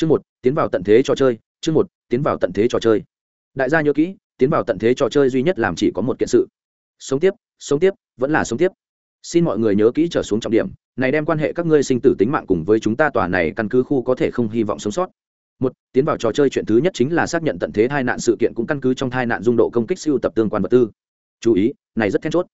chương một, tiến vào tận thế trò chơi, chương một, tiến vào tận thế trò chơi. Đại gia nhớ kỹ, tiến vào tận thế trò chơi duy nhất làm chỉ có một kiện sự. Sống tiếp sống tiếp, vẫn là sống tiếp. Xin mọi người nhớ kỹ trở xuống trọng điểm, này đem quan hệ các ngươi sinh tử tính mạng cùng với chúng ta tòa này căn cứ khu có thể không hy vọng sống sót. Một, tiến vào trò chơi chuyện thứ nhất chính là xác nhận tận thế tai nạn sự kiện cũng căn cứ trong tai nạn dung độ công kích siêu tập tương quan vật tư. Chú ý, này rất then chốt.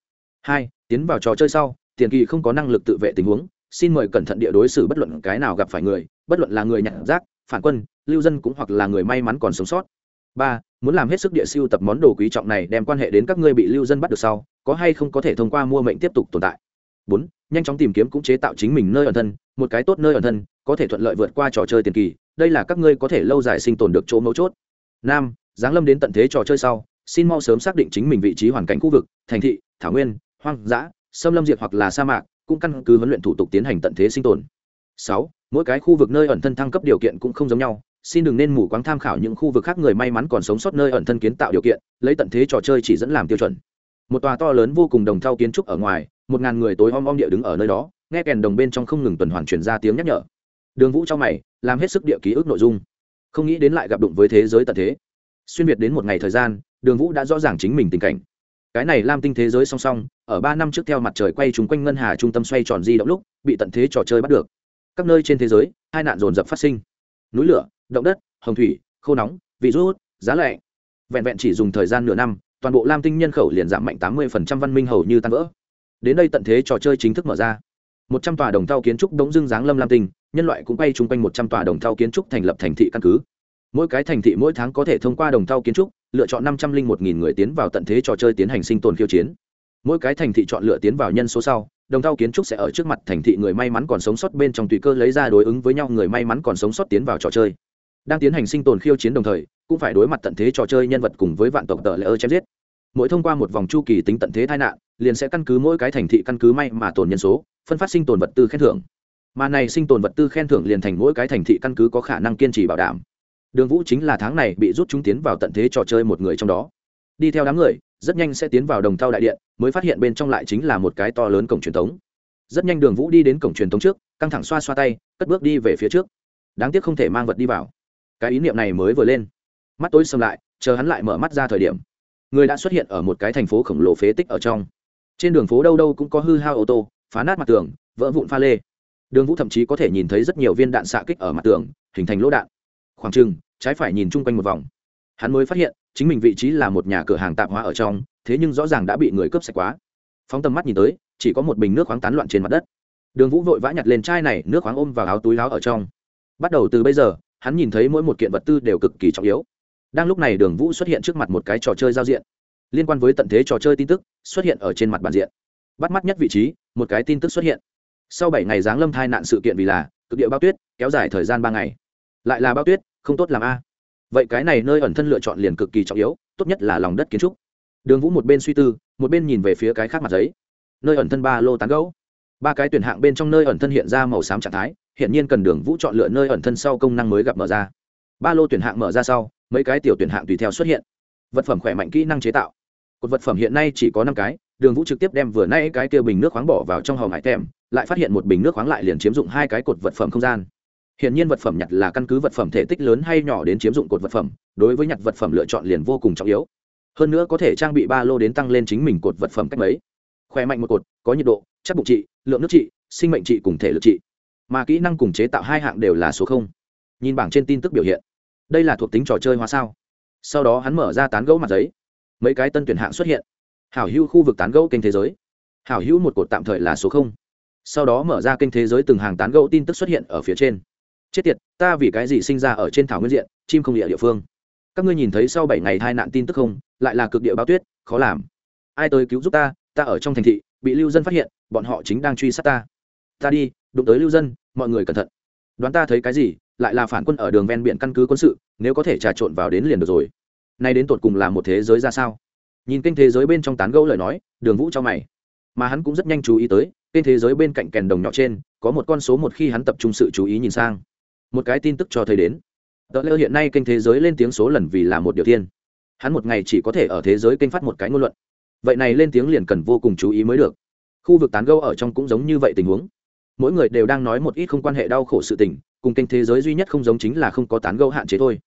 Hai, tiến vào trò chơi sau, tiền kỳ không có năng lực tự vệ tình huống. Xin mời cẩn thận địa đối xử bất luận cái nào gặp phải người, bất luận là người nhặt rác phản quân, lưu dân cũng hoặc là người may mắn còn sống sót. Ba, muốn làm hết sức địa siêu tập món đồ quý trọng này đem quan hệ đến các ngươi bị lưu dân bắt được sau, có hay không có thể thông qua mua mệnh tiếp tục tồn tại? Bốn, nhanh chóng tìm kiếm cũng chế tạo chính mình nơi ẩn thân, một cái tốt nơi ẩn thân, có thể thuận lợi vượt qua trò chơi tiền kỳ, đây là các ngươi có thể lâu dài sinh tồn được chỗ mấu chốt. Năm, giáng lâm đến tận thế trò chơi sau, xin mau sớm xác định chính mình vị trí hoàn cảnh khu vực, thành thị, thảo nguyên, hoang dã, xâm lâm diệt hoặc là sa mạc, cũng căn cứ huấn luyện thủ tục tiến hành tận thế sinh tồn. Sáu mỗi cái khu vực nơi ẩn thân thăng cấp điều kiện cũng không giống nhau, xin đừng nên mù quáng tham khảo những khu vực khác người may mắn còn sống sót nơi ẩn thân kiến tạo điều kiện, lấy tận thế trò chơi chỉ dẫn làm tiêu chuẩn. Một tòa to lớn vô cùng đồng thau kiến trúc ở ngoài, một ngàn người tối om om địa đứng ở nơi đó, nghe kèn đồng bên trong không ngừng tuần hoàn truyền ra tiếng nhắc nhở. Đường vũ trong mày, làm hết sức địa ký ức nội dung. Không nghĩ đến lại gặp đụng với thế giới tận thế. Xuyên việt đến một ngày thời gian, đường vũ đã rõ ràng chính mình tình cảnh. Cái này lam tinh thế giới song song, ở ba năm trước theo mặt trời quay trúng quanh ngân hà trung tâm xoay tròn di động lúc, bị tận thế trò chơi bắt được các nơi trên thế giới, hai nạn dồn dập phát sinh. Núi lửa, động đất, hồng thủy, khô nóng vị rút giá lệ vẹn vẹn chỉ dùng thời gian nửa năm, toàn bộ lam tinh nhân khẩu liền giảm mạnh tám mươi văn minh hầu như tan vỡ. Đến đây tận thế trò chơi chính thức mở ra. Một trăm tòa đồng thau kiến trúc đống dưng giáng lâm lam tinh, nhân loại cũng bay chung quanh một trăm tòa đồng thau kiến trúc thành lập thành thị căn cứ. Mỗi cái thành thị mỗi tháng có thể thông qua đồng thau kiến trúc, lựa chọn năm trăm linh một nghìn người tiến vào tận thế trò chơi tiến hành sinh tồn khiêu chiến. Mỗi cái thành thị chọn lựa tiến vào nhân số sau đồng thau kiến trúc sẽ ở trước mặt thành thị người may mắn còn sống sót bên trong tùy cơ lấy ra đối ứng với nhau người may mắn còn sống sót tiến vào trò chơi. Đang tiến hành sinh tồn khiêu chiến đồng thời, cũng phải đối mặt tận thế trò chơi nhân vật cùng với vạn tộc tờ lễ ơ chém giết. Mỗi thông qua một vòng chu kỳ tính tận thế tai nạn, liền sẽ căn cứ mỗi cái thành thị căn cứ may mà tồn nhân số, phân phát sinh tồn vật tư khen thưởng. Mà này sinh tồn vật tư khen thưởng liền thành mỗi cái thành thị căn cứ có khả năng kiên trì bảo đảm. Đường vũ chính là tháng này bị rút chúng tiến vào tận thế trò chơi một người trong đó. Đi theo đám người rất nhanh sẽ tiến vào đồng thau đại điện, mới phát hiện bên trong lại chính là một cái to lớn cổng truyền thống. Rất nhanh đường vũ đi đến cổng truyền thống trước, căng thẳng xoa xoa tay, cất bước đi về phía trước. Đáng tiếc không thể mang vật đi vào. Cái ý niệm này mới vừa lên. Mắt tối xâm lại, chờ hắn lại mở mắt ra thời điểm. Người đã xuất hiện ở một cái thành phố khổng lồ phế tích ở trong. Trên đường phố đâu đâu cũng có hư hao ô tô, phá nát mặt tường, vỡ vụn pha lê. Đường vũ thậm chí có thể nhìn thấy rất nhiều viên đạn xạ kích ở mặt tường, hình thành lỗ đạn. Khoảng trừng trái phải nhìn chung quanh một vòng. Hắn mới phát hiện chính mình vị trí là một nhà cửa hàng tạp hóa ở trong, thế nhưng rõ ràng đã bị người cướp sạch quá. Phóng tầm mắt nhìn tới, chỉ có một bình nước khoáng tán loạn trên mặt đất. Đường vũ vội vã nhặt lên chai này, nước khoáng ôm vào áo túi láo ở trong. Bắt đầu từ bây giờ, hắn nhìn thấy mỗi một kiện vật tư đều cực kỳ trọng yếu. Đang lúc này đường vũ xuất hiện trước mặt một cái trò chơi giao diện. Liên quan với tận thế trò chơi tin tức, xuất hiện ở trên mặt bản diện. Bắt mắt nhất vị trí, một cái tin tức xuất hiện. Sau bảy ngày giáng lâm thai nạn sự kiện vì là cực địa bao tuyết, kéo dài thời gian ba ngày. Lại là bao tuyết, không tốt làm a vậy cái này nơi ẩn thân lựa chọn liền cực kỳ trọng yếu, tốt nhất là lòng đất kiến trúc. Đường vũ một bên suy tư, một bên nhìn về phía cái khác mặt giấy. Nơi ẩn thân ba lô tán gấu ba cái tuyển hạng bên trong nơi ẩn thân hiện ra màu xám trạng thái hiện nhiên cần đường vũ chọn lựa nơi ẩn thân sau công năng mới gặp mở ra. Ba lô tuyển hạng mở ra sau, mấy cái tiểu tuyển hạng tùy theo xuất hiện. Vật phẩm khỏe mạnh kỹ năng chế tạo. Cột vật phẩm hiện nay chỉ có năm cái, đường vũ trực tiếp đem vừa nay cái kia bình nước khoáng bỏ vào trong hòm hải tem lại phát hiện một bình nước khoáng lại liền chiếm dụng hai cái cột vật phẩm không gian hiện nhiên vật phẩm nhặt là căn cứ vật phẩm thể tích lớn hay nhỏ đến chiếm dụng cột vật phẩm, đối với nhặt vật phẩm lựa chọn liền vô cùng trọng yếu. Hơn nữa có thể trang bị ba lô đến tăng lên chính mình cột vật phẩm cách mấy. Khỏe mạnh một cột, có nhiệt độ, chất bụng trị, lượng nước trị, sinh mệnh trị cùng thể lực trị. Mà kỹ năng cùng chế tạo hai hạng đều là số không. Nhìn bảng trên tin tức biểu hiện, đây là thuộc tính trò chơi hóa sao. Sau đó hắn mở ra tán gẫu mặt giấy. Mấy cái tân tuyển hạng xuất hiện. Hảo hữu khu vực tán gẫu kênh thế giới. Hảo hữu một cột tạm thời là số không. Sau đó mở ra kênh thế giới từng hàng tán gẫu tin tức xuất hiện ở phía trên chết tiệt, ta vì cái gì sinh ra ở trên thảo nguyên diện, chim không địa địa phương? Các ngươi nhìn thấy sau bảy ngày hai nạn tin tức không? Lại là cực địa bao tuyết, khó làm. Ai tới cứu giúp ta? Ta ở trong thành thị, bị lưu dân phát hiện, bọn họ chính đang truy sát ta. Ta đi, đụng tới lưu dân, mọi người cẩn thận. Đoán ta thấy cái gì? Lại là phản quân ở đường ven biển căn cứ quân sự, nếu có thể trà trộn vào đến liền được rồi. Nay đến tột cùng là một thế giới ra sao? Nhìn kênh thế giới bên trong tán gẫu lời nói, đường vũ cho mày. Mà hắn cũng rất nhanh chú ý tới, kênh thế giới bên cạnh kèn đồng nhỏ trên, có một con số một khi hắn tập trung sự chú ý nhìn sang một cái tin tức cho thấy đến. Tờ lơ hiện nay kênh thế giới lên tiếng số lần vì là một điều thiên. Hắn một ngày chỉ có thể ở thế giới kênh phát một cái ngôn luận. Vậy này lên tiếng liền cần vô cùng chú ý mới được. Khu vực tán gâu ở trong cũng giống như vậy tình huống. Mỗi người đều đang nói một ít không quan hệ đau khổ sự tình, cùng kênh thế giới duy nhất không giống chính là không có tán gẫu hạn chế thôi.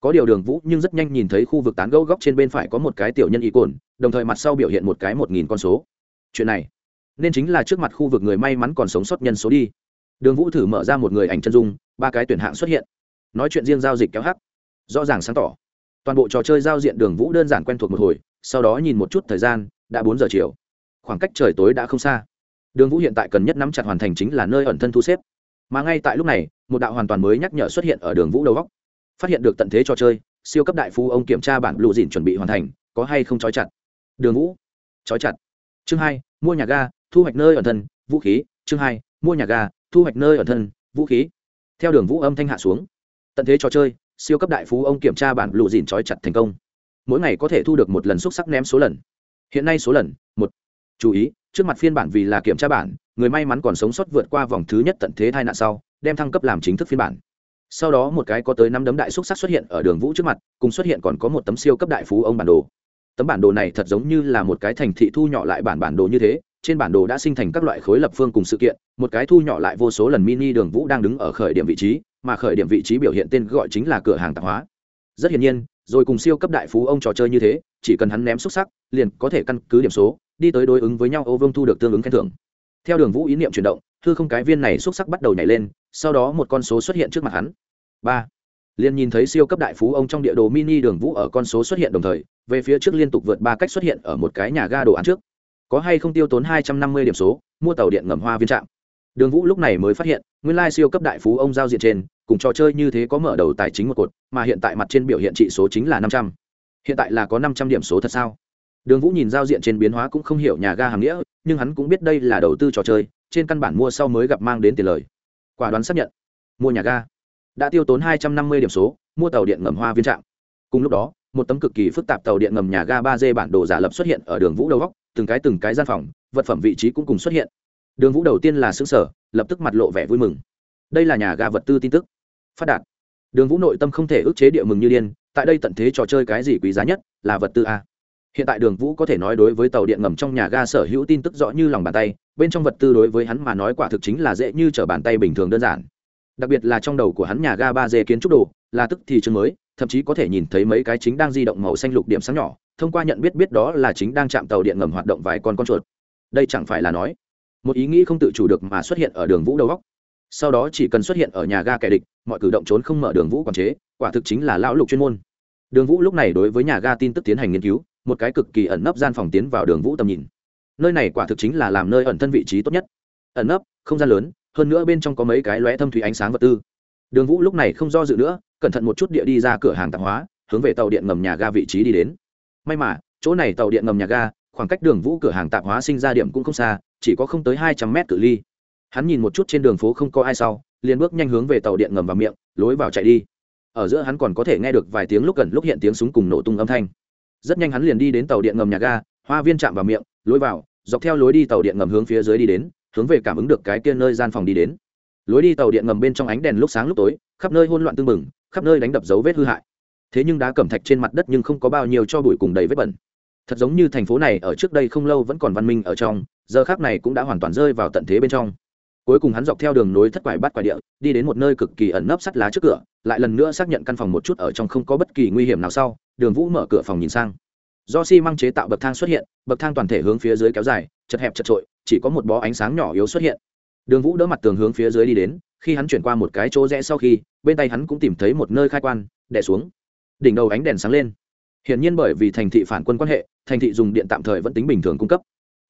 Có điều đường vũ nhưng rất nhanh nhìn thấy khu vực tán gẫu góc trên bên phải có một cái tiểu nhân y cồn, đồng thời mặt sau biểu hiện một cái một nghìn con số. Chuyện này nên chính là trước mặt khu vực người may mắn còn sống sót nhân số đi đường vũ thử mở ra một người ảnh chân dung, ba cái tuyển hạng xuất hiện. Nói chuyện riêng giao dịch kéo hắc, rõ ràng sáng tỏ. Toàn bộ trò chơi giao diện đường vũ đơn giản quen thuộc một hồi, sau đó nhìn một chút thời gian, đã bốn giờ chiều. Khoảng cách trời tối đã không xa. Đường vũ hiện tại cần nhất nắm chặt hoàn thành chính là nơi ẩn thân thu xếp. Mà ngay tại lúc này, một đạo hoàn toàn mới nhắc nhở xuất hiện ở đường vũ đầu góc. Phát hiện được tận thế trò chơi, siêu cấp đại phu ông kiểm tra bản lụ dịn chuẩn bị hoàn thành, có hay không trói chặt? Đường vũ, trói chặt. Chương hai, mua nhà ga, thu hoạch nơi ẩn thân, vũ khí. Chương hai, mua nhà ga thu hoạch nơi ẩn thân, vũ khí. Theo đường vũ âm thanh hạ xuống. Tận thế trò chơi, siêu cấp đại phú ông kiểm tra bản lụ dìn trói chặt thành công. Mỗi ngày có thể thu được một lần xúc sắc ném số lần. Hiện nay số lần, một. Chú ý, trước mặt phiên bản vì là kiểm tra bản, người may mắn còn sống sót vượt qua vòng thứ nhất tận thế tai nạn sau, đem thăng cấp làm chính thức phiên bản. Sau đó một cái có tới năm đấm đại xúc sắc xuất hiện ở đường vũ trước mặt, cùng xuất hiện còn có một tấm siêu cấp đại phú ông bản đồ. Tấm bản đồ này thật giống như là một cái thành thị thu nhỏ lại bản bản đồ như thế trên bản đồ đã sinh thành các loại khối lập phương cùng sự kiện, một cái thu nhỏ lại vô số lần mini đường vũ đang đứng ở khởi điểm vị trí, mà khởi điểm vị trí biểu hiện tên gọi chính là cửa hàng tạp hóa. Rất hiển nhiên, rồi cùng siêu cấp đại phú ông trò chơi như thế, chỉ cần hắn ném xúc sắc, liền có thể căn cứ điểm số, đi tới đối ứng với nhau ô vương thu được tương ứng khen thưởng. Theo đường vũ ý niệm chuyển động, thư không cái viên này xúc sắc bắt đầu nhảy lên, sau đó một con số xuất hiện trước mặt hắn. Ba. Liền nhìn thấy siêu cấp đại phú ông trong địa đồ mini đường vũ ở con số xuất hiện đồng thời, về phía trước liên tục vượt ba cách xuất hiện ở một cái nhà ga đồ án trước có hay không tiêu tốn hai trăm năm mươi điểm số, mua tàu điện ngầm hoa viên trạm. Đường vũ lúc này mới phát hiện, nguyên lai siêu cấp đại phú ông giao diện trên, cùng trò chơi như thế có mở đầu tài chính một cột, mà hiện tại mặt trên biểu hiện trị số chính là năm trăm. Hiện tại là có năm trăm điểm số thật sao? Đường vũ nhìn giao diện trên biến hóa cũng không hiểu nhà ga hàng nghĩa, nhưng hắn cũng biết đây là đầu tư trò chơi, trên căn bản mua sau mới gặp mang đến tiền lời. Quả đoán xác nhận, mua nhà ga. Đã tiêu tốn hai trăm năm mươi điểm số, mua tàu điện ngầm hoa viên trạm. Cùng lúc đó một tấm cực kỳ phức tạp tàu điện ngầm nhà ga ba d bản đồ giả lập xuất hiện ở đường vũ đầu góc, từng cái từng cái gian phòng, vật phẩm vị trí cũng cùng xuất hiện. Đường vũ đầu tiên là xứng sở lập tức mặt lộ vẻ vui mừng. Đây là nhà ga vật tư tin tức. Phát đạt. Đường vũ nội tâm không thể ức chế địa mừng như điên, tại đây tận thế trò chơi cái gì quý giá nhất là vật tư a? Hiện tại đường vũ có thể nói đối với tàu điện ngầm trong nhà ga sở hữu tin tức rõ như lòng bàn tay, bên trong vật tư đối với hắn mà nói quả thực chính là dễ như t r ở bàn tay bình thường đơn giản. Đặc biệt là trong đầu của hắn nhà ga ba d kiến trúc đồ là tức thì chương mới, thậm chí có thể nhìn thấy mấy cái chính đang di động màu xanh lục điểm sáng nhỏ, thông qua nhận biết biết đó là chính đang chạm tàu điện ngầm hoạt động vài con con chuột. Đây chẳng phải là nói, một ý nghĩ không tự chủ được mà xuất hiện ở đường vũ đầu góc. Sau đó chỉ cần xuất hiện ở nhà ga kẻ địch, mọi cử động trốn không mở đường vũ quản chế, quả thực chính là lão lục chuyên môn. Đường vũ lúc này đối với nhà ga tin tức tiến hành nghiên cứu, một cái cực kỳ ẩn nấp gian phòng tiến vào đường vũ tầm nhìn. Nơi này quả thực chính là làm nơi ẩn thân vị trí tốt nhất. Ẩn nấp, không gian lớn, hơn nữa bên trong có mấy cái lóe thâm thủy ánh sáng vật tư. Đường vũ lúc này không do dự nữa cẩn thận một chút địa đi ra cửa hàng tạp hóa, hướng về tàu điện ngầm nhà ga vị trí đi đến. May mà, chỗ này tàu điện ngầm nhà ga, khoảng cách đường vũ cửa hàng tạp hóa sinh ra điểm cũng không xa, chỉ có không tới hai trăm mét cự ly. Hắn nhìn một chút trên đường phố không có ai sau, liền bước nhanh hướng về tàu điện ngầm vào miệng, lối vào chạy đi. Ở giữa hắn còn có thể nghe được vài tiếng lúc gần lúc hiện tiếng súng cùng nổ tung âm thanh. Rất nhanh hắn liền đi đến tàu điện ngầm nhà ga, hoa viên chạm vào miệng, lối vào, dọc theo lối đi tàu điện ngầm hướng phía dưới đi đến, hướng về cảm ứng được cái kia nơi gian phòng đi đến. Lối đi tàu điện ngầm bên trong ánh đèn lúc sáng lúc tối, khắp nơi hỗn loạn tưng bừng khắp nơi đánh đập dấu vết hư hại. Thế nhưng đá cẩm thạch trên mặt đất nhưng không có bao nhiêu cho bụi cùng đầy vết bẩn. Thật giống như thành phố này ở trước đây không lâu vẫn còn văn minh ở trong, giờ khác này cũng đã hoàn toàn rơi vào tận thế bên trong. Cuối cùng hắn dọc theo đường nối thất quải bắt quải địa, đi đến một nơi cực kỳ ẩn nấp sắt lá trước cửa, lại lần nữa xác nhận căn phòng một chút ở trong không có bất kỳ nguy hiểm nào sau, đường vũ mở cửa phòng nhìn sang. Do xi、si、măng chế tạo bậc thang xuất hiện, bậc thang toàn thể hướng phía dưới kéo dài, chật hẹp chật trội, chỉ có một bó ánh sáng nhỏ yếu xuất hiện. Đường vũ đỡ mặt tường hướng phía dưới đi đến khi hắn chuyển qua một cái chỗ rẽ sau khi, bên tay hắn cũng tìm thấy một nơi khai quan đẻ xuống. Đỉnh đầu ánh đèn sáng lên. Hiển nhiên bởi vì thành thị phản quân quan hệ, thành thị dùng điện tạm thời vẫn tính bình thường cung cấp.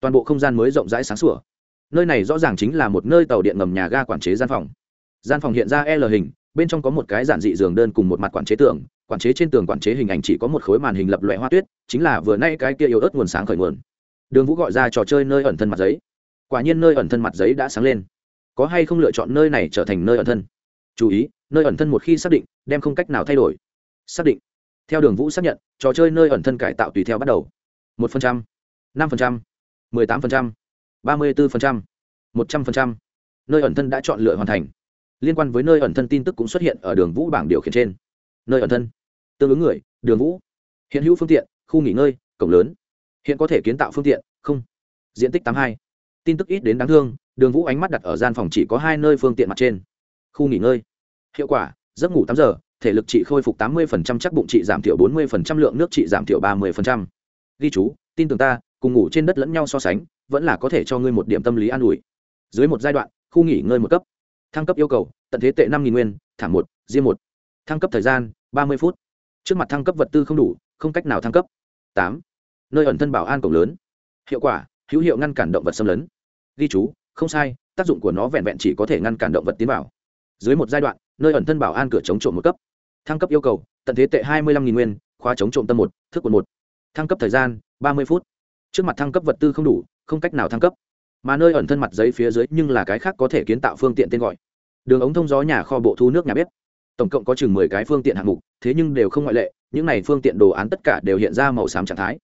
Toàn bộ không gian mới rộng rãi sáng sủa. Nơi này rõ ràng chính là một nơi tàu điện ngầm nhà ga quản chế gian phòng. Gian phòng hiện ra l hình, bên trong có một cái giản dị giường đơn cùng một mặt quản chế tường, quản chế trên tường quản chế hình ảnh chỉ có một khối màn hình lập loại hoa tuyết, chính là vừa nay cái kia yếu ớt nguồn sáng khởi nguồn. Đường vũ gọi ra trò chơi nơi ẩn thân mặt giấy. Quả nhiên nơi ẩn thân mặt giấy đã sáng lên có hay không lựa chọn nơi này trở thành nơi ẩn thân? Chú ý, nơi ẩn thân một khi xác định, đem không cách nào thay đổi. Xác định. Theo đường vũ xác nhận, trò chơi nơi ẩn thân cải tạo tùy theo bắt đầu. Một phần trăm, năm phần trăm, mười tám phần trăm, ba mươi bốn phần trăm, một trăm phần trăm. Nơi ẩn thân đã chọn lựa hoàn thành. Liên quan với nơi ẩn thân tin tức cũng xuất hiện ở đường vũ bảng điều khiển trên. Nơi ẩn thân. Tương ứng người, đường vũ. Hiện hữu phương tiện, khu nghỉ ngơi, cổng lớn. Hiện có thể kiến tạo phương tiện, không. Diện tích tám hai. Tin tức ít đến đáng thương đường vũ ánh mắt đặt ở gian phòng chỉ có hai nơi phương tiện mặt trên. Khu nghỉ ngơi. Hiệu quả, giấc ngủ tám giờ, thể lực trị khôi phục tám mươi chắc bụng trị giảm thiểu bốn mươi lượng nước trị giảm thiểu ba mươi ghi chú, tin tưởng ta, cùng ngủ trên đất lẫn nhau so sánh, vẫn là có thể cho ngươi một điểm tâm lý an ủi. Dưới một giai đoạn, khu nghỉ ngơi một cấp. Thăng cấp yêu cầu, tận thế tệ năm nghìn nguyên thảm một riêng một. Thăng cấp thời gian, ba mươi phút. Trước mặt thăng cấp vật tư không đủ, không cách nào thăng cấp. Tám. Nơi ẩn thân bảo an cổng lớn. Hiệu quả, hữu hiệu ngăn cản động vật xâm lấn. Ghi chú không sai, tác dụng của nó vẹn vẹn chỉ có thể ngăn cản động vật tiến vào. Dưới một giai đoạn, nơi ẩn thân bảo an cửa chống trộm một cấp. Thăng cấp yêu cầu, tận thế tệ hai mươi lăm nguyên, khóa chống trộm tâm một, thức quần một. Thăng cấp thời gian, ba mươi phút. Trước mặt thăng cấp vật tư không đủ, không cách nào thăng cấp. Mà nơi ẩn thân mặt giấy phía dưới nhưng là cái khác có thể kiến tạo phương tiện tên gọi. Đường ống thông gió nhà kho bộ thu nước nhà bếp. Tổng cộng có chừng mười cái phương tiện hạng mục, thế nhưng đều không ngoại lệ, những này phương tiện đồ án tất cả đều hiện ra màu xám trạng thái.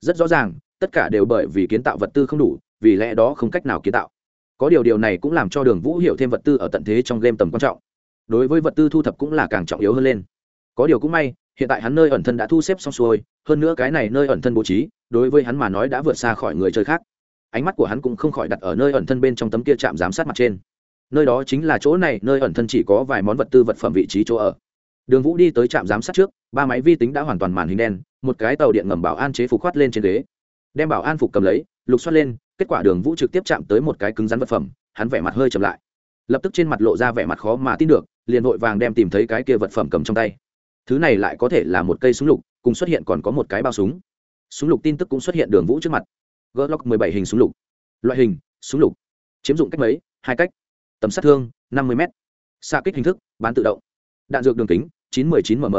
Rất rõ ràng, tất cả đều bởi vì kiến tạo vật tư không đủ, vì lẽ đó không cách nào kiến tạo có điều điều này cũng làm cho đường vũ hiểu thêm vật tư ở tận thế trong game tầm quan trọng. Đối với vật tư thu thập cũng là càng trọng yếu hơn lên. Có điều cũng may, hiện tại hắn nơi ẩn thân đã thu xếp xong xuôi, hơn nữa cái này nơi ẩn thân bố trí, đối với hắn mà nói đã vượt xa khỏi người chơi khác. Ánh mắt của hắn cũng không khỏi đặt ở nơi ẩn thân bên trong tấm kia chạm giám sát mặt trên. Nơi đó chính là chỗ này, nơi ẩn thân chỉ có vài món vật tư vật phẩm vị trí chỗ ở. Đường vũ đi tới trạm giám sát trước, ba máy vi tính đã hoàn toàn màn hình đen, một cái tàu điện ngầm bảo an chế phục khoát lên trên ghế. Đem bảo an phục cầm lấy lục xoát lên, kết quả đường vũ trực tiếp chạm tới một cái cứng rắn vật phẩm, hắn vẻ mặt hơi chậm lại. Lập tức trên mặt lộ ra vẻ mặt khó mà tin được, liền vội vàng đem tìm thấy cái kia vật phẩm cầm trong tay. Thứ này lại có thể là một cây súng lục, cùng xuất hiện còn có một cái bao súng. Súng lục tin tức cũng xuất hiện đường vũ trước mặt. Glock 17 hình súng lục. Loại hình, súng lục. Chiếm dụng cách mấy? Hai cách. Tầm sát thương 50 m xa kích hình thức, bán tự động. Đạn dược đường kính 919 mm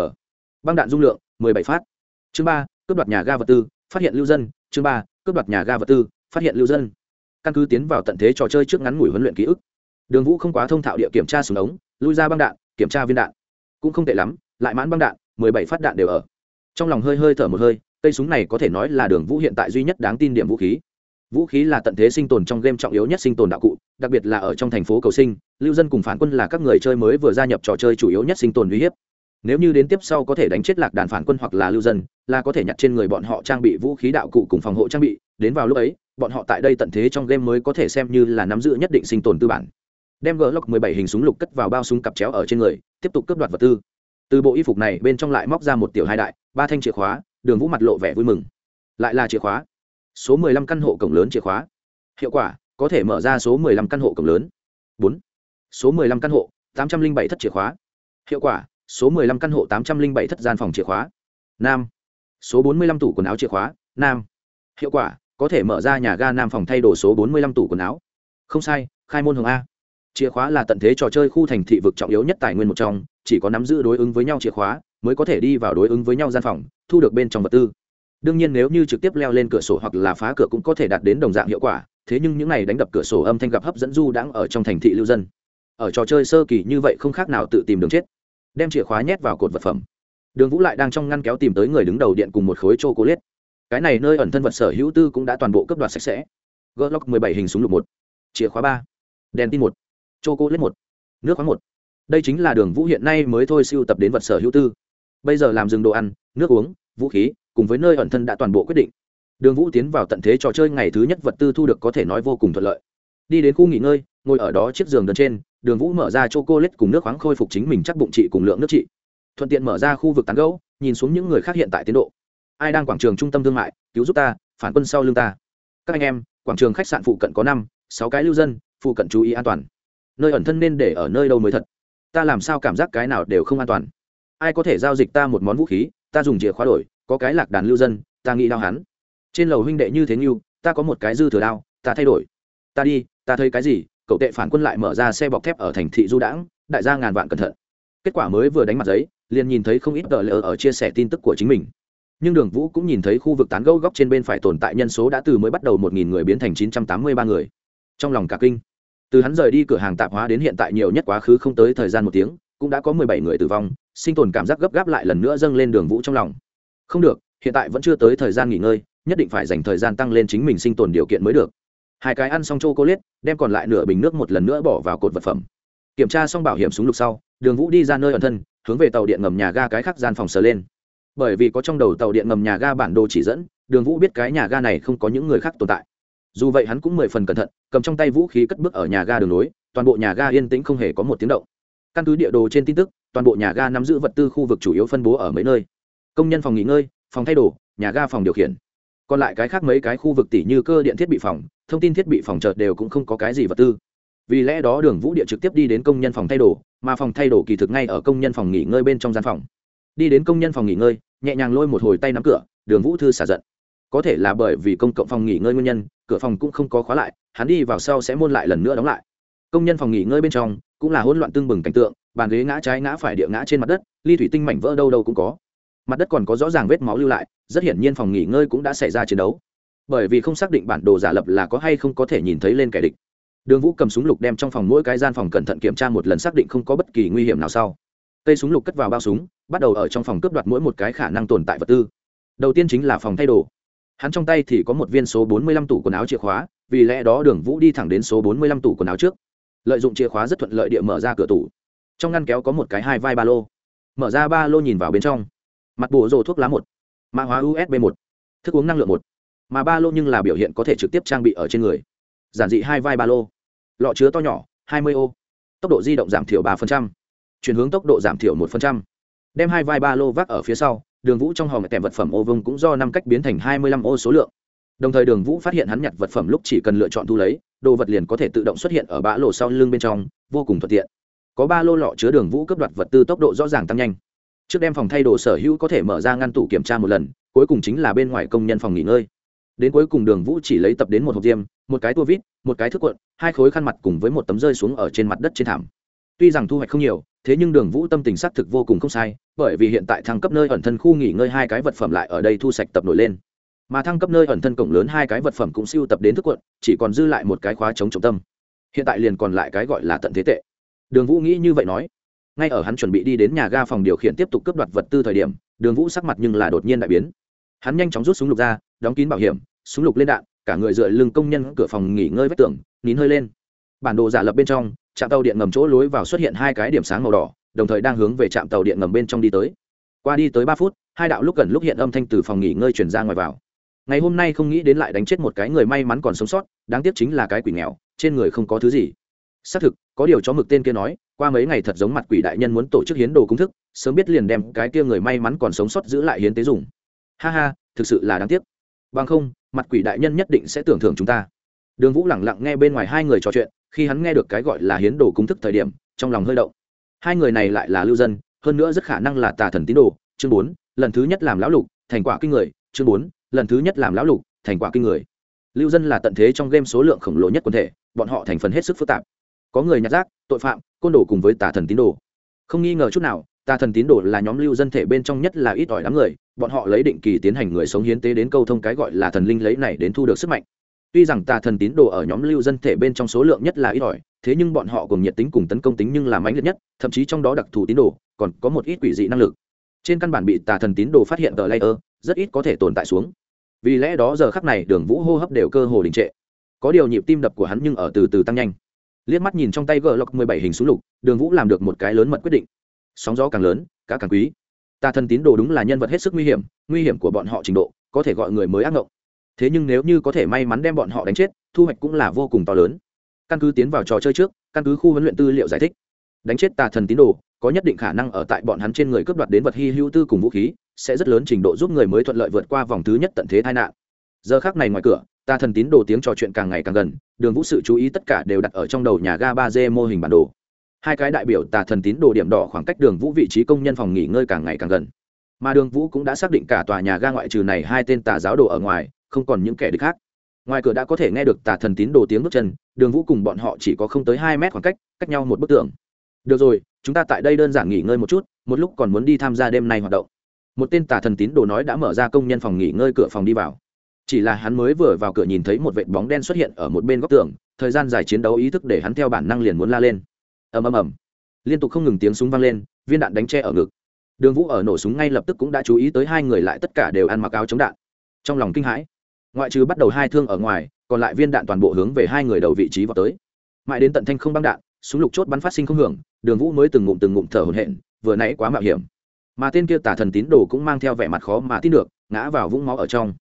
băng đạn dung lượng 17 phát. Chương ba, cướp đoạt nhà ga vật tư, phát hiện lưu dân. Chương ba cướp đoạt nhà ga vật tư, phát hiện lưu dân. Căn cứ tiến vào tận thế trò chơi trước ngắn ngủi huấn luyện ký ức. Đường vũ không quá thông thạo địa kiểm tra súng ống, lui ra băng đạn, kiểm tra viên đạn. Cũng không tệ lắm, lại mãn băng đạn 17 phát đạn đều ở. Trong lòng hơi hơi thở một hơi, cây súng này có thể nói là đường vũ hiện tại duy nhất đáng tin điểm vũ khí. Vũ khí là tận thế sinh tồn trong game trọng yếu nhất sinh tồn đạo cụ, đặc biệt là ở trong thành phố cầu sinh, lưu dân cùng phản quân là các người chơi mới vừa gia nhập trò chơi chủ yếu nhất sinh tồn uy hiếp nếu như đến tiếp sau có thể đánh chết lạc đàn phản quân hoặc là lưu dân, là có thể nhặt trên người bọn họ trang bị vũ khí đạo cụ cùng phòng hộ trang bị, đến vào lúc ấy, bọn họ tại đây tận thế trong game mới có thể xem như là nắm giữ nhất định sinh tồn tư bản. Đem gỡ lốc 17 hình súng lục cất vào bao súng cặp chéo ở trên người, tiếp tục cướp đoạt vật tư. Từ bộ y phục này bên trong lại móc ra một tiểu hai đại, ba thanh chìa khóa, đường vũ mặt lộ vẻ vui mừng. Lại là chìa khóa. Số 15 căn hộ cổng lớn chìa khóa. Hiệu quả, có thể mở ra số 15 căn hộ cổng lớn. Bốn. Số 15 căn hộ 807 thất chìa khóa. Hiệu quả số 15 căn hộ 807 thất gian phòng chìa khóa. Nam. Số 45 tủ quần áo chìa khóa. Nam. Hiệu quả, có thể mở ra nhà ga nam phòng thay đồ số 45 tủ quần áo. Không sai, khai môn hồng a. Chìa khóa là tận thế trò chơi khu thành thị vực trọng yếu nhất tài nguyên một trong, chỉ có nắm giữ đối ứng với nhau chìa khóa, mới có thể đi vào đối ứng với nhau gian phòng, thu được bên trong vật tư. Đương nhiên nếu như trực tiếp leo lên cửa sổ hoặc là phá cửa cũng có thể đạt đến đồng dạng hiệu quả, thế nhưng những này đánh đập cửa sổ âm thanh gặp hấp dẫn du đãng ở trong thành thị lưu dân. Ở trò chơi sơ kỳ như vậy không khác nào tự tìm đường chết đem chìa khóa nhét vào cột vật phẩm. Đường vũ lại đang trong ngăn kéo tìm tới người đứng đầu điện cùng một khối c h o c liết cái này nơi ẩn thân vật sở hữu tư cũng đã toàn bộ cấp đoạt sạch sẽ. Glock 17 hình súng lục một, chìa khóa ba, đèn tin một c cô liết một, nước khoáng một. Đây chính là đường vũ hiện nay mới thôi siêu tập đến vật sở hữu tư. Bây giờ làm dừng đồ ăn, nước uống, vũ khí, cùng với nơi ẩn thân đã toàn bộ quyết định. Đường vũ tiến vào tận thế trò chơi ngày thứ nhất vật tư thu được có thể nói vô cùng thuận lợi. Đi đến khu nghỉ ngơi, ngồi ở đó chiếc giường đơn trên đường vũ mở ra c h o c ô cùng nước khoáng khôi phục chính mình chắc bụng trị cùng lượng nước trị thuận tiện mở ra khu vực tán gấu nhìn xuống những người khác hiện tại tiến độ. Ai đang quảng trường trung tâm thương mại, cứu giúp ta, phản quân sau lưng ta. Các anh em, quảng trường khách sạn phụ cận có năm, sáu cái lưu dân, phụ cận chú ý an toàn. Nơi ẩn thân nên để ở nơi đâu mới thật. Ta làm sao cảm giác cái nào đều không an toàn? Ai có thể giao dịch ta một món vũ khí, ta dùng chìa khóa đổi, có cái lạc đàn lưu dân, ta nghĩ đau hắn. Trên lầu huynh đệ như thế như, ta có một cái dư thừa đao, ta thay đổi. Ta đi, ta thấy cái gì cậu tệ phản quân lại mở ra xe bọc thép ở thành thị du đãng, đại gia ngàn vạn cẩn thận. Kết quả mới vừa đánh mặt giấy, liền nhìn thấy không ít tờ lỡ ở chia sẻ tin tức của chính mình. Nhưng đường vũ cũng nhìn thấy khu vực tán gẫu góc trên bên phải tồn tại nhân số đã từ mới bắt đầu một nghìn người biến thành chín trăm tám mươi ba người. Trong lòng cả kinh. Từ hắn rời đi cửa hàng tạp hóa đến hiện tại nhiều nhất quá khứ không tới thời gian một tiếng, cũng đã có mười bảy người tử vong, sinh tồn cảm giác gấp gáp lại lần nữa dâng lên đường vũ trong lòng. Không được, hiện tại vẫn chưa tới thời gian nghỉ ngơi, nhất định phải dành thời gian tăng lên chính mình sinh tồn điều kiện mới được hai cái ăn xong c h o liết đem còn lại nửa bình nước một lần nữa bỏ vào cột vật phẩm. Kiểm tra xong bảo hiểm súng lục sau, đường vũ đi ra nơi ẩn thân, hướng về tàu điện ngầm nhà ga cái khác gian phòng sờ lên. Bởi vì có trong đầu tàu điện ngầm nhà ga bản đồ chỉ dẫn, đường vũ biết cái nhà ga này không có những người khác tồn tại. Dù vậy hắn cũng mười phần cẩn thận, cầm trong tay vũ khí cất bước ở nhà ga đường nối, toàn bộ nhà ga yên tĩnh không hề có một tiếng động. Căn cứ địa đồ trên tin tức, toàn bộ nhà ga nắm giữ vật tư khu vực chủ yếu phân bố ở mấy nơi. Công nhân phòng nghỉ ngơi, phòng thay đồ, nhà ga phòng điều khiển. Còn lại cái khác mấy cái khu vực tỷ như cơ điện thiết bị phòng thông tin thiết bị phòng chợ đều cũng không có cái gì vật tư. Vì lẽ đó đường vũ địa trực tiếp đi đến công nhân phòng thay đồ, mà phòng thay đồ kỳ thực ngay ở công nhân phòng nghỉ ngơi bên trong gian phòng. Đi đến công nhân phòng nghỉ ngơi, nhẹ nhàng lôi một hồi tay nắm cửa, đường vũ thư xả giận. Có thể là bởi vì công cộng phòng nghỉ ngơi nguyên nhân, cửa phòng cũng không có khóa lại, hắn đi vào sau sẽ môn lại lần nữa đóng lại. Công nhân phòng nghỉ ngơi bên trong, cũng là hỗn loạn tương bừng cảnh tượng, bàn ghế ngã trái ngã phải địa ngã trên mặt đất, ly thủy tinh mảnh vỡ đâu đâu cũng có. Mặt đất còn có rõ ràng vết máu lưu lại, rất hiển nhiên phòng nghỉ ngơi cũng đã xảy ra chiến đấu bởi vì không xác định bản đồ giả lập là có hay không có thể nhìn thấy lên kẻ địch. Đường vũ cầm súng lục đem trong phòng mỗi cái gian phòng cẩn thận kiểm tra một lần xác định không có bất kỳ nguy hiểm nào sau. Cây súng lục cất vào bao súng, bắt đầu ở trong phòng cướp đoạt mỗi một cái khả năng tồn tại vật tư. Đầu tiên chính là phòng thay đồ. Hắn trong tay thì có một viên số 45 tủ quần áo chìa khóa, vì lẽ đó đường vũ đi thẳng đến số 45 tủ quần áo trước. Lợi dụng chìa khóa rất thuận lợi địa mở ra cửa tủ. Trong ngăn kéo có một cái hai vai ba lô. Mở ra ba lô nhìn vào bên trong. Mặt bộ rồ thuốc lá một. Mã hóa usb một. Thức uống năng lượng một mà ba lô nhưng là biểu hiện có thể trực tiếp trang bị ở trên người. Giản dị hai vai ba lô. Lọ chứa to nhỏ 20 ô. Tốc độ di động giảm thiểu ba chuyển hướng tốc độ giảm thiểu một đem hai vai ba lô vác ở phía sau, đường vũ trong hòm kèm vật phẩm ô vông cũng do năm cách biến thành 25 ô số lượng. Đồng thời đường vũ phát hiện hắn nhặt vật phẩm lúc chỉ cần lựa chọn thu lấy, đồ vật liền có thể tự động xuất hiện ở bã lô sau lưng bên trong, vô cùng thuận tiện. Có ba lô lọ chứa đường vũ cấp đoạt vật tư tốc độ rõ ràng tăng nhanh. Trước đem phòng thay đồ sở hữu có thể mở ra ngăn tủ kiểm tra một lần, cuối cùng chính là bên ngoài công nhân phòng nghỉ ngơi đến cuối cùng đường vũ chỉ lấy tập đến một hộp diêm, một cái tua vít, một cái thức cuộn, hai khối khăn mặt cùng với một tấm rơi xuống ở trên mặt đất trên thảm. Tuy rằng thu hoạch không nhiều, thế nhưng đường vũ tâm tình xác thực vô cùng không sai, bởi vì hiện tại thăng cấp nơi ẩn thân khu nghỉ ngơi hai cái vật phẩm lại ở đây thu sạch tập nổi lên. Mà thăng cấp nơi ẩn thân cổng lớn hai cái vật phẩm cũng siêu tập đến thức cuộn, chỉ còn dư lại một cái khóa chống trọng tâm. Hiện tại liền còn lại cái gọi là tận thế tệ. Đường vũ nghĩ như vậy nói. Ngay ở hắn chuẩn bị đi đến nhà ga phòng điều khiển tiếp tục cướp đoạt vật tư thời điểm, đường vũ sắc mặt nhưng là đột nhiên đại biến. Hắn nhanh chóng rút súng lục ra đóng kín bảo hiểm, súng lục lên đạn, cả người dựa lưng công nhân cửa phòng nghỉ ngơi vách tường, nín hơi lên. Bản đồ giả lập bên trong, trạm tàu điện ngầm chỗ lối vào xuất hiện hai cái điểm sáng màu đỏ, đồng thời đang hướng về trạm tàu điện ngầm bên trong đi tới. Qua đi tới ba phút, hai đạo lúc gần lúc hiện âm thanh từ phòng nghỉ ngơi chuyển ra ngoài vào. Ngày hôm nay không nghĩ đến lại đánh chết một cái người may mắn còn sống sót, đáng tiếc chính là cái quỷ nghèo, trên người không có thứ gì. Xác thực, có điều chó mực tên kia nói, qua mấy ngày thật giống mặt quỷ đại nhân muốn tổ chức hiến đồ công thức, sớm biết liền đem cái kia người may mắn còn sống sót giữ lại hiến tế dùng. Ha ha, thực sự là đáng tiếc bằng không, mặt quỷ đại nhân nhất định sẽ tưởng thưởng chúng ta. Đường vũ lẳng lặng nghe bên ngoài hai người trò chuyện, khi hắn nghe được cái gọi là hiến đồ cung thức thời điểm, trong lòng hơi động. Hai người này lại là lưu dân, hơn nữa rất khả năng là tà thần tín đồ. Chương bốn, lần thứ nhất làm lão lục, thành quả kinh người. Chương bốn, lần thứ nhất làm lão lục, thành quả kinh người. Lưu dân là tận thế trong game số lượng khổng lồ nhất quần thể, bọn họ thành phần hết sức phức tạp. Có người nhặt rác, tội phạm, côn đồ cùng với tà thần tín đồ. Không nghi ngờ chút nào tà thần tín đồ là nhóm lưu dân thể bên trong nhất là ít ỏi đám người, bọn họ lấy định kỳ tiến hành người sống hiến tế đến câu thông cái gọi là thần linh lấy này đến thu được sức mạnh. Tuy rằng tà thần tín đồ ở nhóm lưu dân thể bên trong số lượng nhất là ít ỏi, thế nhưng bọn họ cùng nhiệt tính cùng tấn công tính nhưng là mãnh liệt nhất, thậm chí trong đó đặc thù tín đồ còn có một ít quỷ dị năng lực. Trên căn bản bị tà thần tín đồ phát hiện tờ layer, rất ít có thể tồn tại xuống. Vì lẽ đó giờ khắc này đường vũ hô hấp đều cơ hồ đình trệ. Có điều nhịp tim đập của hắn nhưng ở từ từ tăng nhanh. Liếc mắt nhìn trong tay gờ lộc mười bảy hình súng lục, đường vũ làm được một cái lớn mật quyết định sóng gió càng lớn cá càng quý. Tà thần tín đồ đúng là nhân vật hết sức nguy hiểm nguy hiểm của bọn họ trình độ, có thể gọi người mới ác ngộng. Thế nhưng nếu như có thể may mắn đem bọn họ đánh chết, thu hoạch cũng là vô cùng to lớn. Căn cứ tiến vào trò chơi trước, căn cứ khu huấn luyện tư liệu giải thích, đánh chết tà thần tín đồ, có nhất định khả năng ở tại bọn hắn trên người cướp đoạt đến vật hy hữu tư cùng vũ khí, sẽ rất lớn trình độ giúp người mới thuận lợi vượt qua vòng thứ nhất tận thế tai nạn. Giờ khác này ngoài cửa tà thần tín đồ tiếng trò chuyện càng ngày càng gần, đường vũ sự chú ý tất cả đều đặt ở trong đầu nhà ga ba d mô hình bản đồ hai cái đại biểu tà thần tín đồ điểm đỏ khoảng cách đường vũ vị trí công nhân phòng nghỉ ngơi càng ngày càng gần. Mà đường vũ cũng đã xác định cả tòa nhà ga ngoại trừ này hai tên tà giáo đồ ở ngoài, không còn những kẻ địch khác. Ngoài cửa đã có thể nghe được tà thần tín đồ tiếng bước chân, đường vũ cùng bọn họ chỉ có không tới hai mét khoảng cách cách nhau một bức tường. Được rồi, chúng ta tại đây đơn giản nghỉ ngơi một chút, một lúc còn muốn đi tham gia đêm nay hoạt động. Một tên tà thần tín đồ nói đã mở ra công nhân phòng nghỉ ngơi cửa phòng đi vào. Chỉ là hắn mới vừa vào cửa nhìn thấy một vệt bóng đen xuất hiện ở một bên góc tường, thời gian dài chiến đấu ý thức để hắn theo bản năng liền muốn la lên ầm ầm ầm. Liên tục không ngừng tiếng súng vang lên, viên đạn đánh tre ở ngực. Đường vũ ở nổ súng ngay lập tức cũng đã chú ý tới hai người lại tất cả đều ăn mặc áo chống đạn. Trong lòng kinh hãi, ngoại trừ bắt đầu hai thương ở ngoài, còn lại viên đạn toàn bộ hướng về hai người đầu vị trí vào tới. Mãi đến tận thanh không băng đạn, súng lục chốt bắn phát sinh không hưởng, đường vũ mới từng ngụm từng ngụm thở hổn hển, vừa nãy quá mạo hiểm. Mà tên kia tả thần tín đồ cũng mang theo vẻ mặt khó mà tin được, ngã vào vũng máu ở trong.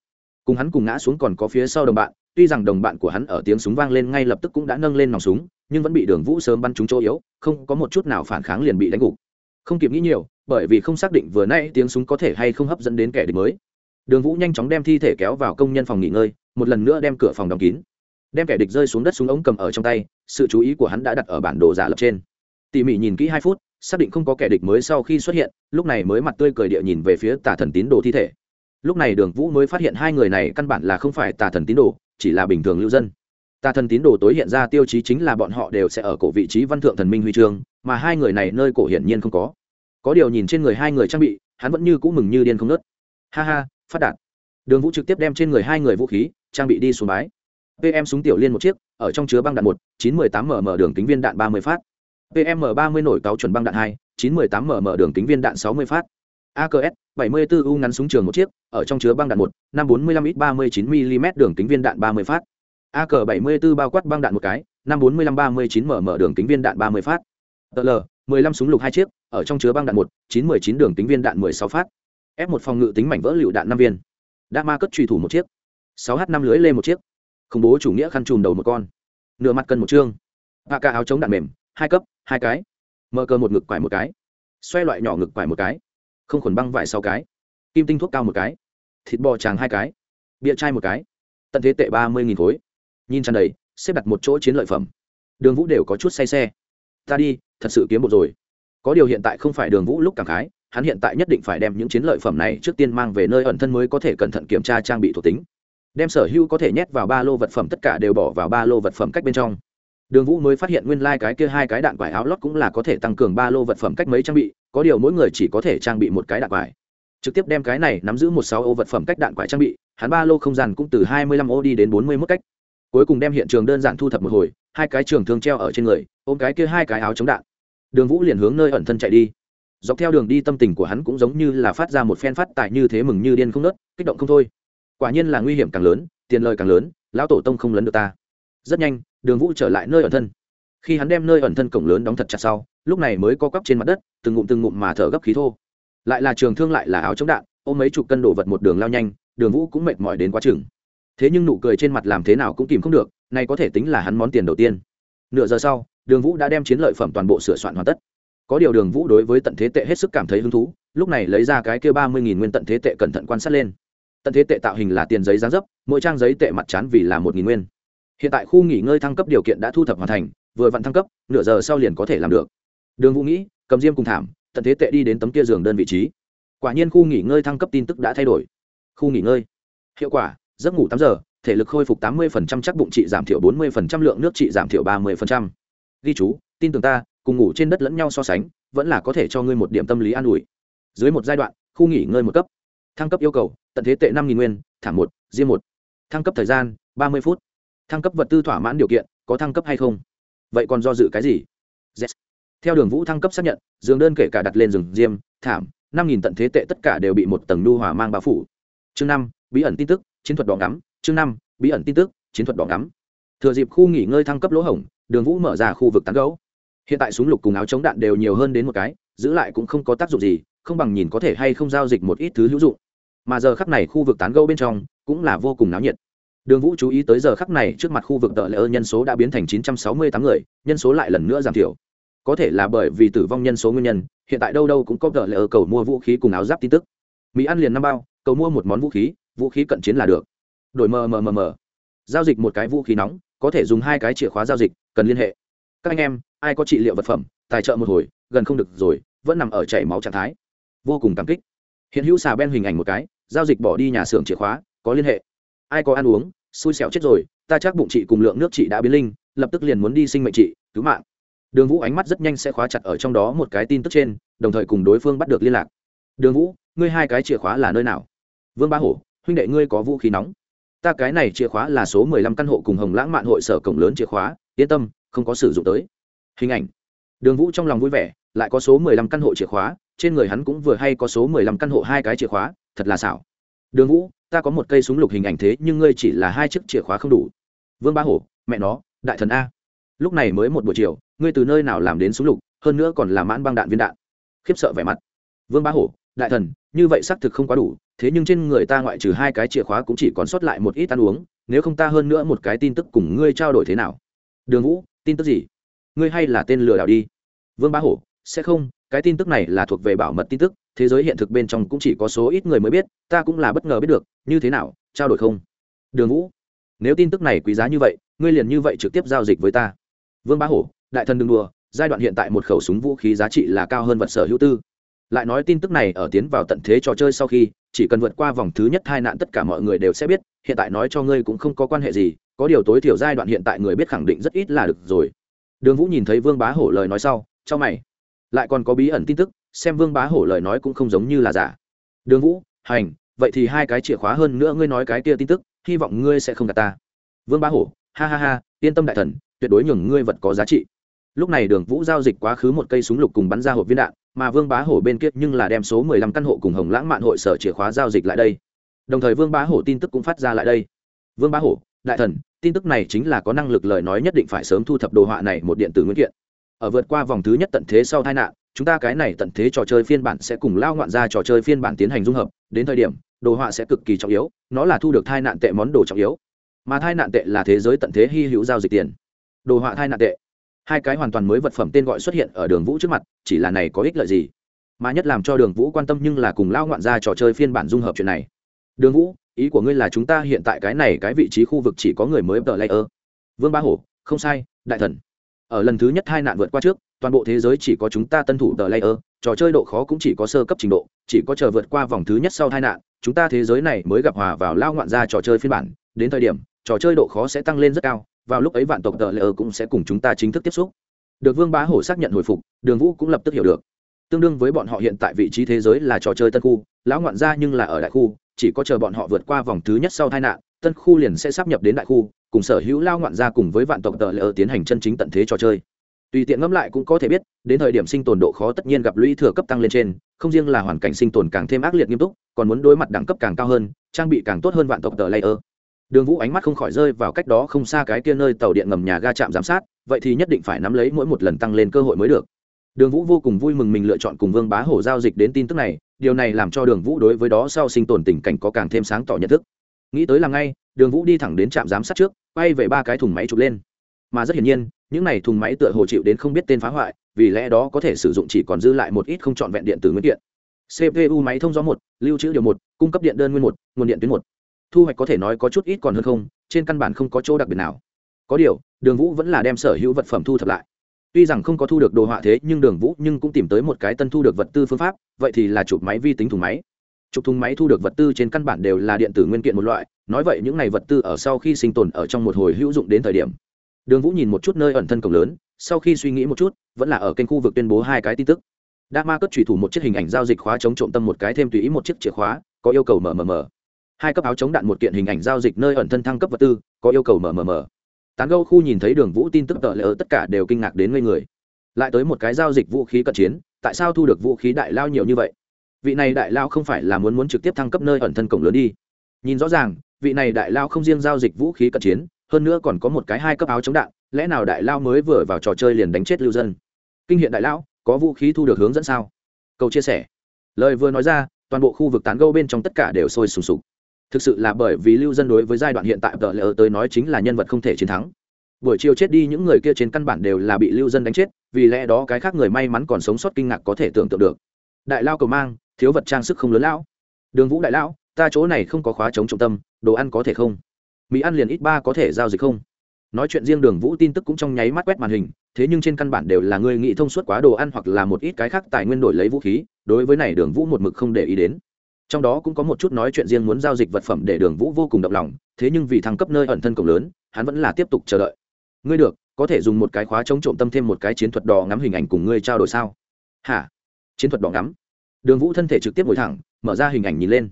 Cùng hắn cùng ngã xuống còn có phía sau đồng bạn, tuy rằng đồng bạn của hắn ở tiếng súng vang lên ngay lập tức cũng đã nâng lên nòng súng nhưng vẫn bị đường vũ sớm bắn trúng chỗ yếu, không có một chút nào phản kháng liền bị đánh gục. Không kịp nghĩ nhiều, bởi vì không xác định vừa nay tiếng súng có thể hay không hấp dẫn đến kẻ địch mới. Đường vũ nhanh chóng đem thi thể kéo vào công nhân phòng nghỉ ngơi, một lần nữa đem cửa phòng đóng kín. Đem kẻ địch rơi xuống đất súng ống cầm ở trong tay, sự chú ý của hắn đã đặt ở bản đồ giả lập trên. Tỉ mỉ nhìn kỹ hai phút, xác định không có kẻ địch mới sau khi xuất hiện, lúc này mới mặt tươi cười địa nhìn về phía tà thần tín đồ thi thể. Lúc này đường vũ mới phát hiện hai người này căn bản là không phải tà thần tín đồ, chỉ là bình thường lưu dân tà thần tín đồ tối hiện ra tiêu chí chính là bọn họ đều sẽ ở cổ vị trí văn thượng thần minh huy chương, mà hai người này nơi cổ hiển nhiên không có. Có điều nhìn trên người hai người trang bị, hắn vẫn như cũ mừng như điên không nớt ha ha, phát đạt. Đường vũ trực tiếp đem trên người hai người vũ khí, trang bị đi xuống bái pm súng tiểu liên một chiếc, ở trong chứa băng đạn một, chín mươi tám mm đường kính viên đạn ba mươi phát. Pm ba mươi nổi cáo chuẩn băng đạn hai, chín mươi tám mm đường kính viên đạn sáu mươi phát. Aks bảy mươi 74 u ngắn súng trường một chiếc, ở trong chứa băng đạn một, năm bốn mươi lăm x ba mươi chín mm đường kính viên đạn ba mươi phát ak bảy mươi 74 bao quát băng đạn một cái, năm bốn mươi lăm, ba mươi chín mm đường kính viên đạn ba mươi phát. Tl mười lăm súng lục hai chiếc, ở trong chứa băng đạn một, chín mươi chín đường kính viên đạn mười sáu phát. F một phòng ngự tính mảnh vỡ lựu đạn năm viên. Đa ma cất truy thủ một chiếc. sáu h năm lưới lê một chiếc. Khủng bố chủ nghĩa khăn trùm đầu một con. Nửa mặt cân một chương hạ ca áo chống đạn mềm, hai cấp, hai cái. Mở cơ một ngực quải một cái. Xoay loại nhỏ ngực quải một cái. Không khuẩn băng vải sáu cái. Kim tinh thuốc cao một cái. Thịt bò tràng hai cái. Bia chai một cái. Tận thế tệ ba mươi nghìn khối nhìn tràn đầy, xếp đặt một chỗ chiến lợi phẩm. Đường vũ đều có chút say xe. Ta đi, thật sự kiếm một rồi. Có điều hiện tại không phải đường vũ lúc cảm khái, hắn hiện tại nhất định phải đem những chiến lợi phẩm này trước tiên mang về nơi ẩn thân mới có thể cẩn thận kiểm tra trang bị thuộc tính. Đem sở hữu có thể nhét vào ba lô vật phẩm tất cả đều bỏ vào ba lô vật phẩm cách bên trong. Đường vũ mới phát hiện nguyên lai、like、cái kia hai cái đạn vải áo lót cũng là có thể tăng cường ba lô vật phẩm cách mấy trang bị, có điều mỗi người chỉ có thể trang bị một cái đạn vải. trực tiếp đem cái này nắm giữ một sáu ô vật phẩm cách đạn quải trang bị, hắn ba lô không gian cũng từ hai mươi lăm ô đi đến bốn mươi mốt cách cuối cùng đem hiện trường đơn giản thu thập một hồi, hai cái trường thương treo ở trên người, ôm cái kia hai cái áo chống đạn. Đường vũ liền hướng nơi ẩn thân chạy đi. Dọc theo đường đi tâm tình của hắn cũng giống như là phát ra một phen phát tài như thế mừng như điên không nớt kích động không thôi. Quả nhiên là nguy hiểm càng lớn, tiền lời càng lớn, lão tổ tông không lấn được ta. Rất nhanh, đường vũ trở lại nơi ẩn thân. Khi hắn đem nơi ẩn thân cổng lớn đóng thật chặt sau, lúc này mới co cắp trên mặt đất, từng ngụm từng ngụm mà thở gấp khí thô. Lại là trường thương lại là áo chống đạn, ôm mấy chục cân đồ vật một đường lao nhanh, đường vũ cũng mệt mỏi đến quá chừng thế nhưng nụ cười trên mặt làm thế nào cũng kìm không được này có thể tính là hắn món tiền đầu tiên. Nửa giờ sau, đường vũ đã đem chiến lợi phẩm toàn bộ sửa soạn hoàn tất. Có điều đường vũ đối với tận thế tệ hết sức cảm thấy hứng thú, lúc này lấy ra cái kia ba mươi nghìn nguyên tận thế tệ cẩn thận quan sát lên. Tận thế tệ tạo hình là tiền giấy gián dấp, mỗi trang giấy tệ mặt chán vì là một nghìn nguyên. Hiện tại khu nghỉ ngơi thăng cấp điều kiện đã thu thập hoàn thành, vừa vặn thăng cấp, nửa giờ sau liền có thể làm được. Đường vũ nghĩ, cầm diêm cùng thảm, tận thế tệ đi đến tấm kia giường đơn vị trí. Quả nhiên khu nghỉ ngơi thăng cấp tin tức đã thay đổi. Khu nghỉ ngơi. Hiệu quả giấc ngủ tám giờ, thể lực khôi phục tám mươi chắc bụng trị giảm thiểu bốn mươi lượng nước trị giảm thiểu ba mươi ghi chú, tin tưởng ta, cùng ngủ trên đất lẫn nhau so sánh, vẫn là có thể cho ngươi một điểm tâm lý an ủi. Dưới một giai đoạn, khu nghỉ ngơi một cấp. Thăng cấp yêu cầu, tận thế tệ năm nguyên thảm một, riêng một. Thăng cấp thời gian, ba mươi phút. Thăng cấp vật tư thỏa mãn điều kiện, có thăng cấp hay không? Vậy còn do dự cái gì? Yes. theo đường vũ thăng cấp xác nhận, giường đơn kể cả đặt lên rừng diêm thảm, năm nghìn tận thế tệ tất cả đều bị một tầng nu hòa mang bao phủ. Chương năm, bí ẩn tin tức chiến thuật đỏ ngắm, chương năm, bí ẩn tin tức, chiến thuật đỏ ngắm. Thừa dịp khu nghỉ ngơi thăng cấp lỗ hổng, đường vũ mở ra khu vực tán gấu hiện tại súng lục cùng áo chống đạn đều nhiều hơn đến một cái, giữ lại cũng không có tác dụng gì, không bằng nhìn có thể hay không giao dịch một ít thứ hữu dụng. Mà giờ khắc này khu vực tán gấu bên trong cũng là vô cùng náo nhiệt. Đường vũ chú ý tới giờ khắc này trước mặt khu vực tợ lỡ nhân số đã biến thành chín trăm sáu mươi tám người, nhân số lại lần nữa giảm thiểu. Có thể là bởi vì tử vong nhân số nguyên nhân, hiện tại đâu đâu cũng có tợ lỡ cầu mua vũ khí cùng áo giáp tin tức. Mỹ ăn liền năm bao, cầu mua một món vũ khí vũ khí cận chiến là được. Đổi mờ mờ mờ mờ. Giao dịch một cái vũ khí nóng, có thể dùng hai cái chìa khóa giao dịch, cần liên hệ. Các anh em, ai có trị liệu vật phẩm, tài trợ một hồi, gần không được rồi, vẫn nằm ở chảy máu trạng thái. Vô cùng cảm kích. Hiện hữu xà ben hình ảnh một cái, giao dịch bỏ đi nhà xưởng chìa khóa, có liên hệ. Ai có ăn uống, xui xẻo chết rồi, ta chắc bụng chị cùng lượng nước chị đã biến linh, lập tức liền muốn đi sinh mệnh chị, cứu mạng. Đường vũ ánh mắt rất nhanh sẽ khóa chặt ở trong đó một cái tin tức trên, đồng thời cùng đối phương bắt được liên lạc. Đường vũ, ngươi hai cái chìa khóa là nơi nào? Vương ba hổ huynh đệ ngươi có vũ khí nóng. Ta cái này chìa khóa là số mười lăm căn hộ cùng hồng lãng mạn hội sở cổng lớn chìa khóa, yên tâm, không có sử dụng tới. Hình ảnh. Đường vũ trong lòng vui vẻ, lại có số mười lăm căn hộ chìa khóa, trên người hắn cũng vừa hay có số mười lăm căn hộ hai cái chìa khóa, thật là xảo. Đường vũ, ta có một cây súng lục hình ảnh thế, nhưng ngươi chỉ là hai chiếc chìa khóa không đủ. Vương ba hổ, mẹ nó, đại thần a. Lúc này mới một buổi chiều, ngươi từ nơi nào làm đến súng lục, hơn nữa còn là mãn băng đạn viên đạn. Khiếp sợ vẻ mặt. Vương ba hổ, đại thần, như vậy xác thực không quá đủ thế nhưng trên người ta ngoại trừ hai cái chìa khóa cũng chỉ còn sót lại một ít ăn uống, nếu không ta hơn nữa một cái tin tức cùng ngươi trao đổi thế nào? Đường vũ, tin tức gì? Ngươi hay là tên lừa đảo đi. Vương bá hổ, sẽ không, cái tin tức này là thuộc về bảo mật tin tức, thế giới hiện thực bên trong cũng chỉ có số ít người mới biết, ta cũng là bất ngờ biết được, như thế nào, trao đổi không? Đường vũ, nếu tin tức này quý giá như vậy, ngươi liền như vậy trực tiếp giao dịch với ta. Vương bá hổ, đại thần đừng đùa, giai đoạn hiện tại một khẩu súng vũ khí giá trị là cao hơn vật sở hữu tư lại nói tin tức này ở tiến vào tận thế trò chơi sau khi, chỉ cần vượt qua vòng thứ nhất hai nạn tất cả mọi người đều sẽ biết, hiện tại nói cho ngươi cũng không có quan hệ gì, có điều tối thiểu giai đoạn hiện tại người biết khẳng định rất ít là được rồi. Đường vũ nhìn thấy vương bá hổ lời nói sau, cho mày. Lại còn có bí ẩn tin tức, xem vương bá hổ lời nói cũng không giống như là giả. Đường vũ, hành, vậy thì hai cái chìa khóa hơn nữa ngươi nói cái kia tin tức, hy vọng ngươi sẽ không gạt ta. Vương bá hổ, ha ha ha, yên tâm đại thần, tuyệt đối nhường ngươi vật có giá trị. Lúc này đường vũ giao dịch quá khứ một cây súng lục cùng bắn ra hộp viên đạn mà vương bá hổ bên kia nhưng là đem số mười lăm căn hộ cùng hồng lãng mạn hội sở chìa khóa giao dịch lại đây. Đồng thời vương bá hổ tin tức cũng phát ra lại đây. Vương bá hổ, đại thần, tin tức này chính là có năng lực lời nói nhất định phải sớm thu thập đồ họa này một điện tử nguyên kiện. Ở vượt qua vòng thứ nhất tận thế sau tai nạn, chúng ta cái này tận thế trò chơi phiên bản sẽ cùng lao ngoạn ra trò chơi phiên bản tiến hành dung hợp. Đến thời điểm, đồ họa sẽ cực kỳ trọng yếu, nó là thu được thai nạn tệ món đồ trọng yếu. Mà thai nạn tệ là thế giới tận thế hy hữu giao dịch tiền. Đồ họa thai nạn tệ hai cái hoàn toàn mới vật phẩm tên gọi xuất hiện ở đường vũ trước mặt, chỉ là này có ích lợi gì? Mà nhất làm cho đường vũ quan tâm nhưng là cùng lao ngoạn ra trò chơi phiên bản dung hợp chuyện này. Đường vũ, ý của ngươi là chúng ta hiện tại cái này cái vị trí khu vực chỉ có người mới tờ layer. Vương ba hổ, không sai, đại thần. Ở lần thứ nhất hai nạn vượt qua trước, toàn bộ thế giới chỉ có chúng ta tân thủ tờ layer, trò chơi độ khó cũng chỉ có sơ cấp trình độ, chỉ có chờ vượt qua vòng thứ nhất sau hai nạn, chúng ta thế giới này mới gặp hòa vào lao ngoạn ra trò chơi phiên bản. Đến thời điểm, trò chơi độ khó sẽ tăng lên rất cao vào lúc ấy vạn tộc tờ layer cũng sẽ cùng chúng ta chính thức tiếp xúc. Được vương bá hổ xác nhận hồi phục, đường vũ cũng lập tức hiểu được. Tương đương với bọn họ hiện tại vị trí thế giới là trò chơi tân khu, lão ngoạn ra nhưng là ở đại khu, chỉ có chờ bọn họ vượt qua vòng thứ nhất sau tai nạn, tân khu liền sẽ sắp nhập đến đại khu, cùng sở hữu lao ngoạn ra cùng với vạn tộc tờ lỡ tiến hành chân chính tận thế trò chơi. Tùy tiện ngẫm lại cũng có thể biết, đến thời điểm sinh tồn độ khó tất nhiên gặp lũy thừa cấp tăng lên trên, không riêng là hoàn cảnh sinh tồn càng thêm ác liệt nghiêm túc, còn muốn đối mặt đẳng cấp càng cao hơn, trang bị càng tốt hơn vạn tộc tờ layer đường vũ ánh mắt không khỏi rơi vào cách đó không xa cái kia nơi tàu điện ngầm nhà ga trạm giám sát, vậy thì nhất định phải nắm lấy mỗi một lần tăng lên cơ hội mới được. Đường vũ vô cùng vui mừng mình lựa chọn cùng vương bá hổ giao dịch đến tin tức này, điều này làm cho đường vũ đối với đó sau sinh tồn tình cảnh có càng thêm sáng tỏ nhận thức. Nghĩ tới là ngay, đường vũ đi thẳng đến trạm giám sát trước, quay về ba cái thùng máy chụp lên. Mà rất hiển nhiên, những này thùng máy tựa hồ chịu đến không biết tên phá hoại, vì lẽ đó có thể sử dụng chỉ còn dư lại một ít không trọn vẹn điện tử nguyên kiện. Cpu máy thông gió một, lưu trữ điều một, cung cấp điện đơn nguyên một, nguồn điện tuyến một thu hoạch có thể nói có chút ít còn hơn không, trên căn bản không có chỗ đặc biệt nào. Có điều, đường vũ vẫn là đem sở hữu vật phẩm thu thập lại. Tuy rằng không có thu được đồ họa thế, nhưng đường vũ nhưng cũng tìm tới một cái tân thu được vật tư phương pháp, vậy thì là chụp máy vi tính thùng máy. Chụp thùng máy thu được vật tư trên căn bản đều là điện tử nguyên kiện một loại, nói vậy những này vật tư ở sau khi sinh tồn ở trong một hồi hữu dụng đến thời điểm. Đường vũ nhìn một chút nơi ẩn thân cổng lớn, sau khi suy nghĩ một chút, vẫn là ở kênh khu vực tuyên bố hai cái tin tức. Đa ma cất thủy thủ một chiếc hình ảnh giao dịch khóa chống trộm tâm một cái thêm tùy ý một chiếc chìa khóa, có yêu cầu mở mở mở hai cấp áo chống đạn một kiện hình ảnh giao dịch nơi ẩn thân thăng cấp vật tư, có yêu cầu mmm tán gâu khu nhìn thấy đường vũ tin tức tợ lỡ tất cả đều kinh ngạc đến ngây người. Lại tới một cái giao dịch vũ khí cận chiến, tại sao thu được vũ khí đại lao nhiều như vậy? Vị này đại lao không phải là muốn muốn trực tiếp thăng cấp nơi ẩn thân cổng lớn đi. Nhìn rõ ràng, vị này đại lao không riêng giao dịch vũ khí cận chiến, hơn nữa còn có một cái hai cấp áo chống đạn, lẽ nào đại lao mới vừa vào trò chơi liền đánh chết lưu dân? Kinh hiện đại lão, có vũ khí thu được hướng dẫn sao? Câu chia sẻ. Lời vừa nói ra, toàn bộ khu vực tán gâu bên trong tất cả đều sôi sùng sục thực sự là bởi vì lưu dân đối với giai đoạn hiện tại tờ lỡ tới nói chính là nhân vật không thể chiến thắng. Buổi chiều chết đi những người kia trên căn bản đều là bị lưu dân đánh chết, vì lẽ đó cái khác người may mắn còn sống sót kinh ngạc có thể tưởng tượng được. Đại lao cầu mang, thiếu vật trang sức không lớn lão. Đường vũ đại lão, ta chỗ này không có khóa chống trọng tâm, đồ ăn có thể không? Mỹ ăn liền ít ba có thể giao dịch không? Nói chuyện riêng đường vũ tin tức cũng trong nháy mắt quét màn hình, thế nhưng trên căn bản đều là người nghĩ thông suốt quá đồ ăn hoặc là một ít cái khác tài nguyên đổi lấy vũ khí, đối với này đường vũ một mực không để ý đến trong đó cũng có một chút nói chuyện riêng muốn giao dịch vật phẩm để đường vũ vô cùng động lòng, thế nhưng vì thăng cấp nơi ẩn thân cổng lớn, hắn vẫn là tiếp tục chờ đợi. Ngươi được, có thể dùng một cái khóa chống trộm tâm thêm một cái chiến thuật đỏ ngắm hình ảnh cùng ngươi trao đổi sao? Hả? Chiến thuật đỏ ngắm? Đường vũ thân thể trực tiếp ngồi thẳng, mở ra hình ảnh nhìn lên.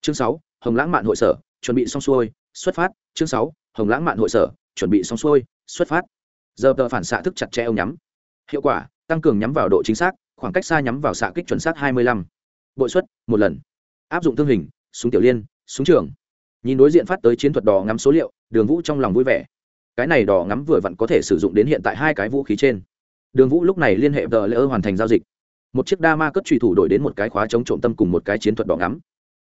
Chương sáu, hồng lãng mạn hội sở, chuẩn bị xong xuôi, xuất phát. Chương sáu, hồng lãng mạn hội sở, chuẩn bị xong xuôi, xuất phát. Giờ tờ phản xạ thức chặt chẽ ông nhắm. Hiệu quả, tăng cường nhắm vào độ chính xác, khoảng cách xa nhắm vào xạ kích chuẩn xác hai mươi lăm. Bội suất một lần áp dụng thương hình, súng tiểu liên, súng trường. Nhìn đối diện phát tới chiến thuật đỏ ngắm số liệu, đường vũ trong lòng vui vẻ. Cái này đỏ ngắm vừa vặn có thể sử dụng đến hiện tại hai cái vũ khí trên. Đường vũ lúc này liên hệ vợ lễ ơ hoàn thành giao dịch. Một chiếc đa ma cất truy thủ đổi đến một cái khóa chống trộm tâm cùng một cái chiến thuật đỏ ngắm.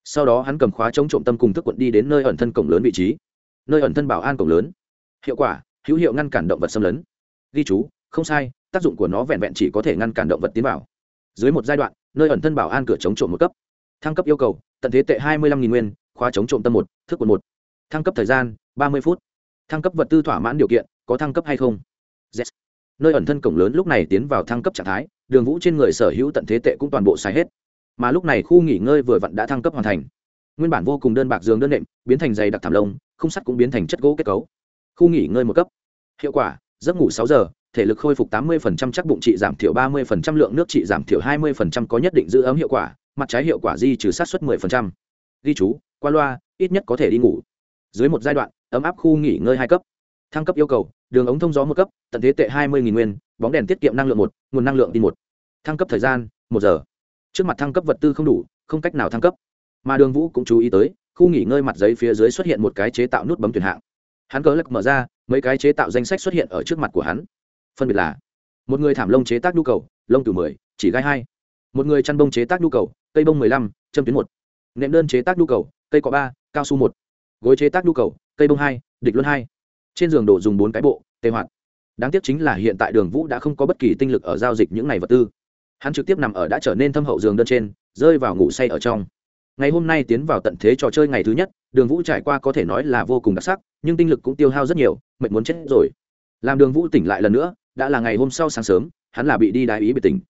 Sau đó hắn cầm khóa chống trộm tâm cùng thức quận đi đến nơi ẩn thân cổng lớn vị trí. Nơi ẩn thân bảo an cổng lớn. Hiệu quả, hữu hiệu ngăn cản động vật xâm lấn. Ghi chú, không sai, tác dụng của nó vẹn vẹn chỉ có thể ngăn cản động vật tiến vào. Dưới một giai đoạn, nơi ẩn thân bảo an cửa chống trộm một cấp thăng cấp yêu cầu, tận thế tệ hai mươi năm nguyên, khóa chống trộm tâm một, thức quần một. Thăng cấp thời gian, ba mươi phút. Thăng cấp vật tư thỏa mãn điều kiện, có thăng cấp hay không? Yes. nơi ẩn thân cổng lớn lúc này tiến vào thăng cấp trạng thái, đường vũ trên người sở hữu tận thế tệ cũng toàn bộ sai hết. Mà lúc này khu nghỉ ngơi vừa vặn đã thăng cấp hoàn thành. Nguyên bản vô cùng đơn bạc giường đơn nệm, biến thành dày đặc thảm lông không sắt cũng biến thành chất gỗ kết cấu. Khu nghỉ ngơi một cấp. Hiệu quả, giấc ngủ sáu giờ, thể lực khôi phục tám mươi chắc bụng trị giảm thiểu ba mươi lượng nước trị giảm thiểu hai mươi có nhất định giữ ấm hiệu quả mặt trái hiệu quả di trừ sát xuất 10%. ghi chú, qua loa, ít nhất có thể đi ngủ. Dưới một giai đoạn, ấm áp khu nghỉ ngơi hai cấp. Thăng cấp yêu cầu, đường ống thông gió một cấp, tận thế tệ 20000 nguyên, bóng đèn tiết kiệm năng lượng một, nguồn năng lượng tin một. Thăng cấp thời gian, một giờ. Trước mặt thăng cấp vật tư không đủ, không cách nào thăng cấp. Mà đường vũ cũng chú ý tới, khu nghỉ ngơi mặt giấy phía dưới xuất hiện một cái chế tạo nút bấm tuyển hạng. Hắn cớ lật mở ra, mấy cái chế tạo danh sách xuất hiện ở trước mặt của hắn. Phân biệt là, một người thảm lông chế tác nhu cầu, lông từ mười, chỉ gai hai. Một người chăn bông chế tác nhu cầu cây bông mười lăm, châm tuyến một. Nệm đơn chế tác nhu cầu, cây cọ ba, cao su một. Gối chế tác nhu cầu, cây bông hai, địch luân hai. Trên giường đổ dùng bốn cái bộ tê hoạt. Đáng tiếc chính là hiện tại đường vũ đã không có bất kỳ tinh lực ở giao dịch những này vật tư. Hắn trực tiếp nằm ở đã trở nên thâm hậu giường đơn trên, rơi vào ngủ say ở trong. Ngày hôm nay tiến vào tận thế trò chơi ngày thứ nhất, đường vũ trải qua có thể nói là vô cùng đặc sắc, nhưng tinh lực cũng tiêu hao rất nhiều, mệt muốn chết rồi. Làm đường vũ tỉnh lại lần nữa, đã là ngày hôm sau sáng sớm, hắn là bị đi đái ý biệt tỉnh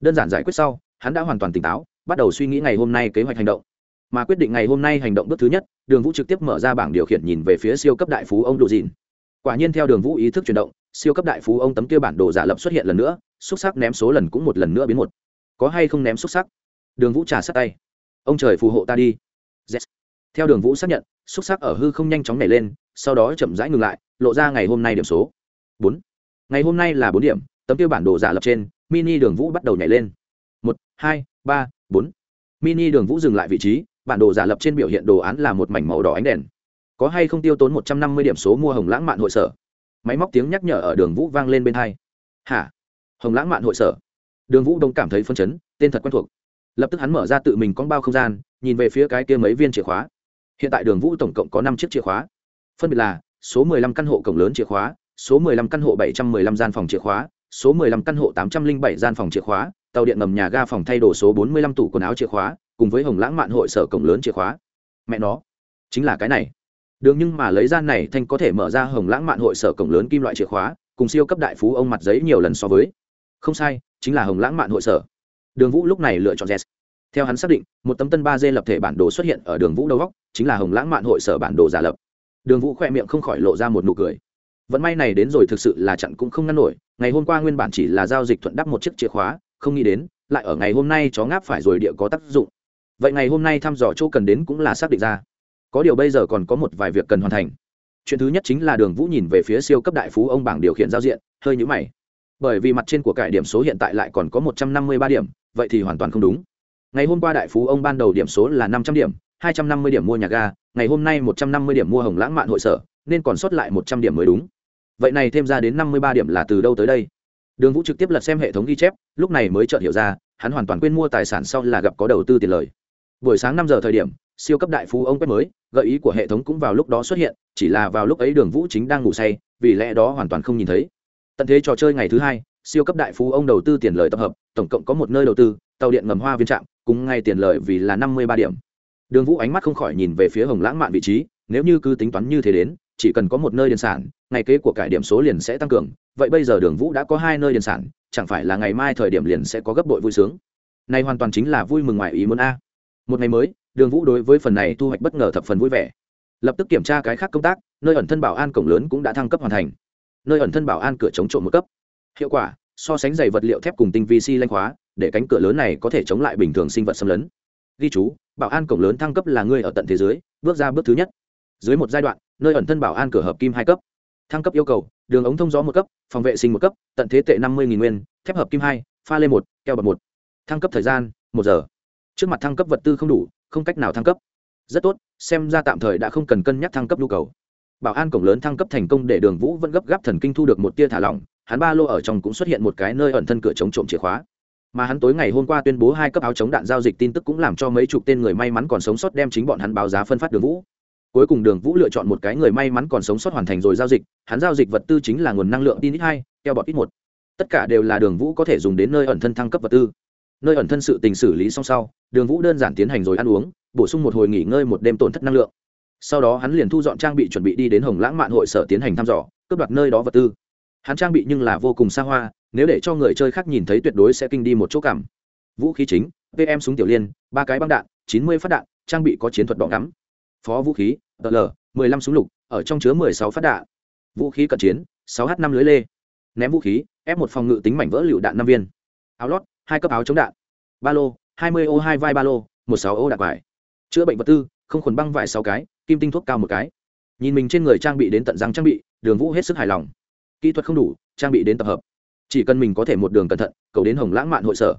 đơn giản giải quyết sau, hắn đã hoàn toàn tỉnh táo bắt đầu suy nghĩ ngày hôm nay kế hoạch hành động. Mà quyết định ngày hôm nay hành động bước thứ nhất, đường vũ trực tiếp mở ra bảng điều khiển nhìn về phía siêu cấp đại phú ông đồ dìn quả nhiên theo đường vũ ý thức chuyển động, siêu cấp đại phú ông tấm kia bản đồ giả lập xuất hiện lần nữa, xúc sắc ném số lần cũng một lần nữa biến một. Có hay không ném xúc sắc? Đường vũ trả sát tay. Ông trời phù hộ ta đi. Yes. theo đường vũ xác nhận, xúc sắc ở hư không nhanh chóng nảy lên, sau đó chậm rãi ngừng lại, lộ ra ngày hôm nay điểm số. Bốn. Ngày hôm nay là bốn điểm, tấm kia bản đồ giả lập trên, mini đường vũ bắt đầu nhảy lên. Một, hai, ba bốn. Mini đường vũ dừng lại vị trí, bản đồ giả lập trên biểu hiện đồ án là một mảnh màu đỏ ánh đèn. Có hay không tiêu tốn một trăm năm mươi điểm số mua hồng lãng mạn hội sở? Máy móc tiếng nhắc nhở ở đường vũ vang lên bên hai. Hả? Hồng lãng mạn hội sở. Đường vũ đông cảm thấy phân chấn, tên thật quen thuộc. Lập tức hắn mở ra tự mình con bao không gian, nhìn về phía cái kia mấy viên chìa khóa. Hiện tại đường vũ tổng cộng có năm chiếc chìa khóa. Phân biệt là số 15 căn hộ cổng lớn chìa khóa, số 15 căn hộ 715 gian phòng chìa khóa số 15 căn hộ 807 gian phòng chìa khóa, tàu điện ngầm nhà ga phòng thay đồ số 45 tủ quần áo chìa khóa, cùng với hồng lãng mạn hội sở cổng lớn chìa khóa. Mẹ nó, chính là cái này. Đường nhưng mà lấy gian này thanh có thể mở ra hồng lãng mạn hội sở cổng lớn kim loại chìa khóa, cùng siêu cấp đại phú ông mặt giấy nhiều lần so với. Không sai, chính là hồng lãng mạn hội sở. Đường vũ lúc này lựa chọn yes theo hắn xác định, một tấm tân ba d lập thể bản đồ xuất hiện ở đường vũ đầu góc, chính là hồng lãng mạn hội sở bản đồ giả lập. Đường vũ khẽ miệng không khỏi lộ ra một nụ cười vận may này đến rồi thực sự là chặn cũng không ngăn nổi, ngày hôm qua nguyên bản chỉ là giao dịch thuận đắp một chiếc chìa khóa, không nghĩ đến, lại ở ngày hôm nay chó ngáp phải rồi địa có tác dụng. Vậy ngày hôm nay thăm dò chỗ cần đến cũng là xác định ra. Có điều bây giờ còn có một vài việc cần hoàn thành. Chuyện thứ nhất chính là đường vũ nhìn về phía siêu cấp đại phú ông bảng điều khiển giao diện, hơi nhũ mày. Bởi vì mặt trên của cải điểm số hiện tại lại còn có một trăm năm mươi ba điểm, vậy thì hoàn toàn không đúng. Ngày hôm qua đại phú ông ban đầu điểm số là năm trăm điểm, hai trăm năm mươi điểm mua nhà ga, ngày hôm nay một trăm năm mươi điểm mua hồng lãng mạn hội sở, nên còn sót lại một trăm điểm mới đúng vậy này thêm ra đến năm mươi ba điểm là từ đâu tới đây? Đường vũ trực tiếp lật xem hệ thống ghi chép, lúc này mới chợt hiểu ra, hắn hoàn toàn quên mua tài sản sau là gặp có đầu tư tiền lời. Buổi sáng năm giờ thời điểm, siêu cấp đại phú ông quét mới, gợi ý của hệ thống cũng vào lúc đó xuất hiện, chỉ là vào lúc ấy đường vũ chính đang ngủ say, vì lẽ đó hoàn toàn không nhìn thấy. Tận thế trò chơi ngày thứ hai, siêu cấp đại phú ông đầu tư tiền lời tập hợp, tổng cộng có một nơi đầu tư, tàu điện ngầm hoa viên trạm, cùng ngay tiền lợi vì là năm mươi ba điểm. Đường vũ ánh mắt không khỏi nhìn về phía hồng lãng mạn vị trí, nếu như cứ tính toán như thế đến chỉ cần có một nơi điền sản, ngày kế của cải điểm số liền sẽ tăng cường. Vậy bây giờ đường vũ đã có hai nơi điền sản, chẳng phải là ngày mai thời điểm liền sẽ có gấp đội vui sướng? Này hoàn toàn chính là vui mừng ngoài ý muốn a. Một ngày mới, đường vũ đối với phần này thu hoạch bất ngờ thập phần vui vẻ. Lập tức kiểm tra cái khác công tác, nơi ẩn thân bảo an cổng lớn cũng đã thăng cấp hoàn thành. Nơi ẩn thân bảo an cửa chống trộm một cấp. Hiệu quả, so sánh dày vật liệu thép cùng tinh vi si lanh khóa, để cánh cửa lớn này có thể chống lại bình thường sinh vật xâm lấn. Ghi chú, bảo an cổng lớn thăng cấp là người ở tận thế giới, bước ra bước thứ nhất. Dưới một giai đoạn nơi ẩn thân bảo an cửa hợp kim hai cấp. Thăng cấp yêu cầu, đường ống thông gió một cấp, phòng vệ sinh một cấp, tận thế tệ năm mươi nguyên, thép hợp kim hai, pha lê một, keo bật một. Thăng cấp thời gian, một giờ. Trước mặt thăng cấp vật tư không đủ, không cách nào thăng cấp. Rất tốt, xem ra tạm thời đã không cần cân nhắc thăng cấp nhu cầu. Bảo an cổng lớn thăng cấp thành công để đường vũ vẫn gấp gáp thần kinh thu được một tia thả lỏng, hắn ba lô ở trong cũng xuất hiện một cái nơi ẩn thân cửa chống trộm chìa khóa. Mà hắn tối ngày hôm qua tuyên bố hai cấp áo chống đạn giao dịch tin tức cũng làm cho mấy chục tên người may mắn còn sống sót đem chính bọn hắn báo giá phân phát đường vũ cuối cùng đường vũ lựa chọn một cái người may mắn còn sống sót hoàn thành rồi giao dịch, hắn giao dịch vật tư chính là nguồn năng lượng tin ít hai, keo bọt ít một. Tất cả đều là đường vũ có thể dùng đến nơi ẩn thân thăng cấp vật tư. Nơi ẩn thân sự tình xử lý xong sau, đường vũ đơn giản tiến hành rồi ăn uống, bổ sung một hồi nghỉ ngơi một đêm tổn thất năng lượng. Sau đó hắn liền thu dọn trang bị chuẩn bị đi đến hồng lãng mạn hội sở tiến hành thăm dò, cướp đoạt nơi đó vật tư. Hắn trang bị nhưng là vô cùng xa hoa, nếu để cho người chơi khác nhìn thấy tuyệt đối sẽ kinh đi một chỗ cảm. Vũ khí chính, pm súng tiểu liên, ba cái băng đạn, chín mươi phát đạn, trang bị có chiến thuật đỏ ngắm phó vũ khí tl mười lăm súng lục, ở trong chứa mười sáu phát đạn. Vũ khí cận chiến, sáu h năm lưới lê. Ném vũ khí, ép một phòng ngự tính mảnh vỡ lựu đạn năm viên. Áo lót, hai cấp áo chống đạn. Ba lô, hai mươi ô hai vai ba lô, một sáu ô đạn vải. Chữa bệnh vật tư, không khuẩn băng vải sáu cái, kim tinh thuốc cao một cái. Nhìn mình trên người trang bị đến tận răng trang bị, đường vũ hết sức hài lòng. Kỹ thuật không đủ, trang bị đến tập hợp. Chỉ cần mình có thể một đường cẩn thận, cầu đến hồng lãng mạn hội sở.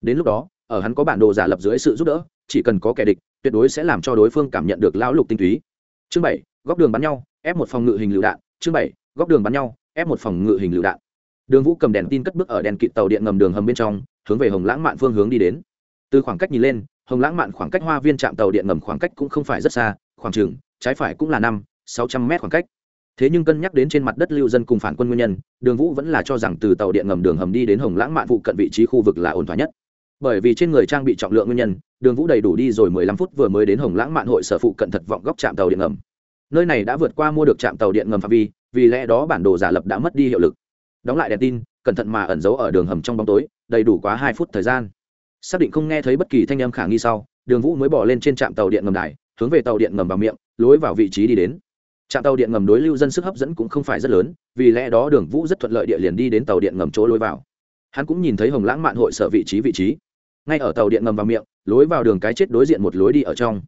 Đến lúc đó, ở hắn có bản đồ giả lập dưới sự giúp đỡ, chỉ cần có kẻ địch tuyệt đối sẽ làm cho đối phương cảm nhận được lão lục tinh túy. Chương bảy, góc đường bắn nhau, ép một phòng ngự hình lựu đạn. Chương bảy, góc đường bắn nhau, ép một phòng ngự hình lựu đạn. Đường vũ cầm đèn tin cất bước ở đèn kịt tàu điện ngầm đường hầm bên trong, hướng về hồng lãng mạn phương hướng đi đến. Từ khoảng cách nhìn lên, hồng lãng mạn khoảng cách hoa viên trạm tàu điện ngầm khoảng cách cũng không phải rất xa, khoảng chừng, trái phải cũng là năm, sáu trăm mét khoảng cách. Thế nhưng cân nhắc đến trên mặt đất lưu dân cùng phản quân nguyên nhân, đường vũ vẫn là cho rằng từ tàu điện ngầm đường hầm đi đến hồng lãng mạn phụ cận vị trí khu vực là ổn thỏa nhất bởi vì trên người trang bị trọng lượng nguyên nhân, đường vũ đầy đủ đi rồi mười lăm phút vừa mới đến hồng lãng mạn hội sở phụ cận thật vọng góc trạm tàu điện ngầm. Nơi này đã vượt qua mua được trạm tàu điện ngầm phạm vi, vì lẽ đó bản đồ giả lập đã mất đi hiệu lực. Đóng lại đèn tin, cẩn thận mà ẩn giấu ở đường hầm trong bóng tối, đầy đủ quá hai phút thời gian. Xác định không nghe thấy bất kỳ thanh âm khả nghi sau, đường vũ mới bỏ lên trên trạm tàu điện ngầm đài, hướng về tàu điện ngầm vào miệng, lối vào vị trí đi đến. Trạm tàu điện ngầm đối lưu dân sức hấp dẫn cũng không phải rất lớn, vì lẽ đó đường vũ rất thuận lợi địa liền đi đến tàu điện ngầm chỗ lối vào. Hắn cũng nhìn thấy hồng lãng mạn hội sở vị trí vị trí ngay ở tàu điện ngầm vào miệng, lối vào đường cái chết đối diện một lối đi ở trong.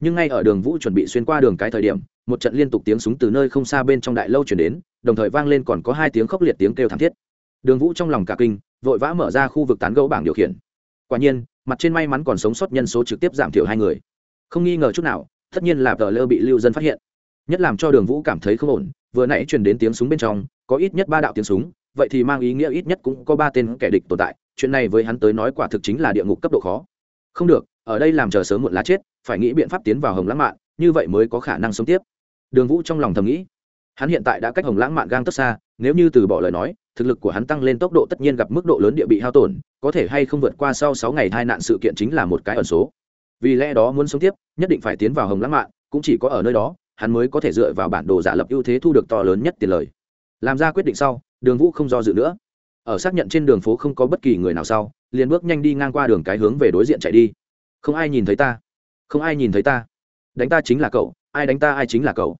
Nhưng ngay ở đường vũ chuẩn bị xuyên qua đường cái thời điểm, một trận liên tục tiếng súng từ nơi không xa bên trong đại lâu chuyển đến, đồng thời vang lên còn có hai tiếng khốc liệt tiếng kêu thảm thiết. Đường vũ trong lòng cả kinh, vội vã mở ra khu vực tán gấu bảng điều khiển. Quả nhiên, mặt trên may mắn còn sống sót nhân số trực tiếp giảm thiểu hai người. Không nghi ngờ chút nào, tất nhiên là tờ lơ bị lưu dân phát hiện. Nhất làm cho đường vũ cảm thấy không ổn, vừa nãy truyền đến tiếng súng bên trong, có ít nhất ba đạo tiếng súng, vậy thì mang ý nghĩa ít nhất cũng có ba tên kẻ địch tồn tại chuyện này với hắn tới nói quả thực chính là địa ngục cấp độ khó. Không được, ở đây làm chờ sớm muộn lá chết, phải nghĩ biện pháp tiến vào hồng lãng mạn, như vậy mới có khả năng sống tiếp. Đường vũ trong lòng thầm nghĩ. Hắn hiện tại đã cách hồng lãng mạn gang tất xa, nếu như từ bỏ lời nói, thực lực của hắn tăng lên tốc độ tất nhiên gặp mức độ lớn địa bị hao tổn, có thể hay không vượt qua sau sáu ngày tai nạn sự kiện chính là một cái ẩn số. Vì lẽ đó muốn sống tiếp, nhất định phải tiến vào hồng lãng mạn, cũng chỉ có ở nơi đó, hắn mới có thể dựa vào bản đồ giả lập ưu thế thu được to lớn nhất tiền lời. Làm ra quyết định sau, đường vũ không do dự nữa ở xác nhận trên đường phố không có bất kỳ người nào sau, liền bước nhanh đi ngang qua đường cái hướng về đối diện chạy đi. Không ai nhìn thấy ta. Không ai nhìn thấy ta. Đánh ta chính là cậu, ai đánh ta ai chính là cậu.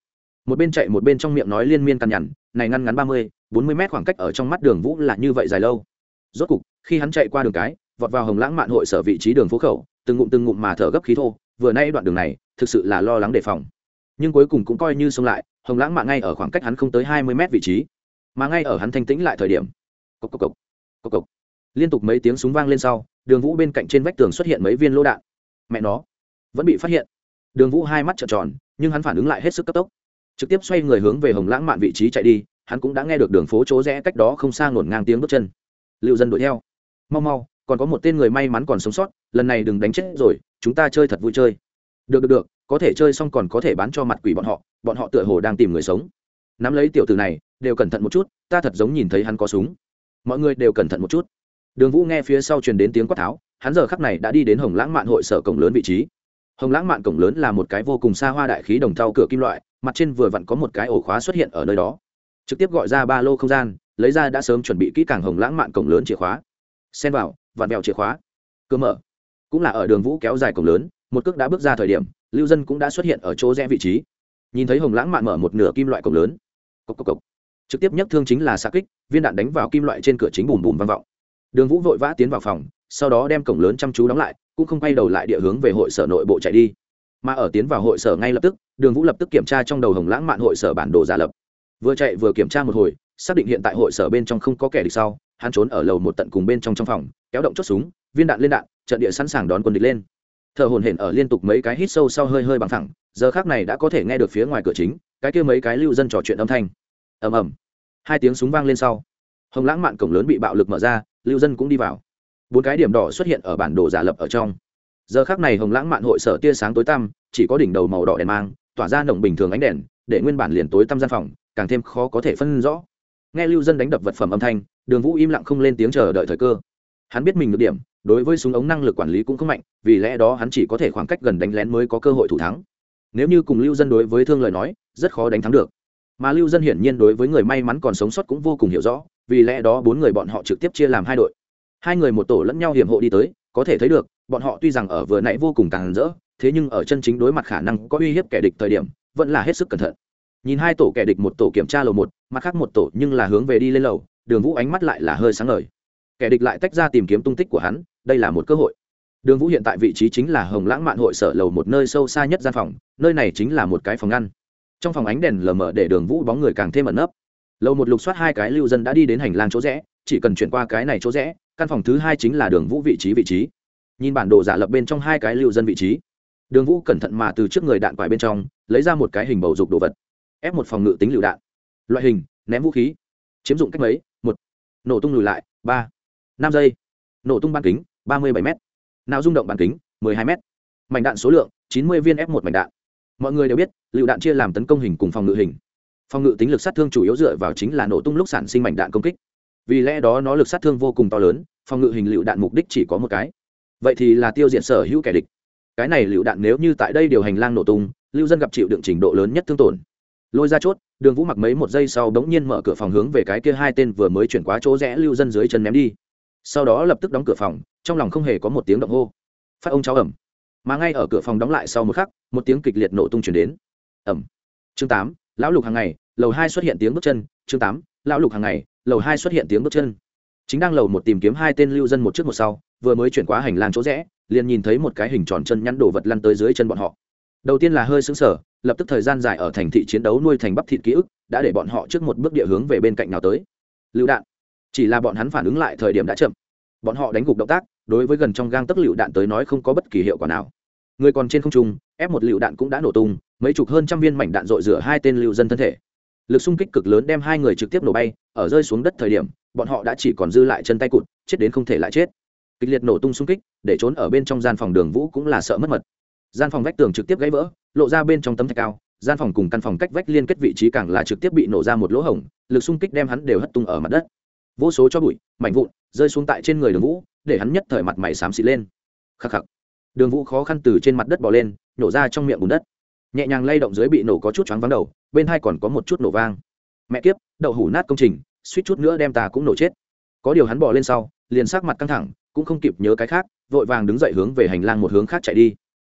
Một bên chạy một bên trong miệng nói liên miên cằn nhằn, này ngăn ngắn ba mươi, bốn mươi mét khoảng cách ở trong mắt đường vũ là như vậy dài lâu. Rốt cục, khi hắn chạy qua đường cái, vọt vào hồng lãng mạn hội sở vị trí đường phố khẩu, từng ngụm từng ngụm mà thở gấp khí thô, vừa nay đoạn đường này, thực sự là lo lắng đề phòng. Nhưng cuối cùng cũng coi như xông lại, hồng lãng mạn ngay ở khoảng cách hắn không tới hai mươi mét vị trí. Mà ngay ở hắn thanh tĩnh lại thời điểm cốc cốc cốc, cốc cốc. liên tục mấy tiếng súng vang lên sau đường vũ bên cạnh trên vách tường xuất hiện mấy viên lô đạn. Mẹ nó vẫn bị phát hiện. Đường vũ hai mắt trợn tròn nhưng hắn phản ứng lại hết sức cấp tốc. Trực tiếp xoay người hướng về hồng lãng mạn vị trí chạy đi hắn cũng đã nghe được đường phố chỗ rẽ cách đó không xa ngổn ngang tiếng bước chân. Liệu dân đuổi theo. Mau mau còn có một tên người may mắn còn sống sót lần này đừng đánh chết rồi chúng ta chơi thật vui chơi. Được được được có thể chơi xong còn có thể bán cho mặt quỷ bọn họ bọn họ tựa hồ đang tìm người sống. Nắm lấy tiểu tử này đều cẩn thận một chút ta thật giống nhìn thấy hắn có súng mọi người đều cẩn thận một chút. Đường vũ nghe phía sau truyền đến tiếng quát tháo, hắn giờ khắc này đã đi đến hồng lãng mạn hội sở cổng lớn vị trí. Hồng lãng mạn cổng lớn là một cái vô cùng xa hoa đại khí đồng thau cửa kim loại, mặt trên vừa vặn có một cái ổ khóa xuất hiện ở nơi đó. Trực tiếp gọi ra ba lô không gian, lấy ra đã sớm chuẩn bị kỹ càng hồng lãng mạn cổng lớn chìa khóa. Xen vào, vặn vẹo chìa khóa. Cơ mở. Cũng là ở đường vũ kéo dài cổng lớn, một cước đã bước ra thời điểm, lưu dân cũng đã xuất hiện ở chỗ rẽ vị trí. Nhìn thấy hồng lãng mạn mở một nửa kim loại cổng lớn. Cốc cốc cốc trực tiếp nhất thương chính là xa kích, viên đạn đánh vào kim loại trên cửa chính bùm bùm vang vọng. Đường vũ vội vã tiến vào phòng, sau đó đem cổng lớn chăm chú đóng lại, cũng không quay đầu lại địa hướng về hội sở nội bộ chạy đi. Mà ở tiến vào hội sở ngay lập tức, đường vũ lập tức kiểm tra trong đầu hồng lãng mạn hội sở bản đồ giả lập. Vừa chạy vừa kiểm tra một hồi, xác định hiện tại hội sở bên trong không có kẻ địch sau, hắn trốn ở lầu một tận cùng bên trong trong phòng, kéo động chốt súng, viên đạn lên đạn, trận địa sẵn sàng đón quân địch lên. Thợ hồn hển ở liên tục mấy cái hít sâu sau hơi hơi bằng thẳng giờ khác này đã có thể nghe được phía ngoài cửa chính, cái kia mấy cái lưu dân trò chuyện âm thanh ầm ầm. Hai tiếng súng vang lên sau, hồng lãng mạn cổng lớn bị bạo lực mở ra, lưu dân cũng đi vào. Bốn cái điểm đỏ xuất hiện ở bản đồ giả lập ở trong. Giờ khác này hồng lãng mạn hội sở tia sáng tối tăm, chỉ có đỉnh đầu màu đỏ đèn mang, tỏa ra nồng bình thường ánh đèn, để nguyên bản liền tối tăm gian phòng, càng thêm khó có thể phân rõ. Nghe lưu dân đánh đập vật phẩm âm thanh, đường vũ im lặng không lên tiếng chờ đợi thời cơ. Hắn biết mình được điểm, đối với súng ống năng lực quản lý cũng không mạnh, vì lẽ đó hắn chỉ có thể khoảng cách gần đánh lén mới có cơ hội thủ thắng. Nếu như cùng lưu dân đối với thương lời nói, rất khó đánh thắng được mà lưu dân hiển nhiên đối với người may mắn còn sống sót cũng vô cùng hiểu rõ, vì lẽ đó bốn người bọn họ trực tiếp chia làm hai đội. Hai người một tổ lẫn nhau hiểm hộ đi tới, có thể thấy được, bọn họ tuy rằng ở vừa nãy vô cùng càng rỡ, thế nhưng ở chân chính đối mặt khả năng có uy hiếp kẻ địch thời điểm, vẫn là hết sức cẩn thận. Nhìn hai tổ kẻ địch một tổ kiểm tra lầu một, mặt khác một tổ nhưng là hướng về đi lên lầu, đường vũ ánh mắt lại là hơi sáng ngời. Kẻ địch lại tách ra tìm kiếm tung tích của hắn, đây là một cơ hội. Đường vũ hiện tại vị trí chính là hồng lãng mạn hội sở lầu một nơi sâu xa nhất gian phòng, nơi này chính là một cái phòng ngăn trong phòng ánh đèn lờ mờ để đường vũ bóng người càng thêm ẩn nấp. Lâu một lục soát hai cái lưu dân đã đi đến hành lang chỗ rẽ, chỉ cần chuyển qua cái này chỗ rẽ, căn phòng thứ hai chính là đường vũ vị trí vị trí. Nhìn bản đồ giả lập bên trong hai cái lưu dân vị trí. Đường vũ cẩn thận mà từ trước người đạn quải bên trong, lấy ra một cái hình bầu dục đồ vật. Ép một phòng ngự tính lựu đạn. Loại hình, ném vũ khí. Chiếm dụng cách mấy? Một. Nổ tung lùi lại. Ba. Năm giây. Nổ tung bán kính, ba mươi bảy m nào rung động bán kính 12 m mảnh đạn số lượng 90 viên f một mảnh đạn mọi người đều biết, lựu đạn chia làm tấn công hình cùng phòng ngự hình. Phòng ngự tính lực sát thương chủ yếu dựa vào chính là nổ tung lúc sản sinh mảnh đạn công kích. Vì lẽ đó nó lực sát thương vô cùng to lớn, phòng ngự hình lựu đạn mục đích chỉ có một cái. Vậy thì là tiêu diệt sở hữu kẻ địch. Cái này lựu đạn nếu như tại đây điều hành lang nổ tung, lưu dân gặp chịu đựng trình độ lớn nhất thương tổn. Lôi ra chốt, đường vũ mặc mấy một giây sau đống nhiên mở cửa phòng hướng về cái kia hai tên vừa mới chuyển qua chỗ rẽ lưu dân dưới chân ném đi. Sau đó lập tức đóng cửa phòng, trong lòng không hề có một tiếng động hô. Phát ông cháu ẩm mà ngay ở cửa phòng đóng lại sau một khắc, một tiếng kịch liệt nổ tung chuyển đến. Ẩm chương tám, lão lục hàng ngày, lầu hai xuất hiện tiếng bước chân. Chương tám, lão lục hàng ngày, lầu hai xuất hiện tiếng bước chân. Chính đang lầu một tìm kiếm hai tên lưu dân một trước một sau, vừa mới chuyển qua hành lang chỗ rẽ, liền nhìn thấy một cái hình tròn chân nhắn đổ vật lăn tới dưới chân bọn họ. Đầu tiên là hơi xứng sở lập tức thời gian dài ở thành thị chiến đấu nuôi thành bắp thịt ký ức, đã để bọn họ trước một bước địa hướng về bên cạnh nào tới. Lựu đạn. Chỉ là bọn hắn phản ứng lại thời điểm đã chậm bọn họ đánh gục động tác, đối với gần trong gang tấc lựu đạn tới nói không có bất kỳ hiệu quả nào. Người còn trên không trung ép một lựu đạn cũng đã nổ tung, mấy chục hơn trăm viên mảnh đạn dội rửa hai tên lưu dân thân thể. Lực xung kích cực lớn đem hai người trực tiếp nổ bay, ở rơi xuống đất thời điểm, bọn họ đã chỉ còn dư lại chân tay cụt, chết đến không thể lại chết. Kịch liệt nổ tung xung kích, để trốn ở bên trong gian phòng đường vũ cũng là sợ mất mật. Gian phòng vách tường trực tiếp gãy vỡ, lộ ra bên trong tấm thạch cao, gian phòng cùng căn phòng cách vách liên kết vị trí càng là trực tiếp bị nổ ra một lỗ hổng, lực xung kích đem hắn đều hất tung ở mặt đất. Vô số cho bụi, mảnh vụn rơi xuống tại trên người đường vũ, để hắn nhất thời mặt mày xám xịt lên. Khắc khắc. Đường vũ khó khăn từ trên mặt đất bỏ lên, nổ ra trong miệng bùn đất. Nhẹ nhàng lay động dưới bị nổ có chút choáng vắng đầu, bên hai còn có một chút nổ vang. Mẹ kiếp, đậu hủ nát công trình, suýt chút nữa đem ta cũng nổ chết. Có điều hắn bỏ lên sau, liền sắc mặt căng thẳng, cũng không kịp nhớ cái khác, vội vàng đứng dậy hướng về hành lang một hướng khác chạy đi.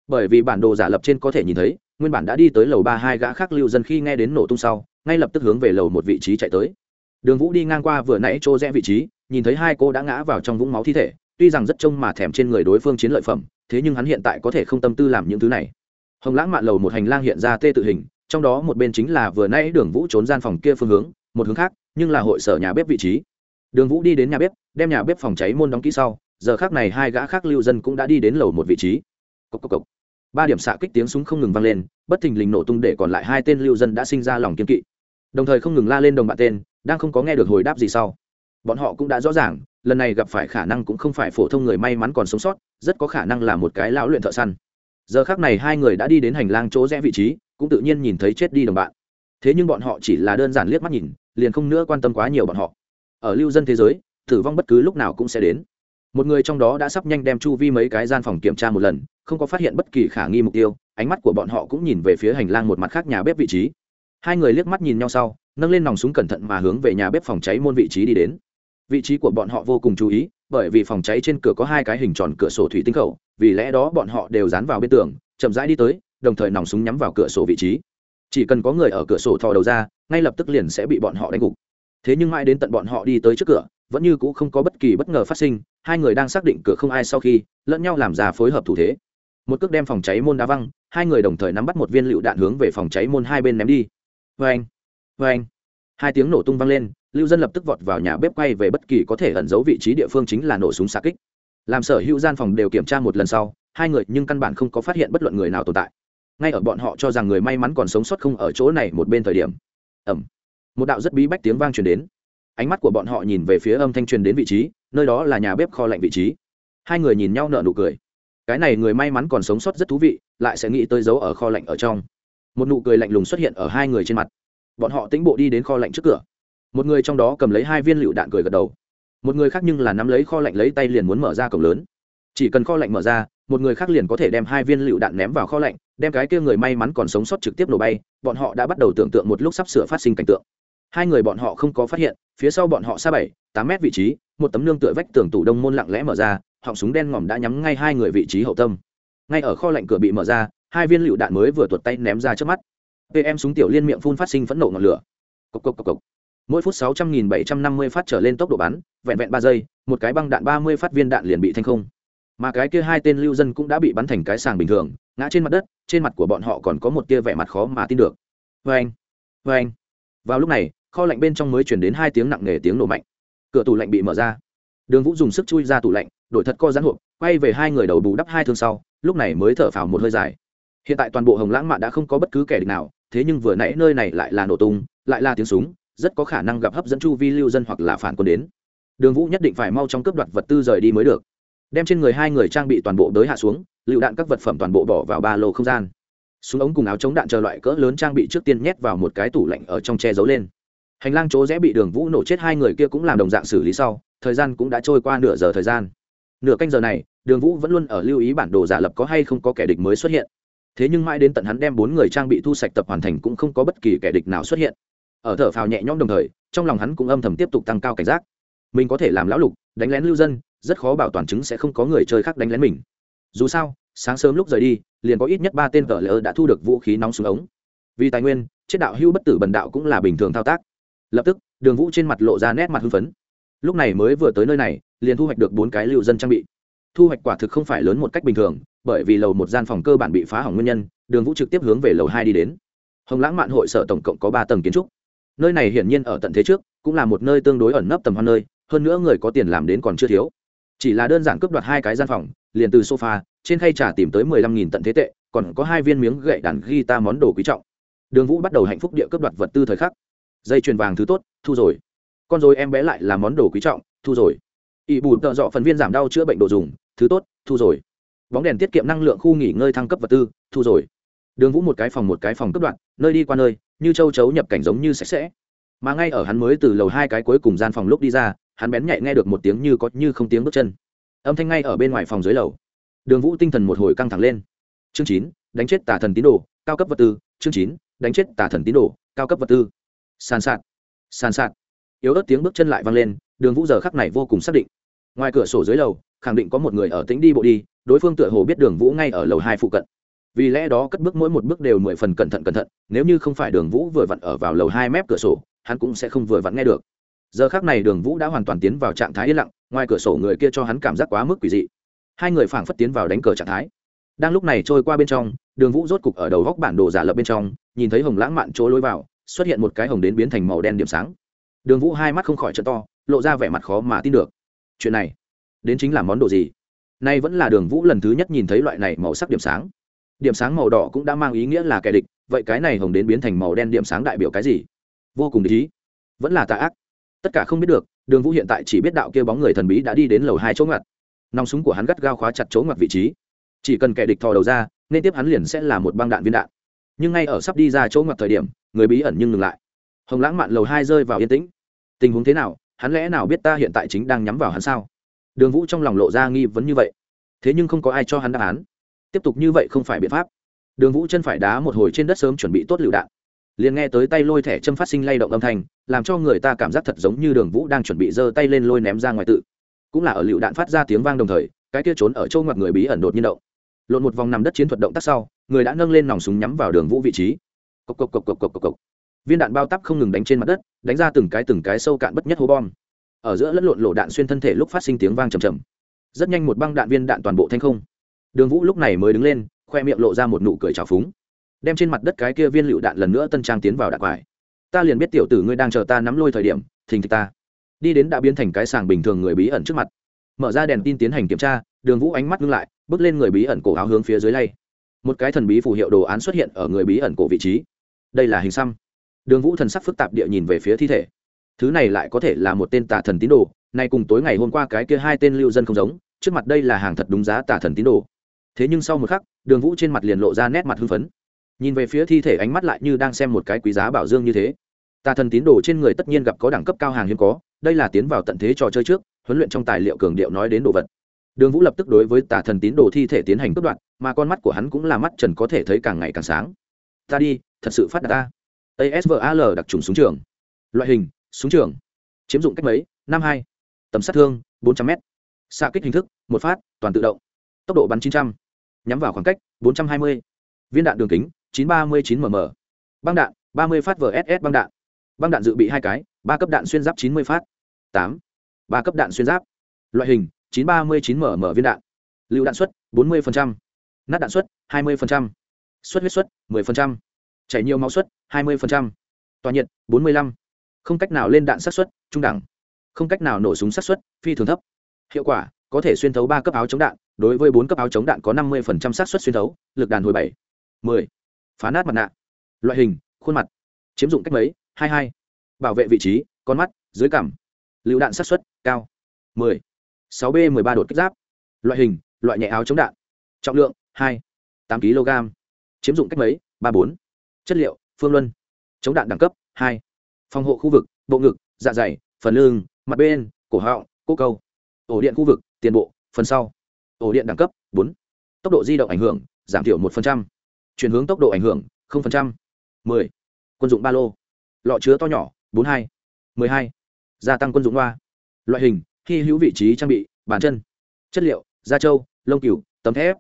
Bởi vì bản đồ giả lập trên có thể nhìn thấy, nguyên bản đã đi tới lầu ba hai gã khác lưu dân khi nghe đến nổ tung sau, ngay lập tức hướng về lầu một vị trí chạy tới. Đường vũ đi ngang qua vừa nãy chỗ rẽ vị trí nhìn thấy hai cô đã ngã vào trong vũng máu thi thể, tuy rằng rất trông mà thèm trên người đối phương chiến lợi phẩm, thế nhưng hắn hiện tại có thể không tâm tư làm những thứ này. Hồng lãng mạn lầu một hành lang hiện ra tê tự hình, trong đó một bên chính là vừa nãy đường vũ trốn gian phòng kia phương hướng, một hướng khác, nhưng là hội sở nhà bếp vị trí. Đường vũ đi đến nhà bếp, đem nhà bếp phòng cháy môn đóng kỹ sau, giờ khác này hai gã khác lưu dân cũng đã đi đến lầu một vị trí. Cốc cốc cốc. ba điểm xạ kích tiếng súng không ngừng vang lên, bất thình lình nổ tung để còn lại hai tên lưu dân đã sinh ra lòng kiên kỵ. Đồng thời không ngừng la lên đồng bạn tên, đang không có nghe được hồi đáp gì sau bọn họ cũng đã rõ ràng, lần này gặp phải khả năng cũng không phải phổ thông người may mắn còn sống sót, rất có khả năng là một cái lão luyện thợ săn. Giờ khác này hai người đã đi đến hành lang chỗ rẽ vị trí, cũng tự nhiên nhìn thấy chết đi đồng bạn. Thế nhưng bọn họ chỉ là đơn giản liếc mắt nhìn, liền không nữa quan tâm quá nhiều bọn họ. Ở lưu dân thế giới, tử vong bất cứ lúc nào cũng sẽ đến. Một người trong đó đã sắp nhanh đem chu vi mấy cái gian phòng kiểm tra một lần, không có phát hiện bất kỳ khả nghi mục tiêu, ánh mắt của bọn họ cũng nhìn về phía hành lang một mặt khác nhà bếp vị trí. Hai người liếc mắt nhìn nhau sau, nâng lên nòng súng cẩn thận mà hướng về nhà bếp phòng cháy môn vị trí đi đến vị trí của bọn họ vô cùng chú ý, bởi vì phòng cháy trên cửa có hai cái hình tròn cửa sổ thủy tinh khẩu, vì lẽ đó bọn họ đều dán vào bên tường, chậm rãi đi tới, đồng thời nòng súng nhắm vào cửa sổ vị trí. Chỉ cần có người ở cửa sổ thò đầu ra, ngay lập tức liền sẽ bị bọn họ đánh gục. Thế nhưng mãi đến tận bọn họ đi tới trước cửa, vẫn như c ũ không có bất kỳ bất ngờ phát sinh, hai người đang xác định cửa không ai sau khi, lẫn nhau làm ra phối hợp thủ thế. Một cước đem phòng cháy môn đá văng, hai người đồng thời nắm bắt một viên lựu đạn hướng về phòng cháy môn hai bên ném đi. Vê anh vê anh hai tiếng nổ tung vang lên lưu dân lập tức vọt vào nhà bếp quay về bất kỳ có thể ẩn giấu vị trí địa phương chính là nổ súng xa kích. Làm sở hữu gian phòng đều kiểm tra một lần sau, hai người nhưng căn bản không có phát hiện bất luận người nào tồn tại. Ngay ở bọn họ cho rằng người may mắn còn sống sót không ở chỗ này một bên thời điểm ẩm một đạo rất bí bách tiếng vang truyền đến. Ánh mắt của bọn họ nhìn về phía âm thanh truyền đến vị trí, nơi đó là nhà bếp kho lạnh vị trí. Hai người nhìn nhau nở nụ cười. Cái này người may mắn còn sống sót rất thú vị, lại sẽ nghĩ tới giấu ở kho lạnh ở trong. Một nụ cười lạnh lùng xuất hiện ở hai người trên mặt. Bọn họ tĩnh bộ đi đến kho lạnh trước cửa một người trong đó cầm lấy hai viên lựu đạn cười gật đầu. Một người khác nhưng là nắm lấy kho lạnh lấy tay liền muốn mở ra cổng lớn. Chỉ cần kho lạnh mở ra, một người khác liền có thể đem hai viên lựu đạn ném vào kho lạnh, đem cái kia người may mắn còn sống sót trực tiếp nổ bay, bọn họ đã bắt đầu tưởng tượng một lúc sắp sửa phát sinh cảnh tượng. Hai người bọn họ không có phát hiện, phía sau bọn họ xa bảy, tám mét vị trí, một tấm nương tựa vách tường tủ đông môn lặng lẽ mở ra, họng súng đen ngòm đã nhắm ngay hai người vị trí hậu tâm. Ngay ở kho lạnh cửa bị mở ra, hai viên lựu đạn mới vừa tuột tay ném ra trước mắt. Pm súng tiểu liên miệng phun phát sinh phẫn nộ ngọn lửa. Cộc cộc cộc cộc mỗi phút sáu trăm nghìn bảy trăm năm mươi phát trở lên tốc độ bắn, vẹn vẹn ba giây, một cái băng đạn ba mươi phát viên đạn liền bị thanh không. Mà cái kia hai tên lưu dân cũng đã bị bắn thành cái sàng bình thường, ngã trên mặt đất, trên mặt của bọn họ còn có một tia vẻ mặt khó mà tin được. Vê anh anh vào lúc này, kho lạnh bên trong mới chuyển đến hai tiếng nặng nề tiếng nổ mạnh. Cửa tủ lạnh bị mở ra. Đường vũ dùng sức chui ra tủ lạnh, đổi thật co giãn hộp, quay về hai người đầu bù đắp hai thương sau, lúc này mới thở phào một hơi dài. Hiện tại toàn bộ hồng lãng mạn đã không có bất cứ kẻ địch nào, thế nhưng vừa nãy nơi này lại là nổ tung, lại là tiếng súng rất có khả năng gặp hấp dẫn chu vi lưu dân hoặc là phản quân đến. Đường vũ nhất định phải mau trong cướp đoạt vật tư rời đi mới được. Đem trên người hai người trang bị toàn bộ đới hạ xuống, lựu đạn các vật phẩm toàn bộ bỏ vào ba lô không gian. Súng ống cùng áo chống đạn chờ loại cỡ lớn trang bị trước tiên nhét vào một cái tủ lạnh ở trong che giấu lên. Hành lang chỗ rẽ bị đường vũ nổ chết hai người kia cũng làm đồng dạng xử lý sau, thời gian cũng đã trôi qua nửa giờ thời gian. Nửa canh giờ này, đường vũ vẫn luôn ở lưu ý bản đồ giả lập có hay không có kẻ địch mới xuất hiện. Thế nhưng mãi đến tận hắn đem bốn người trang bị thu sạch tập hoàn thành cũng không có bất kỳ kẻ địch nào xuất hiện ở thở phào nhẹ nhõm đồng thời, trong lòng hắn cũng âm thầm tiếp tục tăng cao cảnh giác. Mình có thể làm lão lục, đánh lén lưu dân, rất khó bảo toàn chứng sẽ không có người chơi khác đánh lén mình. Dù sao, sáng sớm lúc rời đi, liền có ít nhất ba tên vợ lỡ đã thu được vũ khí nóng xuống ống. Vì tài nguyên, chết đạo hưu bất tử bần đạo cũng là bình thường thao tác. Lập tức, đường vũ trên mặt lộ ra nét mặt hưng phấn. Lúc này mới vừa tới nơi này, liền thu hoạch được bốn cái lưu dân trang bị. Thu hoạch quả thực không phải lớn một cách bình thường, bởi vì lầu một gian phòng cơ bản bị phá hỏng nguyên nhân, đường vũ trực tiếp hướng về lầu hai đi đến. Hồng lãng mạn hội sở tổng cộng có ba tầng kiến trúc nơi này hiển nhiên ở tận thế trước, cũng là một nơi tương đối ẩn nấp tầm hoan nơi, hơn nữa người có tiền làm đến còn chưa thiếu. Chỉ là đơn giản cướp đoạt hai cái gian phòng, liền từ sofa, trên khay trà tìm tới mười lăm nghìn tận thế tệ, còn có hai viên miếng gậy đàn guitar món đồ quý trọng. Đường vũ bắt đầu hạnh phúc địa cướp đoạt vật tư thời khắc. Dây chuyền vàng thứ tốt, thu rồi. Con rồi em bé lại là món đồ quý trọng, thu rồi. Ỵ bù tợ dọ phần viên giảm đau chữa bệnh đồ dùng, thứ tốt, thu rồi. Bóng đèn tiết kiệm năng lượng khu nghỉ ngơi thăng cấp vật tư, thu rồi đường vũ một cái phòng một cái phòng cấp đoạn, nơi đi qua nơi, như châu chấu nhập cảnh giống như sạch sẽ. Mà ngay ở hắn mới từ lầu hai cái cuối cùng gian phòng lúc đi ra, hắn bén nhạy nghe được một tiếng như có như không tiếng bước chân. Âm thanh ngay ở bên ngoài phòng dưới lầu. Đường vũ tinh thần một hồi căng thẳng lên. Chương chín, đánh chết tà thần tín đồ, cao cấp vật tư. Chương chín, đánh chết tà thần tín đồ, cao cấp vật tư. Sàn sạt sàn sạt. Yếu ớt tiếng bước chân lại vang lên, đường vũ giờ khắc này vô cùng xác định. Ngoài cửa sổ dưới lầu, khẳng định có một người ở tĩnh đi bộ đi, đối phương tựa hồ biết đường vũ ngay ở lầu hai phụ cận vì lẽ đó cất bước mỗi một bước đều mười phần cẩn thận cẩn thận, nếu như không phải đường vũ vừa vặn ở vào lầu hai mép cửa sổ, hắn cũng sẽ không vừa vặn nghe được. Giờ khác này đường vũ đã hoàn toàn tiến vào trạng thái yên lặng, ngoài cửa sổ người kia cho hắn cảm giác quá mức quỷ dị. Hai người phảng phất tiến vào đánh cờ trạng thái. Đang lúc này trôi qua bên trong, đường vũ rốt cục ở đầu góc bản đồ giả lập bên trong, nhìn thấy hồng lãng mạn chỗ lối vào, xuất hiện một cái hồng đến biến thành màu đen điểm sáng. Đường vũ hai mắt không khỏi trận to, lộ ra vẻ mặt khó mà tin được. Chuyện này, đến chính là món đồ gì? Nay vẫn là đường vũ lần thứ nhất nhìn thấy loại này màu sắc điểm sáng điểm sáng màu đỏ cũng đã mang ý nghĩa là kẻ địch, vậy cái này hồng đến biến thành màu đen điểm sáng đại biểu cái gì? Vô cùng để ý. Vẫn là tà ác. Tất cả không biết được, đường vũ hiện tại chỉ biết đạo kia bóng người thần bí đã đi đến lầu hai chỗ ngặt nòng súng của hắn gắt gao khóa chặt chỗ ngặt vị trí. Chỉ cần kẻ địch thò đầu ra, nên tiếp hắn liền sẽ là một băng đạn viên đạn. Nhưng ngay ở sắp đi ra chỗ ngặt thời điểm, người bí ẩn nhưng ngừng lại. Hồng lãng mạn lầu hai rơi vào yên tĩnh. Tình huống thế nào? Hắn lẽ nào biết ta hiện tại chính đang nhắm vào hắn sao? Đường vũ trong lòng lộ ra nghi vấn như vậy. Thế nhưng không có ai cho hắn đáp án tiếp tục như vậy không phải biện pháp. Đường vũ chân phải đá một hồi trên đất sớm chuẩn bị tốt lựu đạn. Liền nghe tới tay lôi thẻ châm phát sinh lay động âm thanh, làm cho người ta cảm giác thật giống như đường vũ đang chuẩn bị giơ tay lên lôi ném ra ngoài tự. Cũng là ở lựu đạn phát ra tiếng vang đồng thời, cái kia trốn ở châu ngoặt người bí ẩn đột nhiên động. Lộn một vòng nằm đất chiến thuật động tác sau, người đã nâng lên nòng súng nhắm vào đường vũ vị trí. Cộc cộc cộc cộc cộc cộc cộc. Viên đạn bao tắp không ngừng đánh trên mặt đất, đánh ra từng cái từng cái sâu cạn bất nhất hố bom. Ở giữa lẫn lộn lộ đạn xuyên thân thể lúc phát sinh tiếng vang trầm trầm rất nhanh một băng đạn viên đạn toàn bộ thanh không đường vũ lúc này mới đứng lên, khoe miệng lộ ra một nụ cười trào phúng. Đem trên mặt đất cái kia viên lựu đạn lần nữa tân trang tiến vào đạn quải. Ta liền biết tiểu tử ngươi đang chờ ta nắm lôi thời điểm, thình thịch ta. Đi đến đã biến thành cái sàng bình thường người bí ẩn trước mặt. Mở ra đèn tin tiến hành kiểm tra, đường vũ ánh mắt ngưng lại, bước lên người bí ẩn cổ áo hướng phía dưới lay. Một cái thần bí phù hiệu đồ án xuất hiện ở người bí ẩn cổ vị trí. Đây là hình xăm. Đường vũ thần sắc phức tạp địa nhìn về phía thi thể. Thứ này lại có thể là một tên tà thần tín đồ, nay cùng tối ngày hôm qua cái kia hai tên lưu dân không giống, trước mặt đây là hàng thật đúng giá tà thần tín đồ thế nhưng sau một khắc, đường vũ trên mặt liền lộ ra nét mặt hưng phấn. Nhìn về phía thi thể ánh mắt lại như đang xem một cái quý giá bảo dương như thế. Tà thần tín đồ trên người tất nhiên gặp có đẳng cấp cao hàng hiếm có, đây là tiến vào tận thế trò chơi trước, huấn luyện trong tài liệu cường điệu nói đến đồ vật. Đường vũ lập tức đối với tà thần tín đồ thi thể tiến hành cướp đoạt, mà con mắt của hắn cũng là mắt trần có thể thấy càng ngày càng sáng. Ta đi, thật sự phát đạt ta. Asval đặc trùng súng trường. Loại hình, súng trường. Chiếm dụng cách mấy? Năm hai. Tầm sát thương, bốn trăm m xạ kích hình thức, một phát, toàn tự động. Tốc độ bắn chín trăm nhắm vào khoảng cách 420. viên đạn đường kính 939 mm băng đạn 30 phát vss băng đạn. Băng đạn dự bị hai cái ba cấp đạn xuyên giáp 90 phát. 8. ba cấp đạn xuyên giáp. Loại hình 939 mm viên đạn. Lưu đạn suất 40%, nát đạn suất 20%, suất huyết suất 10%, chảy nhiều máu suất 20%, tỏa nhiệt 45, không cách nào lên đạn sát suất trung đẳng, không cách nào nổ súng sát suất phi thường thấp. Hiệu quả: có thể xuyên thấu ba cấp áo chống đạn, đối với bốn cấp áo chống đạn có năm mươi sát suất xuyên thấu, lực đàn hồi bảy, mười. Phá nát mặt nạ. Loại hình, khuôn mặt. Chiếm dụng cách mấy? Hai hai. Bảo vệ vị trí, con mắt, dưới cằm. Lựu đạn sát suất, cao. mười. Sáu b, mười ba đột kích giáp. Loại hình, loại nhẹ áo chống đạn. Trọng lượng, hai. Tám kg. Chiếm dụng cách mấy? Ba bốn. Chất liệu, phương luân. Chống đạn đẳng cấp, hai. Phòng hộ khu vực, bộ ngực dạ dày, phần lưng, mặt bên, cổ họng cổ câu. Ổ điện khu vực, tiền bộ, phần sau ổ điện đẳng cấp, bốn. Tốc độ di động ảnh hưởng, giảm thiểu một chuyển hướng tốc độ ảnh hưởng mười. Quân dụng ba lô. Lọ chứa to nhỏ, bốn hai. Mười hai. Gia tăng quân dụng loa. Loại hình khi hữu vị trí trang bị, bàn chân. Chất liệu, da trâu, lông cừu, tấm thép.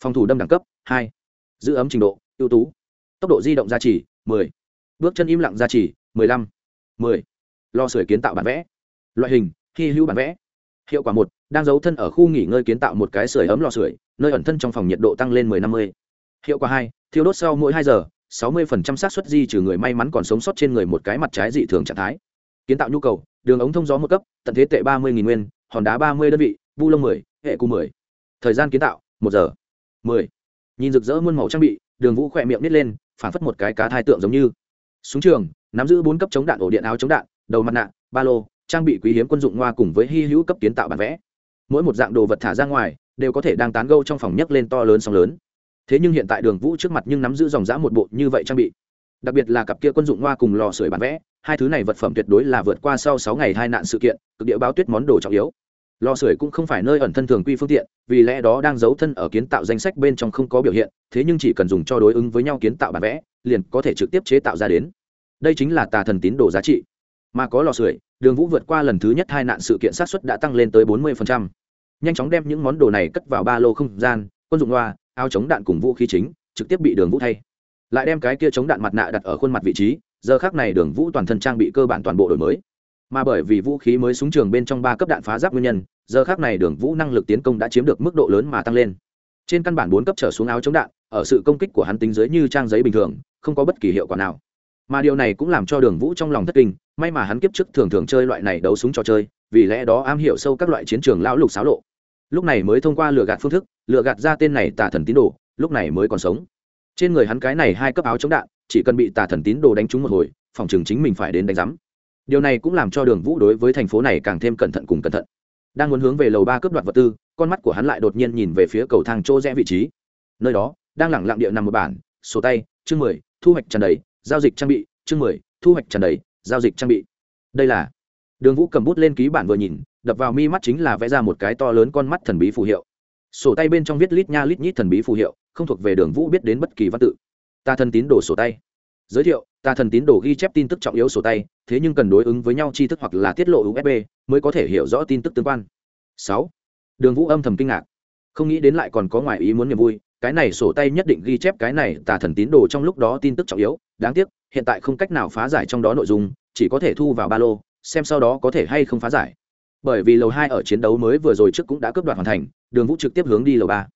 Phòng thủ đâm đẳng cấp, hai. Giữ ấm trình độ, ưu tú. Tốc độ di động gia trì, mười. Bước chân im lặng gia trì, mười lăm. Mười. Lo sưởi kiến tạo bản vẽ. Loại hình khi hữu bản vẽ hiệu quả một, đang giấu thân ở khu nghỉ ngơi kiến tạo một cái sưởi ấm lò sưởi, nơi ẩn thân trong phòng nhiệt độ tăng lên mười năm mươi. Hiệu quả hai, thiêu đốt sau mỗi hai giờ, sáu mươi phần trăm xác suất di trừ người may mắn còn sống sót trên người một cái mặt trái dị thường trạng thái. Kiến tạo nhu cầu, đường ống thông gió một cấp, tận thế tệ ba mươi nghìn nguyên, hòn đá ba mươi đơn vị, bu lông mười, hệ cu mười. Thời gian kiến tạo, một giờ. mười. Nhìn rực rỡ muôn màu trang bị, đường vũ khỏe miệng nít lên phản phất một cái cá thai tượng giống như. Súng trường, nắm giữ bốn cấp chống đạn ổ điện áo chống đạn, đầu mặt nạ, ba lô trang bị quý hiếm quân dụng ngoa cùng với hy hữu cấp kiến tạo bản vẽ. Mỗi một dạng đồ vật thả ra ngoài đều có thể đang tán gâu trong phòng nhấc lên to lớn sóng lớn. Thế nhưng hiện tại đường vũ trước mặt nhưng nắm giữ dòng giã một bộ như vậy trang bị. Đặc biệt là cặp kia quân dụng ngoa cùng lò sưởi bản vẽ, hai thứ này vật phẩm tuyệt đối là vượt qua sau sáu ngày hai nạn sự kiện, cực địa báo tuyết món đồ trọng yếu. Lò sưởi cũng không phải nơi ẩn thân thường quy phương tiện, vì lẽ đó đang giấu thân ở kiến tạo danh sách bên trong không có biểu hiện, thế nhưng chỉ cần dùng cho đối ứng với nhau kiến tạo bản vẽ, liền có thể trực tiếp chế tạo ra đến. Đây chính là tà thần tín đồ giá trị. Mà có lò sưởi đường vũ vượt qua lần thứ nhất hai nạn sự kiện sát xuất đã tăng lên tới bốn mươi nhanh chóng đem những món đồ này cất vào ba lô không gian, quân dụng loa, áo chống đạn cùng vũ khí chính, trực tiếp bị đường vũ thay. Lại đem cái kia chống đạn mặt nạ đặt ở khuôn mặt vị trí, giờ khác này đường vũ toàn thân trang bị cơ bản toàn bộ đổi mới. Mà bởi vì vũ khí mới súng trường bên trong ba cấp đạn phá giáp nguyên nhân, giờ khác này đường vũ năng lực tiến công đã chiếm được mức độ lớn mà tăng lên. Trên căn bản bốn cấp trở xuống áo chống đạn, ở sự công kích của hắn tính dưới như trang giấy bình thường, không có bất kỳ hiệu quả nào mà điều này cũng làm cho đường vũ trong lòng thất kinh, may mà hắn kiếp trước thường thường chơi loại này đấu súng trò chơi, vì lẽ đó am hiểu sâu các loại chiến trường lão lục xáo lộ. Lúc này mới thông qua lừa gạt phương thức, lừa gạt ra tên này tà thần tín đồ, lúc này mới còn sống. Trên người hắn cái này hai cấp áo chống đạn, chỉ cần bị tà thần tín đồ đánh trúng một hồi, phòng trường chính mình phải đến đánh giám. Điều này cũng làm cho đường vũ đối với thành phố này càng thêm cẩn thận cùng cẩn thận. Đang muốn hướng về lầu ba cướp đoạt vật tư, con mắt của hắn lại đột nhiên nhìn về phía cầu thang chỗ rẽ vị trí. Nơi đó, đang lẳng lặng địa nằm một bản, sổ tay, chương mười, thu hoạch tràn đầy giao dịch trang bị, chương mười, thu hoạch tràn đầy, giao dịch trang bị. Đây là, đường vũ cầm bút lên ký bản vừa nhìn, đập vào mi mắt chính là vẽ ra một cái to lớn con mắt thần bí phù hiệu. Sổ tay bên trong viết lít nha lít nhít thần bí phù hiệu, không thuộc về đường vũ biết đến bất kỳ văn tự. Ta thần tín đồ sổ tay. Giới thiệu, ta thần tín đồ ghi chép tin tức trọng yếu sổ tay, thế nhưng cần đối ứng với nhau tri thức hoặc là tiết lộ usb mới có thể hiểu rõ tin tức tương quan. Sáu, đường vũ âm thầm kinh ngạc. Không nghĩ đến lại còn có ngoài ý muốn niềm vui cái này sổ tay nhất định ghi chép cái này tà thần tín đồ trong lúc đó tin tức trọng yếu, đáng tiếc, hiện tại không cách nào phá giải trong đó nội dung, chỉ có thể thu vào ba lô, xem sau đó có thể hay không phá giải. Bởi vì lầu hai ở chiến đấu mới vừa rồi trước cũng đã cướp đoạt hoàn thành, đường vũ trực tiếp hướng đi lầu ba.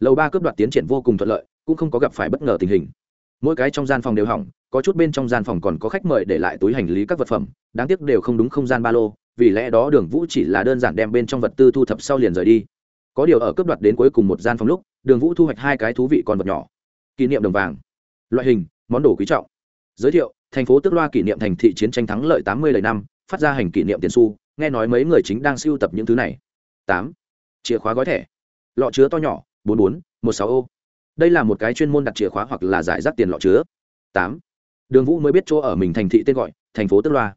Lầu ba cướp đoạt tiến triển vô cùng thuận lợi, cũng không có gặp phải bất ngờ tình hình. Mỗi cái trong gian phòng đều hỏng, có chút bên trong gian phòng còn có khách mời để lại túi hành lý các vật phẩm, đáng tiếc đều không đúng không gian ba lô, vì lẽ đó đường vũ chỉ là đơn giản đem bên trong vật tư thu thập sau liền rời đi. Có điều ở cướp đoạt đến cuối cùng một gian phòng lúc đường vũ thu hoạch hai cái thú vị còn vật nhỏ. Kỷ niệm đồng vàng. Loại hình, món đồ quý trọng. Giới thiệu, thành phố tức loa kỷ niệm thành thị chiến tranh thắng lợi tám mươi lời năm, phát ra hành kỷ niệm tiền su nghe nói mấy người chính đang siêu tập những thứ này. Tám. Chìa khóa gói thẻ. Lọ chứa to nhỏ, bốn bốn, một sáu ô. Đây là một cái chuyên môn đặt chìa khóa hoặc là giải rác tiền lọ chứa. Tám. Đường vũ mới biết chỗ ở mình thành thị tên gọi, thành phố tức loa.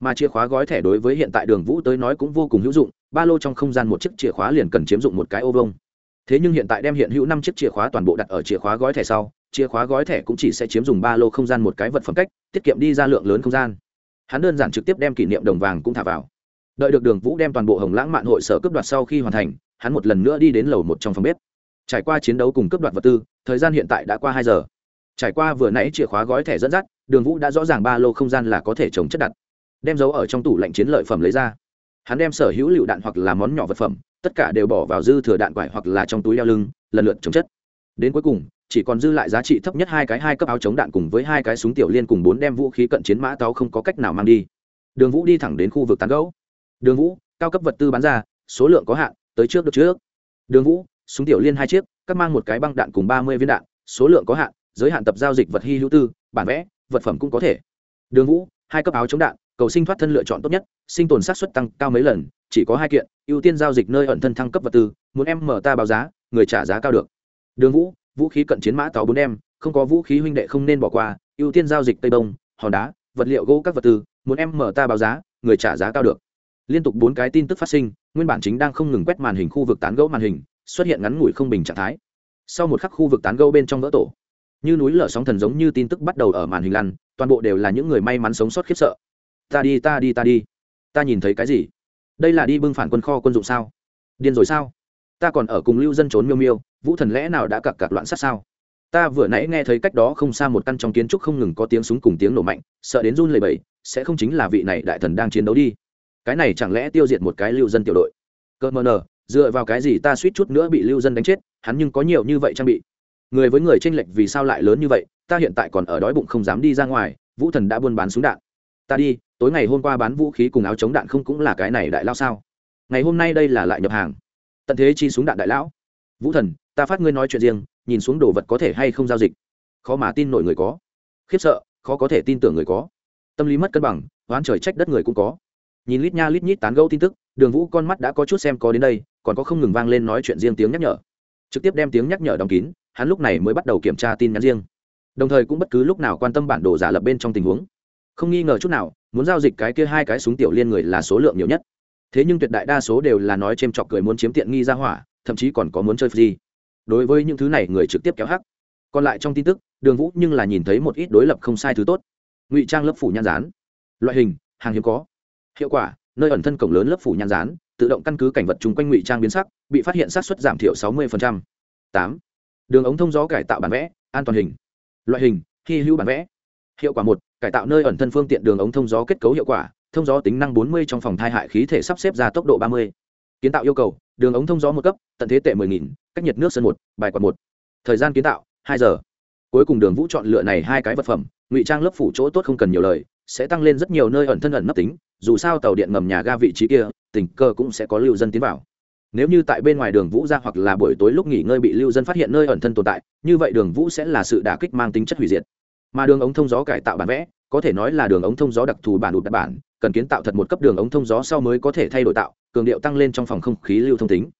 Mà chìa khóa gói thẻ đối với hiện tại đường vũ tới nói cũng vô cùng hữu dụng, ba lô trong không gian một chiếc chìa khóa liền cần chiếm dụng một cái ô vông thế nhưng hiện tại đem hiện hữu năm chiếc chìa khóa toàn bộ đặt ở chìa khóa gói thẻ sau, chìa khóa gói thẻ cũng chỉ sẽ chiếm dùng ba lô không gian một cái vật phẩm cách, tiết kiệm đi ra lượng lớn không gian. Hắn đơn giản trực tiếp đem kỷ niệm đồng vàng cũng thả vào. Đợi được đường vũ đem toàn bộ hồng lãng mạn hội sở cướp đoạt sau khi hoàn thành, hắn một lần nữa đi đến lầu một trong phòng bếp. Trải qua chiến đấu cùng cướp đoạt vật tư, thời gian hiện tại đã qua hai giờ. Trải qua vừa nãy chìa khóa gói thẻ dẫn dắt, đường vũ đã rõ ràng ba lô không gian là có thể trồng chất đặt. Đem dấu ở trong tủ lạnh chiến lợi phẩm lấy ra. Hắn đem sở hữu lựu đạn hoặc là món nhỏ vật phẩm tất cả đều bỏ vào dư thừa đạn quải hoặc là trong túi đeo lưng, lần lượt chống chất. Đến cuối cùng, chỉ còn dư lại giá trị thấp nhất hai cái hai cấp áo chống đạn cùng với hai cái súng tiểu liên cùng bốn đem vũ khí cận chiến mã táo không có cách nào mang đi. Đường vũ đi thẳng đến khu vực tán gấu đường vũ, cao cấp vật tư bán ra, số lượng có hạn, tới trước được trước. Đường vũ, súng tiểu liên hai chiếc, các mang một cái băng đạn cùng ba mươi viên đạn, số lượng có hạn, giới hạn tập giao dịch vật hy hữu tư, bản vẽ, vật phẩm cũng có thể. Đường vũ, hai cấp áo chống đạn, cầu sinh thoát thân lựa chọn tốt nhất, sinh tồn sát xuất tăng cao mấy lần chỉ có hai kiện, ưu tiên giao dịch nơi ẩn thân thăng cấp vật tư, muốn em mở ta báo giá, người trả giá cao được. Đường vũ vũ khí cận chiến mã tàu bốn em, không có vũ khí huynh đệ không nên bỏ qua, ưu tiên giao dịch tây bông, hòn đá, vật liệu gỗ các vật tư, muốn em mở ta báo giá, người trả giá cao được. Liên tục bốn cái tin tức phát sinh, nguyên bản chính đang không ngừng quét màn hình khu vực tán gẫu màn hình, xuất hiện ngắn ngủi không bình trạng thái. Sau một khắc khu vực tán gẫu bên trong vỡ tổ, như núi lở sóng thần giống như tin tức bắt đầu ở màn hình lăn, toàn bộ đều là những người may mắn sống sót khiếp sợ. Ta đi ta đi ta đi. Ta nhìn thấy cái gì? Đây là đi bưng phản quân kho quân dụng sao? Điên rồi sao? Ta còn ở cùng lưu dân trốn miêu miêu, vũ thần lẽ nào đã cặc cặc loạn sát sao? Ta vừa nãy nghe thấy cách đó không xa một căn trong kiến trúc không ngừng có tiếng súng cùng tiếng nổ mạnh, sợ đến run lầy bầy sẽ không chính là vị này đại thần đang chiến đấu đi. Cái này chẳng lẽ tiêu diệt một cái lưu dân tiểu đội? Cơ mờ nờ, dựa vào cái gì ta suýt chút nữa bị lưu dân đánh chết, hắn nhưng có nhiều như vậy trang bị. Người với người tranh lệch vì sao lại lớn như vậy, ta hiện tại còn ở đói bụng không dám đi ra ngoài, vũ thần đã buôn bán súng đạn ta đi, tối ngày hôm qua bán vũ khí cùng áo chống đạn không cũng là cái này đại lao sao? Ngày hôm nay đây là lại nhập hàng. Tận thế chi súng đạn đại lão. Vũ thần, ta phát ngươi nói chuyện riêng, nhìn xuống đồ vật có thể hay không giao dịch. Khó mà tin nổi người có. Khiếp sợ, khó có thể tin tưởng người có. Tâm lý mất cân bằng, oán trời trách đất người cũng có. Nhìn lít nha lít nhít tán gẫu tin tức, đường vũ con mắt đã có chút xem có đến đây, còn có không ngừng vang lên nói chuyện riêng tiếng nhắc nhở. Trực tiếp đem tiếng nhắc nhở đóng kín, hắn lúc này mới bắt đầu kiểm tra tin nhắn riêng. Đồng thời cũng bất cứ lúc nào quan tâm bản đồ giả lập bên trong tình huống không nghi ngờ chút nào, muốn giao dịch cái kia hai cái súng tiểu liên người là số lượng nhiều nhất. Thế nhưng tuyệt đại đa số đều là nói c h ê m chọc cười muốn chiếm tiện nghi ra hỏa, thậm chí còn có muốn chơi gì. đối với những thứ này, người trực tiếp kéo hắc. Còn lại trong tin tức, đường vũ nhưng là nhìn thấy một ít đối lập không sai thứ tốt. Ngụy trang lớp phủ nhan rán loại hình, hàng hiếm có. Hiệu quả, nơi ẩn thân cổng lớn lớp phủ nhan rán tự động căn cứ cảnh vật chung quanh ngụy trang biến sắc, bị phát hiện sát xuất giảm thiểu sáu mươi tám. Đường ống thông gió cải tạo bản vẽ, an toàn hình. Loại hình, hy hữu bản vẽ hiệu quả một cải tạo nơi ẩn thân phương tiện đường ống thông gió kết cấu hiệu quả thông gió tính năng 40 trong phòng thai hại khí thể sắp xếp ra tốc độ 30. kiến tạo yêu cầu đường ống thông gió một cấp tận thế tệ 10.000, cách nhiệt nước sân một bài quạt một. Thời gian kiến tạo 2 giờ. Cuối cùng đường vũ chọn lựa này hai cái vật phẩm ngụy trang lớp phủ chỗ tốt không cần nhiều lời sẽ tăng lên rất nhiều nơi ẩn thân ẩn nấp tính dù sao tàu điện ngầm nhà ga vị trí kia tình cờ cũng sẽ có lưu dân tiến vào. Nếu như tại bên ngoài đường vũ ra hoặc là buổi tối lúc nghỉ ngơi bị lưu dân phát hiện nơi ẩn thân tồn tại như vậy đường vũ sẽ là sự đả kích mang tính chất hủy diệt mà đường ống thông gió cải tạo bản vẽ, có thể nói là đường ống thông gió đặc thù bản đụt đặc bản, cần kiến tạo thật một cấp đường ống thông gió sau mới có thể thay đổi tạo, cường điệu tăng lên trong phòng không khí lưu thông tính.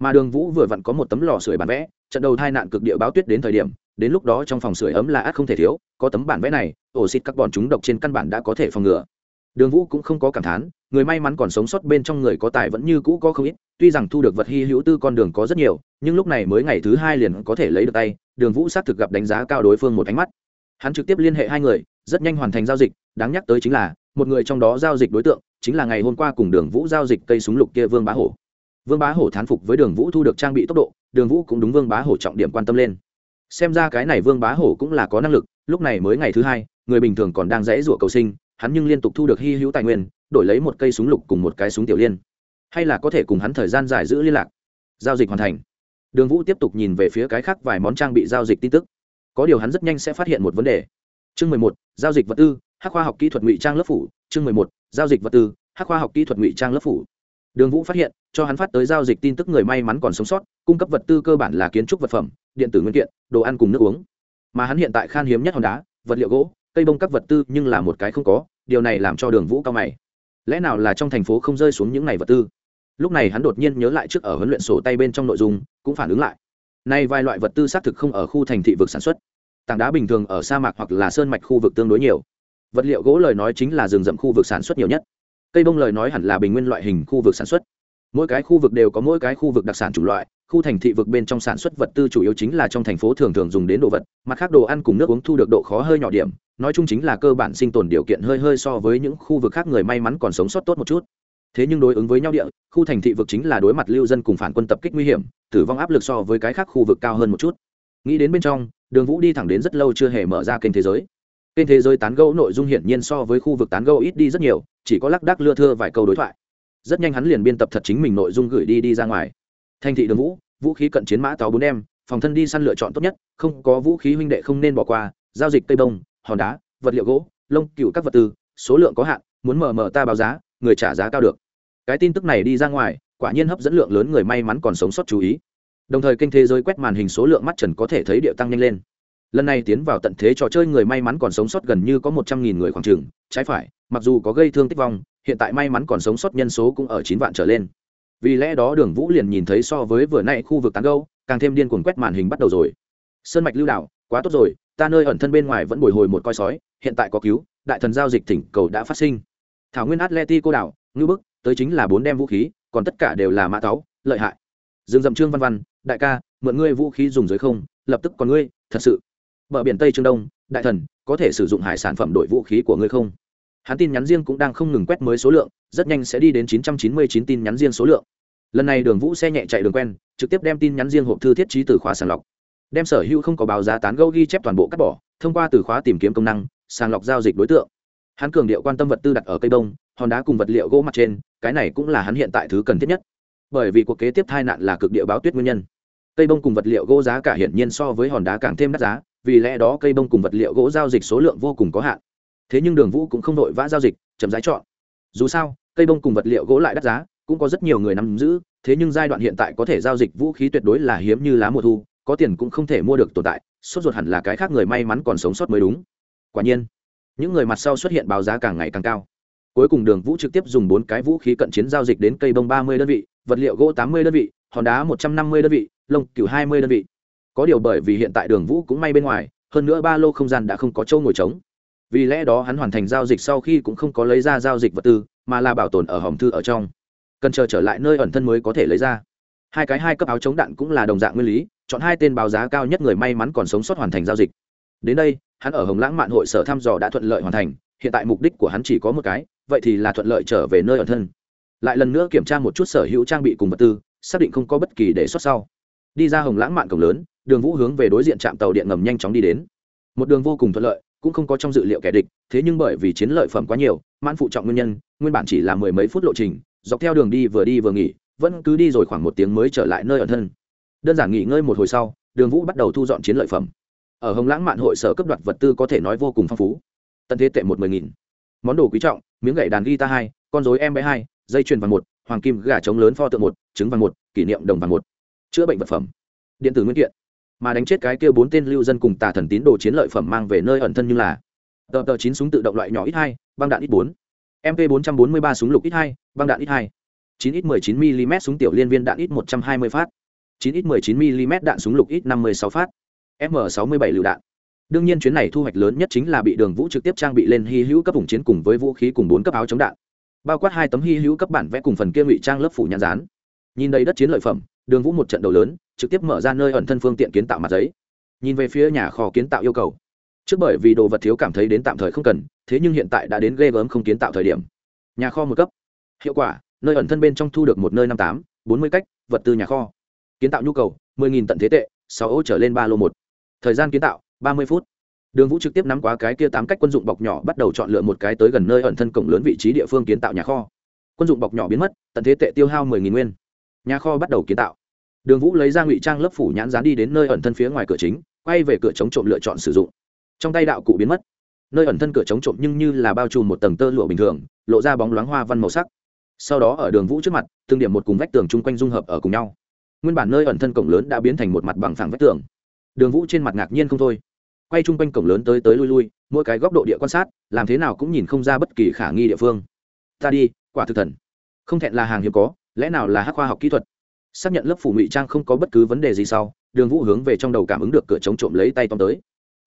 Mà đường vũ vừa vặn có một tấm lò sưởi bản vẽ, trận đầu tai nạn cực địa báo tuyết đến thời điểm, đến lúc đó trong phòng sưởi ấm là át không thể thiếu, có tấm bản vẽ này, ổ xịt các bọn chúng độc trên căn bản đã có thể phòng ngừa. Đường vũ cũng không có cảm thán, người may mắn còn sống sót bên trong người có tài vẫn như cũ có không ít, tuy rằng thu được vật hy hữu tư con đường có rất nhiều, nhưng lúc này mới ngày thứ hai liền có thể lấy được tay, đường vũ xác thực gặp đánh giá cao đối phương một ánh mắt hắn trực tiếp liên hệ hai người, rất nhanh hoàn thành giao dịch, đáng nhắc tới chính là, một người trong đó giao dịch đối tượng, chính là ngày hôm qua cùng đường vũ giao dịch cây súng lục kia vương bá hổ. Vương bá hổ thán phục với đường vũ thu được trang bị tốc độ, đường vũ cũng đúng vương bá hổ trọng điểm quan tâm lên. Xem ra cái này vương bá hổ cũng là có năng lực, lúc này mới ngày thứ hai, người bình thường còn đang rẽ rủa cầu sinh, hắn nhưng liên tục thu được hy hữu tài nguyên, đổi lấy một cây súng lục cùng một cái súng tiểu liên. Hay là có thể cùng hắn thời gian dài giữ liên lạc. Giao dịch hoàn thành. Đường vũ tiếp tục nhìn về phía cái khác vài món trang bị giao dịch tin tức có điều hắn rất nhanh sẽ phát hiện một vấn đề. Chương mười một, giao dịch vật tư, hắc khoa học kỹ thuật ngụy trang lớp phủ. Chương mười một, giao dịch vật tư, hắc khoa học kỹ thuật ngụy trang lớp phủ. Đường vũ phát hiện, cho hắn phát tới giao dịch tin tức người may mắn còn sống sót, cung cấp vật tư cơ bản là kiến trúc vật phẩm, điện tử nguyên kiện, đồ ăn cùng nước uống. Mà hắn hiện tại khan hiếm nhất hòn đá, vật liệu gỗ, cây bông các vật tư nhưng là một cái không có, điều này làm cho đường vũ cao mày. Lẽ nào là trong thành phố không rơi xuống những ngày vật tư? Lúc này hắn đột nhiên nhớ lại trước ở huấn luyện sổ tay bên trong nội dung, cũng phản ứng lại nay vài loại vật tư xác thực không ở khu thành thị vực sản xuất. Tảng đá bình thường ở sa mạc hoặc là sơn mạch khu vực tương đối nhiều. Vật liệu gỗ lời nói chính là rừng rậm khu vực sản xuất nhiều nhất. Cây bông lời nói hẳn là bình nguyên loại hình khu vực sản xuất. Mỗi cái khu vực đều có mỗi cái khu vực đặc sản chủng loại, khu thành thị vực bên trong sản xuất vật tư chủ yếu chính là trong thành phố thường thường dùng đến đồ vật, mặt khác đồ ăn cùng nước uống thu được độ khó hơi nhỏ điểm, nói chung chính là cơ bản sinh tồn điều kiện hơi hơi so với những khu vực khác người may mắn còn sống sót tốt một chút thế nhưng đối ứng với nhau địa, khu thành thị vực chính là đối mặt lưu dân cùng phản quân tập kích nguy hiểm, tử vong áp lực so với cái khác khu vực cao hơn một chút. Nghĩ đến bên trong, đường vũ đi thẳng đến rất lâu chưa hề mở ra kênh thế giới. Kênh thế giới tán gẫu nội dung hiển nhiên so với khu vực tán gẫu ít đi rất nhiều, chỉ có lác đác lưa thưa vài câu đối thoại. Rất nhanh hắn liền biên tập thật chính mình nội dung gửi đi đi ra ngoài. Thành thị đường vũ vũ khí cận chiến mã táo bốn em phòng thân đi săn lựa chọn tốt nhất, không có vũ khí huynh đệ không nên bỏ qua, giao dịch cây bông, hòn đá, vật liệu gỗ, lông cựu các vật tư, số lượng có hạn, muốn mở mở ta báo giá, người trả giá cao được cái tin tức này đi ra ngoài, quả nhiên hấp dẫn lượng lớn người may mắn còn sống sót chú ý. Đồng thời kênh thế giới quét màn hình số lượng mắt trần có thể thấy điệu tăng nhanh lên. Lần này tiến vào tận thế trò chơi người may mắn còn sống sót gần như có một trăm nghìn người khoảng trường trái phải, mặc dù có gây thương tích vong, hiện tại may mắn còn sống sót nhân số cũng ở chín vạn trở lên. Vì lẽ đó đường vũ liền nhìn thấy so với vừa nay khu vực tán gâu càng thêm điên cuồng quét màn hình bắt đầu rồi. Sơn mạch lưu đạo quá tốt rồi, ta nơi ẩn thân bên ngoài vẫn bồi hồi một coi sói, hiện tại có cứu, đại thần giao dịch thỉnh cầu đã phát sinh. Thảo nguyên atleti cô đảo, ngư bức tới chính là bốn đem vũ khí, còn tất cả đều là mã táo, lợi hại. Dương dậm trương văn văn, đại ca, mượn ngươi vũ khí dùng dưới không, lập tức còn ngươi, thật sự. Bờ biển tây trương đông, đại thần, có thể sử dụng hải sản phẩm đổi vũ khí của ngươi không? Hắn tin nhắn riêng cũng đang không ngừng quét mới số lượng, rất nhanh sẽ đi đến 999 tin nhắn riêng số lượng. Lần này đường vũ xe nhẹ chạy đường quen, trực tiếp đem tin nhắn riêng hộp thư thiết trí từ khóa sàng lọc. Đem sở hữu không có báo giá tán gâu ghi chép toàn bộ cắt bỏ, thông qua từ khóa tìm kiếm công năng, sàng lọc giao dịch đối tượng. Hắn cường điệu quan tâm vật tư đặt ở cây đông hòn đá cùng vật liệu gỗ mặt trên, cái này cũng là hắn hiện tại thứ cần thiết nhất. Bởi vì cuộc kế tiếp tai nạn là cực địa báo tuyết nguyên nhân. Cây bông cùng vật liệu gỗ giá cả hiển nhiên so với hòn đá càng thêm đắt giá, vì lẽ đó cây bông cùng vật liệu gỗ giao dịch số lượng vô cùng có hạn. Thế nhưng đường vũ cũng không đội vã giao dịch, chậm rãi chọn. Dù sao, cây bông cùng vật liệu gỗ lại đắt giá, cũng có rất nhiều người nắm giữ, thế nhưng giai đoạn hiện tại có thể giao dịch vũ khí tuyệt đối là hiếm như lá mùa thu, có tiền cũng không thể mua được tồn tại, sốt ruột hẳn là cái khác người may mắn còn sống sót mới đúng. Quả nhiên, những người mặt sau xuất hiện báo giá càng ngày càng cao cuối cùng đường vũ trực tiếp dùng bốn cái vũ khí cận chiến giao dịch đến cây bông ba mươi đơn vị, vật liệu gỗ tám mươi đơn vị, hòn đá một trăm năm mươi đơn vị, lông cửu hai mươi đơn vị. Có điều bởi vì hiện tại đường vũ cũng may bên ngoài, hơn nữa ba lô không gian đã không có chỗ ngồi trống. Vì lẽ đó hắn hoàn thành giao dịch sau khi cũng không có lấy ra giao dịch vật tư, mà là bảo tồn ở hòm thư ở trong. Cần chờ trở lại nơi ẩn thân mới có thể lấy ra. Hai cái hai cấp áo chống đạn cũng là đồng dạng nguyên lý, chọn hai tên báo giá cao nhất người may mắn còn sống sót hoàn thành giao dịch. Đến đây, hắn ở hồng lãng mạn hội sở thăm dò đã thuận lợi hoàn thành hiện tại mục đích của hắn chỉ có một cái, vậy thì là thuận lợi trở về nơi ở thân. Lại lần nữa kiểm tra một chút sở hữu trang bị cùng vật tư, xác định không có bất kỳ đề xuất sau. Đi ra hồng lãng mạn cổng lớn, đường vũ hướng về đối diện trạm tàu điện ngầm nhanh chóng đi đến. Một đường vô cùng thuận lợi, cũng không có trong dự liệu kẻ địch, thế nhưng bởi vì chiến lợi phẩm quá nhiều, mãn phụ trọng nguyên nhân, nguyên bản chỉ là mười mấy phút lộ trình, dọc theo đường đi vừa đi vừa nghỉ, vẫn cứ đi rồi khoảng một tiếng mới trở lại nơi ở thân. Đơn giản nghỉ ngơi một hồi sau, đường vũ bắt đầu thu dọn chiến lợi phẩm. Ở hồng lãng mạn hội sở cấp đoạt vật tư có thể nói vô cùng phong phú tận thế tệ một mười nghìn. Món đồ quý trọng, miếng gậy đàn guitar hai, con dối em bé hai, dây chuyền vàng một, hoàng kim gà trống lớn pho tượng một, trứng vàng một, kỷ niệm đồng vàng một. Chữa bệnh vật phẩm. Điện tử nguyên kiện. Mà đánh chết cái kia bốn tên lưu dân cùng tà thần tín đồ chiến lợi phẩm mang về nơi ẩn thân như là tờ tờ chín súng tự động loại nhỏ ít hai, băng đạn ít bốn. Mp bốn trăm bốn mươi ba súng lục ít hai, băng đạn ít hai. chín ít mười chín mm súng tiểu liên viên đạn ít một trăm hai mươi phát. chín ít mười chín mm đạn súng lục ít năm mươi sáu phát. M sáu mươi bảy lựu đạn đương nhiên chuyến này thu hoạch lớn nhất chính là bị đường vũ trực tiếp trang bị lên hy hữu cấp vùng chiến cùng với vũ khí cùng bốn cấp áo chống đạn. Bao quát hai tấm hy hữu cấp bản vẽ cùng phần kia ngụy trang lớp phủ nhãn rán nhìn đầy đất chiến lợi phẩm, đường vũ một trận đầu lớn, trực tiếp mở ra nơi ẩn thân phương tiện kiến tạo mặt giấy. Nhìn về phía nhà kho kiến tạo yêu cầu. Trước bởi vì đồ vật thiếu cảm thấy đến tạm thời không cần, thế nhưng hiện tại đã đến ghê gớm không kiến tạo thời điểm. Nhà kho một cấp. Hiệu quả, nơi ẩn thân bên trong thu được một nơi năm tám, bốn mươi cách, vật tư nhà kho. Kiến tạo nhu cầu, mười nghìn tận thế tệ, sáu ô trở lên ba lô một. Thời gian kiến tạo ba mươi phút. Đường vũ trực tiếp nắm quá cái kia tám cách quân dụng bọc nhỏ, bắt đầu chọn lựa một cái tới gần nơi ẩn thân cổng lớn vị trí địa phương kiến tạo nhà kho. Quân dụng bọc nhỏ biến mất, tận thế tệ tiêu hao mười nghìn nguyên. Nhà kho bắt đầu kiến tạo. Đường vũ lấy ra ngụy trang lớp phủ nhãn dán đi đến nơi ẩn thân phía ngoài cửa chính, quay về cửa chống trộm lựa chọn sử dụng. Trong tay đạo cụ biến mất. Nơi ẩn thân cửa chống trộm nhưng như là bao trùm một tầng tơ lụa bình thường, lộ ra bóng loáng hoa văn màu sắc. Sau đó ở đường vũ trước mặt, từng điểm một cùng vách tường chung quanh dung hợp ở cùng nhau. Nguyên bản nơi ẩn thân cổng lớn đã biến thành một mặt bằng phẳng vách tường đường vũ trên mặt ngạc nhiên không thôi. Quay chung quanh cổng lớn tới tới lui lui, mỗi cái góc độ địa quan sát, làm thế nào cũng nhìn không ra bất kỳ khả nghi địa phương. Ta đi, quả thực thần. Không thẹn là hàng hiếm có, lẽ nào là hắc khoa học kỹ thuật? Xác nhận lớp phủ ngụy trang không có bất cứ vấn đề gì sau, đường vũ hướng về trong đầu cảm ứng được cửa chống trộm lấy tay tóm tới.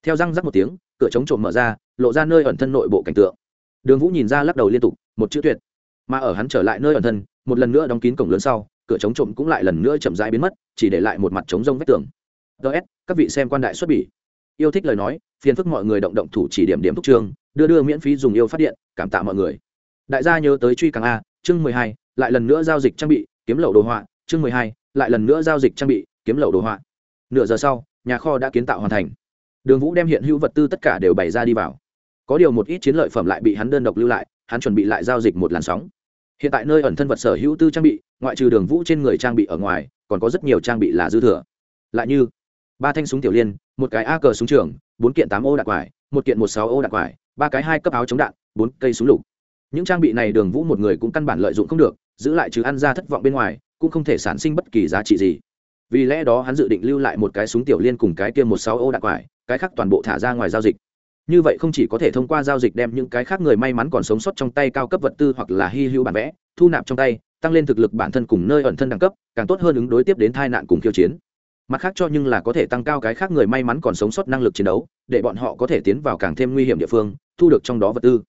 Theo răng rắc một tiếng, cửa chống trộm mở ra, lộ ra nơi ẩn thân nội bộ cảnh tượng. Đường vũ nhìn ra lắc đầu liên tục, một chữ tuyệt. Mà ở hắn trở lại nơi ẩn thân, một lần nữa đóng kín cổng lớn sau, cửa chống trộm cũng lại lần nữa chậm rãi biến mất, chỉ để lại một mặt trống rông vách tường ts các vị xem quan đại xuất bỉ. Yêu thích lời nói, phiền phức mọi người động động thủ chỉ điểm điểm thúc trường, đưa đưa miễn phí dùng yêu phát điện, cảm tạ mọi người. Đại gia nhớ tới truy càng a, chương mười hai, lại lần nữa giao dịch trang bị, kiếm lậu đồ họa, chương mười hai, lại lần nữa giao dịch trang bị, kiếm lậu đồ họa. Nửa giờ sau, nhà kho đã kiến tạo hoàn thành. Đường vũ đem hiện hữu vật tư tất cả đều bày ra đi vào. Có điều một ít chiến lợi phẩm lại bị hắn đơn độc lưu lại, hắn chuẩn bị lại giao dịch một làn sóng. Hiện tại nơi ẩn thân vật sở hữu tư trang bị, ngoại trừ đường vũ trên người trang bị ở ngoài, còn có rất nhiều trang bị là dư thừa. Lại như ba thanh súng tiểu liên, một cái a cờ súng trường, bốn kiện tám ô đạn quải, một kiện một sáu ô đạn quải, ba cái hai cấp áo chống đạn, bốn cây súng lục. Những trang bị này đường vũ một người cũng căn bản lợi dụng không được, giữ lại chứ ăn ra thất vọng bên ngoài, cũng không thể sản sinh bất kỳ giá trị gì. Vì lẽ đó hắn dự định lưu lại một cái súng tiểu liên cùng cái kia một sáu ô đạn quải, cái khác toàn bộ thả ra ngoài giao dịch. Như vậy không chỉ có thể thông qua giao dịch đem những cái khác người may mắn còn sống sót trong tay cao cấp vật tư hoặc là hy hữu bản vẽ, thu nạp trong tay, tăng lên thực lực bản thân cùng nơi ẩn thân đẳng cấp, càng tốt hơn ứng đối tiếp đến tai nạn cùng khiêu chiến mặt khác cho nhưng là có thể tăng cao cái khác người may mắn còn sống sót năng lực chiến đấu, để bọn họ có thể tiến vào càng thêm nguy hiểm địa phương, thu được trong đó vật tư.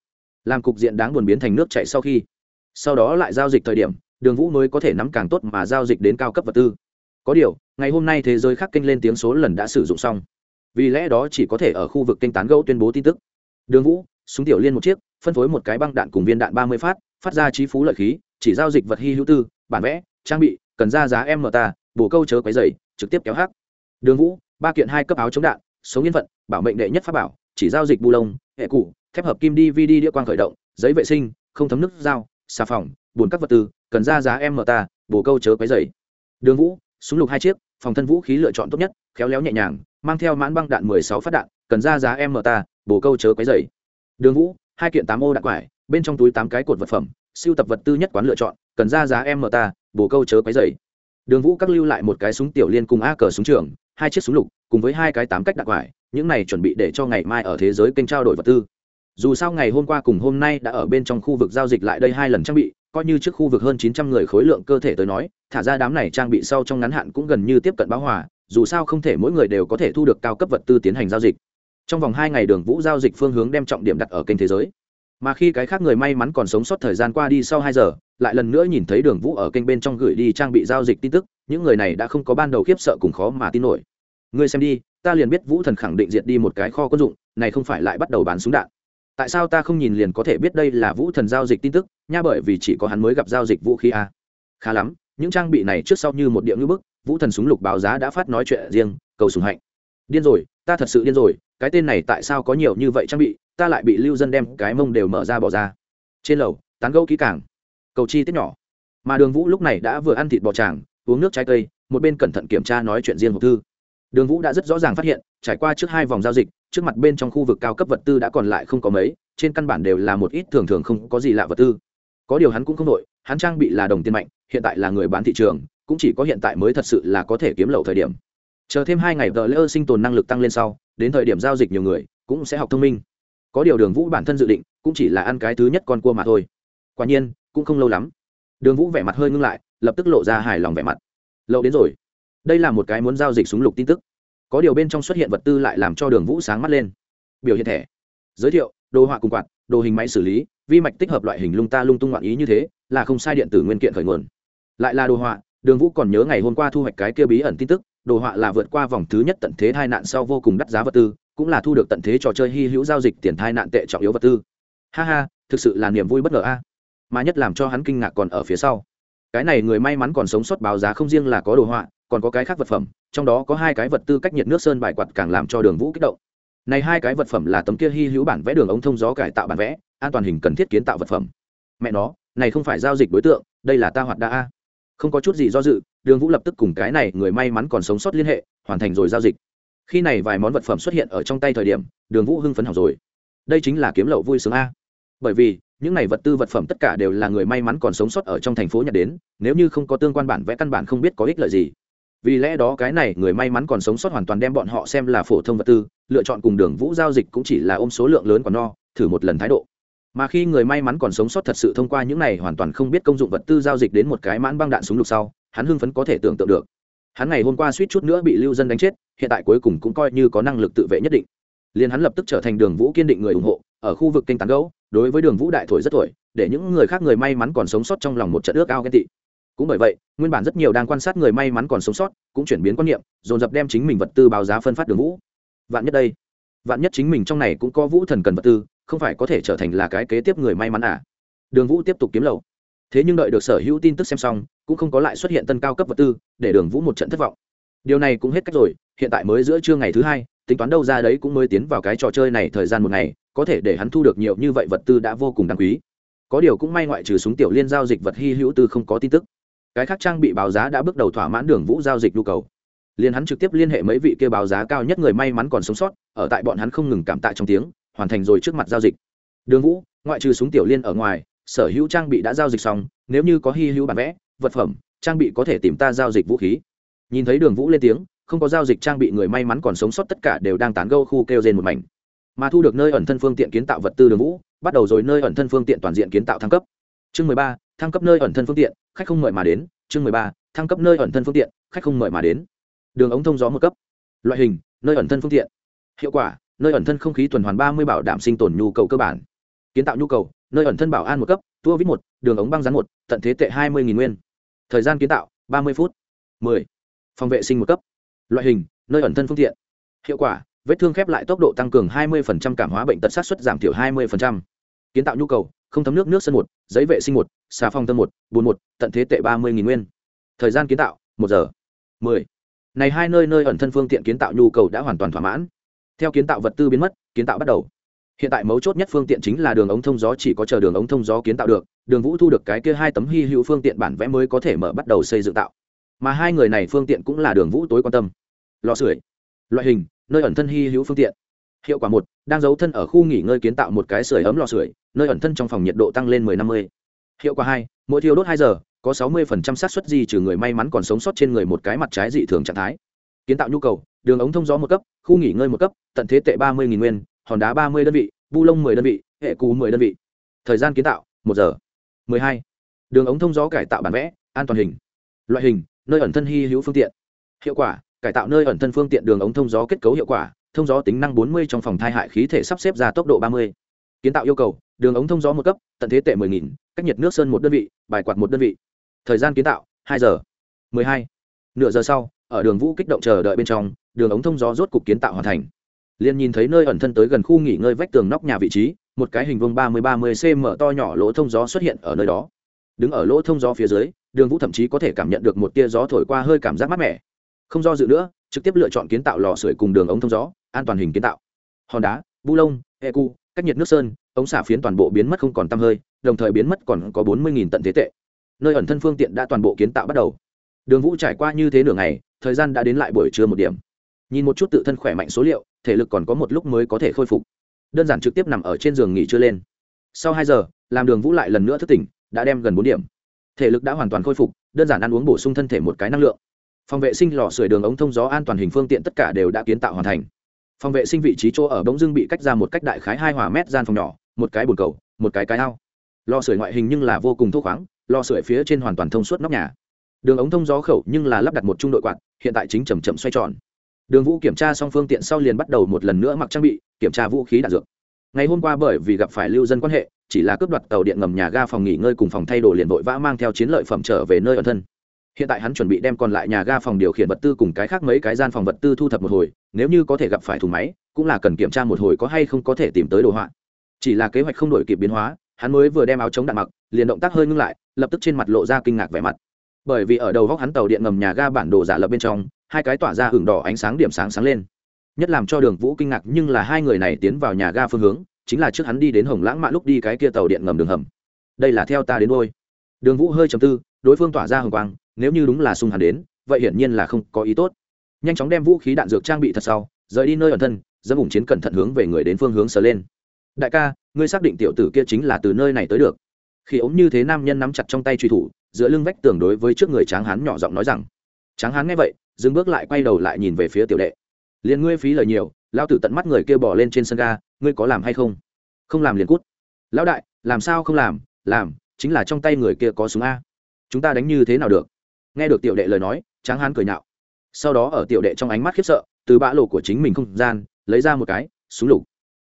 Làm cục diện đáng buồn biến thành nước chạy sau khi, sau đó lại giao dịch thời điểm, đường vũ mới có thể nắm càng tốt mà giao dịch đến cao cấp vật tư. Có điều, ngày hôm nay thế giới khác kênh lên tiếng số lần đã sử dụng xong. Vì lẽ đó chỉ có thể ở khu vực kênh tán gẫu tuyên bố tin tức. Đường vũ, súng tiểu liên một chiếc, phân phối một cái băng đạn cùng viên đạn ba mươi phát phát ra trí phú lợi khí, chỉ giao dịch vật hy hữu tư, bản vẽ, trang bị, cần ra giá em mở ta, bổ câu chớ quấy dày trực tiếp kéo hắc. Đường vũ, ba kiện hai cấp áo chống đạn, sống yên phận, bảo mệnh đệ nhất pháp bảo, chỉ giao dịch bù lông, hệ cụ thép hợp kim dvd đĩa quang khởi động, giấy vệ sinh, không thấm nước dao, xà phòng bùn các vật tư, cần ra giá em mở ta, bổ câu chớ quấy dày đường vũ, súng lục hai chiếc, phòng thân vũ khí lựa chọn tốt nhất, khéo léo nhẹ nhàng, mang theo mãn băng đạn mười sáu phát đạn, cần ra giá em mở ta, bổ câu chớ quấy dày đường vũ, hai kiện tám ô đạn quải, bên trong túi tám cái cột vật phẩm, siêu tập vật tư nhất quán lựa chọn, cần ra giá em mở ta, bổ câu chớ quấy dày đường vũ các lưu lại một cái súng tiểu liên cùng a cờ súng trường, hai chiếc súng lục, cùng với hai cái tám cách đặc quải, những này chuẩn bị để cho ngày mai ở thế giới kênh trao đổi vật tư. Dù sao ngày hôm qua cùng hôm nay đã ở bên trong khu vực giao dịch lại đây hai lần trang bị, coi như trước khu vực hơn chín trăm người khối lượng cơ thể tới nói, thả ra đám này trang bị sau trong ngắn hạn cũng gần như tiếp cận báo hòa, dù sao không thể mỗi người đều có thể thu được cao cấp vật tư tiến hành giao dịch. Trong vòng hai ngày đường vũ giao dịch phương hướng đem trọng điểm đặt ở kênh thế giới mà khi cái khác người may mắn còn sống sót thời gian qua đi sau hai giờ, lại lần nữa nhìn thấy đường vũ ở kênh bên trong gửi đi trang bị giao dịch tin tức, những người này đã không có ban đầu khiếp sợ cùng khó mà tin nổi. Ngươi xem đi, ta liền biết vũ thần khẳng định diệt đi một cái kho quân dụng, này không phải lại bắt đầu bán súng đạn. Tại sao ta không nhìn liền có thể biết đây là vũ thần giao dịch tin tức, nha bởi vì chỉ có hắn mới gặp giao dịch vũ khí a. Khá lắm, những trang bị này trước sau như một địa ngữ bức, vũ thần súng lục báo giá đã phát nói chuyện riêng, cầu sùng hạnh. Điên rồi, ta thật sự điên rồi, cái tên này tại sao có nhiều như vậy trang bị ta lại bị lưu dân đem cái mông đều mở ra bỏ ra. Trên lầu, tán gẫu kỹ càng. Cầu chi tiết nhỏ. Mà đường vũ lúc này đã vừa ăn thịt bò tràng uống nước trái cây, một bên cẩn thận kiểm tra nói chuyện riêng hộp thư. Đường vũ đã rất rõ ràng phát hiện, trải qua trước hai vòng giao dịch, trước mặt bên trong khu vực cao cấp vật tư đã còn lại không có mấy, trên căn bản đều là một ít thường thường không có gì lạ vật tư. Có điều hắn cũng không đội hắn trang bị là đồng tiền mạnh, hiện tại là người bán thị trường, cũng chỉ có hiện tại mới thật sự là có thể kiếm lậu thời điểm. Chờ thêm hai ngày vợ lỡ sinh tồn năng lực tăng lên sau, đến thời điểm giao dịch nhiều người, cũng sẽ học thông minh có điều đường vũ bản thân dự định cũng chỉ là ăn cái thứ nhất con cua mà thôi. Quả nhiên, cũng không lâu lắm, đường vũ vẻ mặt hơi ngưng lại, lập tức lộ ra hài lòng vẻ mặt. Lậu đến rồi. Đây là một cái muốn giao dịch súng lục tin tức. Có điều bên trong xuất hiện vật tư lại làm cho đường vũ sáng mắt lên. Biểu hiện thẻ. Giới thiệu, đồ họa cùng quạt, đồ hình máy xử lý, vi mạch tích hợp loại hình lung ta lung tung ngoạn ý như thế, là không sai điện tử nguyên kiện khởi nguồn. Lại là đồ họa, đường vũ còn nhớ ngày hôm qua thu hoạch cái kia bí ẩn tin tức, đồ họa là vượt qua vòng thứ nhất tận thế tai nạn sau vô cùng đắt giá vật tư cũng là thu được tận thế trò chơi hy hữu giao dịch tiền thai nạn tệ trọng yếu vật tư. Ha ha, thực sự là niềm vui bất ngờ a. Mà nhất làm cho hắn kinh ngạc còn ở phía sau. Cái này người may mắn còn sống sót báo giá không riêng là có đồ họa, còn có cái khác vật phẩm, trong đó có hai cái vật tư cách nhiệt nước sơn bài quạt càng làm cho đường vũ kích động. Này hai cái vật phẩm là tấm kia hy hữu bản vẽ đường ống thông gió cải tạo bản vẽ, an toàn hình cần thiết kiến tạo vật phẩm. Mẹ nó, này không phải giao dịch đối tượng, đây là ta hoạt đa a. Không có chút gì do dự, đường vũ lập tức cùng cái này người may mắn còn sống sót liên hệ, hoàn thành rồi giao dịch khi này vài món vật phẩm xuất hiện ở trong tay thời điểm, đường vũ hưng phấn hỏng rồi. Đây chính là kiếm lậu vui sướng a. Bởi vì, những này vật tư vật phẩm tất cả đều là người may mắn còn sống sót ở trong thành phố nhặt đến, nếu như không có tương quan bản vẽ căn bản không biết có ích lợi gì. Vì lẽ đó cái này người may mắn còn sống sót hoàn toàn đem bọn họ xem là phổ thông vật tư, lựa chọn cùng đường vũ giao dịch cũng chỉ là ôm số lượng lớn còn no, thử một lần thái độ. Mà khi người may mắn còn sống sót thật sự thông qua những này hoàn toàn không biết công dụng vật tư giao dịch đến một cái mãn băng đạn súng lục sau, hắn hưng phấn có thể tưởng tượng được hắn ngày hôm qua suýt chút nữa bị lưu dân đánh chết, hiện tại cuối cùng cũng coi như có năng lực tự vệ nhất định. Liền hắn lập tức trở thành đường vũ kiên định người ủng hộ, ở khu vực kênh tán gấu đối với đường vũ đại thổi rất thổi, để những người khác người may mắn còn sống sót trong lòng một trận ước ao ghen tị. Cũng bởi vậy, nguyên bản rất nhiều đang quan sát người may mắn còn sống sót, cũng chuyển biến quan niệm, dồn dập đem chính mình vật tư báo giá phân phát đường vũ. Vạn nhất đây, vạn nhất chính mình trong này cũng có vũ thần cần vật tư, không phải có thể trở thành là cái kế tiếp người may mắn à? Đường vũ tiếp tục kiếm lậu thế nhưng đợi được sở hữu tin tức xem xong cũng không có lại xuất hiện tân cao cấp vật tư để đường vũ một trận thất vọng. Điều này cũng hết cách rồi, hiện tại mới giữa trưa ngày thứ hai, tính toán đâu ra đấy cũng mới tiến vào cái trò chơi này thời gian một ngày, có thể để hắn thu được nhiều như vậy vật tư đã vô cùng đáng quý. Có điều cũng may ngoại trừ súng tiểu liên giao dịch vật hy hữu tư không có tin tức. Cái khác trang bị báo giá đã bước đầu thỏa mãn đường vũ giao dịch nhu cầu. Liền hắn trực tiếp liên hệ mấy vị kêu báo giá cao nhất người may mắn còn sống sót, ở tại bọn hắn không ngừng cảm tạ trong tiếng, hoàn thành rồi trước mặt giao dịch. Đường vũ, ngoại trừ súng tiểu liên ở ngoài, sở hữu trang bị đã giao dịch xong, nếu như có hy hữu bản vẽ vật phẩm, trang bị có thể tìm ta giao dịch vũ khí. Nhìn thấy đường vũ lên tiếng, không có giao dịch trang bị người may mắn còn sống sót tất cả đều đang tán gâu khu kêu trên một mảnh. Mà thu được nơi ẩn thân phương tiện kiến tạo vật tư đường vũ, bắt đầu rồi nơi ẩn thân phương tiện toàn diện kiến tạo thăng cấp. Chương mười ba, thăng cấp nơi ẩn thân phương tiện, khách không mời mà đến. Chương mười ba, thăng cấp nơi ẩn thân phương tiện, khách không mời mà đến. Đường ống thông gió một cấp. Loại hình, nơi ẩn thân phương tiện. Hiệu quả, nơi ẩn thân không khí tuần hoàn ba mươi bảo đảm sinh tồn nhu cầu cơ bản. Kiến tạo nhu cầu, nơi ẩn thân bảo an một cấp, tua vít một, đường ống băng rắn một, tận thế tệ hai mươi nguyên thời gian kiến tạo, ba mươi phút. mười. Phòng vệ sinh một cấp. Loại hình, nơi ẩn thân phương tiện. Hiệu quả, vết thương khép lại tốc độ tăng cường 20% cảm hóa bệnh tật sát xuất giảm thiểu 20%. kiến tạo nhu cầu, không thấm nước nước sân một, giấy vệ sinh một, xà phòng tân một, bùn một, tận thế tệ ba mươi nguyên. Thời gian kiến tạo, một giờ. mười. Này hai nơi nơi ẩn thân phương tiện kiến tạo nhu cầu đã hoàn toàn thỏa mãn. Theo kiến tạo vật tư biến mất, kiến tạo bắt đầu hiện tại mấu chốt nhất phương tiện chính là đường ống thông gió chỉ có chờ đường ống thông gió kiến tạo được, đường vũ thu được cái kia hai tấm hy hữu phương tiện bản vẽ mới có thể mở bắt đầu xây dựng tạo. Mà hai người này phương tiện cũng là đường vũ tối quan tâm. Lò sưởi, loại hình, nơi ẩn thân hy hữu phương tiện. Hiệu quả một, đang giấu thân ở khu nghỉ ngơi kiến tạo một cái sưởi ấm lò sưởi, nơi ẩn thân trong phòng nhiệt độ tăng lên 10-50. hiệu quả hai, mỗi thiêu đốt hai giờ, có 60% xác suất gì trừ người may mắn còn sống sót trên người một cái mặt trái dị thường trạng thái. Kiến tạo nhu cầu, đường ống thông gió một cấp, khu nghỉ ngơi một cấp, tận thế tệ ba mươi nguyên hòn đá ba mươi đơn vị bu lông 10 đơn vị hệ cú 10 đơn vị. Thời gian kiến tạo một giờ. 12. đường ống thông gió cải tạo bản vẽ an toàn hình. Loại hình nơi ẩn thân hy hữu phương tiện. Hiệu quả cải tạo nơi ẩn thân phương tiện đường ống thông gió kết cấu hiệu quả thông gió tính năng 40 trong phòng thai hại khí thể sắp xếp ra tốc độ 30. kiến tạo yêu cầu đường ống thông gió một cấp tận thế tệ mười nghìn, cách nhiệt nước sơn một đơn vị bài quạt một đơn vị. Thời gian kiến tạo 2 giờ. 12. nửa giờ sau ở đường vũ kích động chờ đợi bên trong đường ống thông gió rốt cục kiến tạo hoàn thành liền nhìn thấy nơi ẩn thân tới gần khu nghỉ ngơi vách tường nóc nhà vị trí, một cái hình vuông ba mươi ba mươi cm to nhỏ lỗ thông gió xuất hiện ở nơi đó. Đứng ở lỗ thông gió phía dưới, đường vũ thậm chí có thể cảm nhận được một tia gió thổi qua hơi cảm giác mát mẻ. Không do dự nữa, trực tiếp lựa chọn kiến tạo lò sưởi cùng đường ống thông gió, an toàn hình kiến tạo. Hòn đá, bu lông e cu, cách nhiệt nước sơn, ống xả phiến toàn bộ biến mất không còn t hơi, đồng thời biến mất còn có bốn mươi tận thế tệ. Nơi ẩn thân phương tiện đã toàn bộ kiến tạo bắt đầu. Đường vũ trải qua như thế nửa ngày, thời gian đã đến lại buổi trưa một điểm. Nhìn một chút tự thân khỏe mạnh số liệu thể lực còn có một lúc mới có thể khôi phục. Đơn giản trực tiếp nằm ở trên giường nghỉ chưa lên. Sau hai giờ, làm đường vũ lại lần nữa thức tỉnh, đã đem gần bốn điểm. Thể lực đã hoàn toàn khôi phục, đơn giản ăn uống bổ sung thân thể một cái năng lượng. Phòng vệ sinh lò sưởi đường ống thông gió an toàn hình phương tiện tất cả đều đã kiến tạo hoàn thành. Phòng vệ sinh vị trí chỗ ở bỗng dưng bị cách ra một cách đại khái hai hòa mét gian phòng nhỏ, một cái bồn cầu, một cái cái ao. Lò sưởi ngoại hình nhưng là vô cùng thô khoáng, lò sưởi phía trên hoàn toàn thông suốt nóc nhà. Đường ống thông gió khẩu nhưng là lắp đặt một trung đội quạt, hiện tại chính chầm chậm xoay tròn đường vũ kiểm tra xong phương tiện sau liền bắt đầu một lần nữa mặc trang bị, kiểm tra vũ khí đạn dược. Ngày hôm qua bởi vì gặp phải lưu dân quan hệ, chỉ là cướp đoạt tàu điện ngầm nhà ga phòng nghỉ ngơi cùng phòng thay đồ liền vội vã mang theo chiến lợi phẩm trở về nơi ở thân. Hiện tại hắn chuẩn bị đem còn lại nhà ga phòng điều khiển vật tư cùng cái khác mấy cái gian phòng vật tư thu thập một hồi, nếu như có thể gặp phải thùng máy, cũng là cần kiểm tra một hồi có hay không có thể tìm tới đồ họa. Chỉ là kế hoạch không đổi kịp biến hóa, hắn mới vừa đem áo chống đạn mặc, liền động tác hơi ngưng lại, lập tức trên mặt lộ ra kinh ngạc vẻ mặt. Bởi vì ở đầu góc hắn tàu điện ngầm nhà ga bản đồ giả lập bên trong hai cái tỏa ra hưởng đỏ ánh sáng điểm sáng sáng lên. Nhất làm cho đường vũ kinh ngạc nhưng là hai người này tiến vào nhà ga phương hướng, chính là trước hắn đi đến hồng lãng mạ lúc đi cái kia tàu điện ngầm đường hầm. Đây là theo ta đến ngôi đường vũ hơi chầm tư, đối phương tỏa ra hồng quang, nếu như đúng là sung hắn đến, vậy hiển nhiên là không có ý tốt. Nhanh chóng đem vũ khí đạn dược trang bị thật sau, rời đi nơi ẩn thân dẫn vùng chiến cẩn thận hướng về người đến phương hướng sờ lên. Đại ca, ngươi xác định tiểu tử kia chính là từ nơi này tới được. Khi ống như thế nam nhân nắm chặt trong tay truy thủ, giữa lưng vách tường đối với trước người tráng hán nhỏ giọng nói rằng. Tráng hán nghe vậy dừng bước lại quay đầu lại nhìn về phía tiểu đệ. Liền ngươi phí lời nhiều lao tử tận mắt người kia bỏ lên trên sân ga, ngươi có làm hay không? Không làm liền cút. Lão đại, làm sao không làm? Làm, chính là trong tay người kia có súng a. Chúng ta đánh như thế nào được? Nghe được tiểu đệ lời nói, tráng hán cười nhạo. Sau đó ở tiểu đệ trong ánh mắt khiếp sợ, từ bã lộ của chính mình không gian, lấy ra một cái, súng lục.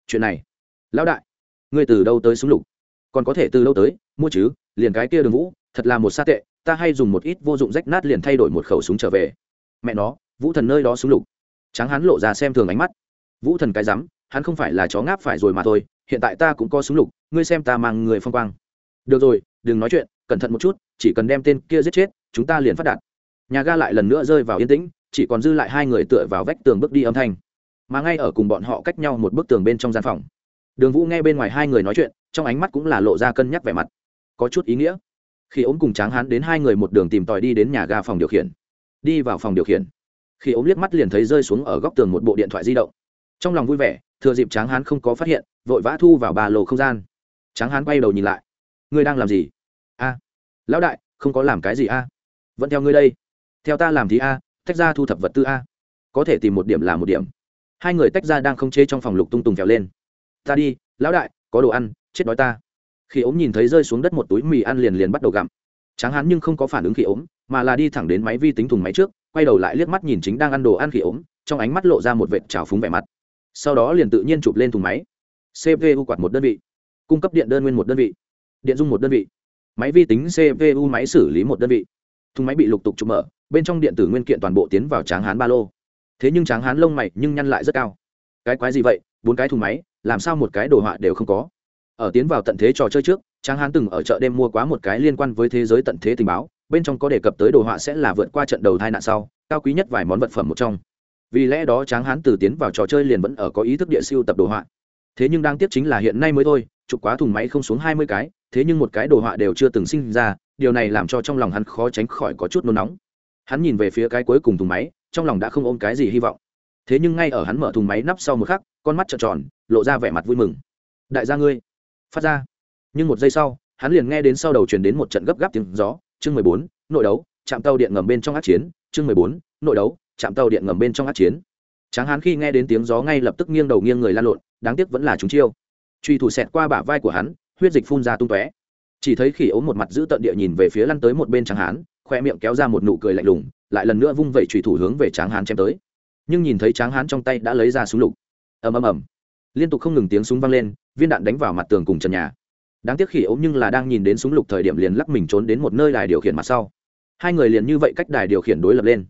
Chuyện này. Lão đại, ngươi từ đâu tới súng lục? Còn có thể từ đâu tới? Mua chứ, liền cái kia đường vũ, thật là một xa tệ, ta hay dùng một ít vô dụng rách nát liền thay đổi một khẩu súng trở về mẹ nó, vũ thần nơi đó súng lục. Tráng hắn lộ ra xem thường ánh mắt. Vũ thần cái rắm, hắn không phải là chó ngáp phải rồi mà thôi, hiện tại ta cũng có súng lục, ngươi xem ta mang người phong quang. Được rồi, đừng nói chuyện, cẩn thận một chút, chỉ cần đem tên kia giết chết, chúng ta liền phát đạt. Nhà ga lại lần nữa rơi vào yên tĩnh, chỉ còn dư lại hai người tựa vào vách tường bước đi âm thanh. Mà ngay ở cùng bọn họ cách nhau một bức tường bên trong gian phòng, đường vũ nghe bên ngoài hai người nói chuyện, trong ánh mắt cũng là lộ ra cân nhắc vẻ mặt. Có chút ý nghĩa. Khi ốm cùng tráng hán đến hai người một đường tìm tòi đi đến nhà ga phòng điều khiển đi vào phòng điều khiển. Khi ống liếc mắt liền thấy rơi xuống ở góc tường một bộ điện thoại di động. Trong lòng vui vẻ, thừa dịp tráng hán không có phát hiện, vội vã thu vào ba lô không gian. Tráng hán quay đầu nhìn lại. Ngươi đang làm gì? A. Lão đại, không có làm cái gì a. Vẫn theo ngươi đây. Theo ta làm thì a, tách ra thu thập vật tư a. Có thể tìm một điểm là một điểm. Hai người tách ra đang không chế trong phòng lục tung tùng kéo lên. Ta đi, lão đại, có đồ ăn, chết đói ta. Khi ống nhìn thấy rơi xuống đất một túi mì ăn liền liền bắt đầu gặm tráng hán nhưng không có phản ứng khi ốm, mà là đi thẳng đến máy vi tính thùng máy trước, quay đầu lại liếc mắt nhìn chính đang ăn đồ ăn khi ốm, trong ánh mắt lộ ra một vệt trào phúng vẻ mặt. Sau đó liền tự nhiên chụp lên thùng máy. Cpu quạt một đơn vị. Cung cấp điện đơn nguyên một đơn vị. Điện dung một đơn vị. Máy vi tính cpu máy xử lý một đơn vị. Thùng máy bị lục tục chụp mở, bên trong điện tử nguyên kiện toàn bộ tiến vào tráng hán ba lô. Thế nhưng tráng hán lông mày nhưng nhăn lại rất cao. Cái quái gì vậy? Bốn cái thùng máy, làm sao một cái đồ họa đều không có? Ở tiến vào tận thế trò chơi trước tráng hán từng ở chợ đêm mua quá một cái liên quan với thế giới tận thế tình báo, bên trong có đề cập tới đồ họa sẽ là vượt qua trận đầu tai nạn sau, cao quý nhất vài món vật phẩm một trong. Vì lẽ đó tráng hán từ tiến vào trò chơi liền vẫn ở có ý thức địa siêu tập đồ họa. Thế nhưng đang tiếp chính là hiện nay mới thôi, chụp quá thùng máy không xuống hai mươi cái, thế nhưng một cái đồ họa đều chưa từng sinh ra, điều này làm cho trong lòng hắn khó tránh khỏi có chút nôn nóng. Hắn nhìn về phía cái cuối cùng thùng máy, trong lòng đã không ôm cái gì hy vọng. Thế nhưng ngay ở hắn mở thùng máy nắp sau một khắc, con mắt trợn tròn, lộ ra vẻ mặt vui mừng. Đại gia ngươi, phát ra nhưng một giây sau, hắn liền nghe đến sau đầu truyền đến một trận gấp gáp tiếng gió, chương mười bốn, nội đấu chạm tàu điện ngầm bên trong át chiến, chương mười bốn, nội đấu chạm tàu điện ngầm bên trong át chiến. Tráng hắn khi nghe đến tiếng gió ngay lập tức nghiêng đầu nghiêng người lan lộn, đáng tiếc vẫn là chúng chiêu. Truy thủ xẹt qua bả vai của hắn, huyết dịch phun ra tung tóe. Chỉ thấy khỉ ốm một mặt giữ tận địa nhìn về phía lăn tới một bên tráng hán, khoe miệng kéo ra một nụ cười lạnh lùng, lại lần nữa vung vẩy trùy thủ hướng về tráng hán chém tới. Nhưng nhìn thấy tráng hán trong tay đã lấy ra súng lục. Ầm ầm ầm. Liên tục không ngừng tiếng súng vang lên, viên đạn đánh vào mặt tường cùng trần nhà đáng tiếc khỉ ốm nhưng là đang nhìn đến súng lục thời điểm liền lắc mình trốn đến một nơi đài điều khiển mặt sau. Hai người liền như vậy cách đài điều khiển đối lập lên.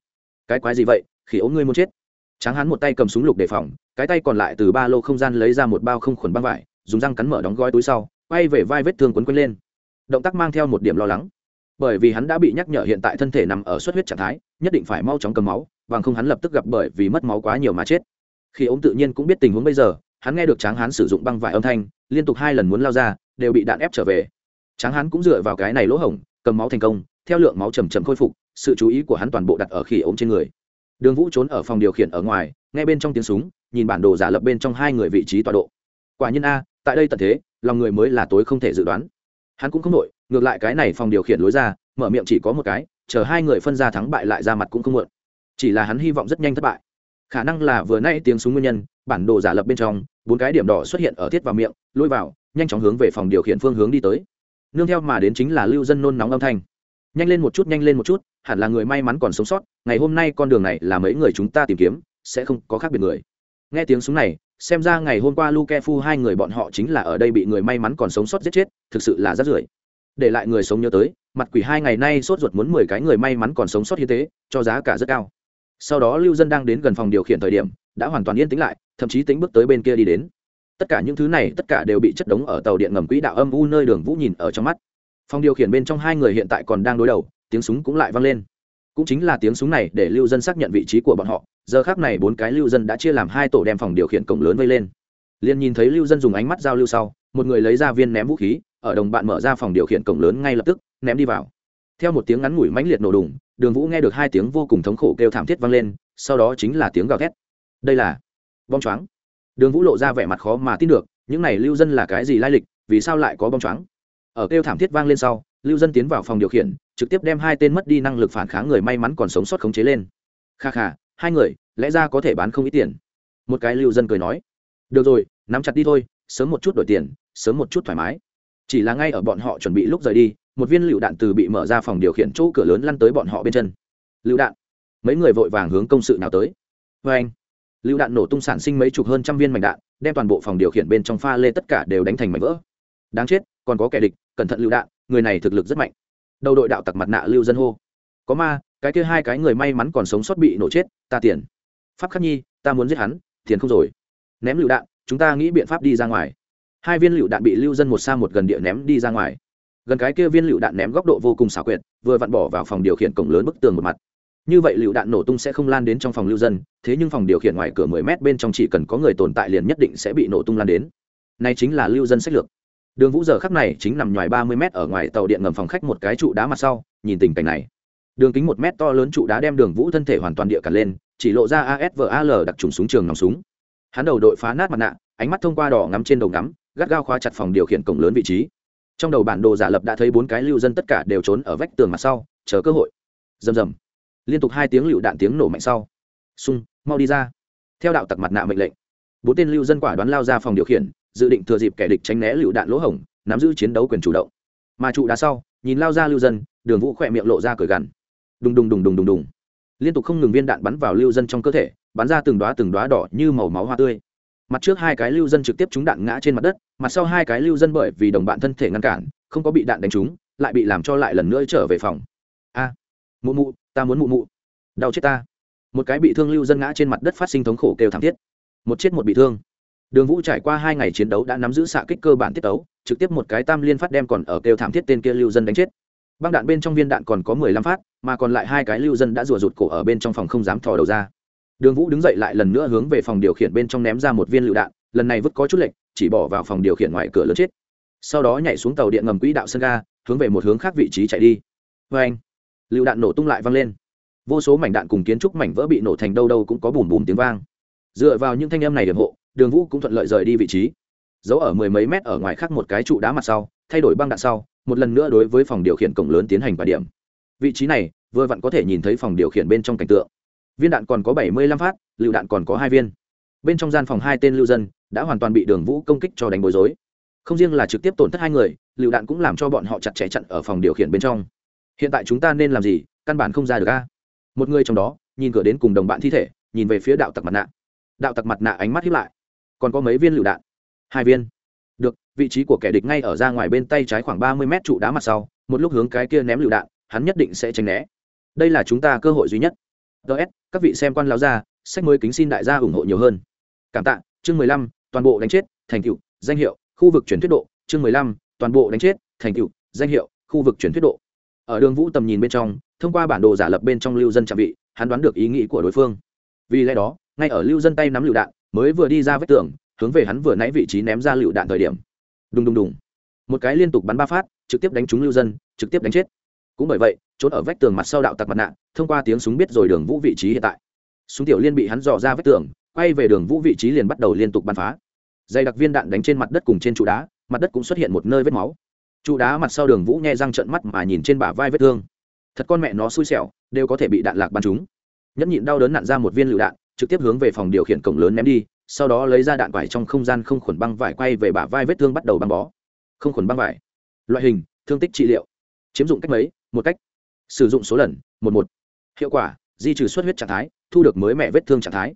Cái quái gì vậy? Khỉ ốm ngươi muốn chết. Tráng hắn một tay cầm súng lục đề phòng, cái tay còn lại từ ba lô không gian lấy ra một bao không khuẩn băng vải, dùng răng cắn mở đóng gói túi sau, quay về vai vết thương quấn quấn lên. Động tác mang theo một điểm lo lắng. Bởi vì hắn đã bị nhắc nhở hiện tại thân thể nằm ở suất huyết trạng thái, nhất định phải mau chóng cầm máu, bằng không hắn lập tức gặp bởi vì mất máu quá nhiều mà chết. Khi ống tự nhiên cũng biết tình huống bây giờ, hắn nghe được tráng hán sử dụng băng vải âm thanh, liên tục hai lần muốn lao ra đều bị đạn ép trở về. Tráng hán cũng dựa vào cái này lỗ hổng, cầm máu thành công, theo lượng máu chầm chậm khôi phục, sự chú ý của hắn toàn bộ đặt ở khỉ ống trên người. Đường vũ trốn ở phòng điều khiển ở ngoài, nghe bên trong tiếng súng, nhìn bản đồ giả lập bên trong hai người vị trí tọa độ. Quả nhiên a, tại đây tận thế, lòng người mới là tối không thể dự đoán. Hắn cũng không nội ngược lại cái này phòng điều khiển lối ra, mở miệng chỉ có một cái, chờ hai người phân ra thắng bại lại ra mặt cũng không muộn. Chỉ là hắn hy vọng rất nhanh thất bại. Khả năng là vừa nay tiếng súng nguyên nhân bản đồ giả lập bên trong, bốn cái điểm đỏ xuất hiện ở thiết vào miệng, lôi vào, nhanh chóng hướng về phòng điều khiển phương hướng đi tới. Nương theo mà đến chính là lưu dân nôn nóng âm thanh. Nhanh lên một chút, nhanh lên một chút, hẳn là người may mắn còn sống sót, ngày hôm nay con đường này là mấy người chúng ta tìm kiếm, sẽ không có khác biệt người. Nghe tiếng súng này, xem ra ngày hôm qua luke phu hai người bọn họ chính là ở đây bị người may mắn còn sống sót giết chết, thực sự là rất rưởi. Để lại người sống nhớ tới, mặt quỷ hai ngày nay sốt ruột muốn mười cái người may mắn còn sống sót như thế cho giá cả rất cao. Sau đó lưu dân đang đến gần phòng điều khiển thời điểm, đã hoàn toàn yên tĩnh lại thậm chí tính bước tới bên kia đi đến. Tất cả những thứ này, tất cả đều bị chất đống ở tàu điện ngầm quỹ đạo âm u nơi đường vũ nhìn ở trong mắt. Phòng điều khiển bên trong hai người hiện tại còn đang đối đầu, tiếng súng cũng lại vang lên. Cũng chính là tiếng súng này để lưu dân xác nhận vị trí của bọn họ, giờ khác này bốn cái lưu dân đã chia làm hai tổ đem phòng điều khiển cổng lớn vây lên. Liền nhìn thấy lưu dân dùng ánh mắt giao lưu sau, một người lấy ra viên ném vũ khí, ở đồng bạn mở ra phòng điều khiển cổng lớn ngay lập tức, ném đi vào. Theo một tiếng ngắn ngủi mãnh liệt nổ đùng, đường vũ nghe được hai tiếng vô cùng thống khổ kêu thảm thiết vang lên, sau đó chính là tiếng gào thét. Đây là bom choáng. Đường vũ lộ ra vẻ mặt khó mà tin được, những này lưu dân là cái gì lai lịch, vì sao lại có bom choáng? Ở kêu thảm thiết vang lên sau, lưu dân tiến vào phòng điều khiển, trực tiếp đem hai tên mất đi năng lực phản kháng người may mắn còn sống sót khống chế lên. Kha kha, hai người, lẽ ra có thể bán không ít tiền. Một cái lưu dân cười nói, được rồi, nắm chặt đi thôi, sớm một chút đổi tiền, sớm một chút thoải mái. Chỉ là ngay ở bọn họ chuẩn bị lúc rời đi, một viên lựu đạn từ bị mở ra phòng điều khiển chỗ cửa lớn lăn tới bọn họ bên chân. Lựu đạn. Mấy người vội vàng hướng công sự nào tới. Vê anh lựu đạn nổ tung sản sinh mấy chục hơn trăm viên mảnh đạn, đem toàn bộ phòng điều khiển bên trong pha lê tất cả đều đánh thành mảnh vỡ. Đáng chết, còn có kẻ địch, cẩn thận lựu đạn, người này thực lực rất mạnh. Đầu đội đạo tặc mặt nạ lưu dân hô. Có ma, cái kia hai cái người may mắn còn sống sót bị nổ chết, ta tiền. Pháp khắc nhi, ta muốn giết hắn, tiền không rồi. Ném lựu đạn, chúng ta nghĩ biện pháp đi ra ngoài. Hai viên lựu đạn bị lưu dân một xa một gần địa ném đi ra ngoài. Gần cái kia viên lựu đạn ném góc độ vô cùng xảo quyệt, vừa vặn bỏ vào phòng điều khiển cổng lớn bức tường một mặt như vậy lựu đạn nổ tung sẽ không lan đến trong phòng lưu dân, thế nhưng phòng điều khiển ngoài cửa mười mét bên trong chỉ cần có người tồn tại liền nhất định sẽ bị nổ tung lan đến. Này chính là lưu dân sách lược. Đường vũ giờ khắc này chính nằm ngoài ba mươi mét ở ngoài tàu điện ngầm phòng khách một cái trụ đá mặt sau, nhìn tình cảnh này. Đường kính một mét to lớn trụ đá đem đường vũ thân thể hoàn toàn địa cản lên, chỉ lộ ra asval đặc trùng súng trường nòng súng. Hắn đầu đội phá nát mặt nạ, ánh mắt thông qua đỏ ngắm trên đầu ngắm, gắt gao khóa chặt phòng điều khiển cổng lớn vị trí. Trong đầu bản đồ giả lập đã thấy bốn cái lưu dân tất cả đều trốn ở vách tường mặt sau, chờ cơ hội. Rầm rầm liên tục hai tiếng lựu đạn tiếng nổ mạnh sau. Sung mau đi ra. Theo đạo tặc mặt nạ mệnh lệnh, bốn tên lưu dân quả đoán lao ra phòng điều khiển, dự định thừa dịp kẻ địch tránh né lựu đạn lỗ hổng, nắm giữ chiến đấu quyền chủ động. Mà trụ đá sau, nhìn lao ra lưu dân, đường vũ khỏe miệng lộ ra cởi gằn. Đùng đùng đùng đùng đùng đùng. Liên tục không ngừng viên đạn bắn vào lưu dân trong cơ thể, bắn ra từng đoá từng đoá đỏ như màu máu hoa tươi. Mặt trước hai cái lưu dân trực tiếp trúng đạn ngã trên mặt đất, mặt sau hai cái lưu dân bởi vì đồng bạn thân thể ngăn cản, không có bị đạn đánh trúng, lại bị làm cho lại lần nữa trở về phòng. A, mụ mụ ta muốn mụ mụ. Đau chết ta. Một cái bị thương lưu dân ngã trên mặt đất phát sinh thống khổ kêu thảm thiết. Một chết một bị thương. Đường vũ trải qua hai ngày chiến đấu đã nắm giữ xạ kích cơ bản tiết tấu, trực tiếp một cái tam liên phát đem còn ở kêu thảm thiết tên kia lưu dân đánh chết. Băng đạn bên trong viên đạn còn có mười lăm phát, mà còn lại hai cái lưu dân đã rùa rụt cổ ở bên trong phòng không dám thò đầu ra. Đường vũ đứng dậy lại lần nữa hướng về phòng điều khiển bên trong ném ra một viên lựu đạn, lần này vứt có chút lệnh chỉ bỏ vào phòng điều khiển ngoài cửa lớn chết. Sau đó nhảy xuống tàu điện ngầm quỹ đạo sân ga, hướng về một hướng khác vị trí chạy đi. Vê anh lựu đạn nổ tung lại văng lên. Vô số mảnh đạn cùng kiến trúc mảnh vỡ bị nổ thành đâu đâu cũng có bùm bùm tiếng vang. Dựa vào những thanh âm này điểm hộ, đường vũ cũng thuận lợi rời đi vị trí. Giấu ở mười mấy mét ở ngoài khác một cái trụ đá mặt sau, thay đổi băng đạn sau, một lần nữa đối với phòng điều khiển cổng lớn tiến hành và điểm. Vị trí này, vừa vặn có thể nhìn thấy phòng điều khiển bên trong cảnh tượng. Viên đạn còn có bảy mươi lăm phát, lựu đạn còn có hai viên. Bên trong gian phòng hai tên lưu dân đã hoàn toàn bị đường vũ công kích cho đánh bối rối. Không riêng là trực tiếp tổn thất hai người, lựu đạn cũng làm cho bọn họ chặt chẽ chặn ở phòng điều khiển bên trong hiện tại chúng ta nên làm gì? Căn bản không ra được a. Một người trong đó, nhìn cửa đến cùng đồng bạn thi thể, nhìn về phía đạo tặc mặt nạ. Đạo tặc mặt nạ ánh mắt hiếp lại. Còn có mấy viên lựu đạn? Hai viên. Được, vị trí của kẻ địch ngay ở ra ngoài bên tay trái khoảng ba mươi mét trụ đá mặt sau, một lúc hướng cái kia ném lựu đạn, hắn nhất định sẽ tránh né. Đây là chúng ta cơ hội duy nhất. Ts các vị xem quan láo ra, sách mới kính xin đại gia ủng hộ nhiều hơn. Cảm tạ, chương mười lăm, toàn bộ đánh chết, thành tựu, danh hiệu, khu vực chuyển thuyết độ, chương mười lăm, toàn bộ đánh chết, thành tựu, danh hiệu, khu vực chuyển thuyết độ ở đường vũ tầm nhìn bên trong, thông qua bản đồ giả lập bên trong lưu dân trạm vị, hắn đoán được ý nghĩ của đối phương. Vì lẽ đó, ngay ở lưu dân tay nắm lựu đạn, mới vừa đi ra vách tường, hướng về hắn vừa nãy vị trí ném ra lựu đạn thời điểm. Đùng đùng đùng. Một cái liên tục bắn ba phát, trực tiếp đánh trúng lưu dân, trực tiếp đánh chết. Cũng bởi vậy, trốn ở vách tường mặt sau đạo tặc mặt nạ, thông qua tiếng súng biết rồi đường vũ vị trí hiện tại. Súng tiểu liên bị hắn dò ra vách tường, quay về đường vũ vị trí liền bắt đầu liên tục bắn phá. Dày đặc viên đạn đánh trên mặt đất cùng trên trụ đá, mặt đất cũng xuất hiện một nơi vết máu trụ đá mặt sau đường vũ nghe răng trận mắt mà nhìn trên bả vai vết thương. Thật con mẹ nó xui xẻo, đều có thể bị đạn lạc bắn chúng. Nhẫn nhịn đau đớn nặn ra một viên lựu đạn, trực tiếp hướng về phòng điều khiển cổng lớn ném đi, sau đó lấy ra đạn vải trong không gian không khuẩn băng vải quay về bả vai vết thương bắt đầu băng bó. Không khuẩn băng vải. Loại hình, thương tích trị liệu. Chiếm dụng cách mấy? Một cách. Sử dụng số lần, một một. Hiệu quả, di trừ xuất huyết trạng thái, thu được mới mẹ vết thương trạng thái.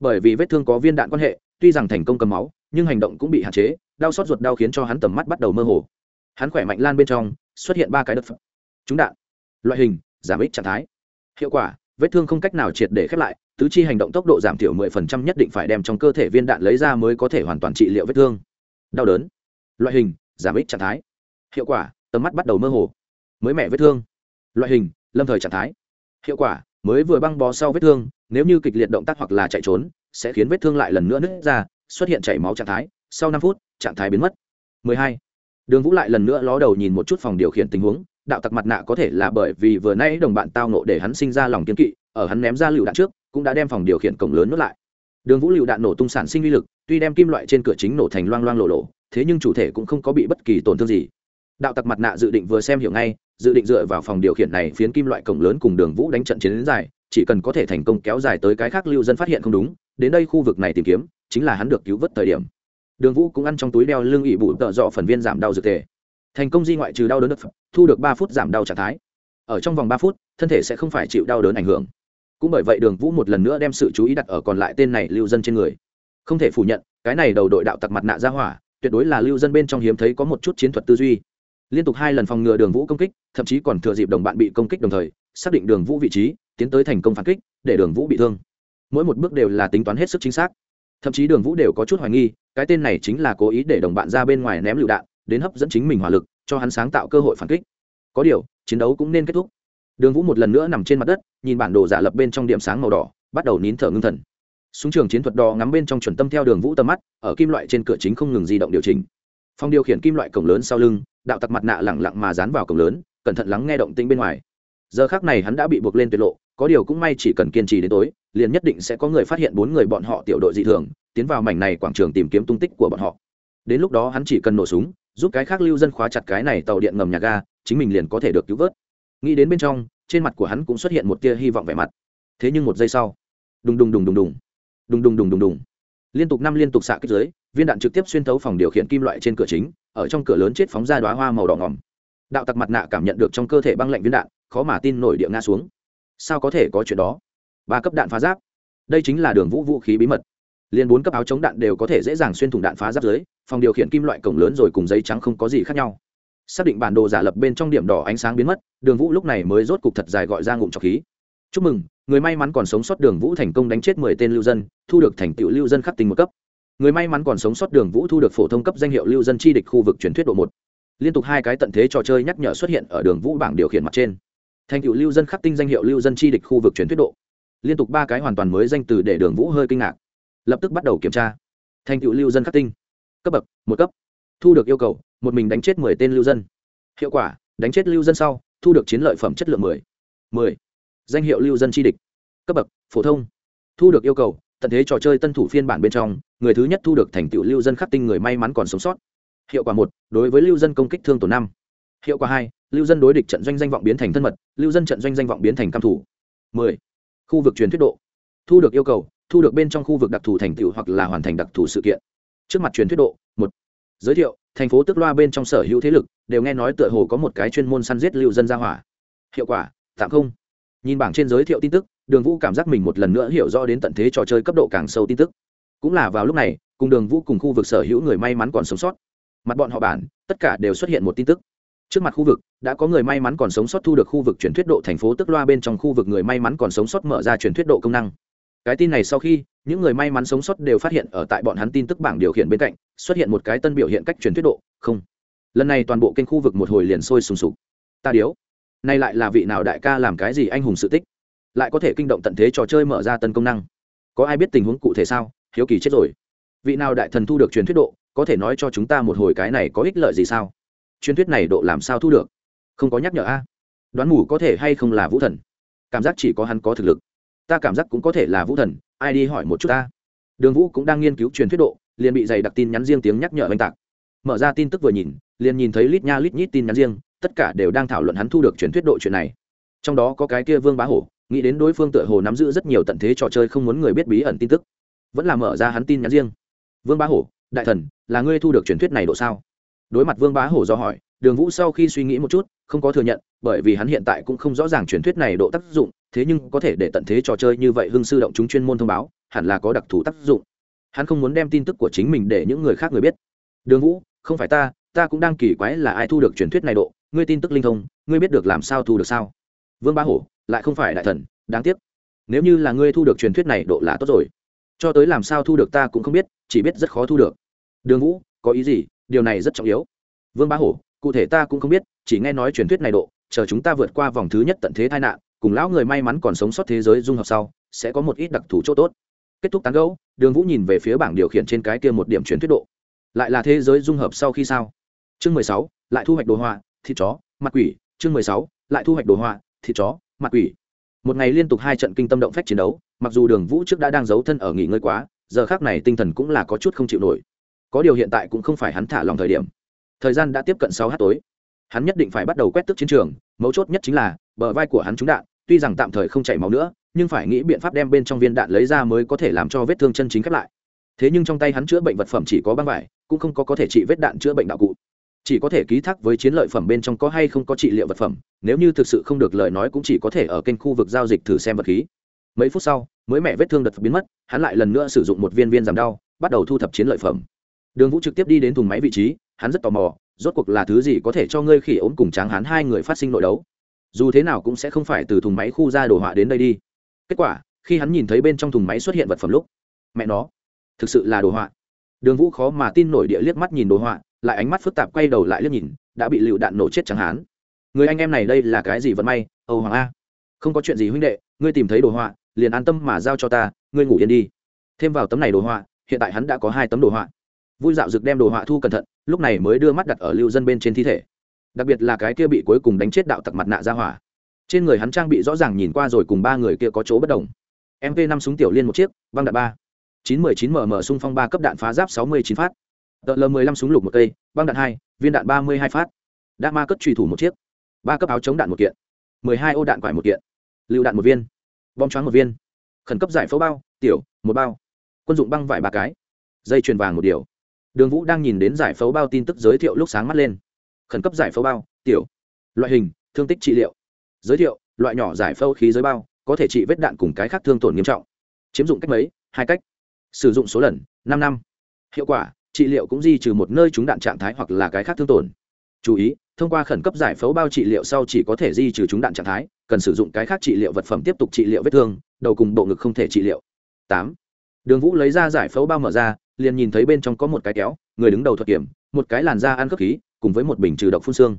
Bởi vì vết thương có viên đạn quan hệ, tuy rằng thành công cầm máu, nhưng hành động cũng bị hạn chế, đau xót ruột đau khiến cho hắn tầm mắt bắt đầu mơ hồ hắn khỏe mạnh lan bên trong, xuất hiện ba cái đất phẩm trúng đạn. Loại hình, giảm ích trạng thái. Hiệu quả, vết thương không cách nào triệt để khép lại, tứ chi hành động tốc độ giảm thiểu 10% nhất định phải đem trong cơ thể viên đạn lấy ra mới có thể hoàn toàn trị liệu vết thương. Đau đớn. Loại hình, giảm ích trạng thái. Hiệu quả, tầm mắt bắt đầu mơ hồ. Mới mẻ vết thương. Loại hình, lâm thời trạng thái. Hiệu quả, mới vừa băng bó sau vết thương, nếu như kịch liệt động tác hoặc là chạy trốn, sẽ khiến vết thương lại lần nữa nứt ra, xuất hiện chảy máu trạng thái. Sau năm phút, trạng thái biến mất. 12 đường vũ lại lần nữa ló đầu nhìn một chút phòng điều khiển tình huống, đạo tặc mặt nạ có thể là bởi vì vừa nãy đồng bạn tao nộ để hắn sinh ra lòng kiên kỵ, ở hắn ném ra lựu đạn trước, cũng đã đem phòng điều khiển cổng lớn nuốt lại. Đường vũ lựu đạn nổ tung sản sinh uy lực, tuy đem kim loại trên cửa chính nổ thành loang loang lộ lộ thế nhưng chủ thể cũng không có bị bất kỳ tổn thương gì. Đạo tặc mặt nạ dự định vừa xem hiểu ngay, dự định dựa vào phòng điều khiển này phiến kim loại cổng lớn cùng đường vũ đánh trận chiến đến dài, chỉ cần có thể thành công kéo dài tới cái khác lưu dân phát hiện không đúng, đến đây khu vực này tìm kiếm, chính là hắn được cứu vớt thời điểm đường vũ cũng ăn trong túi đeo lưng ỵ bụ tợ dọ phần viên giảm đau dược tề. Thành công di ngoại trừ đau đớn được thu được ba phút giảm đau trạng thái. Ở trong vòng ba phút, thân thể sẽ không phải chịu đau đớn ảnh hưởng. Cũng bởi vậy đường vũ một lần nữa đem sự chú ý đặt ở còn lại tên này lưu dân trên người. Không thể phủ nhận, cái này đầu đội đạo tặc mặt nạ ra hỏa, tuyệt đối là lưu dân bên trong hiếm thấy có một chút chiến thuật tư duy. Liên tục hai lần phòng ngừa đường vũ công kích, thậm chí còn thừa dịp đồng bạn bị công kích đồng thời, xác định đường vũ vị trí, tiến tới thành công phản kích, để đường vũ bị thương. Mỗi một bước đều là tính toán hết sức chính xác. Thậm chí đường vũ đều có chút hoài nghi cái tên này chính là cố ý để đồng bạn ra bên ngoài ném lựu đạn, đến hấp dẫn chính mình hỏa lực, cho hắn sáng tạo cơ hội phản kích. Có điều, chiến đấu cũng nên kết thúc. Đường vũ một lần nữa nằm trên mặt đất, nhìn bản đồ giả lập bên trong điểm sáng màu đỏ, bắt đầu nín thở ngưng thần. Súng trường chiến thuật đo ngắm bên trong chuẩn tâm theo đường vũ tầm mắt, ở kim loại trên cửa chính không ngừng di động điều chỉnh. Phòng điều khiển kim loại cổng lớn sau lưng, đạo tặc mặt nạ lẳng lặng mà dán vào cổng lớn, cẩn thận lắng nghe động tĩnh bên ngoài giờ khác này hắn đã bị buộc lên tuyệt lộ, có điều cũng may chỉ cần kiên trì đến tối, liền nhất định sẽ có người phát hiện bốn người bọn họ tiểu đội dị thường, tiến vào mảnh này quảng trường tìm kiếm tung tích của bọn họ. Đến lúc đó hắn chỉ cần nổ súng, giúp cái khác lưu dân khóa chặt cái này tàu điện ngầm nhà ga, chính mình liền có thể được cứu vớt. Nghĩ đến bên trong, trên mặt của hắn cũng xuất hiện một tia hy vọng vẻ mặt. Thế nhưng một giây sau, đùng đùng đùng đùng đùng đùng đùng đùng đùng đùng. Liên tục năm liên tục xạ kích dưới, viên đạn trực tiếp xuyên thấu phòng điều khiển kim loại trên cửa chính, ở trong cửa lớn chết phóng ra đoá hoa màu đỏ ngỏm đạo tặc mặt nạ cảm nhận được trong cơ thể băng lạnh viên đạn, khó mà tin nổi địa ngã xuống. Sao có thể có chuyện đó? Ba cấp đạn phá giáp. Đây chính là đường vũ vũ khí bí mật. Liền bốn cấp áo chống đạn đều có thể dễ dàng xuyên thủng đạn phá giáp dưới, phòng điều khiển kim loại cổng lớn rồi cùng giấy trắng không có gì khác nhau. Xác định bản đồ giả lập bên trong điểm đỏ ánh sáng biến mất, đường vũ lúc này mới rốt cục thật dài gọi ra ngụm trọc khí. Chúc mừng, người may mắn còn sống sót đường vũ thành công đánh chết mười tên lưu dân, thu được thành tựu lưu dân khắc tinh một cấp. Người may mắn còn sống sót đường vũ thu được phổ thông cấp danh hiệu lưu dân tri địch khu vực truyền thuyết độ một liên tục hai cái tận thế trò chơi nhắc nhở xuất hiện ở đường vũ bảng điều khiển mặt trên. Thành cựu lưu dân khắc tinh danh hiệu lưu dân chi địch khu vực truyền thuyết độ. Liên tục ba cái hoàn toàn mới danh từ để đường vũ hơi kinh ngạc. Lập tức bắt đầu kiểm tra. Thành cựu lưu dân khắc tinh. Cấp bậc, một cấp. Thu được yêu cầu, một mình đánh chết mười tên lưu dân. Hiệu quả, đánh chết lưu dân sau, thu được chiến lợi phẩm chất lượng mười. Mười. Danh hiệu lưu dân chi địch. Cấp bậc, phổ thông. Thu được yêu cầu, tận thế trò chơi tân thủ phiên bản bên trong, người thứ nhất thu được thành tựu lưu dân khắc tinh người may mắn còn sống sót hiệu quả một, đối với lưu dân công kích thương tổn năm. Hiệu quả hai, lưu dân đối địch trận doanh danh vọng biến thành thân mật, lưu dân trận doanh danh vọng biến thành cam thủ mười, khu vực truyền thuyết độ. Thu được yêu cầu, thu được bên trong khu vực đặc thù thành tựu hoặc là hoàn thành đặc thù sự kiện. Trước mặt truyền thuyết độ, một. Giới thiệu, thành phố tức loa bên trong sở hữu thế lực, đều nghe nói tựa hồ có một cái chuyên môn săn giết lưu dân ra hỏa. Hiệu quả, tạm không. Nhìn bảng trên giới thiệu tin tức, đường vũ cảm giác mình một lần nữa hiểu rõ đến tận thế trò chơi cấp độ càng sâu tin tức. Cũng là vào lúc này, cùng đường vũ cùng khu vực sở hữu người may mắn còn sống sót mặt bọn họ bản, tất cả đều xuất hiện một tin tức. Trước mặt khu vực, đã có người may mắn còn sống sót thu được khu vực truyền thuyết độ thành phố tức loa bên trong khu vực người may mắn còn sống sót mở ra truyền thuyết độ công năng. Cái tin này sau khi, những người may mắn sống sót đều phát hiện ở tại bọn hắn tin tức bảng điều khiển bên cạnh, xuất hiện một cái tân biểu hiện cách truyền thuyết độ, không. Lần này toàn bộ kênh khu vực một hồi liền sôi sùng sục. Ta điếu. Nay lại là vị nào đại ca làm cái gì anh hùng sự tích? Lại có thể kinh động tận thế trò chơi mở ra tân công năng. Có ai biết tình huống cụ thể sao? Hiếu kỳ chết rồi. Vị nào đại thần thu được truyền thuyết độ có thể nói cho chúng ta một hồi cái này có ích lợi gì sao? Truyền thuyết này độ làm sao thu được? Không có nhắc nhở a? Đoán mù có thể hay không là vũ thần? Cảm giác chỉ có hắn có thực lực. Ta cảm giác cũng có thể là vũ thần, ai đi hỏi một chút ta. Đường vũ cũng đang nghiên cứu truyền thuyết độ, liền bị dày đặc tin nhắn riêng tiếng nhắc nhở oanh tạc. Mở ra tin tức vừa nhìn, liền nhìn thấy lít nha lít nhít tin nhắn riêng, tất cả đều đang thảo luận hắn thu được truyền thuyết độ chuyện này. Trong đó có cái kia vương bá hổ, nghĩ đến đối phương tựa hồ nắm giữ rất nhiều tận thế trò chơi không muốn người biết bí ẩn tin tức. Vẫn là mở ra hắn tin nhắn riêng. Vương bá hổ, đại thần là ngươi thu được truyền thuyết này độ sao? Đối mặt vương bá hổ do hỏi, đường vũ sau khi suy nghĩ một chút, không có thừa nhận, bởi vì hắn hiện tại cũng không rõ ràng truyền thuyết này độ tác dụng, thế nhưng có thể để tận thế trò chơi như vậy hưng sư động chúng chuyên môn thông báo, hẳn là có đặc thù tác dụng. Hắn không muốn đem tin tức của chính mình để những người khác người biết. Đường vũ, không phải ta ta cũng đang kỳ quái là ai thu được truyền thuyết này độ, ngươi tin tức linh thông, ngươi biết được làm sao thu được sao? Vương bá hổ, lại không phải đại thần, đáng tiếc. Nếu như là ngươi thu được truyền thuyết này độ là tốt rồi, cho tới làm sao thu được ta cũng không biết, chỉ biết rất khó thu được đường vũ, có ý gì? Điều này rất trọng yếu. Vương bá hổ, cụ thể ta cũng không biết, chỉ nghe nói truyền thuyết này độ, chờ chúng ta vượt qua vòng thứ nhất tận thế tai nạn, cùng lão người may mắn còn sống sót thế giới dung hợp sau, sẽ có một ít đặc thù chỗ tốt. Kết thúc tán gẫu, đường vũ nhìn về phía bảng điều khiển trên cái kia một điểm truyền thuyết độ. Lại là thế giới dung hợp sau khi sao? Chương mười sáu, lại thu hoạch đồ họa, thịt chó, mặt quỷ. Chương mười sáu, lại thu hoạch đồ họa, thịt chó, mặt quỷ. Một ngày liên tục hai trận kinh tâm động phách chiến đấu, mặc dù đường vũ trước đã đang giấu thân ở nghỉ ngơi quá, giờ khác này tinh thần cũng là có chút không chịu nổi có điều hiện tại cũng không phải hắn thả lòng thời điểm. Thời gian đã tiếp cận sáu h tối. Hắn nhất định phải bắt đầu quét tức chiến trường, mấu chốt nhất chính là, bờ vai của hắn trúng đạn, tuy rằng tạm thời không chảy máu nữa, nhưng phải nghĩ biện pháp đem bên trong viên đạn lấy ra mới có thể làm cho vết thương chân chính khép lại. Thế nhưng trong tay hắn chữa bệnh vật phẩm chỉ có băng vải, cũng không có có thể trị vết đạn chữa bệnh đạo cụ. Chỉ có thể ký thác với chiến lợi phẩm bên trong có hay không có trị liệu vật phẩm, nếu như thực sự không được lời nói cũng chỉ có thể ở kênh khu vực giao dịch thử xem vật khí. Mấy phút sau, mới mẹ vết thương đật biến mất, hắn lại lần nữa sử dụng một viên viên giảm đau, bắt đầu thu thập chiến lợi phẩm đường vũ trực tiếp đi đến thùng máy vị trí, hắn rất tò mò, rốt cuộc là thứ gì có thể cho ngươi khỉ ốm cùng tráng hắn hai người phát sinh nội đấu. Dù thế nào cũng sẽ không phải từ thùng máy khu ra đồ họa đến đây đi. Kết quả, khi hắn nhìn thấy bên trong thùng máy xuất hiện vật phẩm lúc, mẹ nó, thực sự là đồ họa. Đường vũ khó mà tin nổi địa liếc mắt nhìn đồ họa, lại ánh mắt phức tạp quay đầu lại liếc nhìn, đã bị lựu đạn nổ chết chẳng hán. Người anh em này đây là cái gì vận may, âu hoàng a? Không có chuyện gì huynh đệ, ngươi tìm thấy đồ họa, liền an tâm mà giao cho ta, ngươi ngủ yên đi. Thêm vào tấm này đồ họa, hiện tại hắn đã có hai tấm đồ họa vui dạo rực đem đồ họa thu cẩn thận, lúc này mới đưa mắt đặt ở lưu dân bên trên thi thể. Đặc biệt là cái kia bị cuối cùng đánh chết đạo tặc mặt nạ ra hỏa. Trên người hắn trang bị rõ ràng nhìn qua rồi cùng ba người kia có chỗ bất đồng. Mp năm súng tiểu liên một chiếc, băng đạn ba. chín mươi chín mm xung phong ba cấp đạn phá giáp sáu mươi chín phát. Tờ l mười lăm súng lục một cây, băng đạn hai, viên đạn ba mươi hai phát. Đạn ma cất trùy thủ một chiếc. Ba cấp áo chống đạn một kiện. mười hai ô đạn quải một kiện. Lựu đạn một viên. Bom choáng một viên. Khẩn cấp giải phẫu bao, tiểu, một bao. Quân dụng băng vải ba cái. Dây chuyền vàng một điều đường vũ đang nhìn đến giải phẫu bao tin tức giới thiệu lúc sáng mắt lên. Khẩn cấp giải phẫu bao, tiểu. Loại hình, thương tích trị liệu. Giới thiệu, loại nhỏ giải phẫu khí giới bao, có thể trị vết đạn cùng cái khác thương tổn nghiêm trọng. Chiếm dụng cách mấy? Hai cách. Sử dụng số lần, năm năm. Hiệu quả, trị liệu cũng di trừ một nơi trúng đạn trạng thái hoặc là cái khác thương tổn. Chú ý, thông qua khẩn cấp giải phẫu bao trị liệu sau chỉ có thể di trừ trúng đạn trạng thái, cần sử dụng cái khác trị liệu vật phẩm tiếp tục trị liệu vết thương, đầu cùng bộ ngực không thể trị liệu. Tám. Đường vũ lấy ra giải phẫu bao mở ra liền nhìn thấy bên trong có một cái kéo, người đứng đầu thuật kiểm, một cái làn da ăn cấp khí, cùng với một bình trừ độc phun xương.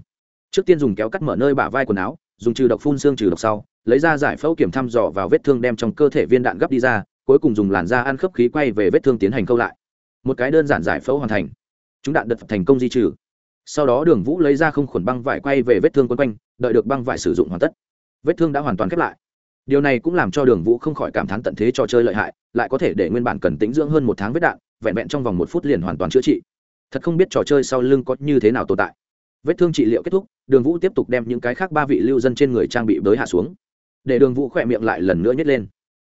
Trước tiên dùng kéo cắt mở nơi bả vai quần áo, dùng trừ độc phun xương trừ độc sau, lấy ra giải phẫu kiểm thăm dò vào vết thương đem trong cơ thể viên đạn gấp đi ra, cuối cùng dùng làn da ăn khớp khí quay về vết thương tiến hành câu lại. Một cái đơn giản giải phẫu hoàn thành. Chúng đạn đật thành công di trừ. Sau đó đường vũ lấy ra không khuẩn băng vải quay về vết thương quấn quanh, đợi được băng vải sử dụng hoàn tất, vết thương đã hoàn toàn khép lại. Điều này cũng làm cho đường vũ không khỏi cảm thán tận thế trò chơi lợi hại, lại có thể để nguyên bản cần tĩnh dưỡng hơn một tháng vết đạn vẹn vẹn trong vòng một phút liền hoàn toàn chữa trị. Thật không biết trò chơi sau lưng có như thế nào tồn tại. Vết thương trị liệu kết thúc, đường vũ tiếp tục đem những cái khác ba vị lưu dân trên người trang bị bới hạ xuống. Để đường vũ khỏe miệng lại lần nữa nhét lên.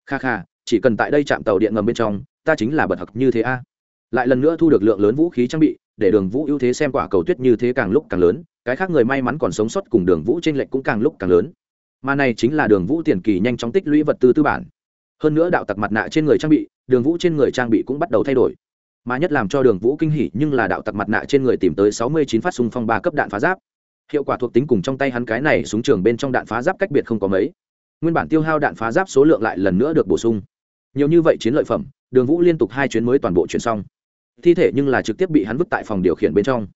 Kha kha, chỉ cần tại đây chạm tàu điện ngầm bên trong, ta chính là bật hặc như thế a. Lại lần nữa thu được lượng lớn vũ khí trang bị, để đường vũ ưu thế xem quả cầu tuyết như thế càng lúc càng lớn, cái khác người may mắn còn sống sót cùng đường vũ t r ê n lệch cũng càng lúc càng lớn. Mà này chính là đường vũ tiền kỳ nhanh chóng tích lũy vật tư tư bản. Hơn nữa đạo tặc mặt nạ trên người trang bị đường vũ trên người trang bị cũng bắt đầu thay đổi. Mà nhất làm cho đường vũ kinh hỉ nhưng là đạo tặc mặt nạ trên người tìm tới sáu mươi chín phát súng phong ba cấp đạn phá giáp. Hiệu quả thuộc tính cùng trong tay hắn cái này súng trường bên trong đạn phá giáp cách biệt không có mấy. Nguyên bản tiêu hao đạn phá giáp số lượng lại lần nữa được bổ sung. Nhiều như vậy chiến lợi phẩm, đường vũ liên tục hai chuyến mới toàn bộ chuyển xong. Thi thể nhưng là trực tiếp bị hắn vứt tại phòng điều khiển bên trong.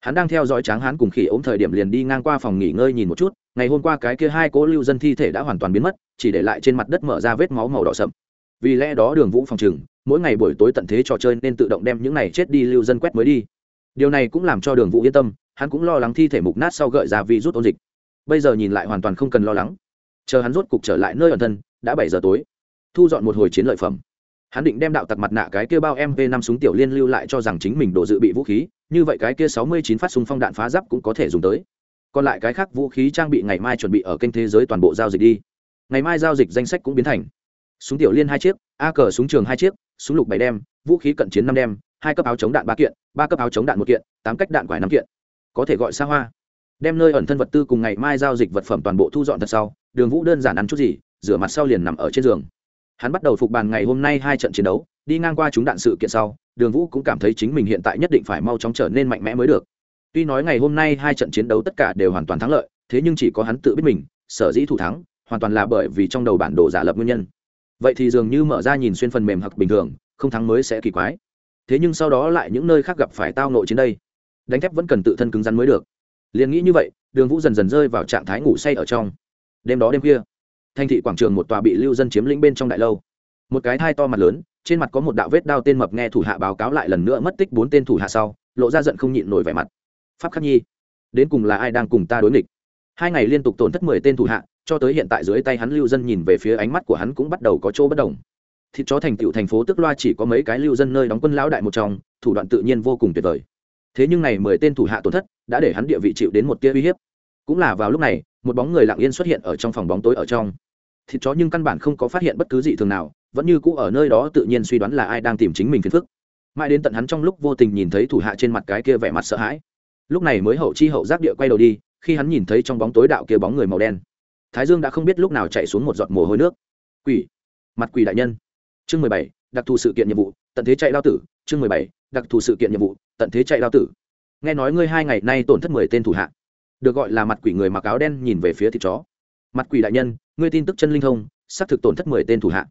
Hắn đang theo dõi tráng hắn cùng khỉ ống thời điểm liền đi ngang qua phòng nghỉ ngơi nhìn một chút, ngày hôm qua cái kia hai cố lưu dân thi thể đã hoàn toàn biến mất, chỉ để lại trên mặt đất mở ra vết máu màu đỏ sậm vì lẽ đó đường vũ phòng trừng, mỗi ngày buổi tối tận thế trò chơi nên tự động đem những này chết đi lưu dân quét mới đi. Điều này cũng làm cho đường vũ yên tâm, hắn cũng lo lắng thi thể mục nát sau gợi ra rút ôn dịch. Bây giờ nhìn lại hoàn toàn không cần lo lắng. Chờ hắn rốt cục trở lại nơi ẩn thân, đã bảy giờ tối. Thu dọn một hồi chiến lợi phẩm. Hắn định đem đạo tặc mặt nạ cái kia bao mp năm súng tiểu liên lưu lại cho rằng chính mình đổ dự bị vũ khí, như vậy cái kia sáu mươi chín phát súng phong đạn phá giáp cũng có thể dùng tới. Còn lại cái khác vũ khí trang bị ngày mai chuẩn bị ở kênh thế giới toàn bộ giao dịch đi. Ngày mai giao dịch danh sách cũng biến thành súng tiểu liên hai chiếc, a cờ súng trường hai chiếc, súng lục bảy đem, vũ khí cận chiến năm đem, hai cấp áo chống đạn ba kiện, ba cấp áo chống đạn một kiện, tám cách đạn quải năm kiện. Có thể gọi xa hoa. Đem nơi ẩn thân vật tư cùng ngày mai giao dịch vật phẩm toàn bộ thu dọn thật sau, đường vũ đơn giản ăn chút gì, rửa mặt sau liền nằm ở trên giường. Hắn bắt đầu phục bàn ngày hôm nay hai trận chiến đấu, đi ngang qua chúng đạn sự kiện sau, đường vũ cũng cảm thấy chính mình hiện tại nhất định phải mau chóng trở nên mạnh mẽ mới được. Tuy nói ngày hôm nay hai trận chiến đấu tất cả đều hoàn toàn thắng lợi, thế nhưng chỉ có hắn tự biết mình, sở dĩ thủ thắng, hoàn toàn là bởi vì trong đầu bản đồ giả lập nguyên nhân vậy thì dường như mở ra nhìn xuyên phần mềm hặc bình thường, không thắng mới sẽ kỳ quái. Thế nhưng sau đó lại những nơi khác gặp phải tao nội chiến đây. Đánh thép vẫn cần tự thân cứng rắn mới được. Liền nghĩ như vậy, đường vũ dần dần rơi vào trạng thái ngủ say ở trong. Đêm đó đêm kia thành thị quảng trường một tòa bị lưu dân chiếm lĩnh bên trong đại lâu. Một cái thai to mặt lớn, trên mặt có một đạo vết đao tên mập nghe thủ hạ báo cáo lại lần nữa mất tích bốn tên thủ hạ sau, lộ ra giận không nhịn nổi vẻ mặt. Pháp khắc nhi, đến cùng là ai đang cùng ta đối nghịch? Hai ngày liên tục tổn thất mười tên thủ hạ cho tới hiện tại dưới tay hắn lưu dân nhìn về phía ánh mắt của hắn cũng bắt đầu có chỗ bất đồng. Thịt chó thành tựu thành phố tức loa chỉ có mấy cái lưu dân nơi đóng quân lão đại một trong, thủ đoạn tự nhiên vô cùng tuyệt vời. Thế nhưng này mười tên thủ hạ tổn thất đã để hắn địa vị chịu đến một tia uy hiếp. Cũng là vào lúc này, một bóng người lặng yên xuất hiện ở trong phòng bóng tối ở trong. Thịt chó nhưng căn bản không có phát hiện bất cứ gì thường nào, vẫn như cũ ở nơi đó tự nhiên suy đoán là ai đang tìm chính mình phiền phức. Mãi đến tận hắn trong lúc vô tình nhìn thấy thủ hạ trên mặt cái kia vẻ mặt sợ hãi. Lúc này mới hậu chi hậu giác địa quay đầu đi, khi hắn nhìn thấy trong bóng tối đạo kia bóng người màu đen thái dương đã không biết lúc nào chạy xuống một giọt mồ hôi nước. Quỷ. Mặt quỷ đại nhân. Chương mười bảy, đặc thù sự kiện nhiệm vụ, tận thế chạy lao tử. Chương mười bảy, đặc thù sự kiện nhiệm vụ, tận thế chạy lao tử. Nghe nói ngươi hai ngày nay tổn thất mười tên thủ hạ. Được gọi là mặt quỷ người mặc áo đen nhìn về phía thịt chó. Mặt quỷ đại nhân, ngươi tin tức chân linh thông, xác thực tổn thất mười tên thủ hạ.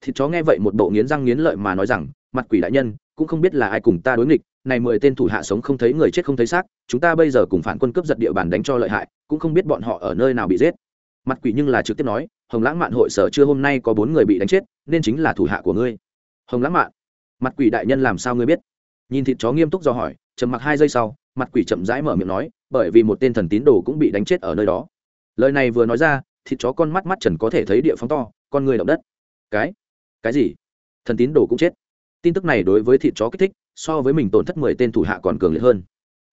Thịt chó nghe vậy một bộ nghiến răng nghiến lợi mà nói rằng, mặt quỷ đại nhân, cũng không biết là ai cùng ta đối nghịch, này mười tên thủ hạ sống không thấy người chết không thấy xác, chúng ta bây giờ cùng phản quân cướp giật địa bàn đánh cho lợi hại, cũng không biết bọn họ ở nơi nào bị giết mặt quỷ nhưng là trực tiếp nói, hồng lãng mạn hội sở chưa hôm nay có bốn người bị đánh chết, nên chính là thủ hạ của ngươi. Hồng lãng mạn? Mặt quỷ đại nhân làm sao ngươi biết? Nhìn thịt chó nghiêm túc do hỏi, trầm mặc hai giây sau, mặt quỷ chậm rãi mở miệng nói, bởi vì một tên thần tín đồ cũng bị đánh chết ở nơi đó. Lời này vừa nói ra, thịt chó con mắt mắt trần có thể thấy địa phóng to, con người động đất. Cái? Cái gì? Thần tín đồ cũng chết? Tin tức này đối với thịt chó kích thích, so với mình tổn thất mười tên thủ hạ còn cường liệt hơn.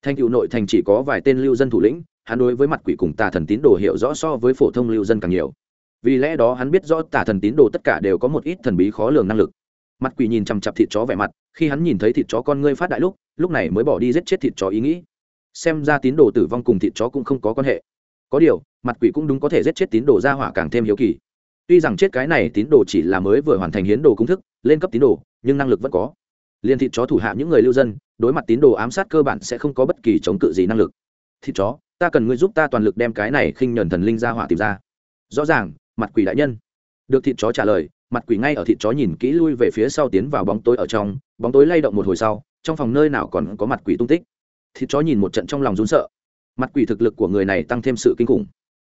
Thành cựu nội thành chỉ có vài tên lưu dân thủ lĩnh hắn đối với mặt quỷ cùng tà thần tín đồ hiểu rõ so với phổ thông lưu dân càng nhiều. Vì lẽ đó hắn biết rõ tà thần tín đồ tất cả đều có một ít thần bí khó lường năng lực. Mặt quỷ nhìn chằm chặp thịt chó vẻ mặt, khi hắn nhìn thấy thịt chó con ngươi phát đại lúc lúc này mới bỏ đi giết chết thịt chó ý nghĩ. Xem ra tín đồ tử vong cùng thịt chó cũng không có quan hệ. Có điều, mặt quỷ cũng đúng có thể giết chết tín đồ ra hỏa càng thêm hiếu kỳ. Tuy rằng chết cái này tín đồ chỉ là mới vừa hoàn thành hiến đồ công thức, lên cấp tín đồ, nhưng năng lực vẫn có. Liên thịt chó thủ hạ những người lưu dân, đối mặt tín đồ ám sát cơ bản sẽ không có bất kỳ chống cự gì năng lực. Thịt chó ta cần ngươi giúp ta toàn lực đem cái này khinh nhờn thần linh ra hỏa tìm ra. Rõ ràng, mặt quỷ đại nhân. Được thịt chó trả lời, mặt quỷ ngay ở thịt chó nhìn kỹ lui về phía sau tiến vào bóng tối ở trong, bóng tối lay động một hồi sau, trong phòng nơi nào còn có mặt quỷ tung tích. Thịt chó nhìn một trận trong lòng rún sợ. Mặt quỷ thực lực của người này tăng thêm sự kinh khủng.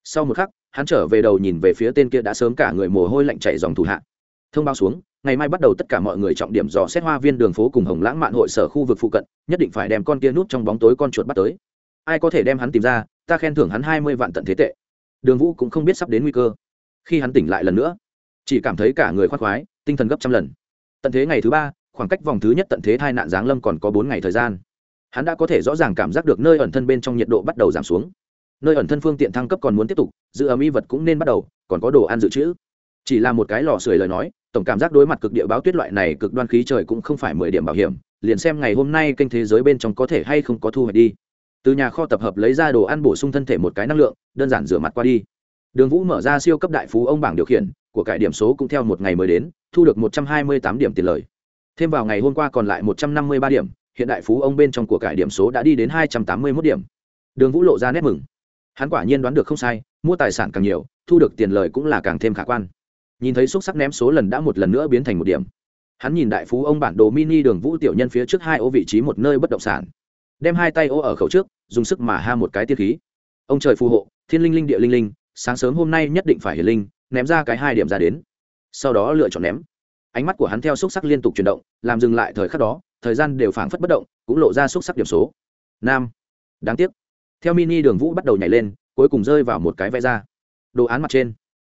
Sau một khắc, hắn trở về đầu nhìn về phía tên kia đã sớm cả người mồ hôi lạnh chạy dòng thủ hạ. Thông báo xuống, ngày mai bắt đầu tất cả mọi người trọng điểm dò xét hoa viên đường phố cùng hồng lãng mạn hội sở khu vực phụ cận, nhất định phải đem con kia nút trong bóng tối con chuột bắt tới ai có thể đem hắn tìm ra, ta khen thưởng hắn hai mươi vạn tận thế tệ. Đường vũ cũng không biết sắp đến nguy cơ. Khi hắn tỉnh lại lần nữa, chỉ cảm thấy cả người khoác khoái, tinh thần gấp trăm lần. Tận thế ngày thứ ba, khoảng cách vòng thứ nhất tận thế hai nạn giáng lâm còn có bốn ngày thời gian. Hắn đã có thể rõ ràng cảm giác được nơi ẩn thân bên trong nhiệt độ bắt đầu giảm xuống. Nơi ẩn thân phương tiện thăng cấp còn muốn tiếp tục, giữ ấm y vật cũng nên bắt đầu, còn có đồ ăn dự trữ. Chỉ là một cái lò sưởi lời nói, tổng cảm giác đối mặt cực địa báo tuyết loại này cực đoan khí trời cũng không phải mười điểm bảo hiểm, liền xem ngày hôm nay kênh thế giới bên trong có thể hay không có thu hoạch đi từ nhà kho tập hợp lấy ra đồ ăn bổ sung thân thể một cái năng lượng, đơn giản rửa mặt qua đi. Đường vũ mở ra siêu cấp đại phú ông bảng điều khiển, của cải điểm số cũng theo một ngày mới đến, thu được một trăm hai mươi tám điểm tiền lời. Thêm vào ngày hôm qua còn lại một trăm năm mươi ba điểm, hiện đại phú ông bên trong của cải điểm số đã đi đến hai trăm tám mươi mốt điểm. Đường vũ lộ ra nét mừng. Hắn quả nhiên đoán được không sai, mua tài sản càng nhiều, thu được tiền lời cũng là càng thêm khả quan. Nhìn thấy xúc sắc ném số lần đã một lần nữa biến thành một điểm. Hắn nhìn đại phú ông bản đồ mini đường vũ tiểu nhân phía trước hai ô vị trí một nơi bất động sản đem hai tay ô ở khẩu trước, dùng sức mà ha một cái tiết khí. Ông trời phù hộ, thiên linh linh địa linh linh, sáng sớm hôm nay nhất định phải hiển linh, ném ra cái hai điểm ra đến. Sau đó lựa chọn ném. Ánh mắt của hắn theo xúc sắc liên tục chuyển động, làm dừng lại thời khắc đó, thời gian đều phảng phất bất động, cũng lộ ra xúc sắc điểm số. Nam. Đáng tiếc. Theo mini đường vũ bắt đầu nhảy lên, cuối cùng rơi vào một cái vẽ ra. Đồ án mặt trên.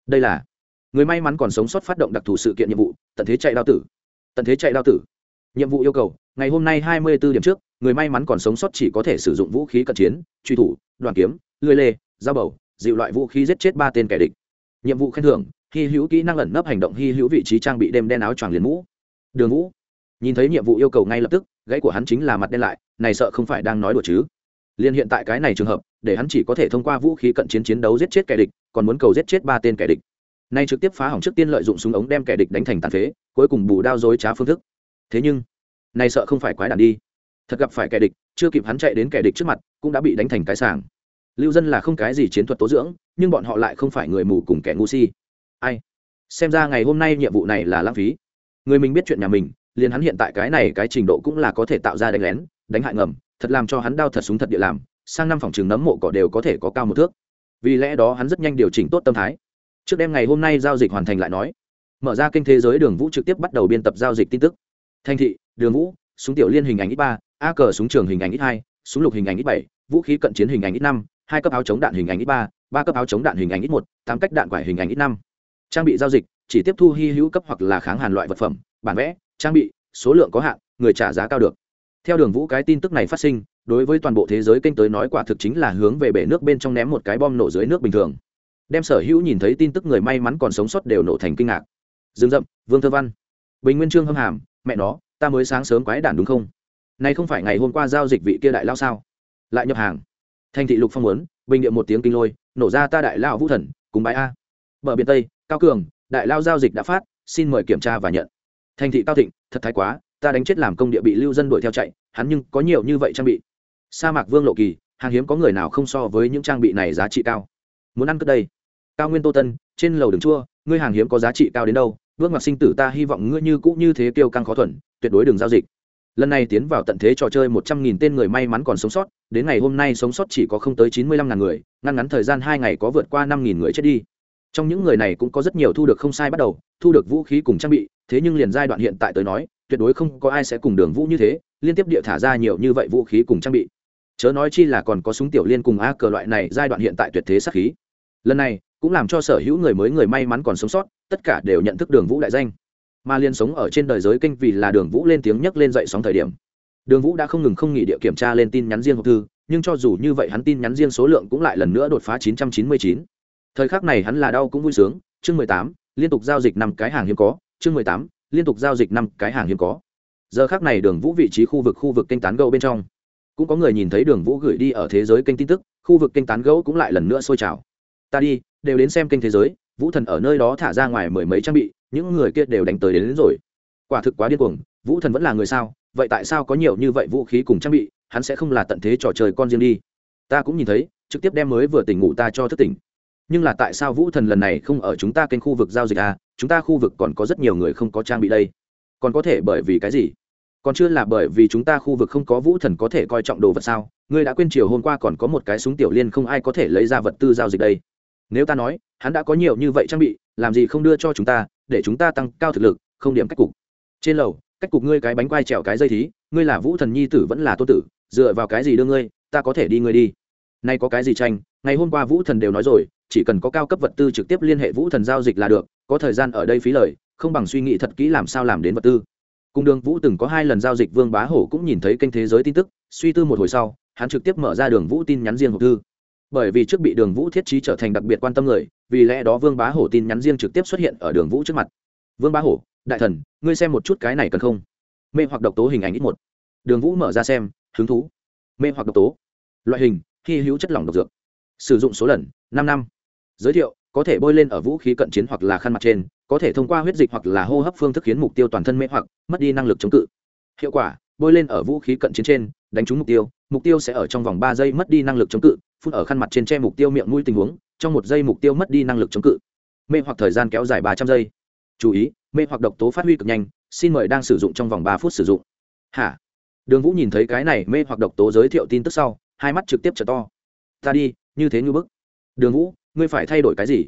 Đây là người may mắn còn sống sót phát động đặc thù sự kiện nhiệm vụ, tận thế chạy đao tử. Tận thế chạy đao tử. Nhiệm vụ yêu cầu, ngày hôm nay hai mươi 24 điểm trước người may mắn còn sống sót chỉ có thể sử dụng vũ khí cận chiến, truy thủ, đoàn kiếm lưỡi lê, dao bầu, dịu loại vũ khí giết chết ba tên kẻ địch. Nhiệm vụ khen thưởng, hy hữu kỹ năng ẩn nấp hành động, hy hữu vị trí trang bị đêm đen áo choàng liền mũ. Đường vũ. Nhìn thấy nhiệm vụ yêu cầu ngay lập tức, gãy của hắn chính là mặt đen lại, này sợ không phải đang nói đùa chứ. Liên hiện tại cái này trường hợp, để hắn chỉ có thể thông qua vũ khí cận chiến chiến đấu giết chết kẻ địch, còn muốn cầu giết chết ba tên kẻ địch. Nay trực tiếp phá hỏng trước tiên lợi dụng súng ống đem kẻ địch đánh thành tàn phế, cuối cùng bù đao dối trá phương thức. Thế nhưng, này sợ không phải quái đản đi thật gặp phải kẻ địch, chưa kịp hắn chạy đến kẻ địch trước mặt, cũng đã bị đánh thành cái sàng lưu dân là không cái gì chiến thuật tố dưỡng, nhưng bọn họ lại không phải người mù cùng kẻ ngu si. Ai? Xem ra ngày hôm nay nhiệm vụ này là lãng phí. Người mình biết chuyện nhà mình, liền hắn hiện tại cái này cái trình độ cũng là có thể tạo ra đánh lén, đánh hại ngầm, thật làm cho hắn đau thật súng thật địa làm, sang năm phòng trường nấm mộ cỏ đều có thể có cao một thước. Vì lẽ đó hắn rất nhanh điều chỉnh tốt tâm thái. Trước đêm ngày hôm nay giao dịch hoàn thành lại nói, mở ra kênh thế giới đường vũ trực tiếp bắt đầu biên tập giao dịch tin tức. Thanh thị, đường vũ, súng tiểu liên hình ảnh ít ba a cờ súng trường hình ảnh ít hai, súng lục hình ảnh ít bảy, vũ khí cận chiến hình ảnh ít năm, hai cấp áo chống đạn hình ảnh ít ba ba cấp áo chống đạn hình ảnh ít một, tám cách đạn quải hình ảnh ít năm. Trang bị giao dịch, chỉ tiếp thu hy hữu cấp hoặc là kháng hàn loại vật phẩm, bản vẽ, trang bị, số lượng có hạn, người trả giá cao được. Theo đường vũ cái tin tức này phát sinh, đối với toàn bộ thế giới kênh tới nói quả thực chính là hướng về bể nước bên trong ném một cái bom nổ dưới nước bình thường. Đem sở hữu nhìn thấy tin tức người may mắn còn sống sót đều nổ thành kinh ngạc. Dương dậm vương thơ văn. Bình nguyên trương hâm hàm, mẹ nó, ta mới sáng sớm quái đản đúng không? Nay không phải ngày hôm qua giao dịch vị kia đại lao sao? Lại nhập hàng. Thành thị lục phong muốn, bình điệm một tiếng kinh lôi, nổ ra ta đại lao vũ thần, cùng bãi a. Bờ biển tây, cao cường, đại lao giao dịch đã phát, xin mời kiểm tra và nhận. Thành thị cao thịnh, thật thái quá, ta đánh chết làm công địa bị lưu dân đuổi theo chạy, hắn nhưng có nhiều như vậy trang bị. Sa mạc vương lộ kỳ, hàng hiếm có người nào không so với những trang bị này giá trị cao? Muốn ăn cất đây. Cao nguyên tô tân, trên lầu đường chua, ngươi hàng hiếm có giá trị cao đến đâu vương mặc sinh tử ta hy vọng ngươi như cũ như thế tiêu căng khó thuần, tuyệt đối đừng giao dịch lần này tiến vào tận thế trò chơi một trăm nghìn tên người may mắn còn sống sót, đến ngày hôm nay sống sót chỉ có không tới chín mươi lăm ngàn người, ngăn ngắn thời gian hai ngày có vượt qua năm nghìn người chết đi. Trong những người này cũng có rất nhiều thu được không sai bắt đầu, thu được vũ khí cùng trang bị, thế nhưng liền giai đoạn hiện tại tới nói, tuyệt đối không có ai sẽ cùng đường vũ như thế, liên tiếp địa thả ra nhiều như vậy vũ khí cùng trang bị. Chớ nói chi là còn có súng tiểu liên cùng a cờ loại này giai đoạn hiện tại tuyệt thế sát khí. Lần này, cũng làm cho sở hữu người mới người may mắn còn sống sót, tất cả đều nhận thức đường vũ đại danh mà liên sống ở trên đời giới kênh vì là đường vũ lên tiếng nhấc lên dậy sóng thời điểm. Đường vũ đã không ngừng không nghỉ địa kiểm tra lên tin nhắn riêng hộp thư nhưng cho dù như vậy hắn tin nhắn riêng số lượng cũng lại lần nữa đột phá 999. thời khắc này hắn là đau cũng vui sướng. Chương 18, liên tục giao dịch năm cái hàng hiếm có. Chương 18, liên tục giao dịch năm cái hàng hiếm có. Giờ khắc này đường vũ vị trí khu vực khu vực kênh tán gẫu bên trong. Cũng có người nhìn thấy đường vũ gửi đi ở thế giới kênh tin tức khu vực kênh tán gẫu cũng lại lần nữa sôi trào. Ta đi đều đến xem kênh thế giới vũ thần ở nơi đó thả ra ngoài mười mấy trang bị những người kia đều đánh tới đến, đến rồi. Quả thực quá điên cuồng vũ thần vẫn là người sao? Vậy tại sao có nhiều như vậy vũ khí cùng trang bị hắn sẽ không là tận thế trò chơi con riêng đi? Ta cũng nhìn thấy trực tiếp đem mới vừa tỉnh ngủ ta cho thức tỉnh. Nhưng là tại sao vũ thần lần này không ở chúng ta kênh khu vực giao dịch à? Chúng ta khu vực còn có rất nhiều người không có trang bị đây. Còn có thể bởi vì cái gì? Còn chưa là bởi vì chúng ta khu vực không có vũ thần có thể coi trọng đồ vật sao? Ngươi đã quên chiều hôm qua còn có một cái súng tiểu liên không ai có thể lấy ra vật tư giao dịch đây. Nếu ta nói hắn đã có nhiều như vậy trang bị làm gì không đưa cho chúng ta? Để chúng ta tăng cao thực lực, không điểm cách cục. Trên lầu, cách cục ngươi cái bánh quai trèo cái dây thí, ngươi là vũ thần nhi tử vẫn là tô tử, dựa vào cái gì đưa ngươi, ta có thể đi ngươi đi. Nay có cái gì tranh, ngày hôm qua vũ thần đều nói rồi, chỉ cần có cao cấp vật tư trực tiếp liên hệ vũ thần giao dịch là được, có thời gian ở đây phí lời, không bằng suy nghĩ thật kỹ làm sao làm đến vật tư. Cung đường vũ từng có hai lần giao dịch vương bá hổ cũng nhìn thấy kênh thế giới tin tức, suy tư một hồi sau, hắn trực tiếp mở ra đường vũ tin nhắn riêng hộp thư bởi vì trước bị đường vũ thiết trí trở thành đặc biệt quan tâm người, vì lẽ đó vương bá hổ tin nhắn riêng trực tiếp xuất hiện ở đường vũ trước mặt. Vương bá hổ, đại thần, ngươi xem một chút cái này cần không? Mê hoặc độc tố hình ảnh ít một. Đường vũ mở ra xem, hứng thú. Mê hoặc độc tố. Loại hình, hy hữu chất lỏng độc dược. Sử dụng số lần, năm năm. Giới thiệu, có thể bôi lên ở vũ khí cận chiến hoặc là khăn mặt trên, có thể thông qua huyết dịch hoặc là hô hấp phương thức khiến mục tiêu toàn thân mê hoặc, mất đi năng lực chống cự. Hiệu quả, bôi lên ở vũ khí cận chiến trên đánh trúng mục tiêu mục tiêu sẽ ở trong vòng ba giây mất đi năng lực chống cự phun ở khăn mặt trên che mục tiêu miệng mũi tình huống, trong một giây mục tiêu mất đi năng lực chống cự. Mê hoặc thời gian kéo dài ba trăm giây. Chú ý, mê hoặc độc tố phát huy cực nhanh, xin mời đang sử dụng trong vòng ba phút sử dụng. Hả? Đường vũ nhìn thấy cái này mê hoặc độc tố giới thiệu tin tức sau, hai mắt trực tiếp trở to. Ta đi, như thế như bức. Đường vũ, ngươi phải thay đổi cái gì?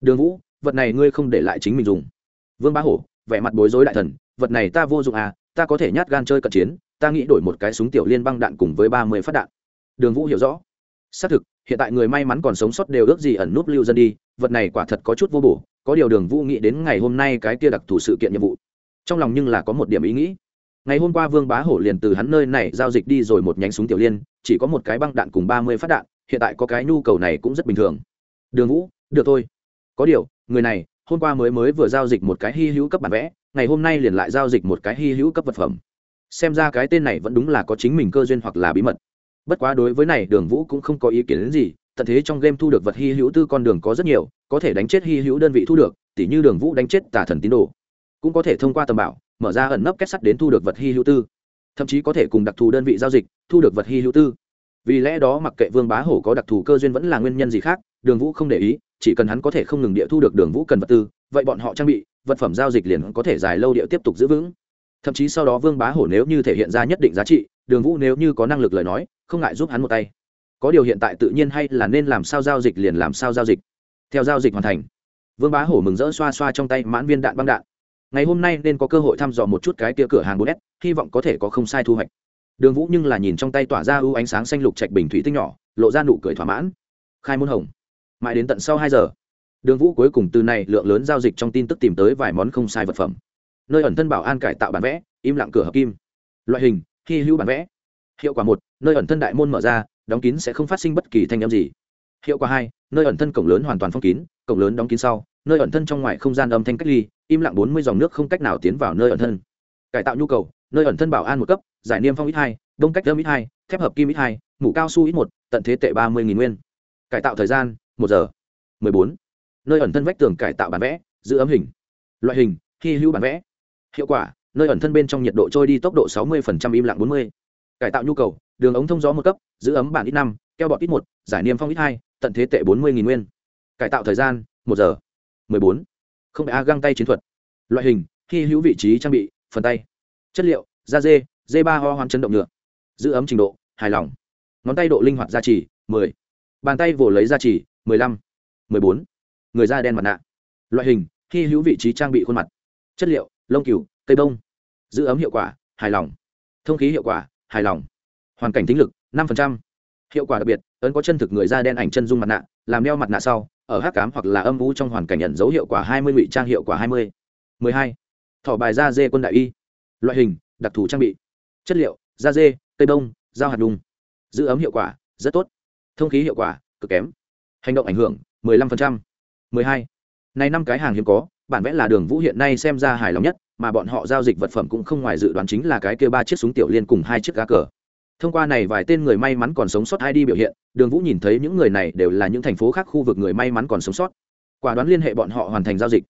Đường vũ, vật này ngươi không để lại chính mình dùng. Vương bá hổ, vẻ mặt bối rối đại thần, vật này ta vô dụng à ta có thể nhát gan chơi cận chiến ta nghĩ đổi một cái súng tiểu liên băng đạn cùng với ba mươi phát đạn. Đường vũ hiểu rõ. Xác thực, hiện tại người may mắn còn sống sót đều ước gì ẩn núp lưu dân đi, vật này quả thật có chút vô bổ, có điều đường vũ nghĩ đến ngày hôm nay cái kia đặc thù sự kiện nhiệm vụ. Trong lòng nhưng là có một điểm ý nghĩ. Ngày hôm qua vương bá hổ liền từ hắn nơi này giao dịch đi rồi một nhánh súng tiểu liên, chỉ có một cái băng đạn cùng ba mươi phát đạn, hiện tại có cái nhu cầu này cũng rất bình thường. Đường vũ, được thôi. Có điều, người này, hôm qua mới mới vừa giao dịch một cái hy hữu cấp bản vẽ, ngày hôm nay liền lại giao dịch một cái hy hữu cấp vật phẩm xem ra cái tên này vẫn đúng là có chính mình cơ duyên hoặc là bí mật. Bất quá đối với này, đường vũ cũng không có ý kiến đến gì, tận thế trong game thu được vật hy hữu tư con đường có rất nhiều, có thể đánh chết hy hữu đơn vị thu được, tỉ như đường vũ đánh chết tà thần tín đồ. Cũng có thể thông qua tầm bảo, mở ra ẩn nấp kết sắt đến thu được vật hy hữu tư. Thậm chí có thể cùng đặc thù đơn vị giao dịch, thu được vật hy hữu tư. Vì lẽ đó mặc kệ vương bá hổ có đặc thù cơ duyên vẫn là nguyên nhân gì khác, đường vũ không để ý, chỉ cần hắn có thể không ngừng địa thu được đường vũ cần vật tư, vậy bọn họ trang bị, vật phẩm giao dịch liền có thể dài lâu địa tiếp tục giữ vững thậm chí sau đó vương bá hổ nếu như thể hiện ra nhất định giá trị đường vũ nếu như có năng lực lời nói không ngại giúp hắn một tay có điều hiện tại tự nhiên hay là nên làm sao giao dịch liền làm sao giao dịch theo giao dịch hoàn thành vương bá hổ mừng rỡ xoa xoa trong tay mãn viên đạn băng đạn ngày hôm nay nên có cơ hội thăm dò một chút cái tia cửa hàng bốn s, hy vọng có thể có không sai thu hoạch đường vũ nhưng là nhìn trong tay tỏa ra ưu ánh sáng xanh lục trạch bình thủy tinh nhỏ lộ ra nụ cười thỏa mãn khai môn hồng mãi đến tận sau hai giờ đường vũ cuối cùng từ này lượng lớn giao dịch trong tin tức tìm tới vài món không sai vật phẩm nơi ẩn thân bảo an cải tạo bản vẽ, im lặng cửa hợp kim. Loại hình, hy hữu bản vẽ. Hiệu quả một, nơi ẩn thân đại môn mở ra, đóng kín sẽ không phát sinh bất kỳ thanh âm gì. Hiệu quả hai, nơi ẩn thân cổng lớn hoàn toàn phong kín, cổng lớn đóng kín sau, nơi ẩn thân trong ngoài không gian âm thanh cách ly, im lặng bốn mươi dòng nước không cách nào tiến vào nơi ẩn thân. Cải tạo nhu cầu, nơi ẩn thân bảo an một cấp, giải niêm phong ít hai, đông cách âm ít hai, thép hợp kim ít hai, mũ cao su ít một, tận thế tệ ba mươi nghìn nguyên. Cải tạo thời gian, một giờ. Mười bốn, nơi ẩn thân vách tường cải tạo bản vẽ, giữ ấm hình. Loại hình, hy hữu bản vẽ hiệu quả, nơi ẩn thân bên trong nhiệt độ trôi đi tốc độ 60% im lặng 40. cải tạo nhu cầu, đường ống thông gió một cấp, giữ ấm bản ít năm, keo bọt ít một, giải niêm phong ít hai, tận thế tệ 40.000 nguyên cải tạo thời gian, một giờ 14. không a găng tay chiến thuật loại hình khi hữu vị trí trang bị, phần tay chất liệu, da dê dê ba ho hoàn chấn động nhựa giữ ấm trình độ, hài lòng ngón tay độ linh hoạt gia trì 10. bàn tay vồ lấy gia trì 15. 14. người da đen mặt nạ loại hình khi hữu vị trí trang bị khuôn mặt chất liệu lông cừu cây bông. Giữ ấm hiệu quả hài lòng. Thông khí hiệu quả hài lòng. Hoàn cảnh tính lực năm hiệu quả đặc biệt ấn có chân thực người da đen ảnh chân dung mặt nạ làm đeo mặt nạ sau ở hát cám hoặc là âm vũ trong hoàn cảnh nhận dấu hiệu quả hai mươi ngụy trang hiệu quả hai mươi. mười hai. Thỏ bài da dê quân đại y. Loại hình đặc thù trang bị. Chất liệu da dê cây bông dao hạt đùng. Giữ ấm hiệu quả rất tốt. Thông khí hiệu quả cực kém. Hành động ảnh hưởng 15%. 12. Này năm cái hàng hiếm có, bản vẽ là Đường Vũ hiện nay xem ra hài lòng nhất, mà bọn họ giao dịch vật phẩm cũng không ngoài dự đoán chính là cái kia ba chiếc súng tiểu liên cùng hai chiếc gá cờ. Thông qua này vài tên người may mắn còn sống sót ID biểu hiện, Đường Vũ nhìn thấy những người này đều là những thành phố khác khu vực người may mắn còn sống sót. Quả đoán liên hệ bọn họ hoàn thành giao dịch.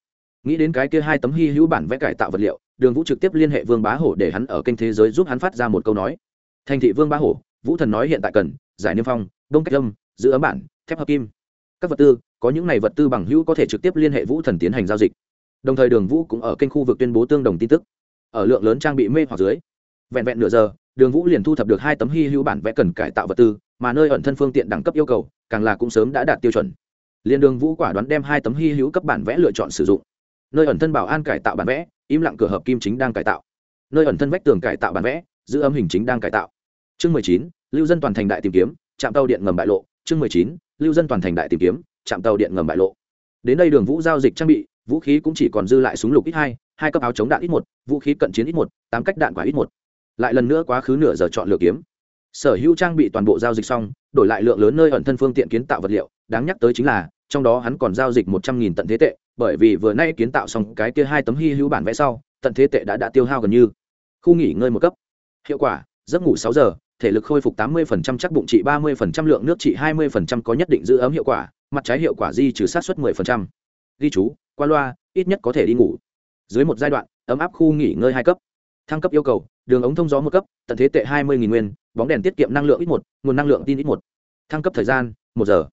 Nghĩ đến cái kia hai tấm hy hữu bản vẽ cải tạo vật liệu, Đường Vũ trực tiếp liên hệ Vương Bá Hổ để hắn ở kênh thế giới giúp hắn phát ra một câu nói. Thành thị Vương Bá Hổ, Vũ Thần nói hiện tại cần giải niêm phong, đông cách lâm giữ ấm bản, thép hợp kim. Các vật tư, có những này vật tư bằng hữu có thể trực tiếp liên hệ Vũ Thần tiến hành giao dịch. Đồng thời Đường Vũ cũng ở kênh khu vực tuyên bố tương đồng tin tức. Ở lượng lớn trang bị mê hoặc dưới, vẹn vẹn nửa giờ, đường vũ liền thu thập được hai tấm hy hữu bản vẽ cần cải tạo vật tư mà nơi ẩn thân phương tiện đẳng cấp yêu cầu càng là cũng sớm đã đạt tiêu chuẩn. Liền đường vũ quả đoán đem hai tấm hy hữu cấp bản vẽ lựa chọn sử dụng. Nơi ẩn thân bảo an cải tạo bản vẽ im lặng cửa hợp kim chính đang cải tạo. Nơi ẩn thân vách tường cải tạo bản vẽ giữ âm hình chính đang cải tạo. Chương mười chín lưu dân toàn thành đại tìm kiếm trạm tàu điện ngầm bại lộ. Chương mười chín lưu dân toàn thành đại tìm kiếm trạm tàu điện ngầm bại lộ. Đến đây đường vũ giao dịch trang bị vũ khí cũng chỉ còn dư lại súng lục ít hai hai cấp áo chống đạn ít một, vũ khí cận chiến ít một, tám cách đạn quả ít một. Lại lần nữa quá khứ nửa giờ chọn lựa kiếm. Sở hữu trang bị toàn bộ giao dịch xong, đổi lại lượng lớn nơi ẩn thân phương tiện kiến tạo vật liệu, đáng nhắc tới chính là, trong đó hắn còn giao dịch một trăm nghìn tận thế tệ, bởi vì vừa nay kiến tạo xong cái kia hai tấm hy hữu bản vẽ sau, tận thế tệ đã đã tiêu hao gần như. Khu nghỉ ngơi một cấp. Hiệu quả, giấc ngủ sáu giờ, thể lực khôi phục tám mươi chắc bụng trị ba mươi lượng nước trị hai mươi có nhất định giữ ấm hiệu quả, mặt trái hiệu quả di trừ sát xuất 10% ghi chú, qua loa, ít nhất có thể đi ngủ. Dưới một giai đoạn, ấm áp khu nghỉ ngơi hai cấp. Thăng cấp yêu cầu, đường ống thông gió một cấp, tận thế tệ hai mươi nguyên, bóng đèn tiết kiệm năng lượng ít một, nguồn năng lượng tin ít một. Thăng cấp thời gian, một giờ.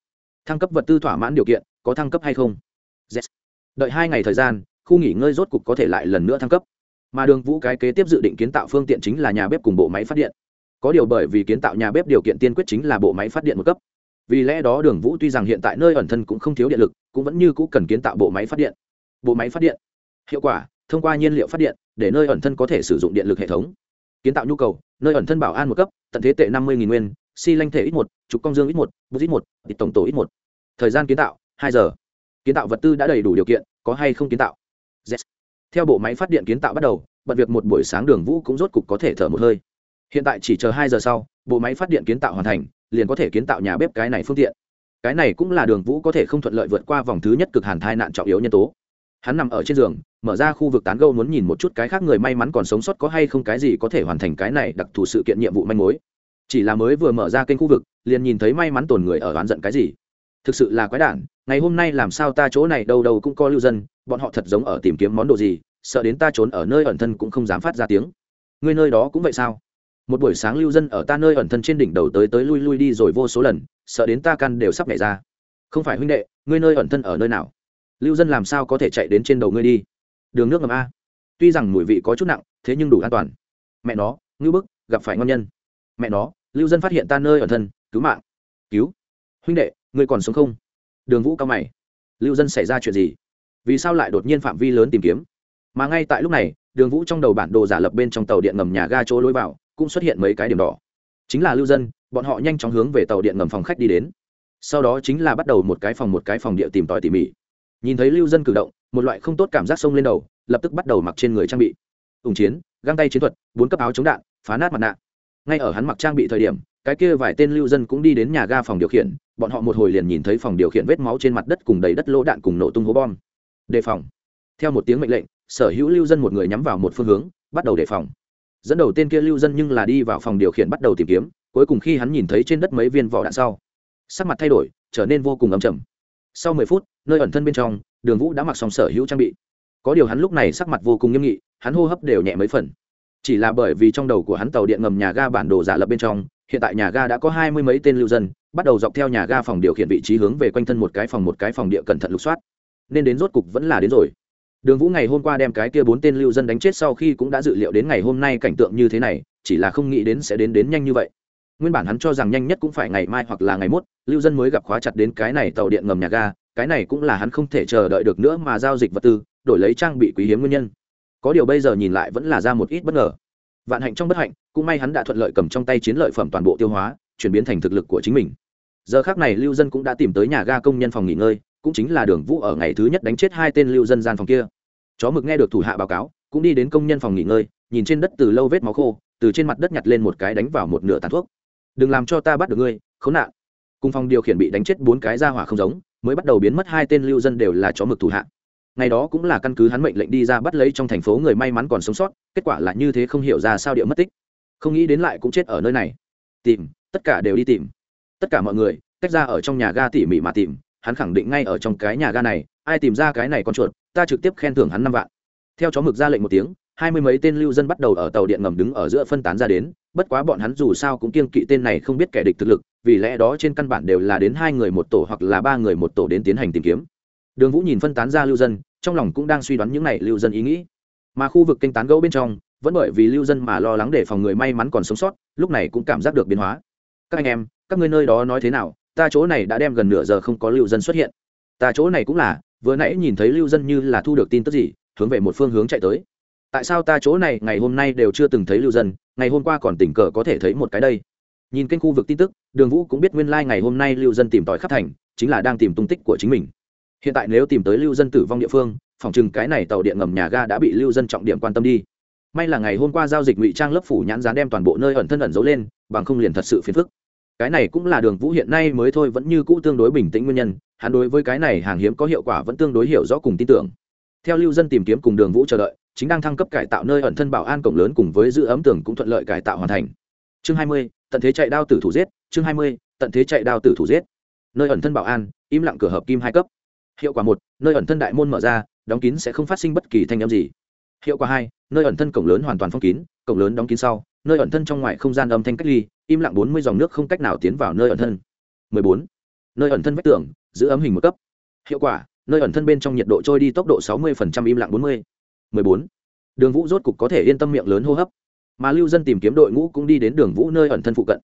Thăng cấp vật tư thỏa mãn điều kiện, có thăng cấp hay không? Yes. đợi hai ngày thời gian, khu nghỉ ngơi rốt cục có thể lại lần nữa thăng cấp. Mà đường vũ cái kế tiếp dự định kiến tạo phương tiện chính là nhà bếp cùng bộ máy phát điện. Có điều bởi vì kiến tạo nhà bếp điều kiện tiên quyết chính là bộ máy phát điện một cấp vì lẽ đó đường vũ tuy rằng hiện tại nơi ẩn thân cũng không thiếu điện lực, cũng vẫn như cũ cần kiến tạo bộ máy phát điện. Bộ máy phát điện? Hiệu quả, thông qua nhiên liệu phát điện, để nơi ẩn thân có thể sử dụng điện lực hệ thống. Kiến tạo nhu cầu, nơi ẩn thân bảo an một cấp, tận thế tệ năm mươi nguyên, xi lanh thể ít một, trục công dương ít một, bút ít một, ít tổng tổ ít một. Thời gian kiến tạo, hai giờ. Kiến tạo vật tư đã đầy đủ điều kiện, có hay không kiến tạo? Yes. theo bộ máy phát điện kiến tạo bắt đầu, bận việc một buổi sáng đường vũ cũng rốt cục có thể thở một hơi hiện tại chỉ chờ hai giờ sau, bộ máy phát điện kiến tạo hoàn thành, liền có thể kiến tạo nhà bếp cái này phương tiện. Cái này cũng là đường vũ có thể không thuận lợi vượt qua vòng thứ nhất cực hàn thai nạn trọng yếu nhân tố. Hắn nằm ở trên giường, mở ra khu vực tán gâu muốn nhìn một chút cái khác người may mắn còn sống sót có hay không cái gì có thể hoàn thành cái này đặc thù sự kiện nhiệm vụ manh mối. Chỉ là mới vừa mở ra kênh khu vực, liền nhìn thấy may mắn tồn người ở oán giận cái gì. Thực sự là quái đản, ngày hôm nay làm sao ta chỗ này đâu đâu cũng có lưu dân, bọn họ thật giống ở tìm kiếm món đồ gì, sợ đến ta trốn ở nơi ẩn thân cũng không dám phát ra tiếng. Người nơi đó cũng vậy sao? Một buổi sáng lưu dân ở ta nơi ẩn thân trên đỉnh đầu tới tới lui lui đi rồi vô số lần, sợ đến ta căn đều sắp nhảy ra. Không phải huynh đệ, ngươi nơi ẩn thân ở nơi nào? Lưu dân làm sao có thể chạy đến trên đầu ngươi đi? Đường nước ngầm a. Tuy rằng mùi vị có chút nặng, thế nhưng đủ an toàn. Mẹ nó, ngư bức, gặp phải ngon nhân. Mẹ nó, lưu dân phát hiện ta nơi ẩn thân, cứu mạng. Cứu. Huynh đệ, ngươi còn sống không? Đường vũ cao mày. Lưu dân xảy ra chuyện gì? Vì sao lại đột nhiên phạm vi lớn tìm kiếm? Mà ngay tại lúc này, đường vũ trong đầu bản đồ giả lập bên trong tàu điện ngầm nhà ga chỗ lối vào cũng xuất hiện mấy cái điểm đỏ. Chính là lưu dân, bọn họ nhanh chóng hướng về tàu điện ngầm phòng khách đi đến. Sau đó chính là bắt đầu một cái phòng một cái phòng địa tìm tòi tỉ mỉ. Nhìn thấy lưu dân cử động, một loại không tốt cảm giác sông lên đầu, lập tức bắt đầu mặc trên người trang bị. Ủng chiến, găng tay chiến thuật, bốn cấp áo chống đạn, phá nát mặt nạ. Ngay ở hắn mặc trang bị thời điểm, cái kia vài tên lưu dân cũng đi đến nhà ga phòng điều khiển, bọn họ một hồi liền nhìn thấy phòng điều khiển vết máu trên mặt đất cùng đầy đất lỗ đạn cùng nổ tung hố bom. Đề phòng. Theo một tiếng mệnh lệnh, sở hữu lưu dân một người nhắm vào một phương hướng, bắt đầu đề phòng dẫn đầu tên kia lưu dân nhưng là đi vào phòng điều khiển bắt đầu tìm kiếm, cuối cùng khi hắn nhìn thấy trên đất mấy viên vỏ đạn sau, sắc mặt thay đổi, trở nên vô cùng ấm chầm sau mười phút, nơi ẩn thân bên trong, đường vũ đã mặc xong sở hữu trang bị. Có điều hắn lúc này sắc mặt vô cùng nghiêm nghị, hắn hô hấp đều nhẹ mấy phần. Chỉ là bởi vì trong đầu của hắn tàu điện ngầm nhà ga bản đồ giả lập bên trong, hiện tại nhà ga đã có hai mươi mấy tên lưu dân, bắt đầu dọc theo nhà ga phòng điều khiển vị trí hướng về quanh thân một cái phòng một cái phòng địa cẩn thận lục soát. Nên đến rốt cục vẫn là đến rồi đường vũ ngày hôm qua đem cái kia bốn tên lưu dân đánh chết sau khi cũng đã dự liệu đến ngày hôm nay cảnh tượng như thế này, chỉ là không nghĩ đến sẽ đến đến nhanh như vậy. Nguyên bản hắn cho rằng nhanh nhất cũng phải ngày mai hoặc là ngày mốt, lưu dân mới gặp khóa chặt đến cái này tàu điện ngầm nhà ga, cái này cũng là hắn không thể chờ đợi được nữa mà giao dịch vật tư, đổi lấy trang bị quý hiếm nguyên nhân. Có điều bây giờ nhìn lại vẫn là ra một ít bất ngờ. Vạn hạnh trong bất hạnh, cũng may hắn đã thuận lợi cầm trong tay chiến lợi phẩm toàn bộ tiêu hóa, chuyển biến thành thực lực của chính mình. Giờ khác này lưu dân cũng đã tìm tới nhà ga công nhân phòng nghỉ ngơi cũng chính là đường vũ ở ngày thứ nhất đánh chết hai tên lưu dân gian phòng kia. Chó mực nghe được thủ hạ báo cáo, cũng đi đến công nhân phòng nghỉ ngơi, nhìn trên đất từ lâu vết máu khô, từ trên mặt đất nhặt lên một cái đánh vào một nửa tàn thuốc. Đừng làm cho ta bắt được ngươi, khốn nạn. Cùng phòng điều khiển bị đánh chết bốn cái ra hỏa không giống, mới bắt đầu biến mất hai tên lưu dân đều là chó mực thủ hạ. Ngày đó cũng là căn cứ hắn mệnh lệnh đi ra bắt lấy trong thành phố người may mắn còn sống sót, kết quả là như thế không hiểu ra sao địa mất tích. Không nghĩ đến lại cũng chết ở nơi này. Tìm, tất cả đều đi tìm. Tất cả mọi người, tách ra ở trong nhà ga tỉ mỉ mà tìm hắn khẳng định ngay ở trong cái nhà ga này, ai tìm ra cái này con chuột, ta trực tiếp khen thưởng hắn năm vạn. Theo chó mực ra lệnh một tiếng, hai mươi mấy tên lưu dân bắt đầu ở tàu điện ngầm đứng ở giữa phân tán ra đến, bất quá bọn hắn dù sao cũng kiêng kỵ tên này không biết kẻ địch thực lực, vì lẽ đó trên căn bản đều là đến hai người một tổ hoặc là ba người một tổ đến tiến hành tìm kiếm. Đường vũ nhìn phân tán ra lưu dân, trong lòng cũng đang suy đoán những n à y lưu dân ý nghĩ. Mà khu vực kênh tán gẫu bên trong, vẫn bởi vì lưu dân mà lo lắng để phòng người may mắn còn sống sót, lúc này cũng cảm giác được biến hóa. Các anh em, các ngươi nơi đó nói thế nào? Ta chỗ này đã đem gần nửa giờ không có lưu dân xuất hiện. Ta chỗ này cũng là, vừa nãy nhìn thấy lưu dân như là thu được tin tức gì, hướng về một phương hướng chạy tới. Tại sao ta chỗ này ngày hôm nay đều chưa từng thấy lưu dân, ngày hôm qua còn tình cờ có thể thấy một cái đây? Nhìn kênh khu vực tin tức, đường vũ cũng biết nguyên lai、like、ngày hôm nay lưu dân tìm tòi khắp thành, chính là đang tìm tung tích của chính mình. Hiện tại nếu tìm tới lưu dân tử vong địa phương, phòng chừng cái này tàu điện ngầm nhà ga đã bị lưu dân trọng điểm quan tâm đi. May là ngày hôm qua giao dịch ngụy trang lớp phủ nhãn dán đem toàn bộ nơi ẩn thân ẩn giấu lên, bằng không liền thật sự phiền phức cái này cũng là đường vũ hiện nay mới thôi vẫn như cũ tương đối bình tĩnh nguyên nhân, hắn đối với cái này hàng hiếm có hiệu quả vẫn tương đối hiểu rõ cùng tin tưởng. Theo lưu dân tìm kiếm cùng đường vũ chờ đợi, chính đang thăng cấp cải tạo nơi ẩn thân bảo an cổng lớn cùng với giữ ấm tường cũng thuận lợi cải tạo hoàn thành. Chương hai mươi, tận thế chạy đao tử thủ giết, chương hai mươi, tận thế chạy đao tử thủ giết. Nơi ẩn thân bảo an, im lặng cửa hợp kim hai cấp. Hiệu quả một, nơi ẩn thân đại môn mở ra, đóng kín sẽ không phát sinh bất kỳ thanh âm gì. Hiệu quả hai, nơi ẩn thân cổng lớn hoàn toàn phong kín, cổng lớn đóng kín sau, nơi ẩn thân trong ngoài không gian âm thanh cách ly im lặng bốn mươi dòng nước không cách nào tiến vào nơi ẩn thân. 14. nơi ẩn thân vách tường, giữ ấm hình một cấp. Hiệu quả, nơi ẩn thân bên trong nhiệt độ trôi đi tốc độ 60% im lặng 40. 14. đường vũ rốt cục có thể yên tâm miệng lớn hô hấp. Mà lưu dân tìm kiếm đội ngũ cũng đi đến đường vũ nơi ẩn thân phụ cận.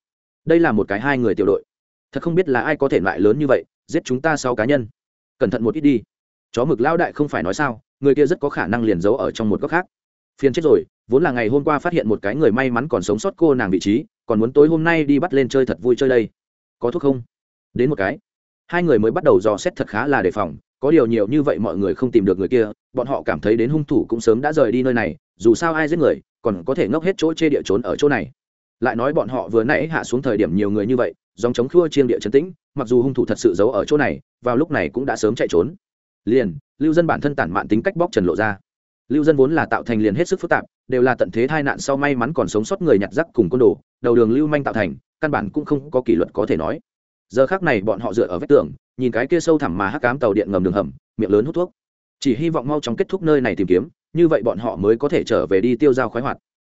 Đây là một cái hai người tiểu đội. Thật không biết là ai có thể loại lớn như vậy, giết chúng ta sáu cá nhân. Cẩn thận một ít đi. Chó mực lao đại không phải nói sao, người kia rất có khả năng liền giấu ở trong một góc khác. Phiền chết rồi, vốn là ngày hôm qua phát hiện một cái người may mắn còn sống sót cô nàng vị trí còn muốn tối hôm nay đi bắt lên chơi thật vui chơi đây. Có thuốc không? Đến một cái. Hai người mới bắt đầu dò xét thật khá là đề phòng, có điều nhiều như vậy mọi người không tìm được người kia, bọn họ cảm thấy đến hung thủ cũng sớm đã rời đi nơi này, dù sao ai giết người, còn có thể ngốc hết chỗ chê địa trốn ở chỗ này. Lại nói bọn họ vừa nãy hạ xuống thời điểm nhiều người như vậy, dòng chống khua chiêng địa trấn tĩnh, mặc dù hung thủ thật sự giấu ở chỗ này, vào lúc này cũng đã sớm chạy trốn. Liền, lưu dân bản thân tản mạn tính cách bóc trần lộ ra lưu dân vốn là tạo thành liền hết sức phức tạp, đều là tận thế tai nạn sau may mắn còn sống sót người nhặt rắc cùng côn đồ, đầu đường lưu manh tạo thành, căn bản cũng không có kỷ luật có thể nói. Giờ khác này bọn họ dựa ở vách tường, nhìn cái kia sâu thẳm mà hắc cám tàu điện ngầm đường hầm, miệng lớn hút thuốc. Chỉ hy vọng mau chóng kết thúc nơi này tìm kiếm, như vậy bọn họ mới có thể trở về đi tiêu dao khoái hoạt.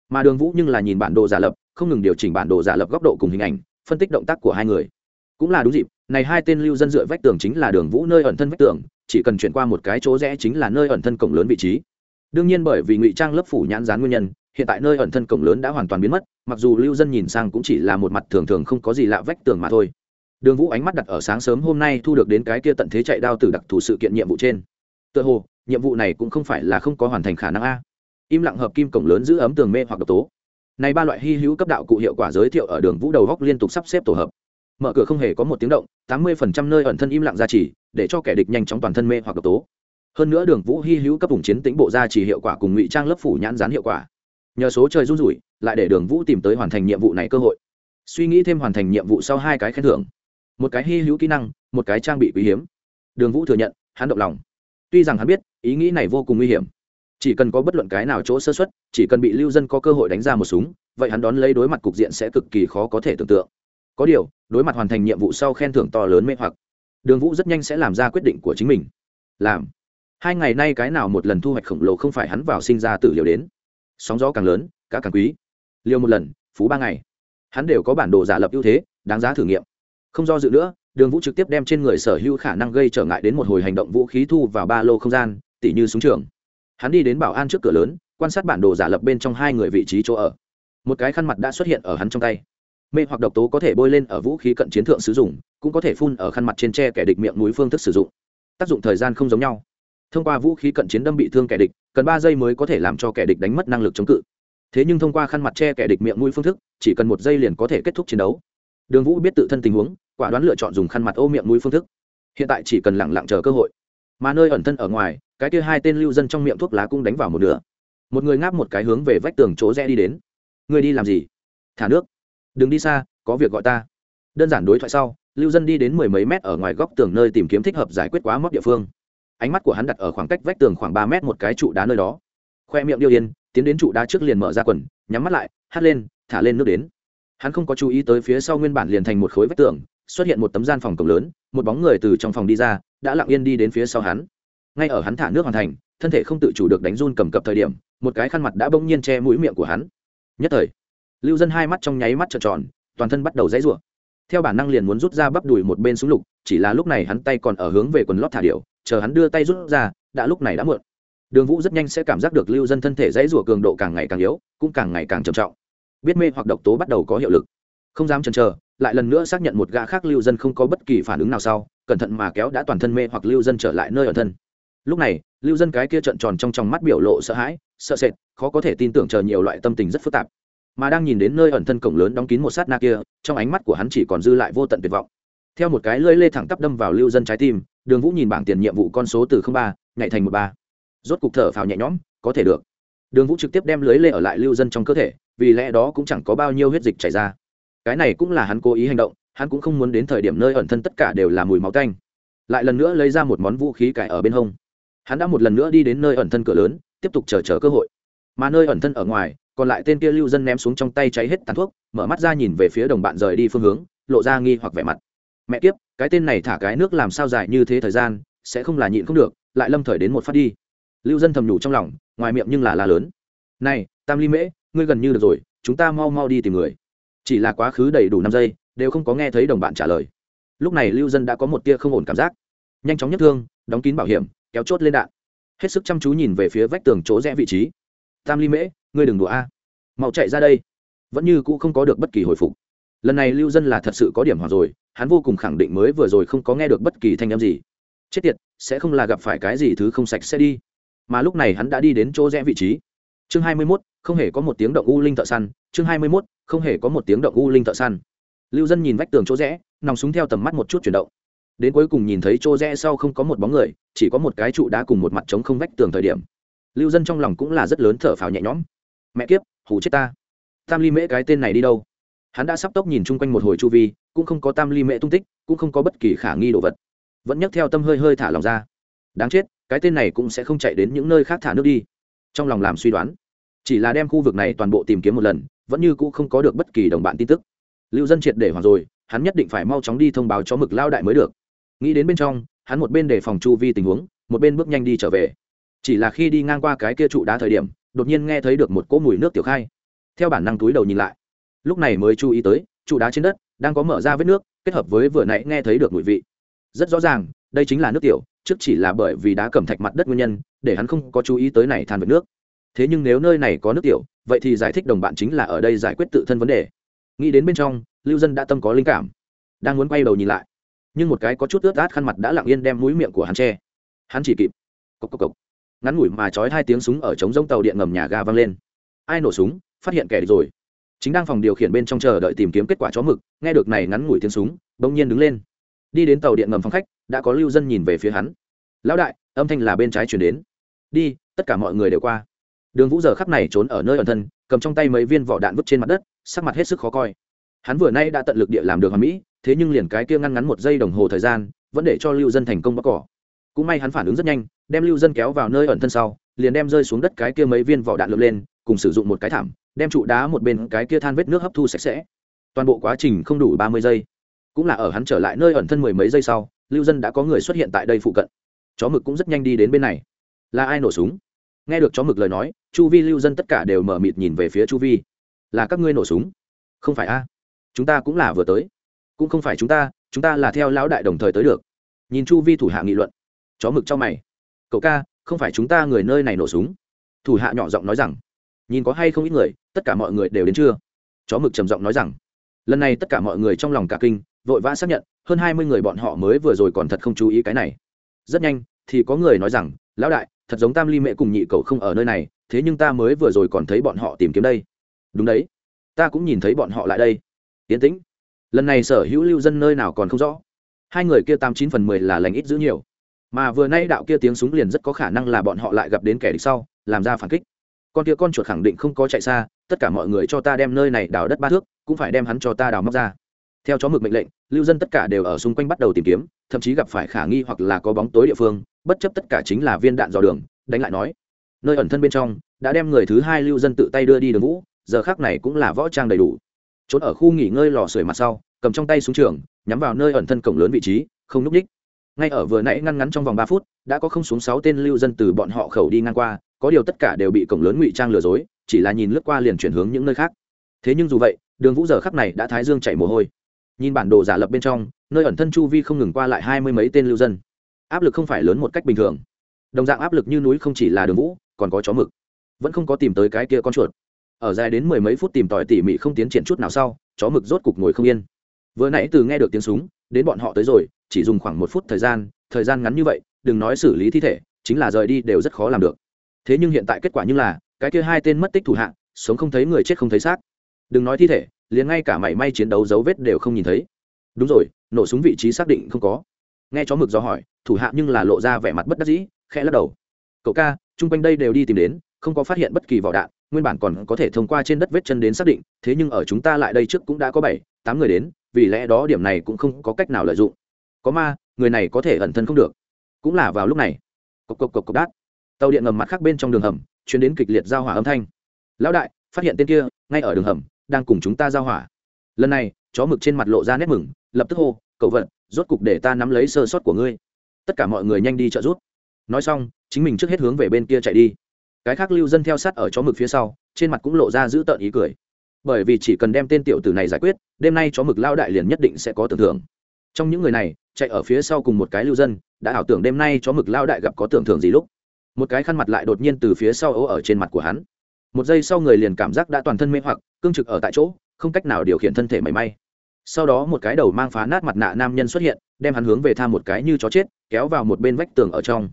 Mà đường vũ nhưng là nhìn bản đồ giả lập, không ngừng điều chỉnh bản đồ giả lập góc độ cùng hình ảnh, phân tích động tác của hai người. Cũng là đúng dịp, này hai tên lưu dân dựa vách tường chính là đường vũ nơi ẩn thân vách tường, chỉ cần chuyển qua một cái chỗ rẽ chính là nơi ẩn thân cổng lớn vị trí đương nhiên bởi vì ngụy trang lớp phủ nhãn dán nguyên nhân, hiện tại nơi ẩn thân cổng lớn đã hoàn toàn biến mất, mặc dù lưu dân nhìn sang cũng chỉ là một mặt thường thường không có gì lạ vách tường mà thôi. Đường vũ ánh mắt đặt ở sáng sớm hôm nay thu được đến cái kia tận thế chạy đao từ đặc thù sự kiện nhiệm vụ trên. Tựa hồ, nhiệm vụ này cũng không phải là không có hoàn thành khả năng a. Im lặng hợp kim cổng lớn giữ ấm tường mê hoặc độc tố. Này ba loại hy hữu cấp đạo cụ hiệu quả giới thiệu ở đường vũ đầu góc liên tục sắp xếp tổ hợp. Mở cửa không hề có một tiếng động, tám mươi nơi ẩn thân im lặng ra chỉ để cho kẻ địch nhanh chóng toàn thân mê hoặc độc tố hơn nữa đường vũ hy hữu cấp vùng chiến tĩnh bộ ra chỉ hiệu quả cùng ngụy trang lớp phủ nhãn rán hiệu quả. Nhờ số trời run rủi, lại để đường vũ tìm tới hoàn thành nhiệm vụ này cơ hội. Suy nghĩ thêm hoàn thành nhiệm vụ sau hai cái khen thưởng. Một cái hy hữu kỹ năng, một cái trang bị quý hiếm. Đường vũ thừa nhận, hắn động lòng. Tuy rằng hắn biết, ý nghĩ này vô cùng nguy hiểm. Chỉ cần có bất luận cái nào chỗ sơ xuất chỉ cần bị lưu dân có cơ hội đánh ra một súng, vậy hắn đón lấy đối mặt cục diện sẽ cực kỳ khó có thể tưởng tượng. Có điều, đối mặt hoàn thành nhiệm vụ sau khen thưởng to lớn mê hoặc, đường vũ rất nhanh sẽ làm ra quyết định của chính mình. Làm hai ngày nay cái nào một lần thu hoạch khổng lồ không phải hắn vào sinh ra tử liều đến. Sóng gió càng lớn cá càng quý. Liều một lần, phú ba ngày. Hắn đều có bản đồ giả lập ưu thế, đáng giá thử nghiệm. Không do dự nữa, đường vũ trực tiếp đem trên người sở hữu khả năng gây trở ngại đến một hồi hành động vũ khí thu vào ba lô không gian, tỉ như súng trường. Hắn đi đến bảo an trước cửa lớn, quan sát bản đồ giả lập bên trong hai người vị trí chỗ ở. Một cái khăn mặt đã xuất hiện ở hắn trong tay. Mê hoặc độc tố có thể bôi lên ở vũ khí cận chiến thượng sử dụng, cũng có thể phun ở khăn mặt trên tre kẻ địch miệng núi phương thức sử dụng. Tác dụng thời gian không giống nhau thông qua vũ khí cận chiến đâm bị thương kẻ địch, cần ba giây mới có thể làm cho kẻ địch đánh mất năng lực chống cự. Thế nhưng thông qua khăn mặt che kẻ địch miệng mũi phương thức, chỉ cần một giây liền có thể kết thúc chiến đấu. Đường vũ biết tự thân tình huống, quả đoán lựa chọn dùng khăn mặt ô miệng mũi phương thức. Hiện tại chỉ cần lẳng lặng chờ cơ hội. Mà nơi ẩn thân ở ngoài, cái kia hai tên lưu dân trong miệng thuốc lá cũng đánh vào một nửa. Một người ngáp một cái hướng về vách tường chỗ rẽ đi đến. Người đi làm gì? Thả nước. Đừng đi xa, có việc gọi ta. Đơn giản đối thoại sau, lưu dân đi đến mười mấy mét ở ngoài góc tường nơi tìm kiếm thích hợp giải quyết quá móc địa phương ánh mắt của hắn đặt ở khoảng cách vách tường khoảng ba mét một cái trụ đá nơi đó. Khoe miệng điêu yên, tiến đến trụ đá trước liền mở ra quần, nhắm mắt lại hắt lên, thả lên nước đến. Hắn không có chú ý tới phía sau nguyên bản liền thành một khối vách tường, xuất hiện một tấm gian phòng cổng lớn, một bóng người từ trong phòng đi ra, đã lặng yên đi đến phía sau hắn. Ngay ở hắn thả nước hoàn thành, thân thể không tự chủ được đánh run cầm cập thời điểm, một cái khăn mặt đã bỗng nhiên che mũi miệng của hắn. Nhất thời, lưu dân hai mắt trong nháy mắt trợn tròn, toàn thân bắt đầu dãy rủa. Theo bản năng liền muốn rút ra bắp đùi một bên súng lục, chỉ là lúc này hắn tay còn ở hướng về quần lót thả điệu chờ hắn đưa tay rút ra, đã lúc này đã muộn. Đường vũ rất nhanh sẽ cảm giác được lưu dân thân thể dãy rủa cường độ càng ngày càng yếu, cũng càng ngày càng trầm trọng. Biết mê hoặc độc tố bắt đầu có hiệu lực. Không dám chần chờ, lại lần nữa xác nhận một gã khác lưu dân không có bất kỳ phản ứng nào sau, cẩn thận mà kéo đã toàn thân mê hoặc lưu dân trở lại nơi ở thân. Lúc này, lưu dân cái kia trợn tròn trong trong mắt biểu lộ sợ hãi, sợ sệt, khó có thể tin tưởng chờ nhiều loại tâm tình rất phức tạp. Mà đang nhìn đến nơi ẩn thân cổng lớn đóng kín một sát na kia, trong ánh mắt của hắn chỉ còn dư lại vô tận tuyệt vọng. Theo một cái lưỡi lê thẳng tắp đâm vào lưu dân trái tim đường vũ nhìn bảng tiền nhiệm vụ con số từ ba, nhảy thành một ba. Rốt cục thở phào nhẹ nhõm, có thể được. Đường vũ trực tiếp đem lưới lê ở lại lưu dân trong cơ thể, vì lẽ đó cũng chẳng có bao nhiêu huyết dịch chảy ra. Cái này cũng là hắn cố ý hành động, hắn cũng không muốn đến thời điểm nơi ẩn thân tất cả đều là mùi máu tanh. Lại lần nữa lấy ra một món vũ khí cải ở bên hông. Hắn đã một lần nữa đi đến nơi ẩn thân cửa lớn, tiếp tục chờ chờ cơ hội. Mà nơi ẩn thân ở ngoài, còn lại tên kia lưu dân ném xuống trong tay cháy hết tàn thuốc, mở mắt ra nhìn về phía đồng bạn rời đi phương hướng, lộ ra nghi hoặc vẻ mặt mẹ kiếp, cái tên này thả cái nước làm sao dài như thế thời gian, sẽ không là nhịn không được, lại lâm thời đến một phát đi. Lưu dân thầm nhủ trong lòng, ngoài miệng nhưng là la lớn. Này, tam ly mễ, ngươi gần như được rồi, chúng ta mau mau đi tìm người. Chỉ là quá khứ đầy đủ năm giây, đều không có nghe thấy đồng bạn trả lời. Lúc này lưu dân đã có một tia không ổn cảm giác. Nhanh chóng nhất thương, đóng kín bảo hiểm, kéo chốt lên đạn. Hết sức chăm chú nhìn về phía vách tường chỗ rẽ vị trí. Tam ly mễ, ngươi đừng đùa a. Mau chạy ra đây. Vẫn như cũ không có được bất kỳ hồi phục. Lần này lưu dân là thật sự có điểm hòa rồi hắn vô cùng khẳng định mới vừa rồi không có nghe được bất kỳ thanh âm gì. Chết tiệt sẽ không là gặp phải cái gì thứ không sạch sẽ đi. Mà lúc này hắn đã đi đến chỗ rẽ vị trí. Chương hai mươi 21, không hề có một tiếng động u linh thợ săn. Chương hai mươi 21, không hề có một tiếng động u linh thợ săn. Lưu dân nhìn vách tường chỗ rẽ nòng súng theo tầm mắt một chút chuyển động. Đến cuối cùng nhìn thấy chỗ rẽ sau không có một bóng người chỉ có một cái trụ đá cùng một mặt trống không vách tường thời điểm. Lưu dân trong lòng cũng là rất lớn thở phào nhẹ nhõm. Mẹ kiếp hủ chết ta. Tam ly mễ cái tên này đi đâu? Hắn đã sắp tốc nhìn chung quanh một hồi chu vi, cũng không có tam ly mễ tung tích, cũng không có bất kỳ khả nghi đồ vật. Vẫn nhắc theo tâm hơi hơi thả lòng ra. Đáng chết, cái tên này cũng sẽ không chạy đến những nơi khác thả nước đi. Trong lòng làm suy đoán, chỉ là đem khu vực này toàn bộ tìm kiếm một lần, vẫn như cũ không có được bất kỳ đồng bạn tin tức. Lưu dân triệt để hoặc rồi, hắn nhất định phải mau chóng đi thông báo cho mực lao đại mới được. Nghĩ đến bên trong, hắn một bên đề phòng chu vi tình huống, một bên bước nhanh đi trở về. Chỉ là khi đi ngang qua cái kia trụ đá thời điểm, đột nhiên nghe thấy được một cỗ mùi nước tiểu khai. Theo bản năng túi đầu nhìn lại lúc này mới chú ý tới, trụ đá trên đất đang có mở ra vết nước, kết hợp với vừa nãy nghe thấy được mùi vị. Rất rõ ràng, đây chính là nước tiểu, trước chỉ là bởi vì đá cẩm thạch mặt đất nguyên nhân, để hắn không có chú ý tới này than vệt nước. Thế nhưng nếu nơi này có nước tiểu, vậy thì giải thích đồng bạn chính là ở đây giải quyết tự thân vấn đề. Nghĩ đến bên trong, lưu dân đã tâm có linh cảm, đang muốn quay đầu nhìn lại. Nhưng một cái có chút ướt át khăn mặt đã lặng yên đem mũi miệng của hắn che. Hắn chỉ kịp. Cốc cốc cốc. ngắn ngủi mà trói hai tiếng súng ở trống rông tàu điện ngầm nhà ga vang lên. Ai nổ súng, phát hiện kẻ địch rồi chính đang phòng điều khiển bên trong chờ đợi tìm kiếm kết quả chó mực, nghe được này ngắn ngủi tiếng súng, bỗng nhiên đứng lên. Đi đến tàu điện ngầm phòng khách, đã có lưu dân nhìn về phía hắn. Lão đại, âm thanh là bên trái chuyển đến. Đi, tất cả mọi người đều qua. Đường vũ giờ khắp này trốn ở nơi ẩn thân, cầm trong tay mấy viên vỏ đạn vứt trên mặt đất, sắc mặt hết sức khó coi. Hắn vừa nay đã tận lực địa làm được hoàn mỹ, thế nhưng liền cái kia ngăn ngắn một giây đồng hồ thời gian, vẫn để cho lưu dân thành công bóc cỏ. Cũng may hắn phản ứng rất nhanh, đem lưu dân kéo vào nơi ẩn thân sau, liền đem rơi xuống đất cái kia mấy viên vỏ đạn lượt lên cùng sử dụng một cái thảm, đem trụ đá một bên cái kia than vết nước hấp thu sạch sẽ. Toàn bộ quá trình không đủ ba mươi giây. Cũng là ở hắn trở lại nơi ẩn thân mười mấy giây sau, lưu dân đã có người xuất hiện tại đây phụ cận. Chó mực cũng rất nhanh đi đến bên này. Là ai nổ súng? Nghe được chó mực lời nói, chu vi, lưu dân tất cả đều mở mịt nhìn về phía chu vi. Là các ngươi nổ súng? Không phải a. Chúng ta cũng là vừa tới. Cũng không phải chúng ta chúng ta là theo lão đại đồng thời tới được. Nhìn chu vi thủ hạ nghị luận. Chó mực cho mày. Cậu ca, không phải chúng ta người nơi này nổ súng. Thủ hạ nhỏ giọng nói rằng nhìn có hay không ít người, tất cả mọi người đều đến chưa? Chó mực trầm giọng nói rằng, lần này tất cả mọi người trong lòng cả kinh, vội vã xác nhận, hơn hai mươi người bọn họ mới vừa rồi còn thật không chú ý cái này. Rất nhanh, thì có người nói rằng, lão đại, thật giống tam ly mẹ cùng nhị cậu không ở nơi này, thế nhưng ta mới vừa rồi còn thấy bọn họ tìm kiếm đây. Đúng đấy, ta cũng nhìn thấy bọn họ lại đây. Yến tĩnh, lần này sở hữu lưu dân nơi nào còn không rõ? Hai người kia tám chín phần mười là lành ít giữ nhiều. Mà vừa nay đạo kia tiếng súng liền rất có khả năng là bọn họ lại gặp đến kẻ địch sau, làm ra phản kích con kia con chuột khẳng định không có chạy xa, tất cả mọi người cho ta đem nơi này đào đất ba thước, cũng phải đem hắn cho ta đào móc ra. Theo chó mực mệnh lệnh, lưu dân tất cả đều ở xung quanh bắt đầu tìm kiếm, thậm chí gặp phải khả nghi hoặc là có bóng tối địa phương, bất chấp tất cả chính là viên đạn dò đường, đánh lại nói. Nơi ẩn thân bên trong, đã đem người thứ hai lưu dân tự tay đưa đi đường vũ, giờ khác này cũng là võ trang đầy đủ. Trốn ở khu nghỉ ngơi lò sưởi mặt sau, cầm trong tay súng trường, nhắm vào nơi ẩn thân cổng lớn vị trí, không núp ních ngay ở vừa nãy ngăn ngắn trong vòng ba phút, đã có không xuống sáu tên lưu dân từ bọn họ khẩu đi ngang qua có điều tất cả đều bị cổng lớn ngụy trang lừa dối, chỉ là nhìn lướt qua liền chuyển hướng những nơi khác. Thế nhưng dù vậy, đường vũ giờ khắc này đã thái dương chạy mồ hôi. Nhìn bản đồ giả lập bên trong, nơi ẩn thân chu vi không ngừng qua lại hai mươi mấy tên lưu dân. Áp lực không phải lớn một cách bình thường. Đồng dạng áp lực như núi không chỉ là đường vũ, còn có chó mực. Vẫn không có tìm tới cái kia con chuột. Ở dài đến mười mấy phút tìm tòi tỉ mỉ không tiến triển chút nào sau, chó mực rốt cục ngồi không yên. Vừa nãy từ nghe được tiếng súng, đến bọn họ tới rồi, chỉ dùng khoảng một phút thời gian thời gian ngắn như vậy, đừng nói xử lý thi thể, chính là rời đi đều rất khó làm được thế nhưng hiện tại kết quả như là, cái kia hai tên mất tích thủ hạng sống không thấy người chết không thấy xác. Đừng nói thi thể, liền ngay cả mảy may chiến đấu dấu vết đều không nhìn thấy. Đúng rồi, nổ súng vị trí xác định không có. Nghe chó mực do hỏi, thủ hạ nhưng là lộ ra vẻ mặt bất đắc dĩ, khẽ lắc đầu. Cậu ca, chung quanh đây đều đi tìm đến, không có phát hiện bất kỳ vỏ đạn, nguyên bản còn có thể thông qua trên đất vết chân đến xác định, thế nhưng ở chúng ta lại đây trước cũng đã có bảy, tám người đến, vì lẽ đó điểm này cũng không có cách nào lợi dụng. Có ma, người này có thể ẩn thân không được. Cũng là vào lúc này. Cộc cộc cộc cộc đát tàu điện ngầm mặt khác bên trong đường hầm chuyến đến kịch liệt giao hỏa âm thanh. Lão đại, phát hiện tên kia, ngay ở đường hầm, đang cùng chúng ta giao hỏa. Lần này, chó mực trên mặt lộ ra nét mừng, lập tức hô, cậu vận, rốt cục để ta nắm lấy sơ sót của ngươi. Tất cả mọi người nhanh đi trợ giúp. Nói xong, chính mình trước hết hướng về bên kia chạy đi. Cái khác lưu dân theo sát ở chó mực phía sau, trên mặt cũng lộ ra giữ tợn ý cười. Bởi vì chỉ cần đem tên tiểu tử này giải quyết, đêm nay chó mực lao đại liền nhất định sẽ có tưởng thưởng. Trong những người này, chạy ở phía sau cùng một cái lưu dân, đã ảo tưởng đêm nay chó mực lao đại gặp có tưởng thưởng gì lúc một cái khăn mặt lại đột nhiên từ phía sau ố ở trên mặt của hắn. Một giây sau người liền cảm giác đã toàn thân mê hoặc, cương trực ở tại chỗ, không cách nào điều khiển thân thể mảy may. Sau đó một cái đầu mang phá nát mặt nạ nam nhân xuất hiện, đem hắn hướng về tha một cái như chó chết, kéo vào một bên vách tường ở trong.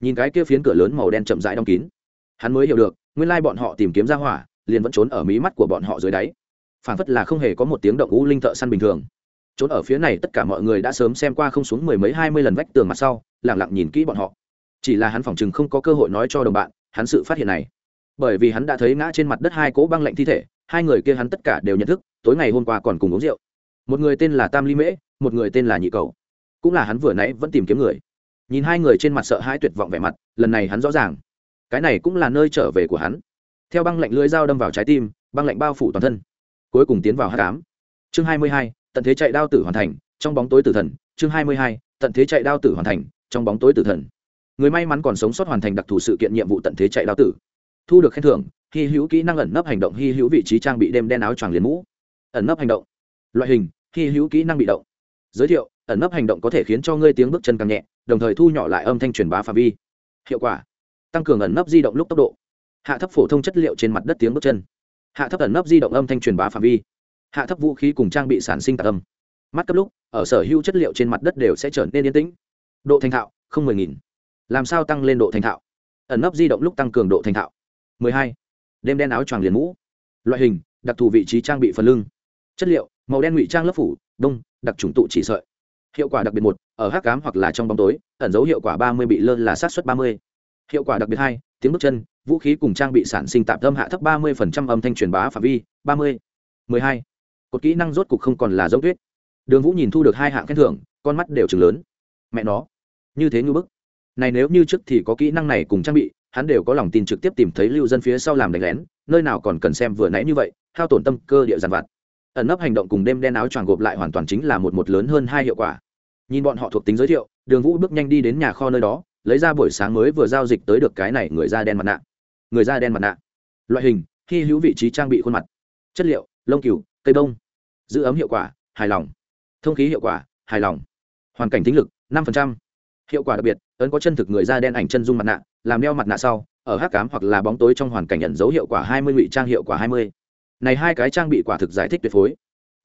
Nhìn cái kia phiến cửa lớn màu đen chậm rãi đóng kín. Hắn mới hiểu được, nguyên lai bọn họ tìm kiếm ra hỏa, liền vẫn trốn ở mí mắt của bọn họ dưới đáy. Phản phất là không hề có một tiếng động u linh thợ săn bình thường. Trốn ở phía này tất cả mọi người đã sớm xem qua không xuống mười mấy hai mươi lần vách tường mặt sau lẳng lặng nhìn kỹ bọn họ chỉ là hắn phỏng chừng không có cơ hội nói cho đồng bạn, hắn sự phát hiện này. Bởi vì hắn đã thấy ngã trên mặt đất hai cỗ băng lạnh thi thể, hai người kia hắn tất cả đều nhận thức, tối ngày hôm qua còn cùng uống rượu. Một người tên là tam ly mễ, một người tên là nhị cầu. Cũng là hắn vừa nãy vẫn tìm kiếm người. Nhìn hai người trên mặt sợ hãi tuyệt vọng vẻ mặt, lần này hắn rõ ràng. Cái này cũng là nơi trở về của hắn. Theo băng lạnh lưới dao đâm vào trái tim, băng lạnh bao phủ toàn thân. Cuối cùng tiến vào h tám chương hai mươi hai, tận thế chạy đao tử hoàn thành, trong bóng tối tử thần. Chương hai mươi hai, tận thế chạy đao tử hoàn thành, trong bóng tối tử thần người may mắn còn sống sót hoàn thành đặc thù sự kiện nhiệm vụ tận thế chạy đao tử. Thu được khen thưởng, hy hữu kỹ năng ẩn nấp hành động hy hữu vị trí trang bị đem đen áo choàng liền mũ. Ẩn nấp hành động. Loại hình, hy hữu kỹ năng bị động. Giới thiệu, ẩn nấp hành động có thể khiến cho ngươi tiếng bước chân càng nhẹ, đồng thời thu nhỏ lại âm thanh truyền bá phạm vi. Hiệu quả, tăng cường ẩn nấp di động lúc tốc độ. Hạ thấp phổ thông chất liệu trên mặt đất tiếng bước chân. Hạ thấp ẩn nấp di động âm thanh truyền bá phạm vi. Hạ thấp vũ khí cùng trang bị sản sinh tạc âm. Mắt cấp lúc, ở sở hữu chất liệu trên mặt đất đều sẽ trở nên yên tĩnh. Độ thành thạo, không mười nghìn làm sao tăng lên độ thành thạo? Ẩn nấp di động lúc tăng cường độ thành thạo. Mười hai. Đêm đen áo choàng liền mũ. Loại hình, đặc thù vị trí trang bị phần lưng. Chất liệu, màu đen ngụy trang lớp phủ, đông, đặc trùng tụ chỉ sợi. Hiệu quả đặc biệt một, ở hát cám hoặc là trong bóng tối, ẩn dấu hiệu quả ba mươi bị lơ là sát xuất ba mươi. Hiệu quả đặc biệt hai, tiếng bước chân, vũ khí cùng trang bị sản sinh tạm tâm hạ thấp ba mươi âm thanh truyền bá phạm vi, ba mươi. Mười hai. Cột kỹ năng rốt cục không còn là dấu tuyết. Đường vũ nhìn thu được hai hạng khen thưởng, con mắt đều chừng lớn. Mẹ nó, như thế như bức này nếu như trước thì có kỹ năng này cùng trang bị, hắn đều có lòng tin trực tiếp tìm thấy lưu dân phía sau làm đánh lén, nơi nào còn cần xem vừa nãy như vậy, hao tổn tâm cơ địa giàn vặt. Ẩn nấp hành động cùng đêm đen áo choàng gộp lại hoàn toàn chính là một một lớn hơn hai hiệu quả. Nhìn bọn họ thuộc tính giới thiệu, đường vũ bước nhanh đi đến nhà kho nơi đó, lấy ra buổi sáng mới vừa giao dịch tới được cái này người da đen mặt nạ. Người da đen mặt nạ. Loại hình, hy hữu vị trí trang bị khuôn mặt. Chất liệu, lông cừu, cây bông. Giữ ấm hiệu quả, hài lòng. Thông khí hiệu quả, hài lòng. Hoàn cảnh tính lực, năm hiệu quả đặc biệt, ấn có chân thực người da đen ảnh chân dung mặt nạ, làm đeo mặt nạ sau, ở hát cám hoặc là bóng tối trong hoàn cảnh nhận dấu hiệu quả hai mươi, ngụy trang hiệu quả hai mươi. Này hai cái trang bị quả thực giải thích tuyệt phối.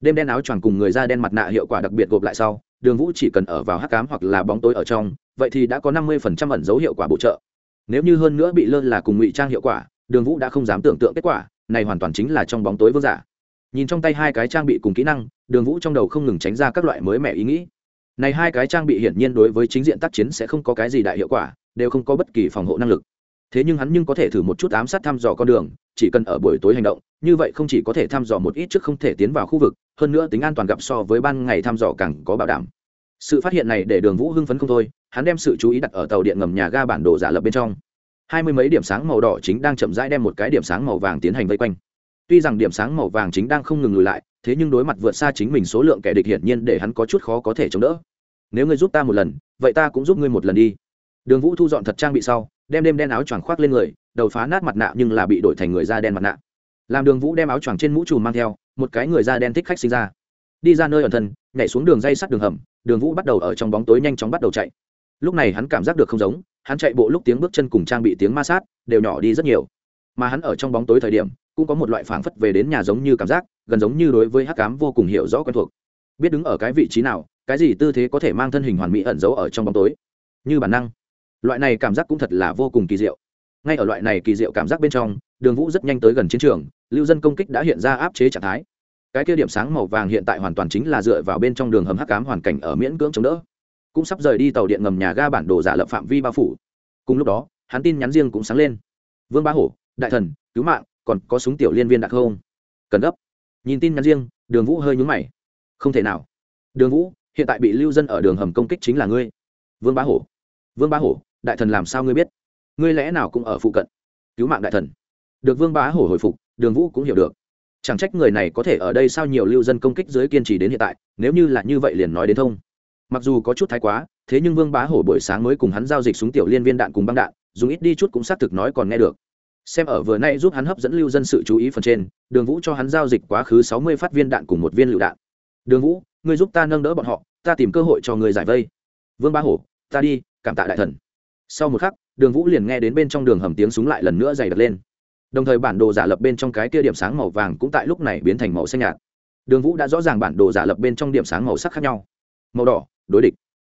Đêm đen áo choàng cùng người da đen mặt nạ hiệu quả đặc biệt gộp lại sau, đường vũ chỉ cần ở vào hát cám hoặc là bóng tối ở trong, vậy thì đã có năm mươi ẩn dấu hiệu quả bổ trợ. Nếu như hơn nữa bị lơ là cùng ngụy trang hiệu quả, đường vũ đã không dám tưởng tượng kết quả, này hoàn toàn chính là trong bóng tối vương giả. Nhìn trong tay hai cái trang bị cùng kỹ năng, đường vũ trong đầu không ngừng tránh ra các loại mới mẻ ý nghĩ này hai cái trang bị hiển nhiên đối với chính diện tác chiến sẽ không có cái gì đại hiệu quả, đều không có bất kỳ phòng hộ năng lực. Thế nhưng hắn nhưng có thể thử một chút ám sát thăm dò con đường, chỉ cần ở buổi tối hành động, như vậy không chỉ có thể thăm dò một ít trước không thể tiến vào khu vực, hơn nữa tính an toàn gặp so với ban ngày thăm dò càng có bảo đảm. Sự phát hiện này để đường vũ hưng phấn không thôi, hắn đem sự chú ý đặt ở tàu điện ngầm nhà ga bản đồ giả lập bên trong. Hai mươi mấy điểm sáng màu đỏ chính đang chậm rãi đem một cái điểm sáng màu vàng tiến hành vây quanh tuy rằng điểm sáng màu vàng chính đang không ngừng lùi lại, thế nhưng đối mặt vượt xa chính mình số lượng kẻ địch hiển nhiên để hắn có chút khó có thể chống đỡ. Nếu ngươi giúp ta một lần, vậy ta cũng giúp ngươi một lần đi. Đường vũ thu dọn thật trang bị sau, đem đêm đen áo choàng khoác lên người, đầu phá nát mặt nạ nhưng là bị đổi thành người da đen mặt nạ. Làm đường vũ đem áo choàng trên mũ trùm mang theo, một cái người da đen thích khách sinh ra. Đi ra nơi ẩn thân, nhảy xuống đường dây sắt đường hầm, đường vũ bắt đầu ở trong bóng tối nhanh chóng bắt đầu chạy. Lúc này hắn cảm giác được không giống, hắn chạy bộ lúc tiếng bước chân cùng trang bị tiếng ma sát, đều nhỏ đi rất nhiều mà hắn ở trong bóng tối thời điểm, cũng có một loại phảng phất về đến nhà giống như cảm giác, gần giống như đối với hắc cám vô cùng hiểu rõ quen thuộc. Biết đứng ở cái vị trí nào, cái gì tư thế có thể mang thân hình hoàn mỹ ẩn giấu ở trong bóng tối. Như bản năng. Loại này cảm giác cũng thật là vô cùng kỳ diệu. Ngay ở loại này kỳ diệu cảm giác bên trong, đường vũ rất nhanh tới gần chiến trường, lưu dân công kích đã hiện ra áp chế trạng thái. Cái kia điểm sáng màu vàng hiện tại hoàn toàn chính là dựa vào bên trong đường hầm hắc cám hoàn cảnh ở miễn cưỡng chống đỡ. Cũng sắp rời đi tàu điện ngầm nhà ga bản đồ giả lập phạm vi bao phủ. Cùng lúc đó, hắn tin nhắn riêng cũng sáng lên. Vương ba hổ đại thần, cứu mạng, còn có súng tiểu liên viên đặc không? Cần gấp. Nhìn tin nhắn riêng, đường vũ hơi nhúng mày. Không thể nào. Đường vũ, hiện tại bị lưu dân ở đường hầm công kích chính là ngươi. Vương bá hổ. Vương bá hổ, đại thần làm sao ngươi biết? Ngươi lẽ nào cũng ở phụ cận? Cứu mạng đại thần. Được vương bá hổ hồi phục, đường vũ cũng hiểu được. Chẳng trách người này có thể ở đây sao nhiều lưu dân công kích dưới kiên trì đến hiện tại, nếu như là như vậy liền nói đến thông. Mặc dù có chút thái quá, thế nhưng vương bá hổ buổi sáng mới cùng hắn giao dịch súng tiểu liên viên đạn cùng băng đạn, dùng ít đi chút cũng xác thực nói còn nghe được xem ở vừa nay giúp hắn hấp dẫn lưu dân sự chú ý phần trên, đường vũ cho hắn giao dịch quá khứ sáu mươi phát viên đạn cùng một viên lựu đạn. Đường vũ, ngươi giúp ta nâng đỡ bọn họ, ta tìm cơ hội cho người giải vây. Vương ba hổ, ta đi, cảm tạ đại thần. Sau một khắc, đường vũ liền nghe đến bên trong đường hầm tiếng súng lại lần nữa dày đặt lên. Đồng thời bản đồ giả lập bên trong cái kia điểm sáng màu vàng cũng tại lúc này biến thành màu xanh nhạt. Đường vũ đã rõ ràng bản đồ giả lập bên trong điểm sáng màu sắc khác nhau. Màu đỏ, đối địch.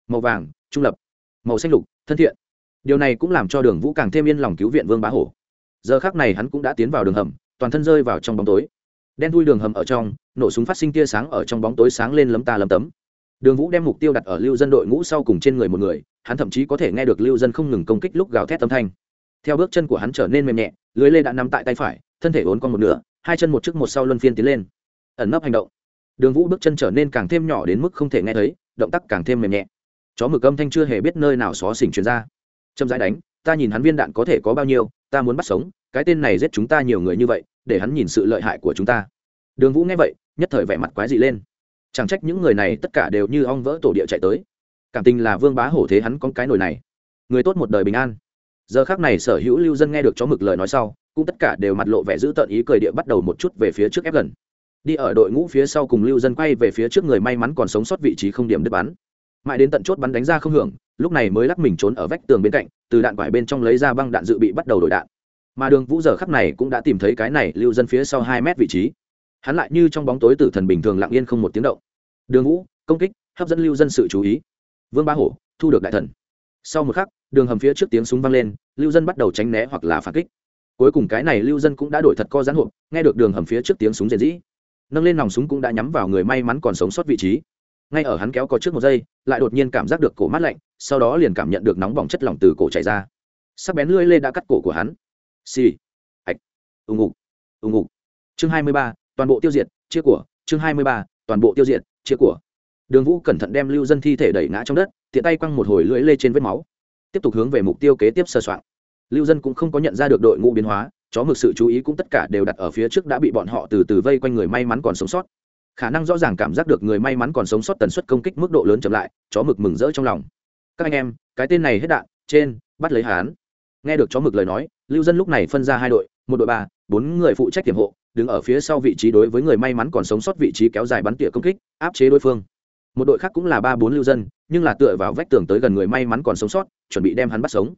Màu vàng, trung lập. Màu xanh lục, thân thiện. Điều này cũng làm cho đường vũ càng thêm yên lòng cứu viện vương bá hổ giờ khác này hắn cũng đã tiến vào đường hầm, toàn thân rơi vào trong bóng tối. Đen thui đường hầm ở trong, nổ súng phát sinh tia sáng ở trong bóng tối sáng lên lấm ta lấm tấm. Đường vũ đem mục tiêu đặt ở lưu dân đội ngũ sau cùng trên người một người, hắn thậm chí có thể nghe được lưu dân không ngừng công kích lúc gào thét âm thanh. Theo bước chân của hắn trở nên mềm nhẹ, lưới lê đã nằm tại tay phải, thân thể vốn con một nửa, hai chân một trước một sau luân phiên tiến lên. Ẩn nấp hành động. Đường vũ bước chân trở nên càng thêm nhỏ đến mức không thể nghe thấy, động tác càng thêm mềm nhẹ. Chó mực âm thanh chưa hề biết nơi nào xó xỉnh chuyển ra. Châm dãi đánh ta nhìn hắn viên đạn có thể có bao nhiêu, ta muốn bắt sống, cái tên này giết chúng ta nhiều người như vậy, để hắn nhìn sự lợi hại của chúng ta. Đường vũ nghe vậy, nhất thời vẻ mặt quái dị lên. Chẳng trách những người này tất cả đều như ong vỡ tổ địa chạy tới. Cảm tình là vương bá hổ thế hắn có cái nồi này. Người tốt một đời bình an. Giờ khác này sở hữu lưu dân nghe được chó mực lời nói sau, cũng tất cả đều mặt lộ vẻ giữ tợn ý cười địa bắt đầu một chút về phía trước ép gần. Đi ở đội ngũ phía sau cùng lưu dân quay về phía trước người may mắn còn sống sót vị trí không điểm đứt bắn. Mãi đến tận chốt bắn đánh ra không hưởng, lúc này mới lắc mình trốn ở vách tường bên cạnh từ đạn vải bên trong lấy ra băng đạn dự bị bắt đầu đổi đạn. Mà đường vũ giờ khắc này cũng đã tìm thấy cái này lưu dân phía sau hai mét vị trí. Hắn lại như trong bóng tối tử thần bình thường lặng yên không một tiếng động. Đường vũ, công kích, hấp dẫn lưu dân sự chú ý. Vương ba hổ, thu được đại thần. Sau một khắc, đường hầm phía trước tiếng súng vang lên, lưu dân bắt đầu tránh né hoặc là phản kích. Cuối cùng cái này lưu dân cũng đã đổi thật co gián hộp, nghe được đường hầm phía trước tiếng súng rền rĩ. Nâng lên nòng súng cũng đã nhắm vào người may mắn còn sống sót vị trí ngay ở hắn kéo có trước một giây, lại đột nhiên cảm giác được cổ mát lạnh, sau đó liền cảm nhận được nóng bỏng chất lỏng từ cổ chảy ra. Sắc bén lưỡi lê đã cắt cổ của hắn. Xì. Ạch. Ù ngục. Ù ngục. Chương hai mươi ba, toàn bộ tiêu diệt, chia của. Chương hai mươi ba, toàn bộ tiêu diệt, chia của. Đường vũ cẩn thận đem lưu dân thi thể đẩy ngã trong đất, tiện tay quăng một hồi lưỡi lê trên vết máu. Tiếp tục hướng về mục tiêu kế tiếp sơ soạn. Lưu dân cũng không có nhận ra được đội ngũ biến hóa, chó mực sự chú ý cũng tất cả đều đặt ở phía trước đã bị bọn họ từ từ vây quanh người may mắn còn sống sót khả năng rõ ràng cảm giác được người may mắn còn sống sót tần suất công kích mức độ lớn chậm lại, chó mực mừng rỡ trong lòng. Các anh em, cái tên này hết đạn, trên, bắt lấy hắn nghe được chó mực lời nói, lưu dân lúc này phân ra hai đội, một đội ba, bốn người phụ trách tiềm hộ, đứng ở phía sau vị trí đối với người may mắn còn sống sót vị trí kéo dài bắn tỉa công kích, áp chế đối phương. Một đội khác cũng là ba, bốn lưu dân, nhưng là tựa vào vách tường tới gần người may mắn còn sống sót, chuẩn bị đem hắn bắt sống.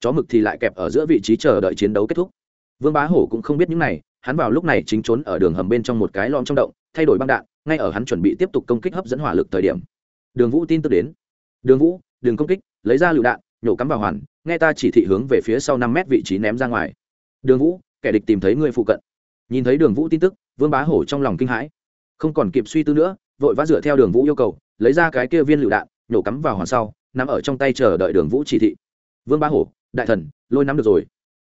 Chó mực thì lại kẹp ở giữa vị trí chờ đợi chiến đấu kết thúc. Vương bá hổ cũng không biết những này hắn vào lúc này chính trốn ở đường hầm bên trong một cái lom trong động, thay đổi băng đạn, ngay ở hắn chuẩn bị tiếp tục công kích hấp dẫn hỏa lực thời điểm. Đường vũ tin tức đến. Đường vũ đường công kích, lấy ra lựu đạn, nhổ cắm vào hoàn, nghe ta chỉ thị hướng về phía sau năm mét vị trí ném ra ngoài. Đường vũ, kẻ địch tìm thấy người phụ cận. Nhìn thấy đường vũ tin tức, vương bá hổ trong lòng kinh hãi. Không còn kịp suy tư nữa, vội vã dựa theo đường vũ yêu cầu, lấy ra cái kia viên lựu đạn, nhổ cắm vào hoàn sau, nằm ở trong tay chờ đợi đường vũ chỉ thị. Vương bá hổ, đại thần, lôi nắm được rồi.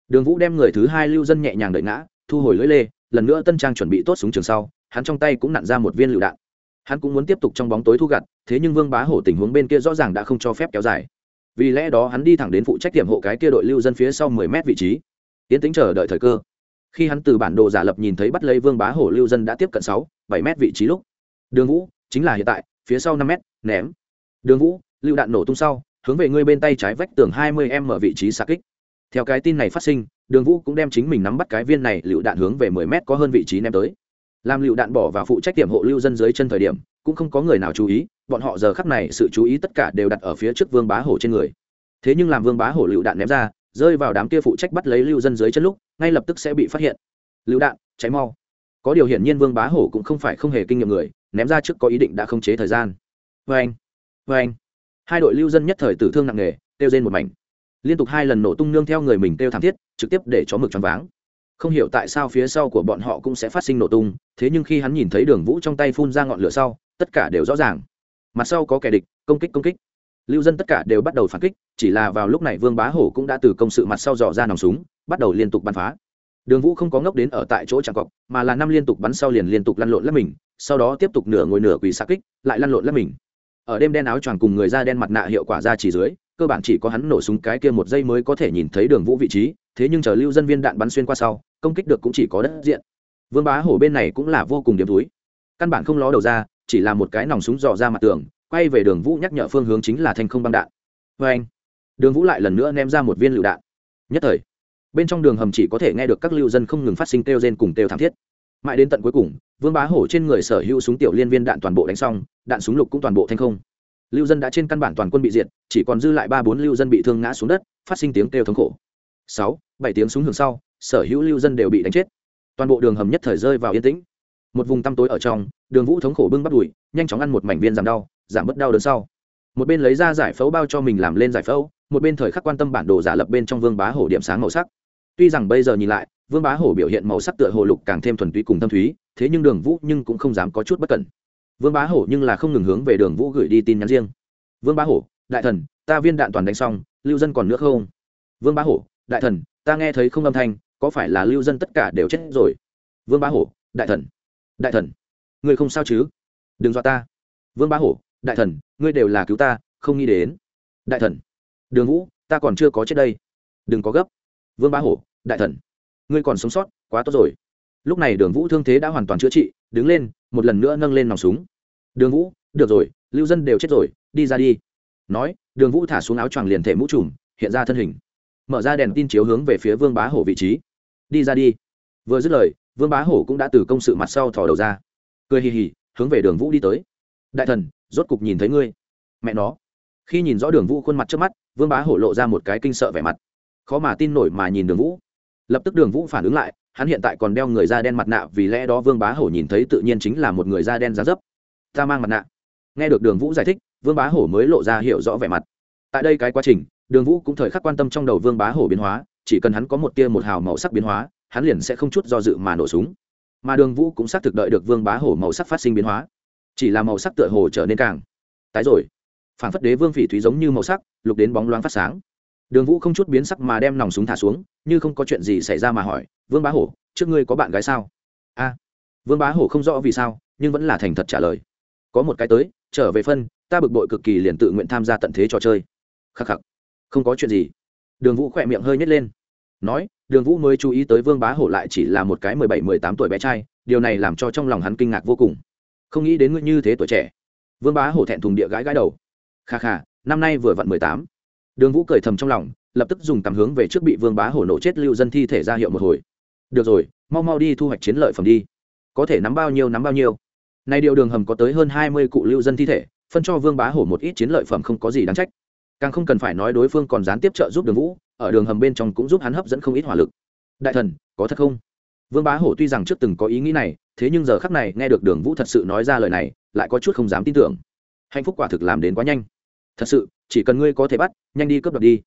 Đường vũ đem người thứ hai lưu dân nhẹ nhàng đợi ngã thu hồi lưỡi lê, lần nữa tân trang chuẩn bị tốt súng trường sau, hắn trong tay cũng nặn ra một viên lựu đạn. Hắn cũng muốn tiếp tục trong bóng tối thu gặt, thế nhưng vương bá hổ tình huống bên kia rõ ràng đã không cho phép kéo dài. Vì lẽ đó hắn đi thẳng đến phụ trách tiệm hộ cái kia đội lưu dân phía sau mười mét vị trí. Tiến tính chờ đợi thời cơ. Khi hắn từ bản đồ giả lập nhìn thấy bắt lấy vương bá hổ lưu dân đã tiếp cận sáu, bảy mét vị trí lúc. Đường vũ, chính là hiện tại, phía sau năm mét, ném. Đường vũ lưu đạn nổ tung sau, hướng về ngươi bên tay trái vách tường hai mươi m ở vị trí xa kích. Theo cái tin này phát sinh đường vũ cũng đem chính mình nắm bắt cái viên này lựu đạn hướng về mười mét có hơn vị trí ném tới. Làm lựu đạn bỏ vào phụ trách tiệm hộ lưu dân dưới chân thời điểm, cũng không có người nào chú ý, bọn họ giờ khắc này sự chú ý tất cả đều đặt ở phía trước vương bá hổ trên người. Thế nhưng làm vương bá hổ lựu đạn ném ra, rơi vào đám kia phụ trách bắt lấy lưu dân dưới chân lúc, ngay lập tức sẽ bị phát hiện. Lựu đạn, cháy mau. Có điều hiển nhiên vương bá hổ cũng không phải không hề kinh nghiệm người, ném ra trước có ý định đã không chế thời gian. Vê anh vê anh. Hai đội lưu dân nhất thời tử thương nặng nề, kêu trên một mảnh. Liên tục hai lần nổ tung nương theo người mình kêu thảm thiết trực tiếp để chó mực choáng váng. Không hiểu tại sao phía sau của bọn họ cũng sẽ phát sinh nổ tung, thế nhưng khi hắn nhìn thấy đường vũ trong tay phun ra ngọn lửa sau, tất cả đều rõ ràng. Mặt sau có kẻ địch, công kích công kích. Lưu dân tất cả đều bắt đầu phản kích, chỉ là vào lúc này vương bá hổ cũng đã từ công sự mặt sau dò ra nòng súng, bắt đầu liên tục bắn phá. Đường vũ không có ngốc đến ở tại chỗ tràng cọc, mà là năm liên tục bắn sau liền liên tục lăn lộn lấp mình, sau đó tiếp tục nửa ngồi nửa quỳ xa kích, lại lăn lộn lấp mình. Ở đêm đen áo choàng cùng người da đen mặt nạ hiệu quả ra chỉ dưới cơ bản chỉ có hắn nổ súng cái kia một giây mới có thể nhìn thấy đường vũ vị trí, thế nhưng chờ lưu dân viên đạn bắn xuyên qua sau, công kích được cũng chỉ có đất diện. Vương bá hổ bên này cũng là vô cùng điểm túi. Căn bản không ló đầu ra, chỉ là một cái nòng súng dò ra mặt tường, quay về đường vũ nhắc nhở phương hướng chính là thành không băng đạn. Vê anh, đường vũ lại lần nữa ném ra một viên lựu đạn. Nhất thời, bên trong đường hầm chỉ có thể nghe được các lưu dân không ngừng phát sinh kêu rên cùng kêu thảm thiết. Mãi đến tận cuối cùng, vương bá hổ trên người sở hữu súng tiểu liên viên đạn toàn bộ đánh xong, đạn súng lục cũng toàn bộ thành không lưu dân đã trên căn bản toàn quân bị diệt, chỉ còn dư lại ba bốn lưu dân bị thương ngã xuống đất, phát sinh tiếng kêu thống khổ. Sáu, bảy tiếng súng hưởng sau, sở hữu lưu dân đều bị đánh chết. Toàn bộ đường hầm nhất thời rơi vào yên tĩnh. Một vùng tăm tối ở trong, đường vũ thống khổ bưng bắt đùi, nhanh chóng ăn một mảnh viên giảm đau, giảm bớt đau đớn sau. Một bên lấy ra giải phẫu bao cho mình làm lên giải phẫu, một bên thời khắc quan tâm bản đồ giả lập bên trong vương bá hổ điểm sáng màu sắc. Tuy rằng bây giờ nhìn lại, vương bá hổ biểu hiện màu sắc tựa hồ lục càng thêm thuần túy cùng thâm thúy, thế nhưng đường vũ nhưng cũng không dám có chút bất cẩn vương bá hổ nhưng là không ngừng hướng về đường vũ gửi đi tin nhắn riêng. Vương bá hổ, đại thần, ta viên đạn toàn đánh xong, lưu dân còn nữa không? Vương bá hổ, đại thần, ta nghe thấy không âm thanh, có phải là lưu dân tất cả đều chết rồi? Vương bá hổ, đại thần đại thần, ngươi không sao chứ? Đừng dọa ta. Vương bá hổ, đại thần, ngươi đều là cứu ta, không nghĩ đến. Đại thần, đường vũ, ta còn chưa có chết đây. Đừng có gấp. Vương bá hổ, đại thần, ngươi còn sống sót, quá tốt rồi. Lúc này đường vũ thương thế đã hoàn toàn chữa trị, đứng lên một lần nữa nâng lên nòng súng. Đường vũ, được rồi, lưu dân đều chết rồi, đi ra đi. Nói, đường vũ thả xuống áo choàng liền thể mũ trùm, hiện ra thân hình. Mở ra đèn tin chiếu hướng về phía vương bá hổ vị trí. Đi ra đi. Vừa dứt lời, vương bá hổ cũng đã từ công sự mặt sau thò đầu ra. Cười hì hì, hướng về đường vũ đi tới. Đại thần, rốt cục nhìn thấy ngươi. Mẹ nó. Khi nhìn rõ đường vũ khuôn mặt trước mắt, vương bá hổ lộ ra một cái kinh sợ vẻ mặt. Khó mà tin nổi mà nhìn đường vũ. Lập tức đường vũ phản ứng lại hắn hiện tại còn đeo người da đen mặt nạ, vì lẽ đó vương bá hổ nhìn thấy tự nhiên chính là một người da đen giá dấp. Ta mang mặt nạ. Nghe được đường vũ giải thích, vương bá hổ mới lộ ra hiểu rõ vẻ mặt. Tại đây cái quá trình, đường vũ cũng thời khắc quan tâm trong đầu vương bá hổ biến hóa, chỉ cần hắn có một tia một hào màu sắc biến hóa, hắn liền sẽ không chút do dự mà nổ súng. Mà đường vũ cũng xác thực đợi được vương bá hổ màu sắc phát sinh biến hóa. Chỉ là màu sắc tựa hồ trở nên càng tái rồi. Phản phất đế vương phỉ thúy giống như màu sắc, lục đến bóng loáng phát sáng đường vũ không chút biến sắc mà đem nòng súng thả xuống, như không có chuyện gì xảy ra mà hỏi, vương bá hổ, trước ngươi có bạn gái sao? A. Vương bá hổ không rõ vì sao, nhưng vẫn là thành thật trả lời. Có một cái tới, trở về phân, ta bực bội cực kỳ liền tự nguyện tham gia tận thế trò chơi. Khắc khắc, không có chuyện gì. Đường vũ khỏe miệng hơi nhét lên. Nói, đường vũ mới chú ý tới vương bá hổ lại chỉ là một cái mười bảy, mười tám tuổi bé trai, điều này làm cho trong lòng hắn kinh ngạc vô cùng. Không nghĩ đến ngươi như thế tuổi trẻ. Vương bá hổ thẹn thùng địa gái gái đầu. Kha kha, năm nay vừa vặn mười tám đường vũ cười thầm trong lòng, lập tức dùng tầm hướng về trước bị vương bá hổ nổ chết lưu dân thi thể ra hiệu một hồi. Được rồi, mau mau đi thu hoạch chiến lợi phẩm đi. Có thể nắm bao nhiêu nắm bao nhiêu. Nay điều đường hầm có tới hơn hai mươi cụ lưu dân thi thể, phân cho vương bá hổ một ít chiến lợi phẩm không có gì đáng trách. Càng không cần phải nói đối phương còn gián tiếp trợ giúp đường vũ, ở đường hầm bên trong cũng giúp hắn hấp dẫn không ít hỏa lực. Đại thần, có thật không? Vương bá hổ tuy rằng trước từng có ý nghĩ này, thế nhưng giờ khắc này nghe được đường vũ thật sự nói ra lời này, lại có chút không dám tin tưởng. Hạnh phúc quả thực làm đến quá nhanh thật sự, chỉ cần ngươi có thể bắt, nhanh đi cướp đoạt đi.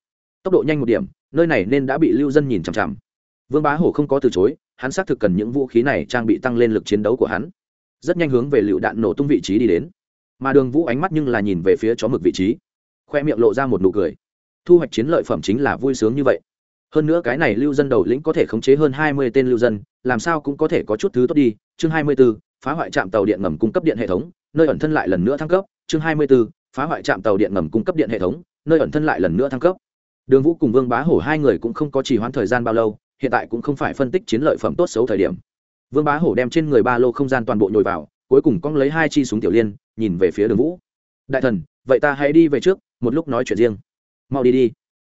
Tốc độ nhanh một điểm, nơi này nên đã bị lưu dân nhìn chằm chằm. Vương bá hổ không có từ chối, hắn xác thực cần những vũ khí này trang bị tăng lên lực chiến đấu của hắn. Rất nhanh hướng về lựu đạn nổ tung vị trí đi đến. Mà đường vũ ánh mắt nhưng là nhìn về phía chó mực vị trí. Khoe miệng lộ ra một nụ cười. Thu hoạch chiến lợi phẩm chính là vui sướng như vậy. Hơn nữa cái này lưu dân đầu lĩnh có thể khống chế hơn hai mươi tên lưu dân, làm sao cũng có thể có chút thứ tốt đi. Chương hai mươi b ố phá hoại trạm tàu điện ngầm cung cấp điện hệ thống, nơi ẩn thân lại lần nữa thăng cấp. Chương hai mươi b ố phá hoại trạm tàu điện ngầm cung cấp điện hệ thống, nơi ẩn thân lại lần nữa thăng cấp. Đường vũ cùng vương bá hổ hai người cũng không có trì hoãn thời gian bao lâu, hiện tại cũng không phải phân tích chiến lợi phẩm tốt xấu thời điểm. Vương bá hổ đem trên người ba lô không gian toàn bộ nhồi vào, cuối cùng cong lấy hai chi súng tiểu liên, nhìn về phía đường vũ. Đại thần, vậy ta hãy đi về trước, một lúc nói chuyện riêng. Mau đi đi.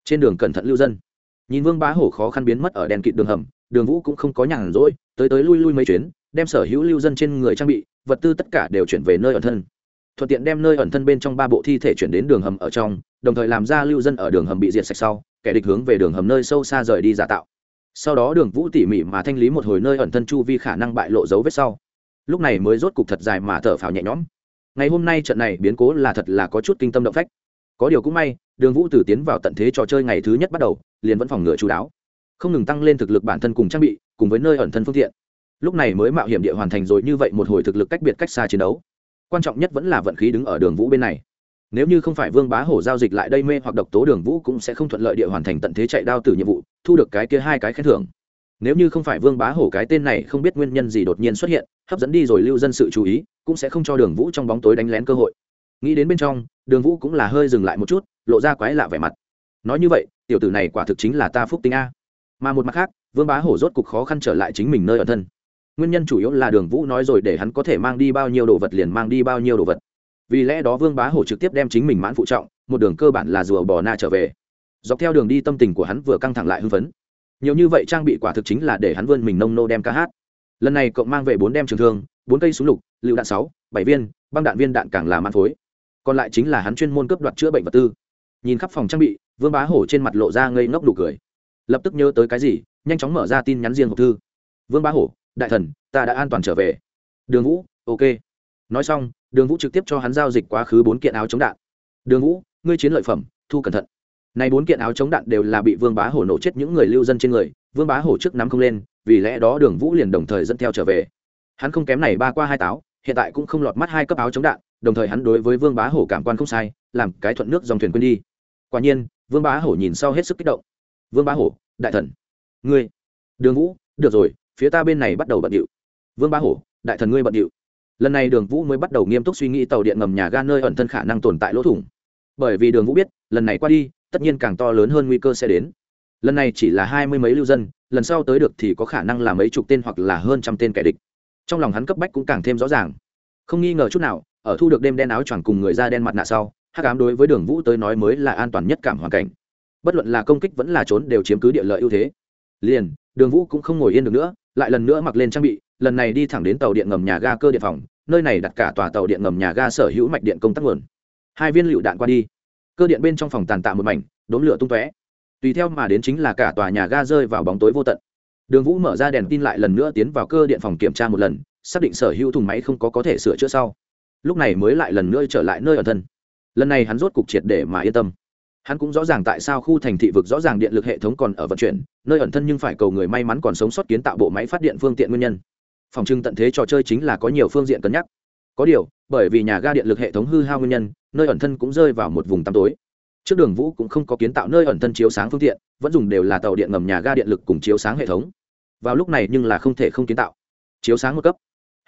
Trên đường cẩn thận lưu dân. Nhìn vương bá hổ khó khăn biến mất ở đèn kịt đường hầm, đường vũ cũng không có nhàn rỗi, tới tới lui lui mấy chuyến, đem sở hữu lưu dân trên người trang bị, vật tư tất cả đều chuyển về nơi ẩn thân thuận tiện đem nơi ẩn thân bên trong ba bộ thi thể chuyển đến đường hầm ở trong, đồng thời làm ra lưu dân ở đường hầm bị diệt sạch sau, kẻ địch hướng về đường hầm nơi sâu xa rời đi giả tạo. Sau đó đường vũ tỉ mỉ mà thanh lý một hồi nơi ẩn thân chu vi khả năng bại lộ dấu vết sau. Lúc này mới rốt cục thật dài mà thở phào nhẹ nhõm. Ngày hôm nay trận này biến cố là thật là có chút kinh tâm động phách. Có điều cũng may, đường vũ từ tiến vào tận thế trò chơi ngày thứ nhất bắt đầu, liền vẫn phòng ngừa chú đáo. Không ngừng tăng lên thực lực bản thân cùng trang bị, cùng với nơi ẩn thân phương tiện. Lúc này mới mạo hiểm địa hoàn thành rồi như vậy một hồi thực lực cách biệt cách xa chiến đấu quan trọng nhất vẫn là vận khí đứng ở đường vũ bên này. Nếu như không phải vương bá hổ giao dịch lại đây mê hoặc độc tố đường vũ cũng sẽ không thuận lợi địa hoàn thành tận thế chạy đao từ nhiệm vụ, thu được cái kia hai cái khen thưởng. Nếu như không phải vương bá hổ cái tên này không biết nguyên nhân gì đột nhiên xuất hiện, hấp dẫn đi rồi lưu dân sự chú ý, cũng sẽ không cho đường vũ trong bóng tối đánh lén cơ hội. Nghĩ đến bên trong, đường vũ cũng là hơi dừng lại một chút, lộ ra quái lạ vẻ mặt. Nói như vậy, tiểu tử này quả thực chính là ta phúc tính a. Mà một mặt khác, vương bá hổ rốt cục khó khăn trở lại chính mình nơi ở thân nguyên nhân chủ yếu là đường vũ nói rồi để hắn có thể mang đi bao nhiêu đồ vật liền mang đi bao nhiêu đồ vật. Vì lẽ đó vương bá hổ trực tiếp đem chính mình mãn phụ trọng, một đường cơ bản là rùa bò na trở về. Dọc theo đường đi tâm tình của hắn vừa căng thẳng lại hưng phấn. Nhiều như vậy trang bị quả thực chính là để hắn vươn mình nông nô đem ca hát. Lần này cộng mang về bốn đem trường thương, bốn cây súng lục, lựu đạn sáu, bảy viên, băng đạn viên đạn càng là man phối. Còn lại chính là hắn chuyên môn cấp đoạt chữa bệnh vật tư. Nhìn khắp phòng trang bị, vương bá hổ trên mặt lộ ra ngây ngốc đủ cười. Lập tức nhớ tới cái gì, nhanh chóng mở ra tin nhắn riêng hộp thư. Vương bá hổ đại thần, ta đã an toàn trở về. Đường vũ, ok. Nói xong, đường vũ trực tiếp cho hắn giao dịch quá khứ bốn kiện áo chống đạn. Đường vũ, ngươi chiến lợi phẩm, thu cẩn thận. Này bốn kiện áo chống đạn đều là bị vương bá hổ nổ chết những người lưu dân trên người, vương bá hổ trước nắm không lên, vì lẽ đó đường vũ liền đồng thời dẫn theo trở về. Hắn không kém này ba qua hai táo, hiện tại cũng không lọt mắt hai cấp áo chống đạn, đồng thời hắn đối với vương bá hổ cảm quan không sai, làm cái thuận nước dòng thuyền quên đi. Quả nhiên, vương bá hổ nhìn sau hết sức kích động. Vương bá hổ, đại thần. Ngươi. Đường vũ, được rồi phía ta bên này bắt đầu bận điệu. Vương ba hổ, đại thần ngươi bận điệu. Lần này đường vũ mới bắt đầu nghiêm túc suy nghĩ tàu điện ngầm nhà ga nơi ẩn thân khả năng tồn tại lỗ thủng. Bởi vì đường vũ biết, lần này qua đi, tất nhiên càng to lớn hơn nguy cơ sẽ đến. Lần này chỉ là hai mươi mấy lưu dân, lần sau tới được thì có khả năng là mấy chục tên hoặc là hơn trăm tên kẻ địch. Trong lòng hắn cấp bách cũng càng thêm rõ ràng. Không nghi ngờ chút nào, ở thu được đêm đen áo choàng cùng người da đen mặt nạ sau, hắc ám đối với đường vũ tới nói mới là an toàn nhất cảm hoàn cảnh. Bất luận là công kích vẫn là trốn đều chiếm cứ địa lợi ưu thế. Liền, đường vũ cũng không ngồi yên được nữa lại lần nữa mặc lên trang bị, lần này đi thẳng đến tàu điện ngầm nhà ga cơ điện phòng, nơi này đặt cả tòa tàu điện ngầm nhà ga sở hữu mạch điện công tắc nguồn. Hai viên lựu đạn qua đi. Cơ điện bên trong phòng tàn tạ một mảnh đốn lửa tung tóe. Tùy theo mà đến chính là cả tòa nhà ga rơi vào bóng tối vô tận. Đường vũ mở ra đèn tin lại lần nữa tiến vào cơ điện phòng kiểm tra một lần, xác định sở hữu thùng máy không có có thể sửa chữa sau. Lúc này mới lại lần nữa trở lại nơi ở thân. Lần này hắn rốt cục triệt để mà yên tâm hắn cũng rõ ràng tại sao khu thành thị vực rõ ràng điện lực hệ thống còn ở vận chuyển, nơi ẩn thân nhưng phải cầu người may mắn còn sống sót kiến tạo bộ máy phát điện phương tiện nguyên nhân. Phòng trưng tận thế trò chơi chính là có nhiều phương diện cân nhắc. Có điều, bởi vì nhà ga điện lực hệ thống hư hao nguyên nhân, nơi ẩn thân cũng rơi vào một vùng tăm tối. Trước đường vũ cũng không có kiến tạo nơi ẩn thân chiếu sáng phương tiện, vẫn dùng đều là tàu điện ngầm nhà ga điện lực cùng chiếu sáng hệ thống. Vào lúc này nhưng là không thể không kiến tạo. Chiếu sáng một cấp.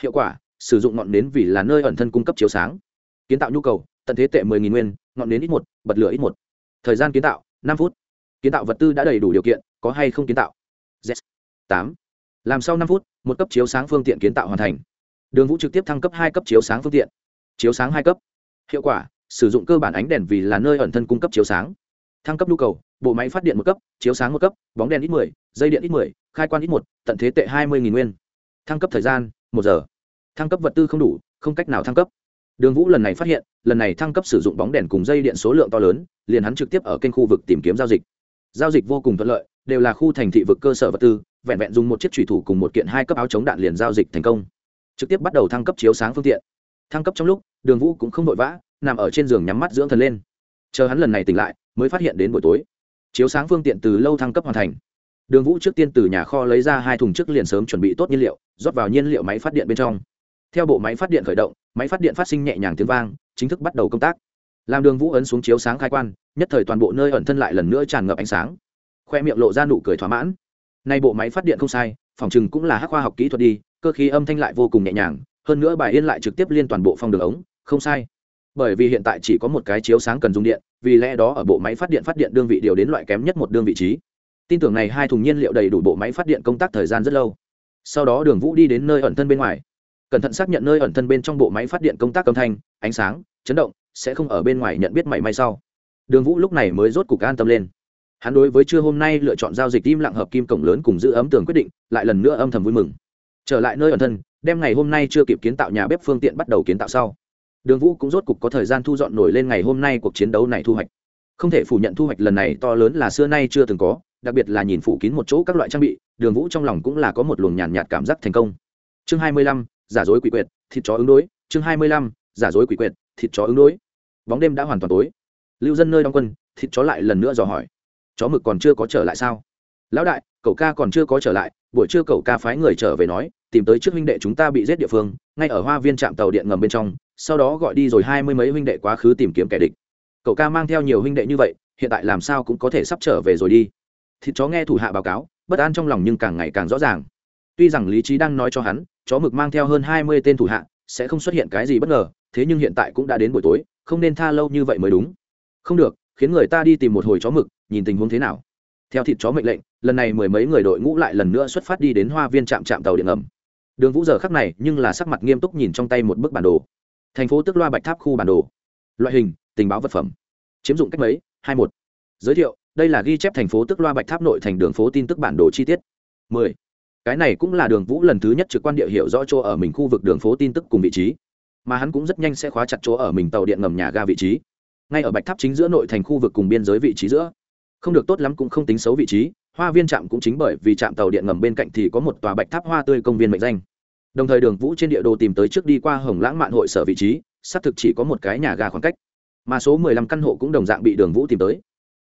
Hiệu quả, sử dụng ngọn nến vì là nơi ẩn thân cung cấp chiếu sáng. Kiến tạo nhu cầu, tận thế tệ mười nghìn nguyên, ngọn nến ít một, bật lửa ít một thời gian kiến tạo, năm phút. Kiến tạo vật tư đã đầy đủ điều kiện, có hay không kiến tạo? Z tám. Làm sau năm phút, một cấp chiếu sáng phương tiện kiến tạo hoàn thành. Đường vũ trực tiếp thăng cấp hai cấp chiếu sáng phương tiện. Chiếu sáng hai cấp. Hiệu quả, sử dụng cơ bản ánh đèn vì là nơi ẩn thân cung cấp chiếu sáng. Thăng cấp nhu cầu, bộ máy phát điện một cấp, chiếu sáng một cấp, bóng đèn ít mười, dây điện ít mười, khai quan ít một, tận thế tệ hai mươi nghìn nguyên. Thăng cấp thời gian, một giờ. Thăng cấp vật tư không đủ, không cách nào thăng cấp. Đường vũ lần này phát hiện lần này thăng cấp sử dụng bóng đèn cùng dây điện số lượng to lớn, liền hắn trực tiếp ở kênh khu vực tìm kiếm giao dịch. Giao dịch vô cùng thuận lợi, đều là khu thành thị vực cơ sở vật tư, vẹn vẹn dùng một chiếc thủy thủ cùng một kiện hai cấp áo chống đạn liền giao dịch thành công. Trực tiếp bắt đầu thăng cấp chiếu sáng phương tiện. Thăng cấp trong lúc, đường vũ cũng không vội vã, nằm ở trên giường nhắm mắt dưỡng thần lên. Chờ hắn lần này tỉnh lại, mới phát hiện đến buổi tối. Chiếu sáng phương tiện từ lâu thăng cấp hoàn thành. Đường vũ trước tiên từ nhà kho lấy ra hai thùng trước liền sớm chuẩn bị tốt nhiên liệu, rót vào nhiên liệu máy phát điện bên trong. Theo bộ máy phát điện khởi động, máy phát điện phát sinh nhẹ nhàng tiếng vang chính thức bắt đầu công tác. Làm đường vũ ấn xuống chiếu sáng khai quan, nhất thời toàn bộ nơi ẩn thân lại lần nữa tràn ngập ánh sáng. Khoe miệng lộ ra nụ cười thỏa mãn. Nay bộ máy phát điện không sai, phòng chừng cũng là hắc khoa học kỹ thuật đi, cơ khí âm thanh lại vô cùng nhẹ nhàng, hơn nữa bài yên lại trực tiếp liên toàn bộ phòng đường ống, không sai. Bởi vì hiện tại chỉ có một cái chiếu sáng cần dùng điện, vì lẽ đó ở bộ máy phát điện phát điện đơn vị điều đến loại kém nhất một đơn vị trí. Tin tưởng này hai thùng nhiên liệu đầy đủ bộ máy phát điện công tác thời gian rất lâu. Sau đó đường vũ đi đến nơi ẩn thân bên ngoài. Cẩn thận xác nhận nơi ẩn thân bên trong bộ máy phát điện công tác âm thanh ánh sáng chấn động sẽ không ở bên ngoài nhận biết mảy may sau. Đường vũ lúc này mới rốt cục an tâm lên. Hắn đối với trưa hôm nay lựa chọn giao dịch im lặng hợp kim cổng lớn cùng giữ ấm tường quyết định lại lần nữa âm thầm vui mừng. Trở lại nơi ẩn thân đem ngày hôm nay chưa kịp kiến tạo nhà bếp phương tiện bắt đầu kiến tạo sau. Đường vũ cũng rốt cục có thời gian thu dọn nổi lên ngày hôm nay cuộc chiến đấu này thu hoạch. Không thể phủ nhận thu hoạch lần này to lớn là xưa nay chưa từng có đặc biệt là nhìn phủ kín một chỗ các loại trang bị đường vũ trong lòng cũng là có một luồng nhàn nhạt, cảm giác thành công. Chương hai mươi lăm giả dối quỷ quyệt thịt chó ứng đối. Chương hai mươi lăm giả dối quỷ quyệt, thịt chó ứng đối. Bóng đêm đã hoàn toàn tối. Lưu dân nơi đóng quân, thịt chó lại lần nữa dò hỏi. Chó mực còn chưa có trở lại sao? Lão đại, cậu ca còn chưa có trở lại, buổi trưa cậu ca phái người trở về nói, tìm tới trước huynh đệ chúng ta bị giết địa phương, ngay ở hoa viên trạm tàu điện ngầm bên trong, sau đó gọi đi rồi hai mươi mấy huynh đệ quá khứ tìm kiếm kẻ địch. Cậu ca mang theo nhiều huynh đệ như vậy, hiện tại làm sao cũng có thể sắp trở về rồi đi. Thịt chó nghe thủ hạ báo cáo, bất an trong lòng nhưng càng ngày càng rõ ràng. Tuy rằng lý trí đang nói cho hắn, chó mực mang theo hơn hai mươi tên thủ hạ, sẽ không xuất hiện cái gì bất ngờ thế nhưng hiện tại cũng đã đến buổi tối, không nên tha lâu như vậy mới đúng. Không được, khiến người ta đi tìm một hồi chó mực, nhìn tình huống thế nào. Theo thịt chó mệnh lệnh, lần này mười mấy người đội ngũ lại lần nữa xuất phát đi đến hoa viên trạm trạm tàu điện ngầm. Đường vũ giờ khắc này, nhưng là sắc mặt nghiêm túc nhìn trong tay một bức bản đồ. Thành phố tức loa bạch tháp khu bản đồ. Loại hình, tình báo vật phẩm. Chiếm dụng cách mấy? Hai một. Giới thiệu, đây là ghi chép thành phố tức loa bạch tháp nội thành đường phố tin tức bản đồ chi tiết. Mười. Cái này cũng là đường vũ lần thứ nhất trực quan địa hiệu rõ chỗ ở mình khu vực đường phố tin tức cùng vị trí mà hắn cũng rất nhanh sẽ khóa chặt chỗ ở mình tàu điện ngầm nhà ga vị trí. Ngay ở bạch tháp chính giữa nội thành khu vực cùng biên giới vị trí giữa. Không được tốt lắm cũng không tính xấu vị trí, hoa viên trạm cũng chính bởi vì trạm tàu điện ngầm bên cạnh thì có một tòa bạch tháp hoa tươi công viên mệnh danh. Đồng thời đường vũ trên địa đồ tìm tới trước đi qua hồng lãng mạn hội sở vị trí, xác thực chỉ có một cái nhà ga khoảng cách. Mà số mười lăm căn hộ cũng đồng dạng bị đường vũ tìm tới.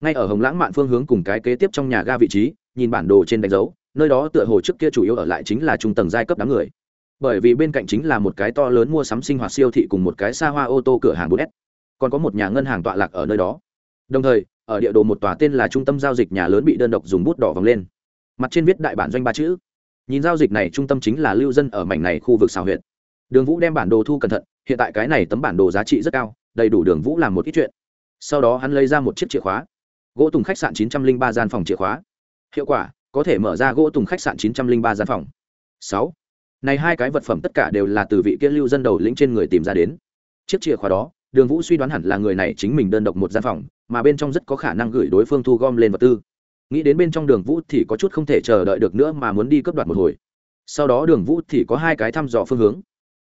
Ngay ở hồng lãng mạn phương hướng cùng cái kế tiếp trong nhà ga vị trí, nhìn bản đồ trên đánh dấu, nơi đó tựa hồ trước kia chủ yếu ở lại chính là trung tầng giai cấp đám người bởi vì bên cạnh chính là một cái to lớn mua sắm sinh hoạt siêu thị cùng một cái xa hoa ô tô cửa hàng 4S. còn có một nhà ngân hàng tọa lạc ở nơi đó. Đồng thời, ở địa đồ một tòa tên là trung tâm giao dịch nhà lớn bị đơn độc dùng bút đỏ vòng lên. Mặt trên viết đại bản doanh ba chữ. Nhìn giao dịch này trung tâm chính là lưu dân ở mảnh này khu vực xào huyện đường vũ đem bản đồ thu cẩn thận, hiện tại cái này tấm bản đồ giá trị rất cao, đầy đủ đường vũ làm một ít chuyện. Sau đó hắn lấy ra một chiếc chìa khóa. Gỗ tùng khách sạn chín trăm linh ba gian phòng chìa khóa. Hiệu quả, có thể mở ra gỗ tùng khách sạn chín trăm linh ba gian phòng. Sáu này hai cái vật phẩm tất cả đều là từ vị kia lưu dân đầu lĩnh trên người tìm ra đến. Chiếc chìa khóa đó, đường vũ suy đoán hẳn là người này chính mình đơn độc một gian phòng, mà bên trong rất có khả năng gửi đối phương thu gom lên vật tư. Nghĩ đến bên trong đường vũ thì có chút không thể chờ đợi được nữa mà muốn đi cướp đoạt một hồi. Sau đó đường vũ thì có hai cái thăm dò phương hướng.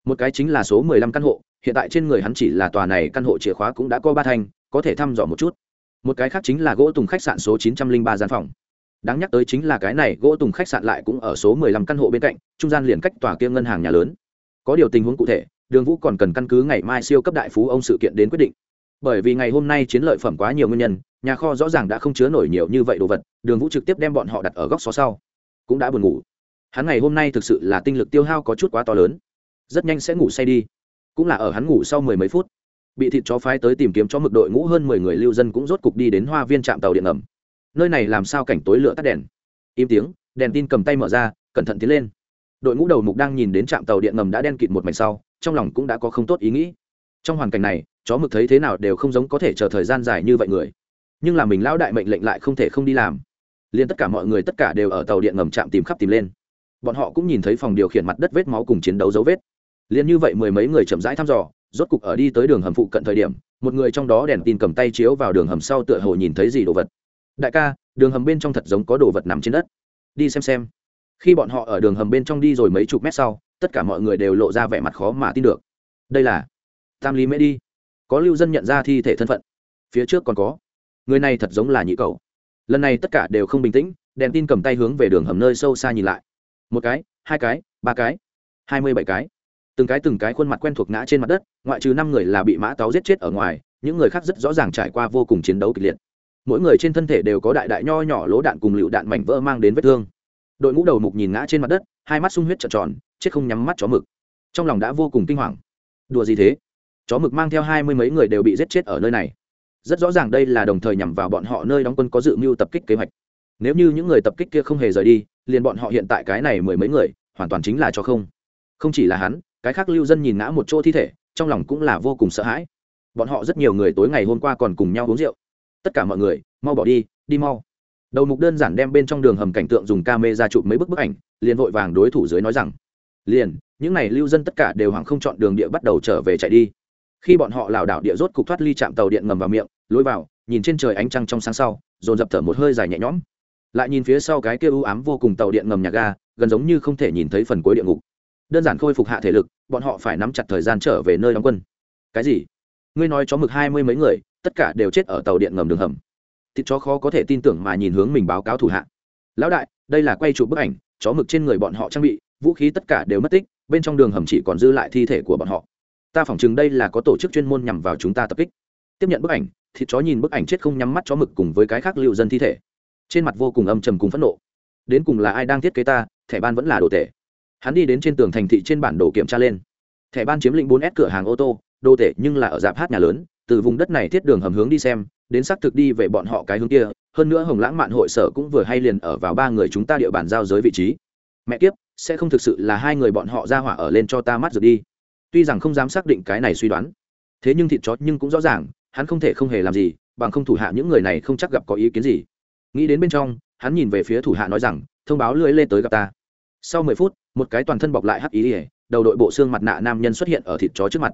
Một cái chính là số mười lăm căn hộ, hiện tại trên người hắn chỉ là tòa này căn hộ chìa khóa cũng đã có ba thanh, có thể thăm dò một chút. Một cái khác chính là gỗ tùng khách sạn số chín trăm linh ba gian phòng đáng nhắc tới chính là cái này, gỗ tùng khách sạn lại cũng ở số mười lăm căn hộ bên cạnh, trung gian liền cách tòa kia ngân hàng nhà lớn. Có điều tình huống cụ thể, đường vũ còn cần căn cứ ngày mai siêu cấp đại phú ông sự kiện đến quyết định. Bởi vì ngày hôm nay chiến lợi phẩm quá nhiều nguyên nhân, nhà kho rõ ràng đã không chứa nổi nhiều như vậy đồ vật, đường vũ trực tiếp đem bọn họ đặt ở góc xó sau. Cũng đã buồn ngủ. Hắn ngày hôm nay thực sự là tinh lực tiêu hao có chút quá to lớn. Rất nhanh sẽ ngủ say đi. Cũng là ở hắn ngủ sau mười mấy phút. Bị thịt chó phái tới tìm kiếm cho mực đội ngũ hơn mười người lưu dân cũng rốt cục đi đến hoa viên trạm tàu điện ngầm nơi này làm sao cảnh tối lửa tắt đèn? Im tiếng, đèn tin cầm tay mở ra, cẩn thận tiến lên. Đội ngũ đầu mục đang nhìn đến trạm tàu điện ngầm đã đen kịt một mảnh sau, trong lòng cũng đã có không tốt ý nghĩ. Trong hoàn cảnh này, chó mực thấy thế nào đều không giống có thể chờ thời gian dài như vậy người. Nhưng là mình lão đại mệnh lệnh lại không thể không đi làm. Liền tất cả mọi người tất cả đều ở tàu điện ngầm trạm tìm khắp tìm lên. Bọn họ cũng nhìn thấy phòng điều khiển mặt đất vết máu cùng chiến đấu dấu vết. Liền như vậy mười mấy người chậm rãi thăm dò, rốt cục ở đi tới đường hầm phụ cận thời điểm, một người trong đó đèn tin cầm tay chiếu vào đường hầm sau tựa hồ nhìn thấy gì đồ vật đại ca, đường hầm bên trong thật giống có đồ vật nằm trên đất. Đi xem xem. Khi bọn họ ở đường hầm bên trong đi rồi mấy chục mét sau, tất cả mọi người đều lộ ra vẻ mặt khó mà tin được. Đây là tam lý mễ đi. Có lưu dân nhận ra thi thể thân phận. Phía trước còn có. Người này thật giống là nhị cầu lần này tất cả đều không bình tĩnh, đèn tin cầm tay hướng về đường hầm nơi sâu xa nhìn lại. Một cái, hai cái, ba cái, hai mươi bảy cái. Từng cái từng cái khuôn mặt quen thuộc ngã trên mặt đất, ngoại trừ năm người là bị mã táo giết chết ở ngoài, những người khác rất rõ ràng trải qua vô cùng chiến đấu kịch liệt mỗi người trên thân thể đều có đại đại nho nhỏ lỗ đạn cùng lựu đạn mảnh vỡ mang đến vết thương. Đội ngũ đầu mục nhìn ngã trên mặt đất, hai mắt sung huyết trợn tròn, chết không nhắm mắt chó mực. Trong lòng đã vô cùng kinh hoàng. Đùa gì thế? Chó mực mang theo hai mươi mấy người đều bị giết chết ở nơi này. Rất rõ ràng đây là đồng thời nhằm vào bọn họ nơi đóng quân có dự mưu tập kích kế hoạch. Nếu như những người tập kích kia không hề rời đi, liền bọn họ hiện tại cái này mười mấy người, hoàn toàn chính là cho không. Không chỉ là hắn, cái khác lưu dân nhìn ngã một chỗ thi thể, trong lòng cũng là vô cùng sợ hãi. Bọn họ rất nhiều người tối ngày hôm qua còn cùng nhau uống rượu tất cả mọi người, mau bỏ đi đi mau. Đầu mục đơn giản đem bên trong đường hầm cảnh tượng dùng ca mê ra chụp mấy bức bức ảnh, liền vội vàng đối thủ dưới nói rằng, liền, những n à y lưu dân tất cả đều hoảng không chọn đường địa bắt đầu trở về chạy đi. Khi bọn họ lảo đảo địa rốt cục thoát ly chạm tàu điện ngầm vào miệng, lối vào, nhìn trên trời ánh trăng trong sáng sau, dồn dập thở một hơi dài nhẹ nhõm. Lại nhìn phía sau cái kia u ám vô cùng tàu điện ngầm nhà ga, gần giống như không thể nhìn thấy phần cuối địa ngục. Đơn giản khôi phục hạ thể lực, bọn họ phải nắm chặt thời gian trở về nơi đóng quân. Cái gì? Ngươi nói chó mực hai mươi mấy người tất cả đều chết ở tàu điện ngầm đường hầm. Thịt chó khó có thể tin tưởng mà nhìn hướng mình báo cáo thủ hạ. Lão đại, đây là quay chụp bức ảnh, chó mực trên người bọn họ trang bị, vũ khí tất cả đều mất tích, bên trong đường hầm chỉ còn dư lại thi thể của bọn họ. Ta phỏng chừng đây là có tổ chức chuyên môn nhằm vào chúng ta tập kích. Tiếp nhận bức ảnh, thịt chó nhìn bức ảnh chết không nhắm mắt chó mực cùng với cái khác liệu dân thi thể. Trên mặt vô cùng âm trầm cùng phẫn nộ. Đến cùng là ai đang thiết kế ta, thẻ ban vẫn là đồ tể. Hắn đi đến trên tường thành thị trên bản đồ kiểm tra lên. Thẻ ban chiếm lĩnh bốn s cửa hàng ô tô, đồ tể nhưng là ở dạp hát nhà lớn từ vùng đất này thiết đường hầm hướng đi xem, đến xác thực đi về bọn họ cái hướng kia, hơn nữa hồng lãng mạn hội sở cũng vừa hay liền ở vào ba người chúng ta địa bàn giao giới vị trí. Mẹ kiếp, sẽ không thực sự là hai người bọn họ ra hỏa ở lên cho ta mắt rượt đi. Tuy rằng không dám xác định cái này suy đoán, thế nhưng thịt chó nhưng cũng rõ ràng, hắn không thể không hề làm gì, bằng không thủ hạ những người này không chắc gặp có ý kiến gì. Nghĩ đến bên trong, hắn nhìn về phía thủ hạ nói rằng, thông báo lưới lên tới gặp ta. Sau mười phút, một cái toàn thân bọc lại hắc ý ỉa đầu đội bộ xương mặt nạ nam nhân xuất hiện ở thịt chó trước mặt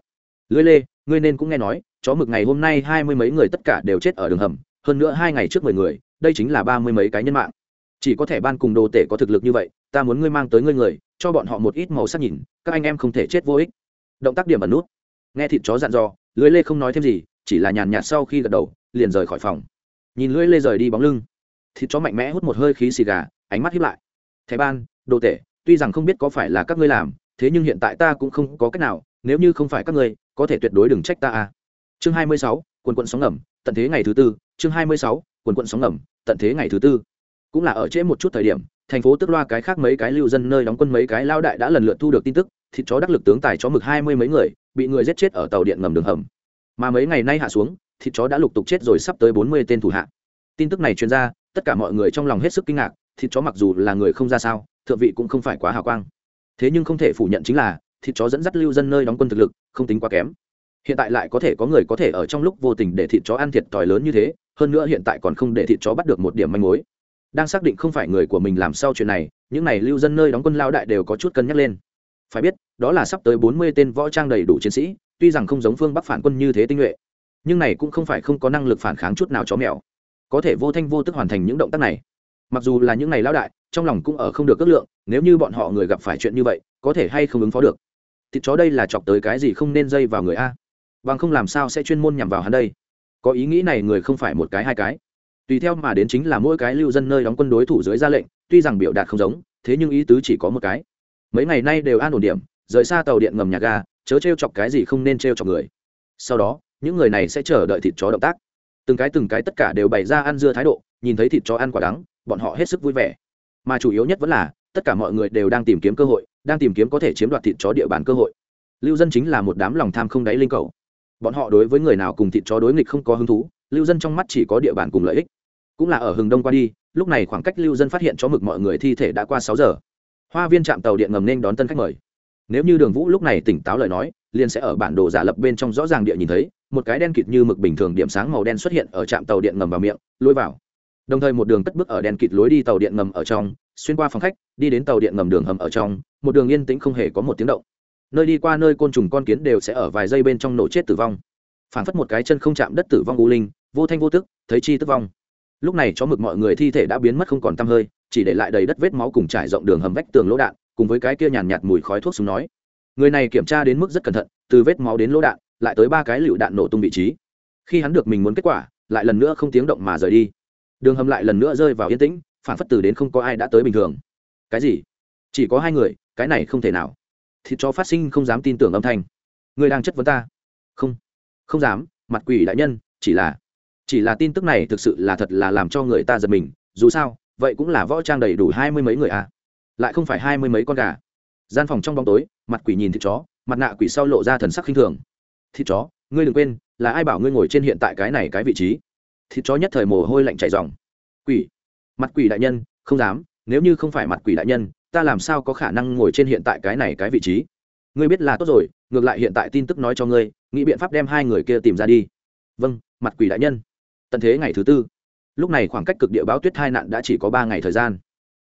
lưỡi lê, ngươi nên cũng nghe nói, chó mực ngày hôm nay hai mươi mấy người tất cả đều chết ở đường hầm, hơn nữa hai ngày trước mười người, đây chính là ba mươi mấy cái nhân mạng. Chỉ có thể ban cùng đồ tể có thực lực như vậy, ta muốn ngươi mang tới ngươi người, cho bọn họ một ít màu sắc nhìn, các anh em không thể chết vô ích. Động tác điểm ẩn nút. Nghe thịt chó dặn dò lưới lê không nói thêm gì, chỉ là nhàn nhạt sau khi gật đầu, liền rời khỏi phòng. Nhìn lưỡi lê rời đi bóng lưng, thịt chó mạnh mẽ hút một hơi khí xì gà, ánh mắt hiếp lại. Thẻ ban, đồ tể, tuy rằng không biết có phải là các ngươi làm, thế nhưng hiện tại ta cũng không có cách nào, nếu như không phải các ngươi có thể tuyệt đối đừng trách ta à chương hai mươi sáu, quần quận sóng ngầm, tận thế ngày thứ tư. Chương hai mươi sáu, quần quận sóng ngầm, tận thế ngày thứ tư. Cũng là ở trễ một chút thời điểm, thành phố tức loa cái khác mấy cái lưu dân nơi đóng quân mấy cái lao đại đã lần lượt thu được tin tức, thịt chó đắc lực tướng tài chó mực hai mươi mấy người, bị người giết chết ở tàu điện ngầm đường hầm. Mà mấy ngày nay hạ xuống, thịt chó đã lục tục chết rồi sắp tới bốn mươi tên thủ hạ. Tin tức này truyền ra, tất cả mọi người trong lòng hết sức kinh ngạc, thịt chó mặc dù là người không ra sao, thượng vị cũng không phải quá hào quang. Thế nhưng không thể phủ nhận chính là thịt chó dẫn dắt lưu dân nơi đóng quân thực lực, không tính quá kém. Hiện tại lại có thể có người có thể ở trong lúc vô tình để thịt chó ăn thiệt thòi lớn như thế, hơn nữa hiện tại còn không để thịt chó bắt được một điểm manh mối. Đang xác định không phải người của mình làm sau chuyện này, những n à y lưu dân nơi đóng quân lao đại đều có chút cân nhắc lên. Phải biết, đó là sắp tới bốn mươi tên võ trang đầy đủ chiến sĩ, tuy rằng không giống phương bắc phản quân như thế tinh nhuệ, nhưng này cũng không phải không có năng lực phản kháng chút nào chó mèo. Có thể vô thanh vô tức hoàn thành những động tác này mặc dù là những ngày lão đại, trong lòng cũng ở không được ước lượng, nếu như bọn họ người gặp phải chuyện như vậy, có thể hay không ứng phó được. Thịt chó đây là chọc tới cái gì không nên dây vào người a. Bằng không làm sao sẽ chuyên môn nhằm vào hắn đây. Có ý nghĩ này người không phải một cái hai cái. Tùy theo mà đến chính là mỗi cái lưu dân nơi đóng quân đối thủ dưới ra lệnh, tuy rằng biểu đạt không giống, thế nhưng ý tứ chỉ có một cái. Mấy ngày nay đều an ổn điểm, rời xa tàu điện ngầm nhà ga, chớ t r e o chọc cái gì không nên t r e o chọc người. Sau đó, những người này sẽ chờ đợi thịt chó động tác. Từng cái từng cái tất cả đều bày ra ăn dưa thái độ, nhìn thấy thịt chó ăn quả đắng bọn họ hết sức vui vẻ. Mà chủ yếu nhất vẫn là, tất cả mọi người đều đang tìm kiếm cơ hội, đang tìm kiếm có thể chiếm đoạt thịt chó địa bàn cơ hội. Lưu dân chính là một đám lòng tham không đáy linh cầu. Bọn họ đối với người nào cùng thịt chó đối nghịch không có hứng thú, lưu dân trong mắt chỉ có địa bàn cùng lợi ích. Cũng là ở hừng đông qua đi, lúc này khoảng cách lưu dân phát hiện chó mực mọi người thi thể đã qua sáu giờ. Hoa viên trạm tàu điện ngầm nên đón tân khách mời. Nếu như đường vũ lúc này tỉnh táo lời nói, liền sẽ ở bản đồ giả lập bên trong rõ ràng địa nhìn thấy, một cái đen kịt như mực bình thường điểm sáng màu đen xuất hiện ở trạm tàu điện ngầm vào miệng, lôi vào đồng thời một đường cất bước ở đèn kịt lối đi tàu điện ngầm ở trong, xuyên qua phòng khách, đi đến tàu điện ngầm đường hầm ở trong, một đường yên tĩnh không hề có một tiếng động. Nơi đi qua nơi côn trùng con kiến đều sẽ ở vài giây bên trong nổ chết tử vong. Phảng phất một cái chân không chạm đất tử vong u linh, vô thanh vô tức, thấy chi tức vong. Lúc này chó mực mọi người thi thể đã biến mất không còn tăm hơi, chỉ để lại đầy đất vết máu cùng trải rộng đường hầm vách tường lỗ đạn, cùng với cái kia nhàn nhạt mùi khói thuốc súng nói. Người này kiểm tra đến mức rất cẩn thận, từ vết máu đến lỗ đạn, lại tới ba cái lựu đạn nổ tung vị trí. Khi hắn được mình muốn kết quả, lại lần nữa không tiếng động mà rời đi đường hầm lại lần nữa rơi vào yên tĩnh, phản phất từ đến không có ai đã tới bình thường. Cái gì? Chỉ có hai người, cái này không thể nào. Thịt chó phát sinh không dám tin tưởng âm thanh. Người đang chất vấn ta? Không. Không dám, mặt quỷ đại nhân, chỉ là chỉ là tin tức này thực sự là thật là làm cho người ta giật mình. Dù sao, vậy cũng là võ trang đầy đủ hai mươi mấy người à? Lại không phải hai mươi mấy con gà. Gian phòng trong bóng tối, mặt quỷ nhìn thịt chó, mặt nạ quỷ sau lộ ra thần sắc khinh thường. Thịt chó, ngươi đừng quên, là ai bảo ngươi ngồi trên hiện tại cái này cái vị trí? Thịt chó nhất thời mồ hôi lạnh chảy ròng. quỷ. Mặt quỷ đại nhân, không dám, nếu như không phải mặt quỷ đại nhân, ta làm sao có khả năng ngồi trên hiện tại cái này cái vị trí? Ngươi biết là tốt rồi, ngược lại hiện tại tin tức nói cho ngươi, nghĩ biện pháp đem hai người kia tìm ra đi. Vâng mặt quỷ đại nhân. Tận thế ngày thứ tư. Lúc này khoảng cách cực địa báo tuyết hai nạn đã chỉ có ba ngày thời gian.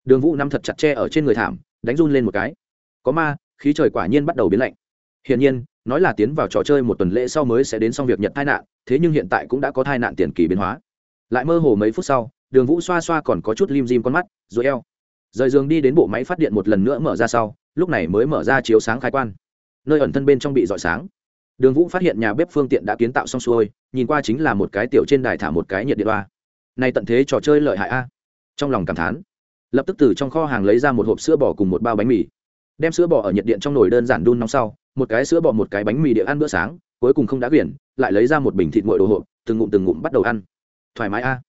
Đường vũ nắm thật chặt tre ở trên người thảm, đánh run lên một cái. Có ma, khí trời quả nhiên bắt đầu biến lạnh. Hiển nhiên nói là tiến vào trò chơi một tuần lễ sau mới sẽ đến xong việc nhật tai nạn, thế nhưng hiện tại cũng đã có tai nạn tiền kỳ biến hóa. Lại mơ hồ mấy phút sau, đường vũ xoa xoa còn có chút lim dim con mắt, rồi eo. Rời giường đi đến bộ máy phát điện một lần nữa mở ra sau, lúc này mới mở ra chiếu sáng khai quan. Nơi ẩn thân bên trong bị dọi sáng. Đường vũ phát hiện nhà bếp phương tiện đã kiến tạo xong xuôi, nhìn qua chính là một cái tiểu trên đài thả một cái nhiệt điện ba nay tận thế trò chơi lợi hại a. Trong lòng cảm thán, lập tức từ trong kho hàng lấy ra một hộp sữa bò cùng một bao bánh mì. Đem sữa bò ở nhiệt điện trong nồi đơn giản đun nóng sau một cái sữa bò, một cái bánh mì địa ăn bữa sáng, cuối cùng không đã quyển, lại lấy ra một bình thịt nguội đồ hộp, từng ngụm từng ngụm bắt đầu ăn. Thoải mái a.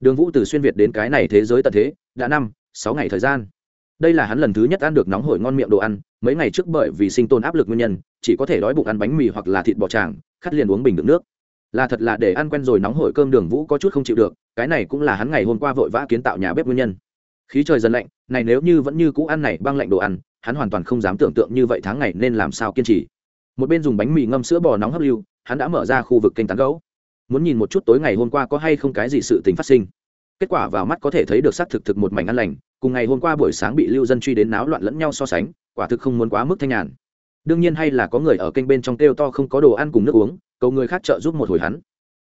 Đường vũ từ xuyên việt đến cái này thế giới tận thế, đã năm, sáu ngày thời gian. Đây là hắn lần thứ nhất ăn được nóng hổi ngon miệng đồ ăn, mấy ngày trước bởi vì sinh tồn áp lực nguyên nhân, chỉ có thể đói bụng ăn bánh mì hoặc là thịt bò tràng khắt liền uống bình đựng nước. Là thật là để ăn quen rồi nóng hổi cơm đường vũ có chút không chịu được, cái này cũng là hắn ngày hôm qua vội vã kiến tạo nhà bếp nguyên nhân. Khí trời dần lạnh, này nếu như vẫn như cũ ăn này băng lạnh đồ ăn hắn hoàn toàn không dám tưởng tượng như vậy tháng ngày nên làm sao kiên trì. Một bên dùng bánh mì ngâm sữa bò nóng hấp lưu, hắn đã mở ra khu vực kênh tán gấu muốn nhìn một chút tối ngày hôm qua có hay không cái gì sự tình phát sinh. Kết quả vào mắt có thể thấy được xác thực thực một mảnh ăn lành, cùng ngày hôm qua buổi sáng bị lưu dân truy đến náo loạn lẫn nhau so sánh, quả thực không muốn quá mức thanh nhàn. Đương nhiên hay là có người ở kênh bên trong kêu to không có đồ ăn cùng nước uống, cầu người khác trợ giúp một hồi hắn.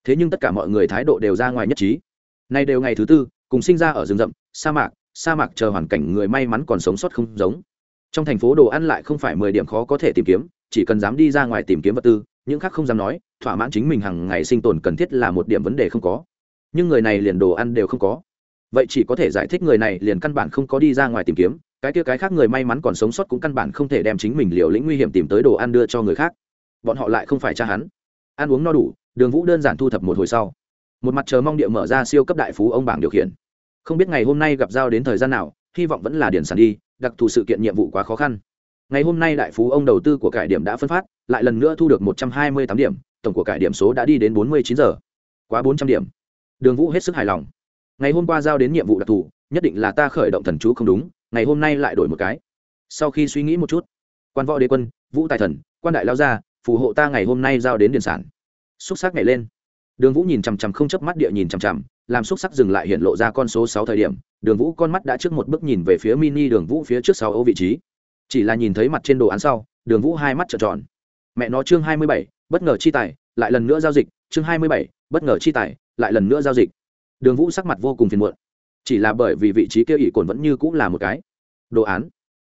Thế nhưng tất cả mọi người thái độ đều ra ngoài nhất trí. Nay đều ngày thứ tư, cùng sinh ra ở rừng rậm, sa mạc sa mạc chờ hoàn cảnh người may mắn còn sống sót không giống trong thành phố đồ ăn lại không phải mười điểm khó có thể tìm kiếm, chỉ cần dám đi ra ngoài tìm kiếm vật tư, những khác không dám nói, thỏa mãn chính mình hàng ngày sinh tồn cần thiết là một điểm vấn đề không có. Nhưng người này liền đồ ăn đều không có. Vậy chỉ có thể giải thích người này liền căn bản không có đi ra ngoài tìm kiếm, cái kia cái khác người may mắn còn sống sót cũng căn bản không thể đem chính mình liều lĩnh nguy hiểm tìm tới đồ ăn đưa cho người khác. Bọn họ lại không phải cha hắn. Ăn uống no đủ, đường vũ đơn giản thu thập một hồi sau. Một mặt chờ mong địa mở ra siêu cấp đại phú ông bảng điều khiển. Không biết ngày hôm nay gặp giao đến thời gian nào, hy vọng vẫn là điển sản đi đặc thù sự kiện nhiệm vụ quá khó khăn. Ngày hôm nay đại phú ông đầu tư của cải điểm đã phân phát, lại lần nữa thu được một trăm hai mươi tám điểm, tổng của cải điểm số đã đi đến bốn mươi chín giờ. Quá bốn trăm điểm. Đường vũ hết sức hài lòng. Ngày hôm qua giao đến nhiệm vụ đặc thù, nhất định là ta khởi động thần chú không đúng, ngày hôm nay lại đổi một cái. Sau khi suy nghĩ một chút, quan võ đế quân, vũ tài thần, quan đại lao gia, phù hộ ta ngày hôm nay giao đến điện sản. Xúc sắc nhảy lên. Đường vũ nhìn chằm chằm không chớp mắt địa nhìn chằm chằm làm xúc sắc dừng lại hiện lộ ra con số sáu thời điểm, đường vũ con mắt đã trước một bước nhìn về phía mini đường vũ phía trước sáu ô vị trí. Chỉ là nhìn thấy mặt trên đồ án sau, đường vũ hai mắt trợn tròn. Mẹ nó chương hai mươi bảy, bất ngờ chi tài, lại lần nữa giao dịch, chương hai mươi bảy, bất ngờ chi tài, lại lần nữa giao dịch. Đường vũ sắc mặt vô cùng phiền muộn. Chỉ là bởi vì vị trí kia ỷ cồn vẫn như cũng là một cái. Đồ án,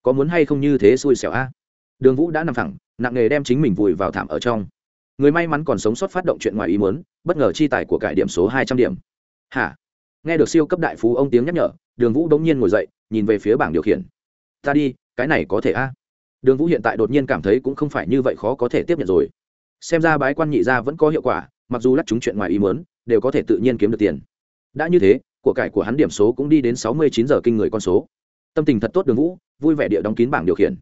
có muốn hay không như thế xui xẻo a? Đường vũ đã nằm thẳng nặng nghề đem chính mình vùi vào thảm ở trong. Người may mắn còn sống sót phát động chuyện ngoài ý muốn, bất ngờ chi tài của cải điểm số hai trăm điểm hả? Nghe được siêu cấp đại phú ông tiếng nhắc nhở, đường vũ đống nhiên ngồi dậy, nhìn về phía bảng điều khiển. Ta đi, cái này có thể a? Đường vũ hiện tại đột nhiên cảm thấy cũng không phải như vậy khó có thể tiếp nhận rồi. Xem ra bái quan nhị gia vẫn có hiệu quả, mặc dù lắc chúng chuyện ngoài ý muốn, đều có thể tự nhiên kiếm được tiền. Đã như thế, của cải của hắn điểm số cũng đi đến sáu mươi chín giờ kinh người con số. Tâm tình thật tốt, đường vũ, vui vẻ địa đóng kín bảng điều khiển.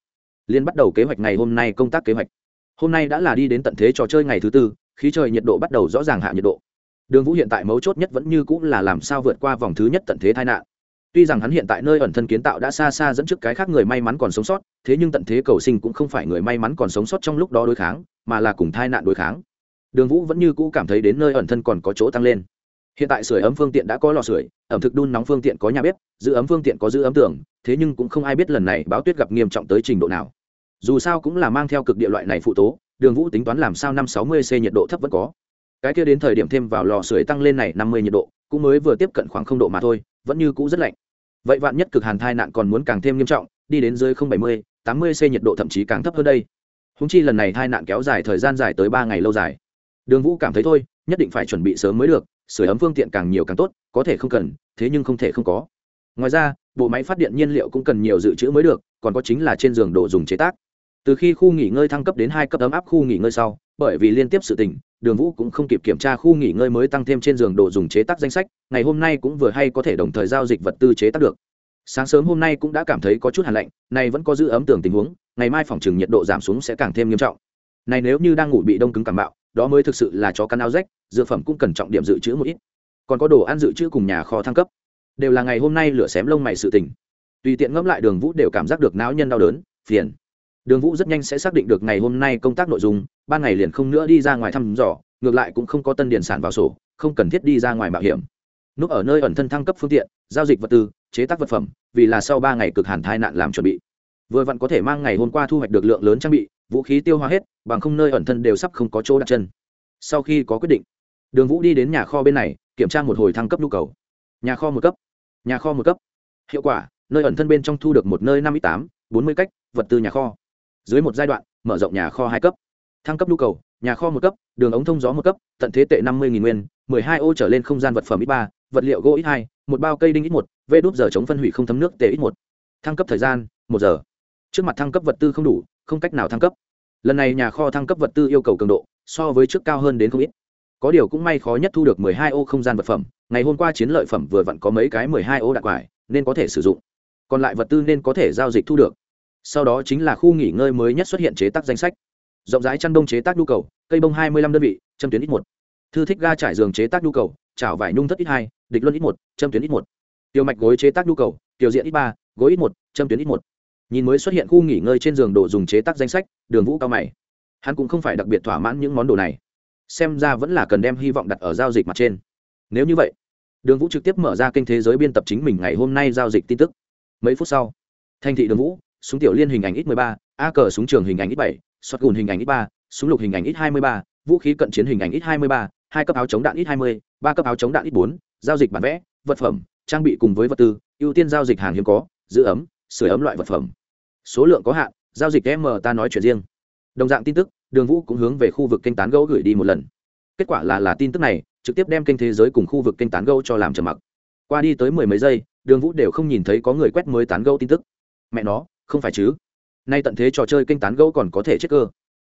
Liên bắt đầu kế hoạch ngày hôm nay công tác kế hoạch. Hôm nay đã là đi đến tận thế trò chơi ngày thứ tư, khí trời nhiệt độ bắt đầu rõ ràng hạ nhiệt độ đường vũ hiện tại mấu chốt nhất vẫn như cũng là làm sao vượt qua vòng thứ nhất tận thế tai nạn. Tuy rằng hắn hiện tại nơi ẩn thân kiến tạo đã xa xa dẫn trước cái khác người may mắn còn sống sót, thế nhưng tận thế cầu sinh cũng không phải người may mắn còn sống sót trong lúc đó đối kháng, mà là cùng tai nạn đối kháng. Đường vũ vẫn như cũ cảm thấy đến nơi ẩn thân còn có chỗ tăng lên. Hiện tại sưởi ấm phương tiện đã có lò sưởi, ẩm thực đun nóng phương tiện có nhà bếp, giữ ấm phương tiện có giữ ấm tưởng thế nhưng cũng không ai biết lần này báo tuyết gặp nghiêm trọng tới trình độ nào. Dù sao cũng là mang theo cực địa loại này phụ tố, đường vũ tính toán làm sao năm sáu mươi c nhiệt độ thấp vẫn có cái kia đến thời điểm thêm vào lò sưởi tăng lên này năm mươi nhiệt độ, cũng mới vừa tiếp cận khoảng không độ mà thôi, vẫn như cũ rất lạnh. Vậy vạn nhất cực hàn thai nạn còn muốn càng thêm nghiêm trọng, đi đến dưới không bảy mươi, tám mươi c nhiệt độ thậm chí càng thấp hơn đây. Húng chi lần này thai nạn kéo dài thời gian dài tới ba ngày lâu dài. Đường vũ cảm thấy thôi, nhất định phải chuẩn bị sớm mới được sửa ấm phương tiện càng nhiều càng tốt, có thể không cần, thế nhưng không thể không có. Ngoài ra, bộ máy phát điện nhiên liệu cũng cần nhiều dự trữ mới được, còn có chính là trên giường đồ dùng chế tác. Từ khi khu nghỉ ngơi thăng cấp đến hai cấp ấm áp khu nghỉ ngơi sau, bởi vì liên tiếp sự tình đường vũ cũng không kịp kiểm tra khu nghỉ ngơi mới tăng thêm trên giường đồ dùng chế tác danh sách, ngày hôm nay cũng vừa hay có thể đồng thời giao dịch vật tư chế tác được. Sáng sớm hôm nay cũng đã cảm thấy có chút hàn lạnh này vẫn có giữ ấm tưởng tình huống, ngày mai phòng chừng nhiệt độ giảm xuống sẽ càng thêm nghiêm trọng. Này nếu như đang ngủ bị đông cứng cảm bạo đó mới thực sự là chó căn áo rách, dược phẩm cũng cần trọng điểm dự trữ một ít. Còn có đồ ăn dự trữ cùng nhà kho thăng cấp, đều là ngày hôm nay lửa xém lông mày sự tình. Tùy tiện ngẫm lại đường vũ đều cảm giác được não nhân đau đớn, phiền đường vũ rất nhanh sẽ xác định được ngày hôm nay công tác nội dung, ban ngày liền không nữa đi ra ngoài thăm dò, ngược lại cũng không có tân điển sản vào sổ, không cần thiết đi ra ngoài mạo hiểm. Núp ở nơi ẩn thân thăng cấp phương tiện, giao dịch vật tư, chế tác vật phẩm, vì là sau ba ngày cực hàn thai nạn làm chuẩn bị. Vừa vặn có thể mang ngày hôm qua thu hoạch được lượng lớn trang bị, vũ khí tiêu hóa hết, bằng không nơi ẩn thân đều sắp không có chỗ đặt chân. Sau khi có quyết định, đường vũ đi đến nhà kho bên này, kiểm tra một hồi thăng cấp nhu cầu. Nhà kho một cấp, nhà kho một cấp. Hiệu quả, nơi ẩn thân bên trong thu được một nơi năm ít tám, bốn mươi cách, vật tư nhà kho dưới một giai đoạn, mở rộng nhà kho hai cấp. Thăng cấp nhu cầu, nhà kho một cấp, đường ống thông gió một cấp, tận thế tệ năm mươi nguyên, mười hai ô trở lên không gian vật phẩm ít ba, vật liệu gỗ ít hai, một bao cây đinh ít một, vê đốt giờ chống phân hủy không thấm nước tệ ít một. Thăng cấp thời gian, một giờ. Trước mặt thăng cấp vật tư không đủ, không cách nào thăng cấp. Lần này nhà kho thăng cấp vật tư yêu cầu cường độ, so với trước cao hơn đến không ít. Có điều cũng may khó nhất thu được mười hai ô không gian vật phẩm, ngày hôm qua chiến lợi phẩm vừa vặn có mấy cái mười hai ô đặc quải, nên có thể sử dụng. Còn lại vật tư nên có thể giao dịch thu được sau đó chính là khu nghỉ ngơi mới nhất xuất hiện chế tác danh sách. Rộng rãi chăn đông chế tác nhu cầu, cây bông hai mươi năm đơn vị, châm tuyến ít một. Thư thích ga trải giường chế tác nhu cầu, chảo vải nhung thất ít hai, địch luân ít một, châm tuyến ít một. Tiêu mạch gối chế tác nhu cầu, tiểu diện ít ba, gối ít một, châm tuyến ít một. Nhìn mới xuất hiện khu nghỉ ngơi trên giường đồ dùng chế tác danh sách, đường vũ cao mày. Hắn cũng không phải đặc biệt thỏa mãn những món đồ này. Xem ra vẫn là cần đem hy vọng đặt ở giao dịch mặt trên. Nếu như vậy, đường vũ trực tiếp mở ra kênh thế giới biên tập chính mình ngày hôm nay giao dịch tin tức. Mấy phút sau, thành thị đường vũ súng tiểu liên hình ảnh ít 13, a cờ súng trường hình ảnh ít 7, sọt gùn hình ảnh ít 3, súng lục hình ảnh ít 23, vũ khí cận chiến hình ảnh ít 23, hai cấp áo chống đạn ít 20, ba cấp áo chống đạn ít 4, giao dịch bản vẽ, vật phẩm, trang bị cùng với vật tư, ưu tiên giao dịch hàng hiếm có, giữ ấm, sửa ấm loại vật phẩm. Số lượng có hạn, giao dịch M ta nói chuyện riêng. Đồng dạng tin tức, Đường Vũ cũng hướng về khu vực kênh tán gẫu gửi đi một lần. Kết quả là là tin tức này, trực tiếp đem kênh thế giới cùng khu vực kênh tán gẫu cho làm trầm mặc. Qua đi tới mười mấy giây, Đường Vũ đều không nhìn thấy có người quét mới tán gẫu tin tức. Mẹ nó, không phải chứ? Nay tận thế trò chơi kênh tán gẫu còn có thể chết cơ.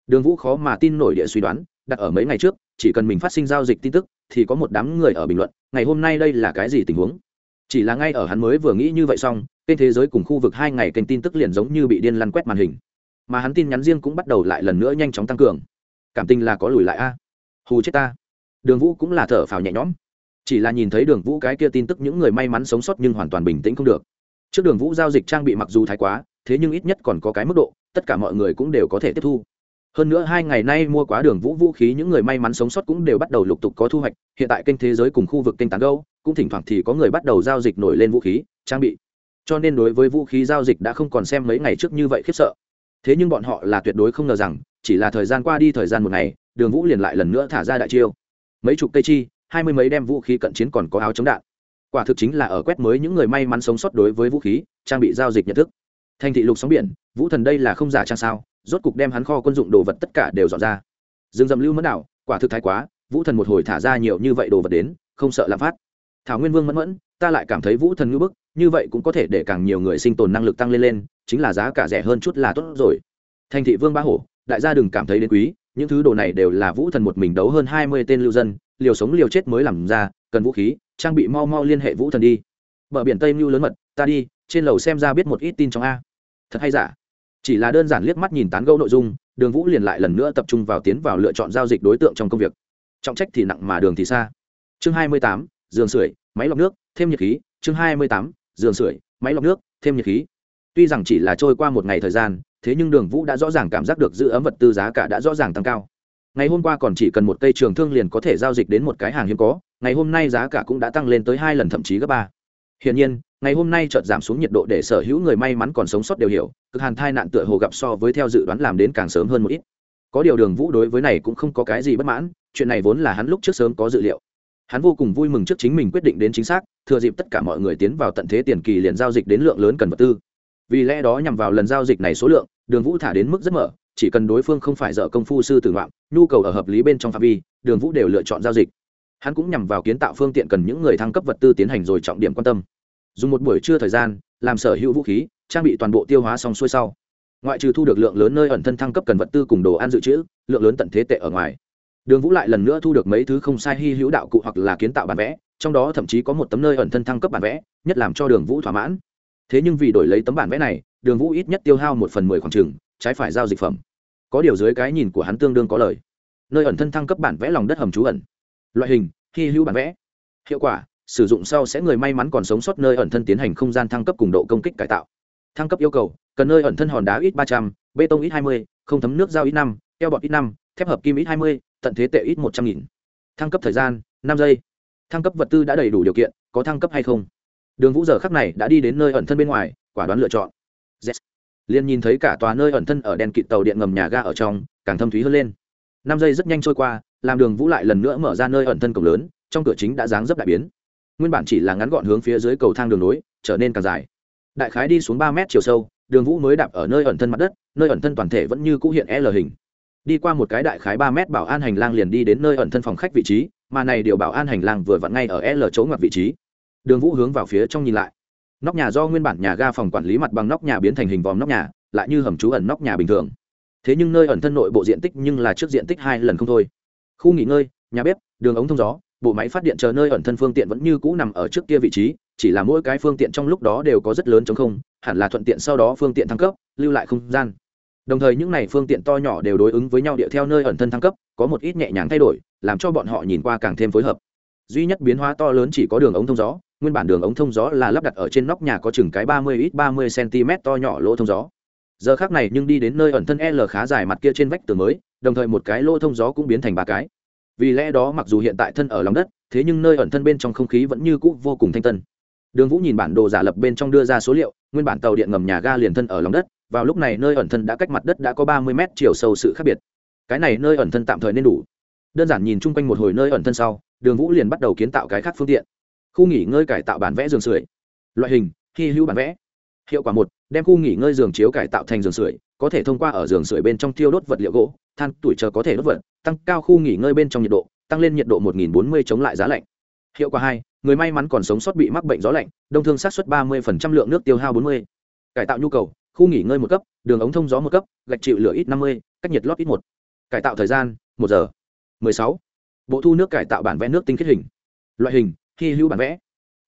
Đường vũ khó mà tin nổi địa suy đoán, đặt ở mấy ngày trước, chỉ cần mình phát sinh giao dịch tin tức, thì có một đám người ở bình luận, ngày hôm nay đây là cái gì tình huống? Chỉ là ngay ở hắn mới vừa nghĩ như vậy xong, kênh thế giới cùng khu vực hai ngày kênh tin tức liền giống như bị điên lăn quét màn hình. Mà hắn tin nhắn riêng cũng bắt đầu lại lần nữa nhanh chóng tăng cường. Cảm tình là có lùi lại a? Hù chết ta. Đường vũ cũng là thở phào nhẹ nhõm. Chỉ là nhìn thấy đường vũ cái kia tin tức những người may mắn sống sót nhưng hoàn toàn bình tĩnh không được. Trước đường vũ giao dịch trang bị mặc dù thái quá thế nhưng ít nhất còn có cái mức độ, tất cả mọi người cũng đều có thể tiếp thu. Hơn nữa hai ngày nay mua quá đường vũ vũ khí những người may mắn sống sót cũng đều bắt đầu lục tục có thu hoạch, hiện tại kênh thế giới cùng khu vực kênh tán gâu cũng thỉnh thoảng thì có người bắt đầu giao dịch nổi lên vũ khí, trang bị. Cho nên đối với vũ khí giao dịch đã không còn xem mấy ngày trước như vậy khiếp sợ. Thế nhưng bọn họ là tuyệt đối không ngờ rằng, chỉ là thời gian qua đi thời gian một ngày, đường vũ liền lại lần nữa thả ra đại chiêu. Mấy chục cây chi, hai mươi mấy đem vũ khí cận chiến còn có áo chống đạn. Quả thực chính là ở quét mới những người may mắn sống sót đối với vũ khí, trang bị giao dịch nhận thức thành thị lục sóng biển, vũ thần đây là không giả trang sao, rốt cục đem hắn kho quân dụng đồ vật tất cả đều dọn ra. Dương rậm lưu mẫn đảo, quả thực thái quá, vũ thần một hồi thả ra nhiều như vậy đồ vật đến, không sợ lạm phát. Thảo nguyên vương mẫn mẫn, ta lại cảm thấy vũ thần ngữ bức, như vậy cũng có thể để càng nhiều người sinh tồn năng lực tăng lên lên, chính là giá cả rẻ hơn chút là tốt rồi. Thành thị vương ba hổ, đại gia đừng cảm thấy đến quý, những thứ đồ này đều là vũ thần một mình đấu hơn hai mươi tên lưu dân, liều sống liều chết mới làm ra, cần vũ khí, trang bị mau mau liên hệ vũ thần đi. Bờ biển tây mưu lớn mật, ta đi, trên lầu xem ra biết một ít tin trong a thật hay giả? Chỉ là đơn giản liếc mắt nhìn tán gẫu nội dung, đường vũ liền lại lần nữa tập trung vào tiến vào lựa chọn giao dịch đối tượng trong công việc. Trọng trách thì nặng mà đường thì xa. Chương hai mươi tám, giường sưởi, máy lọc nước, thêm nhiệt khí. Chương hai mươi tám, giường sưởi, máy lọc nước, thêm nhiệt khí. Tuy rằng chỉ là trôi qua một ngày thời gian, thế nhưng đường vũ đã rõ ràng cảm giác được giữ ấm vật tư giá cả đã rõ ràng tăng cao. Ngày hôm qua còn chỉ cần một cây trường thương liền có thể giao dịch đến một cái hàng hiếm có, ngày hôm nay giá cả cũng đã tăng lên tới hai lần thậm chí gấp ba hiển nhiên, ngày hôm nay chợt giảm xuống nhiệt độ để sở hữu người may mắn còn sống sót đều hiểu, cực hàn thai nạn tựa hồ gặp so với theo dự đoán làm đến càng sớm hơn một ít. Có điều đường vũ đối với này cũng không có cái gì bất mãn, chuyện này vốn là hắn lúc trước sớm có dự liệu. Hắn vô cùng vui mừng trước chính mình quyết định đến chính xác, thừa dịp tất cả mọi người tiến vào tận thế tiền kỳ liền giao dịch đến lượng lớn cần vật tư. Vì lẽ đó nhằm vào lần giao dịch này số lượng, đường vũ thả đến mức rất mở, chỉ cần đối phương không phải dở công phu sư tử ngoạm nhu cầu ở hợp lý bên trong phạm vi, đường vũ đều lựa chọn giao dịch hắn cũng nhằm vào kiến tạo phương tiện cần những người thăng cấp vật tư tiến hành rồi trọng điểm quan tâm. Dùng một buổi trưa thời gian, làm sở hữu vũ khí, trang bị toàn bộ tiêu hóa xong xuôi sau. Ngoại trừ thu được lượng lớn nơi ẩn thân thăng cấp cần vật tư cùng đồ ăn dự trữ, lượng lớn tận thế tệ ở ngoài. Đường vũ lại lần nữa thu được mấy thứ không sai hy hữu đạo cụ hoặc là kiến tạo bản vẽ, trong đó thậm chí có một tấm nơi ẩn thân thăng cấp bản vẽ, nhất làm cho đường vũ thỏa mãn. Thế nhưng vì đổi lấy tấm bản vẽ này, đường vũ ít nhất tiêu hao một phần mười khoảng trừng trái phải giao dịch phẩm. Có điều dưới cái nhìn của hắn tương đương có lời. Nơi ẩn thân thăng cấp bản vẽ lòng đất hầm trú ẩn loại hình, hy hữu bản vẽ. Hiệu quả, sử dụng sau sẽ người may mắn còn sống sót nơi ẩn thân tiến hành không gian thăng cấp cùng độ công kích cải tạo. Thăng cấp yêu cầu, cần nơi ẩn thân hòn đá ít ba trăm, bê tông ít hai mươi, không thấm nước dao ít năm eo bọt ít năm, thép hợp kim ít hai mươi, tận thế tệ ít một trăm nghìn. Thăng cấp thời gian, năm giây. Thăng cấp vật tư đã đầy đủ điều kiện, có thăng cấp hay không? Đường vũ giờ khắc này đã đi đến nơi ẩn thân bên ngoài, quả đoán lựa chọn. Yes. liền nhìn thấy cả tòa nơi ẩn thân ở đèn kịt tàu điện ngầm nhà ga ở trong, càng thâm thúy hơn lên. Năm giây rất nhanh trôi qua làm đường vũ lại lần nữa mở ra nơi ẩn thân cổng lớn, trong cửa chính đã dáng dấp đại biến. Nguyên bản chỉ là ngắn gọn hướng phía dưới cầu thang đường nối, trở nên càng dài. Đại khái đi xuống ba mét chiều sâu, đường vũ mới đạp ở nơi ẩn thân mặt đất, nơi ẩn thân toàn thể vẫn như cũ hiện l hình. Đi qua một cái đại khái ba mét bảo an hành lang liền đi đến nơi ẩn thân phòng khách vị trí, mà này điều bảo an hành lang vừa vặn ngay ở l chỗ ngoặt vị trí. Đường vũ hướng vào phía trong nhìn lại. Nóc nhà do nguyên bản nhà ga phòng quản lý mặt bằng nóc nhà biến thành hình vòm nóc nhà, lại như hầm trú ẩn nóc nhà bình thường. Thế nhưng nơi ẩn thân nội bộ diện tích nhưng là trước diện tích hai lần không thôi khu nghỉ ngơi, nhà bếp, đường ống thông gió, bộ máy phát điện chờ nơi ẩn thân phương tiện vẫn như cũ nằm ở trước kia vị trí, chỉ là mỗi cái phương tiện trong lúc đó đều có rất lớn chống không, hẳn là thuận tiện sau đó phương tiện thăng cấp, lưu lại không gian. Đồng thời những này phương tiện to nhỏ đều đối ứng với nhau địa theo nơi ẩn thân thăng cấp, có một ít nhẹ nhàng thay đổi, làm cho bọn họ nhìn qua càng thêm phối hợp. Duy nhất biến hóa to lớn chỉ có đường ống thông gió, nguyên bản đường ống thông gió là lắp đặt ở trên nóc nhà có chừng cái ba mươi ít ba mươi cm to nhỏ lỗ thông gió. Giờ khác này nhưng đi đến nơi ẩn thân l khá dài mặt kia trên vách tường mới đồng thời một cái lỗ thông gió cũng biến thành ba cái. Vì lẽ đó mặc dù hiện tại thân ở lòng đất, thế nhưng nơi ẩn thân bên trong không khí vẫn như cũ vô cùng thanh tân. Đường vũ nhìn bản đồ giả lập bên trong đưa ra số liệu, nguyên bản tàu điện ngầm nhà ga liền thân ở lòng đất, vào lúc này nơi ẩn thân đã cách mặt đất đã có ba mươi mét chiều sâu sự khác biệt. Cái này nơi ẩn thân tạm thời nên đủ. Đơn giản nhìn chung quanh một hồi nơi ẩn thân sau, đường vũ liền bắt đầu kiến tạo cái khác phương tiện. Khu nghỉ ngơi cải tạo bản vẽ giường sưởi. Loại hình, hy hữu bản vẽ. Hiệu quả một, đem khu nghỉ ngơi giường chiếu cải tạo thành giường sưởi có thể thông qua ở giường sưởi bên trong tiêu đốt vật liệu gỗ than tuổi chờ có thể đốt vật tăng cao khu nghỉ ngơi bên trong nhiệt độ tăng lên nhiệt độ 1040 chống lại giá lạnh. Hiệu quả hai người may mắn còn sống sót bị mắc bệnh gió lạnh đông thương sát xuất 30% lượng nước tiêu hao 40. cải tạo nhu cầu khu nghỉ ngơi một cấp đường ống thông gió một cấp gạch chịu lửa ít 50, cách nhiệt lót ít một. Cải tạo thời gian một giờ. 16. bộ thu nước cải tạo bản vẽ nước tinh khiết hình. Loại hình khi hữu bản vẽ.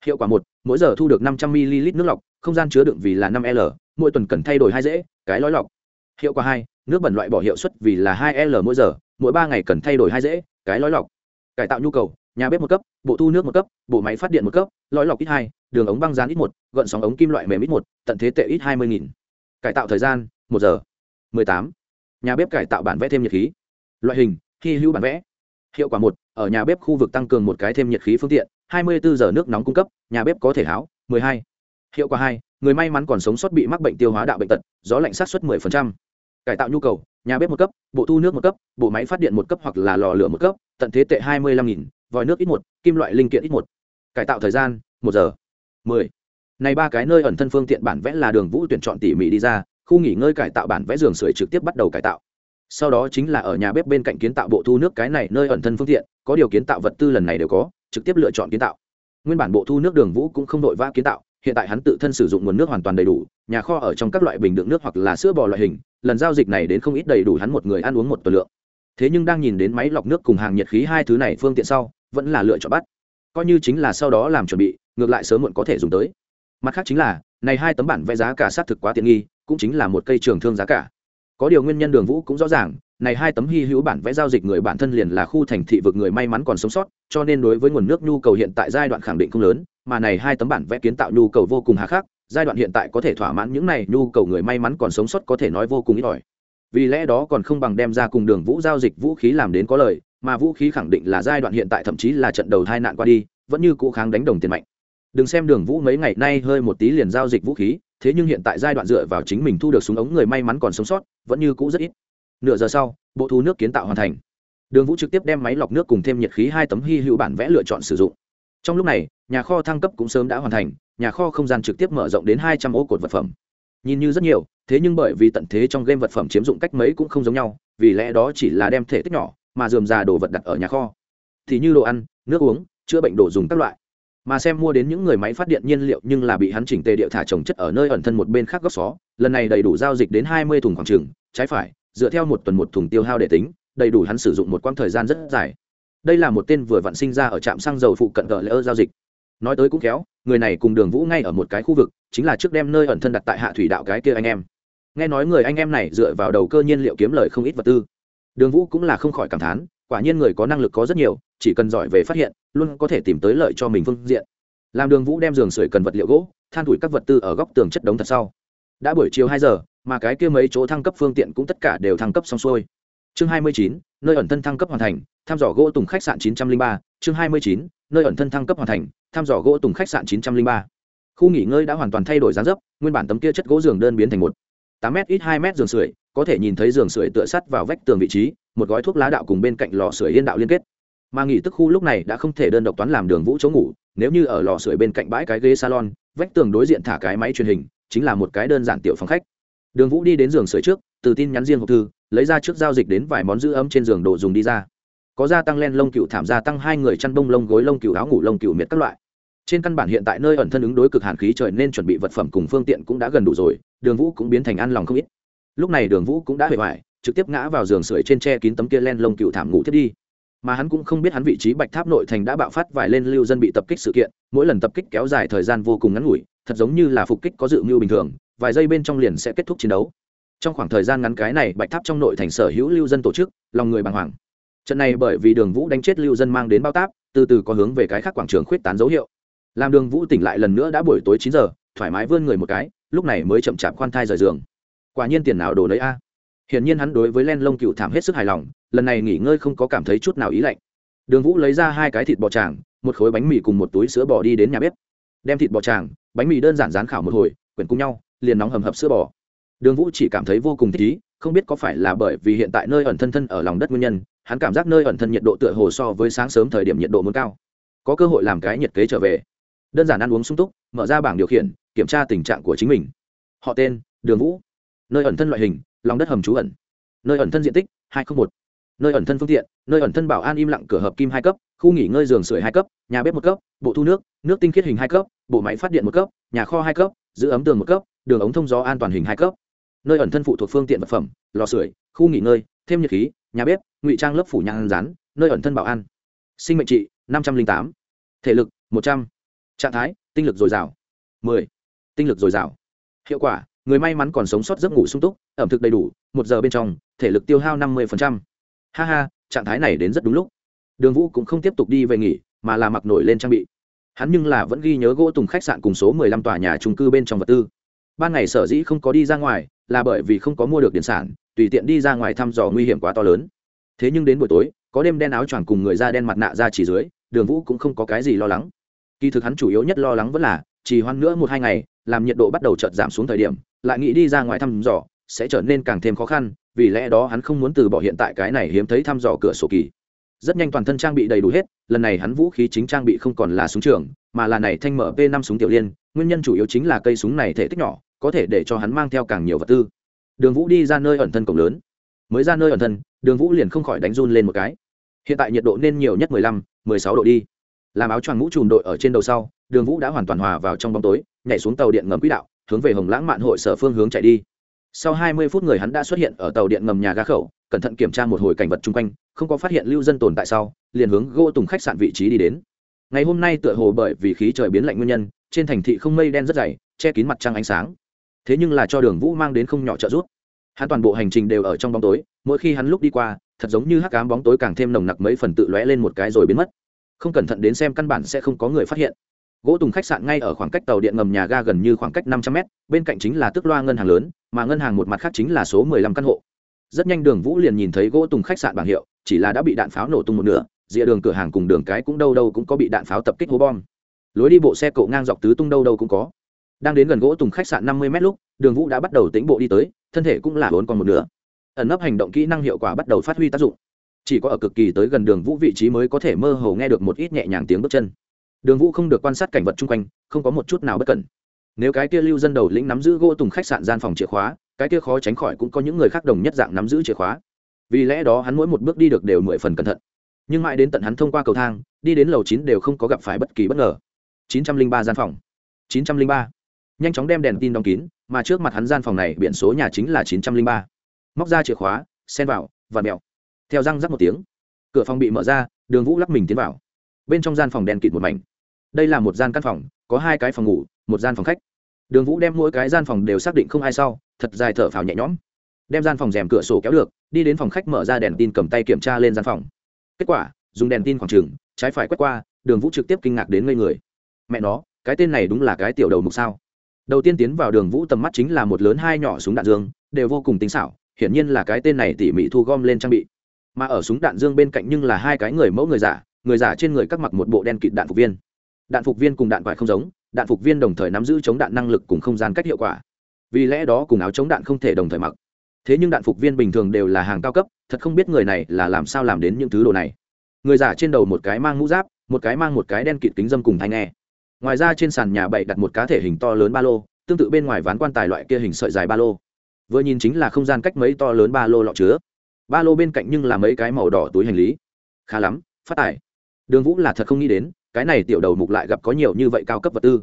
Hiệu quả một mỗi giờ thu được 500 ml nước lọc không gian chứa đựng vì là 5 l mỗi tuần cần thay đổi hai dễ cái lõi lọc hiệu quả hai, nước bẩn loại bỏ hiệu suất vì là hai l mỗi giờ, mỗi ba ngày cần thay đổi hai dễ, cái lõi lọc. Cải tạo nhu cầu, nhà bếp một cấp, bộ thu nước một cấp, bộ máy phát điện một cấp lõi lọc ít hai, đường ống băng rán ít một gợn sóng ống kim loại mềm ít một, tận thế tệ ít hai mươi nghìn. Cải tạo thời gian, một giờ. Mười tám. Nhà bếp cải tạo bản vẽ thêm nhiệt khí. Loại hình, hy hữu bản vẽ. Hiệu quả một, ở nhà bếp khu vực tăng cường một cái thêm nhiệt khí phương tiện, hai mươi bốn giờ nước nóng cung cấp, nhà bếp có thể háo. Mười hai. Hiệu quả hai người may mắn còn sống sót bị mắc bệnh tiêu hóa đạo bệnh tật, gió lạnh sát xuất mười phần trăm. Cải tạo nhu cầu, nhà bếp một cấp, bộ thu nước một cấp, bộ máy phát điện một cấp hoặc là lò lửa một cấp, tận thế tệ hai mươi lăm nghìn, vòi nước ít một, kim loại linh kiện ít một. Cải tạo thời gian, một giờ. Mười. Này ba cái nơi ẩn thân phương tiện bản vẽ là đường vũ tuyển chọn tỉ mỉ đi ra, khu nghỉ ngơi cải tạo bản vẽ giường sưởi trực tiếp bắt đầu cải tạo. Sau đó chính là ở nhà bếp bên cạnh kiến tạo bộ thu nước cái này nơi ẩn thân phương tiện, có điều kiến tạo vật tư lần này đều có, trực tiếp lựa chọn kiến tạo. Nguyên bản bộ thu nước đường vũ cũng không đội vã kiến tạo hiện tại hắn tự thân sử dụng nguồn nước hoàn toàn đầy đủ, nhà kho ở trong các loại bình đựng nước hoặc là sữa bò loại hình, lần giao dịch này đến không ít đầy đủ hắn một người ăn uống một tuần lượng. Thế nhưng đang nhìn đến máy lọc nước cùng hàng nhiệt khí hai thứ này phương tiện sau, vẫn là lựa chọn bắt. Coi như chính là sau đó làm chuẩn bị, ngược lại sớm muộn có thể dùng tới. Mặt khác chính là, này hai tấm bản vẽ giá cả sát thực quá tiện nghi, cũng chính là một cây trường thương giá cả. Có điều nguyên nhân đường vũ cũng rõ ràng này hai tấm hy hữu bản vẽ giao dịch người bản thân liền là khu thành thị vực người may mắn còn sống sót, cho nên đối với nguồn nước nhu cầu hiện tại giai đoạn khẳng định không lớn, mà này hai tấm bản vẽ kiến tạo nhu cầu vô cùng hà khắc, giai đoạn hiện tại có thể thỏa mãn những này nhu cầu người may mắn còn sống sót có thể nói vô cùng ít ỏi. Vì lẽ đó còn không bằng đem ra cùng đường vũ giao dịch vũ khí làm đến có lời, mà vũ khí khẳng định là giai đoạn hiện tại thậm chí là trận đầu tai nạn qua đi, vẫn như cũ kháng đánh đồng tiền mạnh. Đừng xem đường vũ mấy ngày nay hơi một tí liền giao dịch vũ khí, thế nhưng hiện tại giai đoạn dựa vào chính mình thu được súng ống người may mắn còn sống sót, vẫn như cũ rất ít nửa giờ sau, bộ thu nước kiến tạo hoàn thành. Đường vũ trực tiếp đem máy lọc nước cùng thêm nhiệt khí hai tấm hy hữu bản vẽ lựa chọn sử dụng. Trong lúc này, nhà kho thăng cấp cũng sớm đã hoàn thành, nhà kho không gian trực tiếp mở rộng đến hai trăm ô cột vật phẩm. Nhìn như rất nhiều, thế nhưng bởi vì tận thế trong game vật phẩm chiếm dụng cách mấy cũng không giống nhau, vì lẽ đó chỉ là đem thể tích nhỏ, mà dườm già đồ vật đặt ở nhà kho. Thì như đồ ăn, nước uống, chữa bệnh đồ dùng các loại. Mà xem mua đến những người máy phát điện nhiên liệu nhưng là bị hắn chỉnh tề điệu thả trồng chất ở nơi ẩn thân một bên khác góc xó, lần này đầy đủ giao dịch đến hai mươi thùng khoảng trừng trái phải dựa theo một tuần một thùng tiêu hao để tính, đầy đủ hắn sử dụng một quãng thời gian rất dài. Đây là một tên vừa vặn sinh ra ở trạm xăng dầu phụ cận gờ lỡ giao dịch. Nói tới cũng khéo, người này cùng đường vũ ngay ở một cái khu vực, chính là trước đem nơi ẩn thân đặt tại hạ thủy đạo cái kia anh em. Nghe nói người anh em này dựa vào đầu cơ nhiên liệu kiếm lời không ít vật tư. Đường vũ cũng là không khỏi cảm thán, quả nhiên người có năng lực có rất nhiều, chỉ cần giỏi về phát hiện, luôn có thể tìm tới lợi cho mình phương diện. Làm đường vũ đem giường sưởi cần vật liệu gỗ, than thủi các vật tư ở góc tường chất đống thật sau. Đã buổi chiều hai giờ mà cái kia mấy chỗ thăng cấp phương tiện cũng tất cả đều thăng cấp xong xuôi. Chương hai mươi chín, nơi ẩn thân thăng cấp hoàn thành thăm dò gỗ tùng khách sạn chín trăm linh ba. Chương hai mươi chín, nơi ẩn thân thăng cấp hoàn thành thăm dò gỗ tùng khách sạn chín trăm linh ba. Khu nghỉ ngơi đã hoàn toàn thay đổi dáng dấp, nguyên bản tấm kia chất gỗ giường đơn biến thành một tám m ít hai m giường sưởi, có thể nhìn thấy giường sưởi tựa sắt vào vách tường vị trí, một gói thuốc lá đạo cùng bên cạnh lò sưởi yên đạo liên kết. Mà nghỉ tức khu lúc này đã không thể đơn độc toán làm đường vũ chỗ ngủ, nếu như ở lò sưởi bên cạnh bãi cái ghế salon, vách tường đối diện thả cái máy truyền hình, chính là một cái đơn giản tiểu phòng khách đường vũ đi đến giường sưởi trước, từ tin nhắn riêng hộp thư, lấy ra trước giao dịch đến vài món giữ ấm trên giường đồ dùng đi ra. Có gia tăng len lông cựu thảm gia tăng hai người chăn bông lông gối lông cựu áo ngủ lông cựu miệt các loại. Trên căn bản hiện tại nơi ẩn thân ứng đối cực hàn khí trời nên chuẩn bị vật phẩm cùng phương tiện cũng đã gần đủ rồi, đường vũ cũng biến thành ăn lòng không ít. Lúc này đường vũ cũng đã hề hoài, trực tiếp ngã vào giường sưởi trên tre kín tấm kia len lông cựu thảm ngủ thiết đi. Mà hắn cũng không biết hắn vị trí bạch tháp nội thành đã bạo phát vài lên lưu dân bị tập kích sự kiện, mỗi lần tập kích kéo dài thời gian vô cùng ngắn ngủi, thật giống như là phục kích có dự mưu bình thường vài giây bên trong liền sẽ kết thúc chiến đấu. Trong khoảng thời gian ngắn cái này bạch tháp trong nội thành sở hữu lưu dân tổ chức, lòng người bàng hoàng. Trận này bởi vì đường vũ đánh chết lưu dân mang đến bao táp, từ từ có hướng về cái khác quảng trường khuyết tán dấu hiệu. Làm đường vũ tỉnh lại lần nữa đã buổi tối chín giờ, thoải mái vươn người một cái, lúc này mới chậm chạp khoan thai rời giường. Quả nhiên tiền nào đồ đấy a. Hiển nhiên hắn đối với len lông cựu thảm hết sức hài lòng, lần này nghỉ ngơi không có cảm thấy chút nào ý lạnh. Đường vũ lấy ra hai cái thịt bò tràng, một khối bánh mì cùng một túi sữa bò đi đến nhà bếp. Đem thịt bò tràng, bánh mì đơn giản rán khảo một hồi, quyển cùng nhau liền nóng hầm hập sữa bò. Đường vũ chỉ cảm thấy vô cùng thích ý, không biết có phải là bởi vì hiện tại nơi ẩn thân thân ở lòng đất nguyên nhân, hắn cảm giác nơi ẩn thân nhiệt độ tựa hồ so với sáng sớm thời điểm nhiệt độ muốn cao. Có cơ hội làm cái nhiệt kế trở về. Đơn giản ăn uống sung túc, mở ra bảng điều khiển, kiểm tra tình trạng của chính mình. Họ tên, đường vũ. Nơi ẩn thân loại hình, lòng đất hầm trú ẩn. Nơi ẩn thân diện tích, hai trăm một. Nơi ẩn thân phương tiện, nơi ẩn thân bảo an im lặng cửa hợp kim hai cấp, khu nghỉ ngơi giường sưởi hai cấp, nhà bếp một cấp, bộ thu nước nước tinh khiết hình hai cấp, bộ máy phát điện một cấp, nhà kho hai cấp, giữ ấm tường một cấp đường ống thông gió an toàn hình hai cấp. Nơi ẩn thân phụ thuộc phương tiện vật phẩm, lò sưởi, khu nghỉ ngơi, thêm nhiệt khí, nhà bếp, ngụy trang lớp phủ nhang rán, nơi ẩn thân bảo an. Sinh mệnh trị, năm trăm linh tám. Thể lực, một trăm. Trạng thái, tinh lực dồi dào, mười. Tinh lực dồi dào. Hiệu quả, người may mắn còn sống sót giấc ngủ sung túc, ẩm thực đầy đủ, một giờ bên trong, thể lực tiêu hao năm mươi ha ha, trạng thái này đến rất đúng lúc. Đường vũ cũng không tiếp tục đi về nghỉ, mà là mặc nổi lên trang bị. Hắn nhưng là vẫn ghi nhớ gỗ tùng khách sạn cùng số mười lăm tòa nhà trung cư bên trong vật tư ban ngày sở dĩ không có đi ra ngoài là bởi vì không có mua được điện sản, tùy tiện đi ra ngoài thăm dò nguy hiểm quá to lớn. Thế nhưng đến buổi tối, có đêm đen áo choàng cùng người da đen mặt nạ ra chỉ dưới, đường vũ cũng không có cái gì lo lắng. Kỳ thực hắn chủ yếu nhất lo lắng vẫn là, chỉ hoan nữa một hai ngày, làm nhiệt độ bắt đầu chợt giảm xuống thời điểm, lại nghĩ đi ra ngoài thăm dò, sẽ trở nên càng thêm khó khăn, vì lẽ đó hắn không muốn từ bỏ hiện tại cái này hiếm thấy thăm dò cửa sổ kỳ. Rất nhanh toàn thân trang bị đầy đủ hết, lần này hắn vũ khí chính trang bị không còn là súng trường, mà là này thanh mở P năm súng tiểu liên nguyên nhân chủ yếu chính là cây súng này thể tích nhỏ, có thể để cho hắn mang theo càng nhiều vật tư. Đường vũ đi ra nơi ẩn thân cổng lớn. Mới ra nơi ẩn thân, đường vũ liền không khỏi đánh run lên một cái. Hiện tại nhiệt độ nên nhiều nhất mười lăm, mười sáu độ đi. Làm áo choàng mũ trùm đội ở trên đầu sau, đường vũ đã hoàn toàn hòa vào trong bóng tối, nhảy xuống tàu điện ngầm quỹ đạo, hướng về hồng lãng mạn hội sở phương hướng chạy đi. Sau hai mươi phút người hắn đã xuất hiện ở tàu điện ngầm nhà ga khẩu, cẩn thận kiểm tra một hồi cảnh vật chung quanh, không có phát hiện lưu dân tồn tại sau, liền hướng gỗ tùng khách sạn vị trí đi đến. Ngày hôm nay tựa hồ bởi vì khí trời biến lạnh nguyên nhân trên thành thị không mây đen rất dày, che kín mặt trăng ánh sáng. Thế nhưng là cho đường vũ mang đến không nhỏ trợ giúp. Hắn toàn bộ hành trình đều ở trong bóng tối, mỗi khi hắn lúc đi qua, thật giống như hắc cám bóng tối càng thêm nồng nặc mấy phần tự lóe lên một cái rồi biến mất. Không cẩn thận đến xem căn bản sẽ không có người phát hiện. Gỗ tùng khách sạn ngay ở khoảng cách tàu điện ngầm nhà ga gần như khoảng cách năm trăm mét, bên cạnh chính là tức loa ngân hàng lớn, mà ngân hàng một mặt khác chính là số mười lăm căn hộ. Rất nhanh đường vũ liền nhìn thấy gỗ tùng khách sạn bảng hiệu, chỉ là đã bị đạn pháo nổ tung một nửa, rìa đường cửa hàng cùng đường cái cũng đâu đâu cũng có bị đạn pháo tập kích hố bom lối đi bộ xe cộ ngang dọc tứ tung đâu đâu cũng có. Đang đến gần gỗ tùng khách sạn năm mươi m lúc, đường vũ đã bắt đầu tính bộ đi tới, thân thể cũng là vốn còn một nửa. Ẩn nấp hành động kỹ năng hiệu quả bắt đầu phát huy tác dụng. Chỉ có ở cực kỳ tới gần đường vũ vị trí mới có thể mơ hồ nghe được một ít nhẹ nhàng tiếng bước chân. Đường vũ không được quan sát cảnh vật chung quanh, không có một chút nào bất cẩn. Nếu cái kia lưu dân đầu lĩnh nắm giữ gỗ tùng khách sạn gian phòng chìa khóa, cái kia khó tránh khỏi cũng có những người khác đồng nhất dạng nắm giữ chìa khóa. Vì lẽ đó hắn mỗi một bước đi được đều mười phần cẩn thận. Nhưng mãi đến tận hắn thông qua cầu thang, đi đến lầu chín đều không có gặp phải bất kỳ bất ngờ chín trăm linh ba gian phòng. chín trăm linh ba. Nhanh chóng đem đèn tin đóng kín, mà trước mặt hắn gian phòng này biển số nhà chính là chín trăm linh ba. Móc ra chìa khóa, xen vào, và mèo theo răng rắc một tiếng, cửa phòng bị mở ra, đường vũ lắc mình tiến vào. Bên trong gian phòng đèn kịt một mảnh. Đây là một gian căn phòng, có hai cái phòng ngủ, một gian phòng khách. Đường vũ đem mỗi cái gian phòng đều xác định không ai sau, thật dài thở phào nhẹ nhõm. Đem gian phòng rèm cửa sổ kéo được, đi đến phòng khách mở ra đèn tin cầm tay kiểm tra lên gian phòng. Kết quả, dùng đèn tin khoảng trường trái phải quét qua, đường vũ trực tiếp kinh ngạc đến ngây người mẹ nó, cái tên này đúng là cái tiểu đầu mục sao? Đầu tiên tiến vào đường vũ tầm mắt chính là một lớn hai nhỏ súng đạn dương, đều vô cùng tinh xảo, hiển nhiên là cái tên này tỉ mỉ thu gom lên trang bị. Mà ở súng đạn dương bên cạnh nhưng là hai cái người mẫu người giả người giả trên người các mặc một bộ đen kịt đạn phục viên. Đạn phục viên cùng đạn vải không giống, đạn phục viên đồng thời nắm giữ chống đạn năng lực cùng không gian cách hiệu quả. Vì lẽ đó cùng áo chống đạn không thể đồng thời mặc. Thế nhưng đạn phục viên bình thường đều là hàng cao cấp, thật không biết người này là làm sao làm đến những thứ đồ này. Người giả trên đầu một cái mang mũ giáp, một cái mang một cái đen kịt kính dâm cùng thanh nghe ngoài ra trên sàn nhà bậy đặt một cá thể hình to lớn ba lô, tương tự bên ngoài ván quan tài loại kia hình sợi dài ba lô. Vừa nhìn chính là không gian cách mấy to lớn ba lô lọ chứa. Ba lô bên cạnh nhưng là mấy cái màu đỏ túi hành lý. Khá lắm, phát tải đường vũ là thật không nghĩ đến, cái này tiểu đầu mục lại gặp có nhiều như vậy cao cấp vật tư.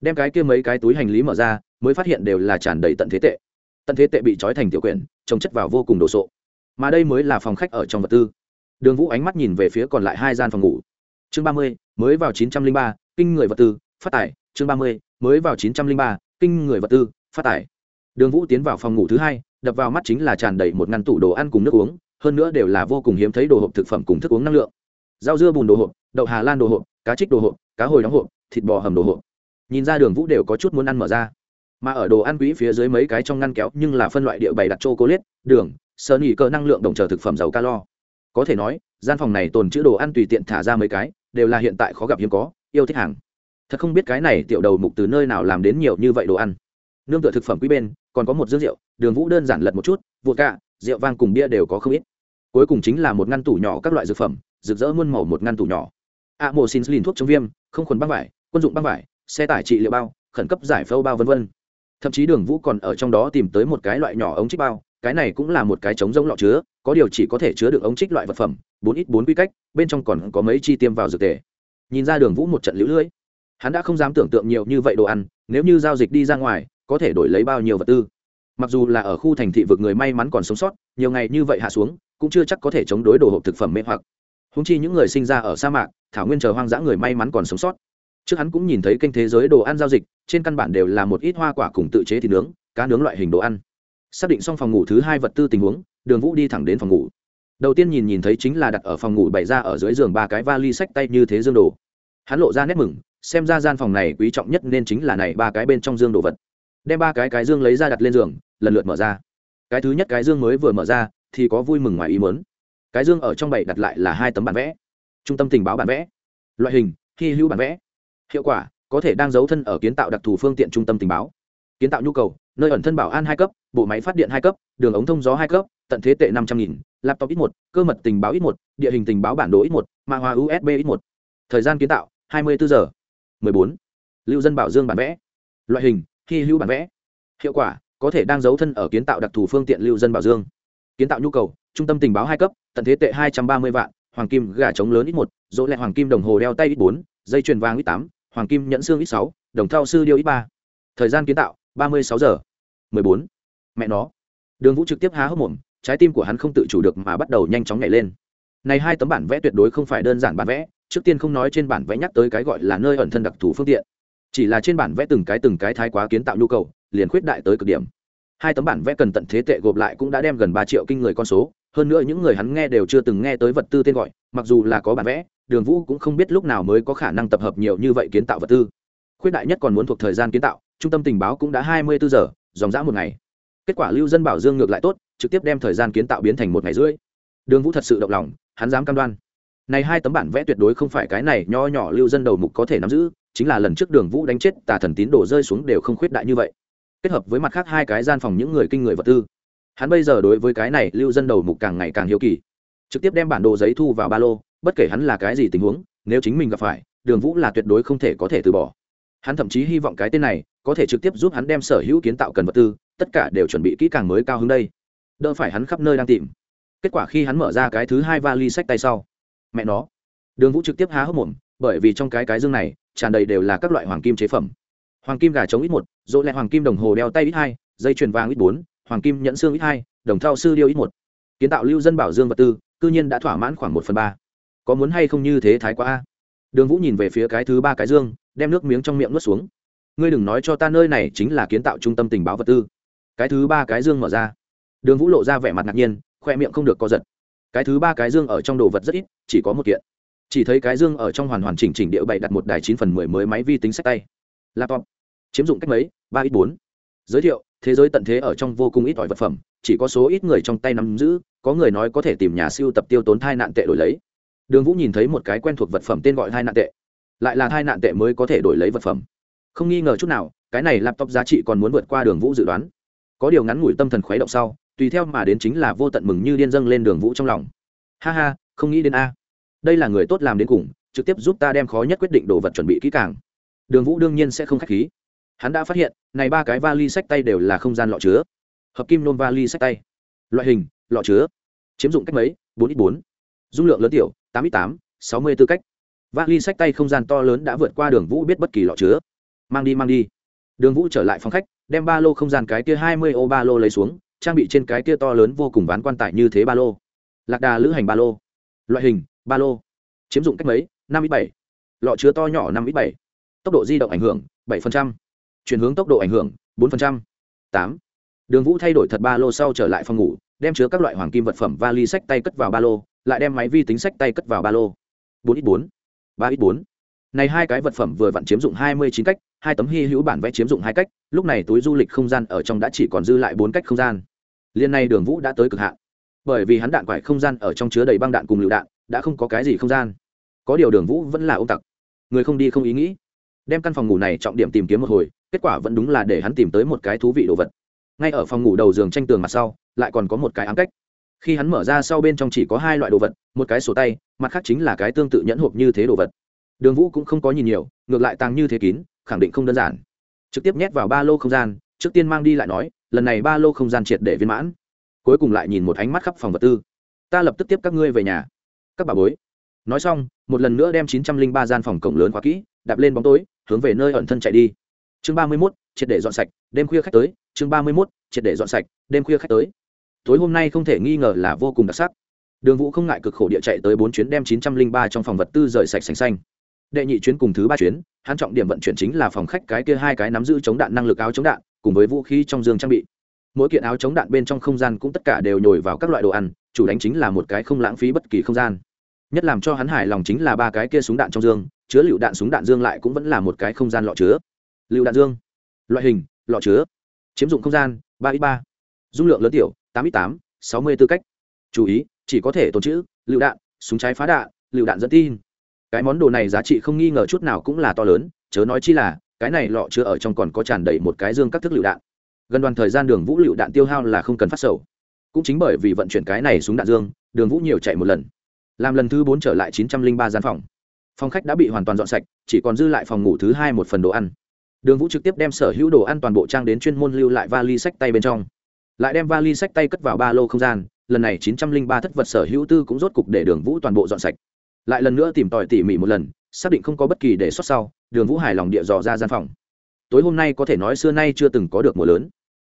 Đem cái kia mấy cái túi hành lý mở ra, mới phát hiện đều là tràn đầy tận thế tệ. Tận thế tệ bị trói thành tiểu quyển trồng chất vào vô cùng đồ sộ. Mà đây mới là phòng khách ở trong vật tư. Đường vũ ánh mắt nhìn về phía còn lại hai gian phòng ngủ. Chương ba mươi, mới vào chín trăm linh ba, kinh người vật tư phát tải, chương ba mươi, mới vào chín trăm linh ba, kinh người vật tư, phát tải. Đường vũ tiến vào phòng ngủ thứ hai, đập vào mắt chính là tràn đầy một ngăn tủ đồ ăn cùng nước uống, hơn nữa đều là vô cùng hiếm thấy đồ hộp thực phẩm cùng thức uống năng lượng. Rau dưa bùn đồ hộp, đậu hà lan đồ hộp, cá trích đồ hộp, cá hồi đóng hộp, thịt bò hầm đồ hộp. Nhìn ra đường vũ đều có chút muốn ăn mở ra. Mà ở đồ ăn quỹ phía dưới mấy cái trong ngăn kéo nhưng là phân loại địa bày đặt c h o c đường, sơ nghỉ cơ năng lượng đồng chờ thực phẩm giàu calo. Có thể nói, gian phòng này tồn chữ đồ ăn tùy tiện thả ra mấy cái, đều là hiện tại khó gặp hiếm có, yêu thích hàng thật không biết cái này tiểu đầu mục từ nơi nào làm đến nhiều như vậy đồ ăn. Nương tựa thực phẩm quý bên, còn có một dương rượu, đường vũ đơn giản lật một chút, vụt cạ rượu vang cùng bia đều có không ít. Cuối cùng chính là một ngăn tủ nhỏ các loại dược phẩm, rực rỡ muôn màu một ngăn tủ nhỏ. A mô xin lìn thuốc chống viêm, không khuẩn băng vải, quân dụng băng vải, xe tải trị liệu bao, khẩn cấp giải phâu bao v v thậm chí đường vũ còn ở trong đó tìm tới một cái loại nhỏ ống trích bao, cái này cũng là một cái chống giống lọ chứa, có điều chỉ có thể chứa được ống trích loại vật phẩm, bốn ít bốn quy cách, bên trong còn có mấy chi tiêm vào dược tề. Nhìn ra đường vũ một trận lũ lưỡi hắn đã không dám tưởng tượng nhiều như vậy đồ ăn, nếu như giao dịch đi ra ngoài, có thể đổi lấy bao nhiêu vật tư. Mặc dù là ở khu thành thị vực người may mắn còn sống sót, nhiều ngày như vậy hạ xuống, cũng chưa chắc có thể chống đối đồ hộp thực phẩm mê hoặc. Húng chi những người sinh ra ở sa mạc, thảo nguyên chờ hoang dã người may mắn còn sống sót. Trước hắn cũng nhìn thấy kênh thế giới đồ ăn giao dịch, trên căn bản đều là một ít hoa quả cùng tự chế thịt nướng, cá nướng loại hình đồ ăn. Xác định xong phòng ngủ thứ hai vật tư tình huống, đường vũ đi thẳng đến phòng ngủ. Đầu tiên nhìn nhìn thấy chính là đặt ở phòng ngủ bày ra ở dưới giường ba cái vali sách tay như thế dương đồ. Hắn lộ ra nét mừng xem ra gian phòng này quý trọng nhất nên chính là này ba cái bên trong dương đồ vật. Đem ba cái cái dương lấy ra đặt lên giường, lần lượt mở ra. Cái thứ nhất cái dương mới vừa mở ra, thì có vui mừng ngoài ý mớn cái dương ở trong bậy đặt lại là hai tấm bản vẽ. Trung tâm tình báo bản vẽ. Loại hình, hy hữu bản vẽ. Hiệu quả, có thể đang giấu thân ở kiến tạo đặc thù phương tiện trung tâm tình báo. Kiến tạo nhu cầu, nơi ẩn thân bảo an hai cấp, bộ máy phát điện hai cấp, đường ống thông gió hai cấp, tận thế tệ năm trăm nghìn, laptop ít một, cơ mật tình báo ít một, địa hình tình báo bản đồ ít một mạng hoa usb ít một. Thời gian kiến tạo, hai mươi bốn giờ bốn. Lưu dân bảo dương bản vẽ. Loại hình, hy hữu bản vẽ. Hiệu quả, có thể đang giấu thân ở kiến tạo đặc thù phương tiện lưu dân bảo dương. Kiến tạo nhu cầu, trung tâm tình báo hai cấp, tận thế tệ hai trăm ba mươi vạn, hoàng kim gà trống lớn ít một dỗ lẹ hoàng kim đồng hồ đeo tay ít bốn, dây chuyền vàng ít tám, hoàng kim nhẫn xương ít sáu, đồng thao sư điêu ít ba. Thời gian kiến tạo, ba mươi sáu giờ. mười bốn. Mẹ nó. Đường vũ trực tiếp há hốc mồm, trái tim của hắn không tự chủ được mà bắt đầu nhanh chóng nhảy lên. Này hai tấm bản vẽ tuyệt đối không phải đơn giản bản vẽ trước tiên không nói trên bản vẽ nhắc tới cái gọi là nơi ẩn thân đặc thù phương tiện, chỉ là trên bản vẽ từng cái từng cái thái quá kiến tạo nhu cầu, liền khuyết đại tới cực điểm. Hai tấm bản vẽ cần tận thế tệ gộp lại cũng đã đem gần ba triệu kinh người con số, hơn nữa những người hắn nghe đều chưa từng nghe tới vật tư tên gọi, mặc dù là có bản vẽ, đường vũ cũng không biết lúc nào mới có khả năng tập hợp nhiều như vậy kiến tạo vật tư. Khuyết đại nhất còn muốn thuộc thời gian kiến tạo, trung tâm tình báo cũng đã hai mươi bốn giờ, dòng dã một ngày. Kết quả lưu dân bảo dương ngược lại tốt, trực tiếp đem thời gian kiến tạo biến thành một ngày rưỡi. Đường vũ thật sự động lòng, hắn dám cam đoan này hai tấm bản vẽ tuyệt đối không phải cái này nho nhỏ lưu dân đầu mục có thể nắm giữ, chính là lần trước đường vũ đánh chết tà thần tín đồ rơi xuống đều không khuyết đại như vậy. Kết hợp với mặt khác hai cái gian phòng những người kinh người vật tư, hắn bây giờ đối với cái này lưu dân đầu mục càng ngày càng hiếu kỳ. Trực tiếp đem bản đồ giấy thu vào ba lô, bất kể hắn là cái gì tình huống, nếu chính mình gặp phải, đường vũ là tuyệt đối không thể có thể từ bỏ. Hắn thậm chí hy vọng cái tên này có thể trực tiếp giúp hắn đem sở hữu kiến tạo cần vật tư, tất cả đều chuẩn bị kỹ càng mới cao hơn đây. Đỡ phải hắn khắp nơi đang tìm. Kết quả khi hắn mở ra cái thứ hai vali sách tay sau mẹ nó. Đường vũ trực tiếp há hốc mồm, bởi vì trong cái cái dương này, tràn đầy đều là các loại hoàng kim chế phẩm. Hoàng kim gà trống ít một dỗ lẹ hoàng kim đồng hồ đeo tay ít hai, dây chuyền vàng ít bốn, hoàng kim nhẫn xương ít hai, đồng thao sư điêu ít một. Kiến tạo lưu dân bảo dương vật tư, cư nhiên đã thỏa mãn khoảng một phần ba. Có muốn hay không như thế thái quá a? Đường vũ nhìn về phía cái thứ ba cái dương, đem nước miếng trong miệng nuốt xuống. Ngươi đừng nói cho ta nơi này chính là kiến tạo trung tâm tình báo vật tư. Cái thứ ba cái dương mở ra. Đường vũ lộ ra vẻ mặt ngạc nhiên, khoe miệng không được co giật cái thứ ba cái dương ở trong đồ vật rất ít, chỉ có một kiện. Chỉ thấy cái dương ở trong hoàn hoàn chỉnh chỉnh địa bày đặt một đài chín phần mười mới máy vi tính sách tay. Laptop. Chiếm dụng cách mấy? Ba ít bốn. Giới thiệu, thế giới tận thế ở trong vô cùng ít ỏi vật phẩm, chỉ có số ít người trong tay nắm giữ, có người nói có thể tìm nhà siêu tập tiêu tốn thai nạn tệ đổi lấy. Đường vũ nhìn thấy một cái quen thuộc vật phẩm tên gọi thai nạn tệ. Lại là thai nạn tệ mới có thể đổi lấy vật phẩm. Không nghi ngờ chút nào, cái này laptop giá trị còn muốn vượt qua đường vũ dự đoán. Có điều ngắn ngủi tâm thần khuấy động sau tùy theo mà đến chính là vô tận mừng như điên dâng lên đường vũ trong lòng. Ha ha, không nghĩ đến a. Đây là người tốt làm đến cùng, trực tiếp giúp ta đem khó nhất quyết định đồ vật chuẩn bị kỹ càng. Đường vũ đương nhiên sẽ không k h á c h khí. Hắn đã phát hiện, này ba cái vali sách tay đều là không gian lọ chứa. Hợp kim nôm vali sách tay. Loại hình, lọ chứa. Chiếm dụng cách mấy? Bốn ít bốn. Dung lượng lớn tiểu, tám ít tám, sáu mươi tư cách. Vali sách tay không gian to lớn đã vượt qua đường vũ biết bất kỳ lọ chứa. Mang đi mang đi. Đường vũ trở lại phòng khách, đem ba lô không gian cái kia hai mươi ô ba lô lấy xuống trang bị trên cái kia to lớn vô cùng ván quan tài như thế ba lô. Lạc đà lữ hành ba lô. Loại hình, ba lô. Chiếm dụng cách mấy? Năm ít bảy. Lọ chứa to nhỏ năm ít bảy. Tốc độ di động ảnh hưởng, bảy chuyển hướng tốc độ ảnh hưởng, bốn tám. Đường vũ thay đổi thật ba lô sau trở lại phòng ngủ, đem chứa các loại hoàng kim vật phẩm vali sách tay cất vào ba lô, lại đem máy vi tính sách tay cất vào ba lô. bốn ít bốn. ba ít bốn. Này hai cái vật phẩm vừa vặn chiếm dụng hai mươi chín cách, hai tấm hy hữu bản vẽ chiếm dụng hai cách, lúc này túi du lịch không gian ở trong đã chỉ còn dư lại bốn cách không gian liên này đường vũ đã tới cực hạn. Bởi vì hắn đạn quải không gian ở trong chứa đầy băng đạn cùng lựu đạn, đã không có cái gì không gian. Có điều đường vũ vẫn là ô tặc. Người không đi không ý nghĩ. Đem căn phòng ngủ này trọng điểm tìm kiếm một hồi, kết quả vẫn đúng là để hắn tìm tới một cái thú vị đồ vật. Ngay ở phòng ngủ đầu giường tranh tường mặt sau, lại còn có một cái ám cách. Khi hắn mở ra sau bên trong chỉ có hai loại đồ vật, một cái sổ tay, mặt khác chính là cái tương tự nhẫn hộp như thế đồ vật. Đường vũ cũng không có nhìn nhiều, ngược lại tàng như thế kín, khẳng định không đơn giản. Trực tiếp nhét vào ba lô không gian, trước tiên mang đi lại nói lần này ba lô không gian triệt để viên mãn. Cuối cùng lại nhìn một ánh mắt khắp phòng vật tư. Ta lập tức tiếp các ngươi về nhà. Các bà bối. Nói xong, một lần nữa đem chín trăm linh ba gian phòng cổng lớn khóa kỹ, đạp lên bóng tối, hướng về nơi ẩn thân chạy đi. Chương ba mươi mốt, triệt để dọn sạch, đêm khuya khách tới. Chương ba mươi mốt, triệt để dọn sạch, đêm khuya khách tới. Tối hôm nay không thể nghi ngờ là vô cùng đặc sắc. Đường vũ không ngại cực khổ địa chạy tới bốn chuyến đem chín trăm linh ba trong phòng vật tư rời sạch sành xanh đệ nhị chuyến cùng thứ ba chuyến, hắn trọng điểm vận chuyển chính là phòng khách cái kia hai cái nắm giữ chống đạn năng lực áo chống đạn, cùng với vũ khí trong giường trang bị. Mỗi kiện áo chống đạn bên trong không gian cũng tất cả đều nhồi vào các loại đồ ăn, chủ đánh chính là một cái không lãng phí bất kỳ không gian. Nhất làm cho hắn hài lòng chính là ba cái kia súng đạn trong dương, chứa lựu đạn súng đạn dương lại cũng vẫn là một cái không gian lọ chứa. Lựu đạn dương, loại hình, lọ chứa, chiếm dụng không gian, ba ít ba, dung lượng lớn tiểu, tám ít tám, sáu mươi tư cách. Chú ý, chỉ có thể tồn chữ lựu đạn, súng trái phá đạn, lựu đạn dẫn tin cái món đồ này giá trị không nghi ngờ chút nào cũng là to lớn, chớ nói chi là, cái này lọ chứa ở trong còn có tràn đầy một cái dương các thức lựu đạn. Gần đoàn thời gian đường vũ lựu đạn tiêu hao là không cần phát sầu. Cũng chính bởi vì vận chuyển cái này xuống đạn dương, đường vũ nhiều chạy một lần. Làm lần thứ bốn trở lại chín trăm linh ba gian phòng. Phòng khách đã bị hoàn toàn dọn sạch, chỉ còn dư lại phòng ngủ thứ hai một phần đồ ăn. Đường vũ trực tiếp đem sở hữu đồ ăn toàn bộ trang đến chuyên môn lưu lại vali sách tay bên trong. Lại đem vali sách tay cất vào ba lô không gian, lần này chín trăm linh ba thất vật sở hữu tư cũng rốt cục để đường vũ toàn bộ dọn sạch lại lần nữa tìm tòi tỉ mỉ một lần, xác định không có bất kỳ đề xuất sau, đường vũ hài lòng địa dò ra gian phòng. Tối hôm nay có thể nói xưa nay chưa từng có được mùa lớn.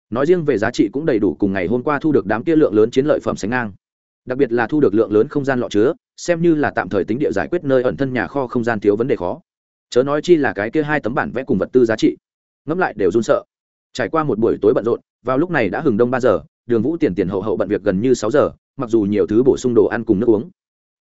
Nói riêng về giá trị cũng đầy đủ cùng ngày hôm qua thu được đám kia lượng lớn chiến lợi phẩm sánh ngang. Đặc biệt là thu được lượng lớn không gian lọ chứa, xem như là tạm thời tính địa giải quyết nơi ẩn thân nhà kho không gian thiếu vấn đề khó. Chớ nói chi là cái kia hai tấm bản vẽ cùng vật tư giá trị. Ngẫm lại đều run sợ. Trải qua một buổi tối bận rộn, vào lúc này đã hừng đông ba giờ, đường vũ tiền tiền hậu hậu bận việc gần như sáu giờ, mặc dù nhiều thứ bổ sung đồ ăn cùng nước uống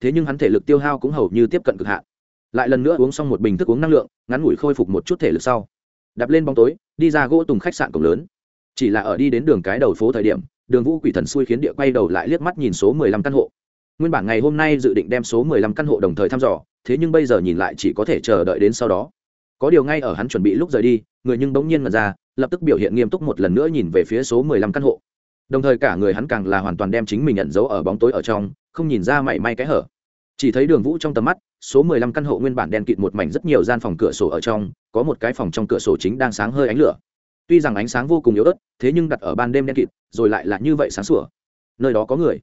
thế nhưng hắn thể lực tiêu hao cũng hầu như tiếp cận cực hạn. Lại lần nữa uống xong một bình thức uống năng lượng, ngắn ngủi khôi phục một chút thể lực sau. Đạp lên bóng tối, đi ra gỗ tùng khách sạn cổng lớn. Chỉ là ở đi đến đường cái đầu phố thời điểm, đường vũ quỷ thần xui khiến địa quay đầu lại liếc mắt nhìn số mười lăm căn hộ. Nguyên bản ngày hôm nay dự định đem số mười lăm căn hộ đồng thời thăm dò, thế nhưng bây giờ nhìn lại chỉ có thể chờ đợi đến sau đó. Có điều ngay ở hắn chuẩn bị lúc rời đi, người nhưng bỗng nhiên mật ra, lập tức biểu hiện nghiêm túc một lần nữa nhìn về phía số mười lăm căn hộ. Đồng thời cả người hắn càng là hoàn toàn đem chính mình nhận dấu ở bóng tối ở trong không nhìn ra mảy may cái hở. Chỉ thấy đường vũ trong tầm mắt, số mười lăm căn hộ nguyên bản đen kịt một mảnh rất nhiều gian phòng cửa sổ ở trong, có một cái phòng trong cửa sổ chính đang sáng hơi ánh lửa. Tuy rằng ánh sáng vô cùng yếu ớt, thế nhưng đặt ở ban đêm đen kịt, rồi lại là như vậy sáng sủa. Nơi đó có người.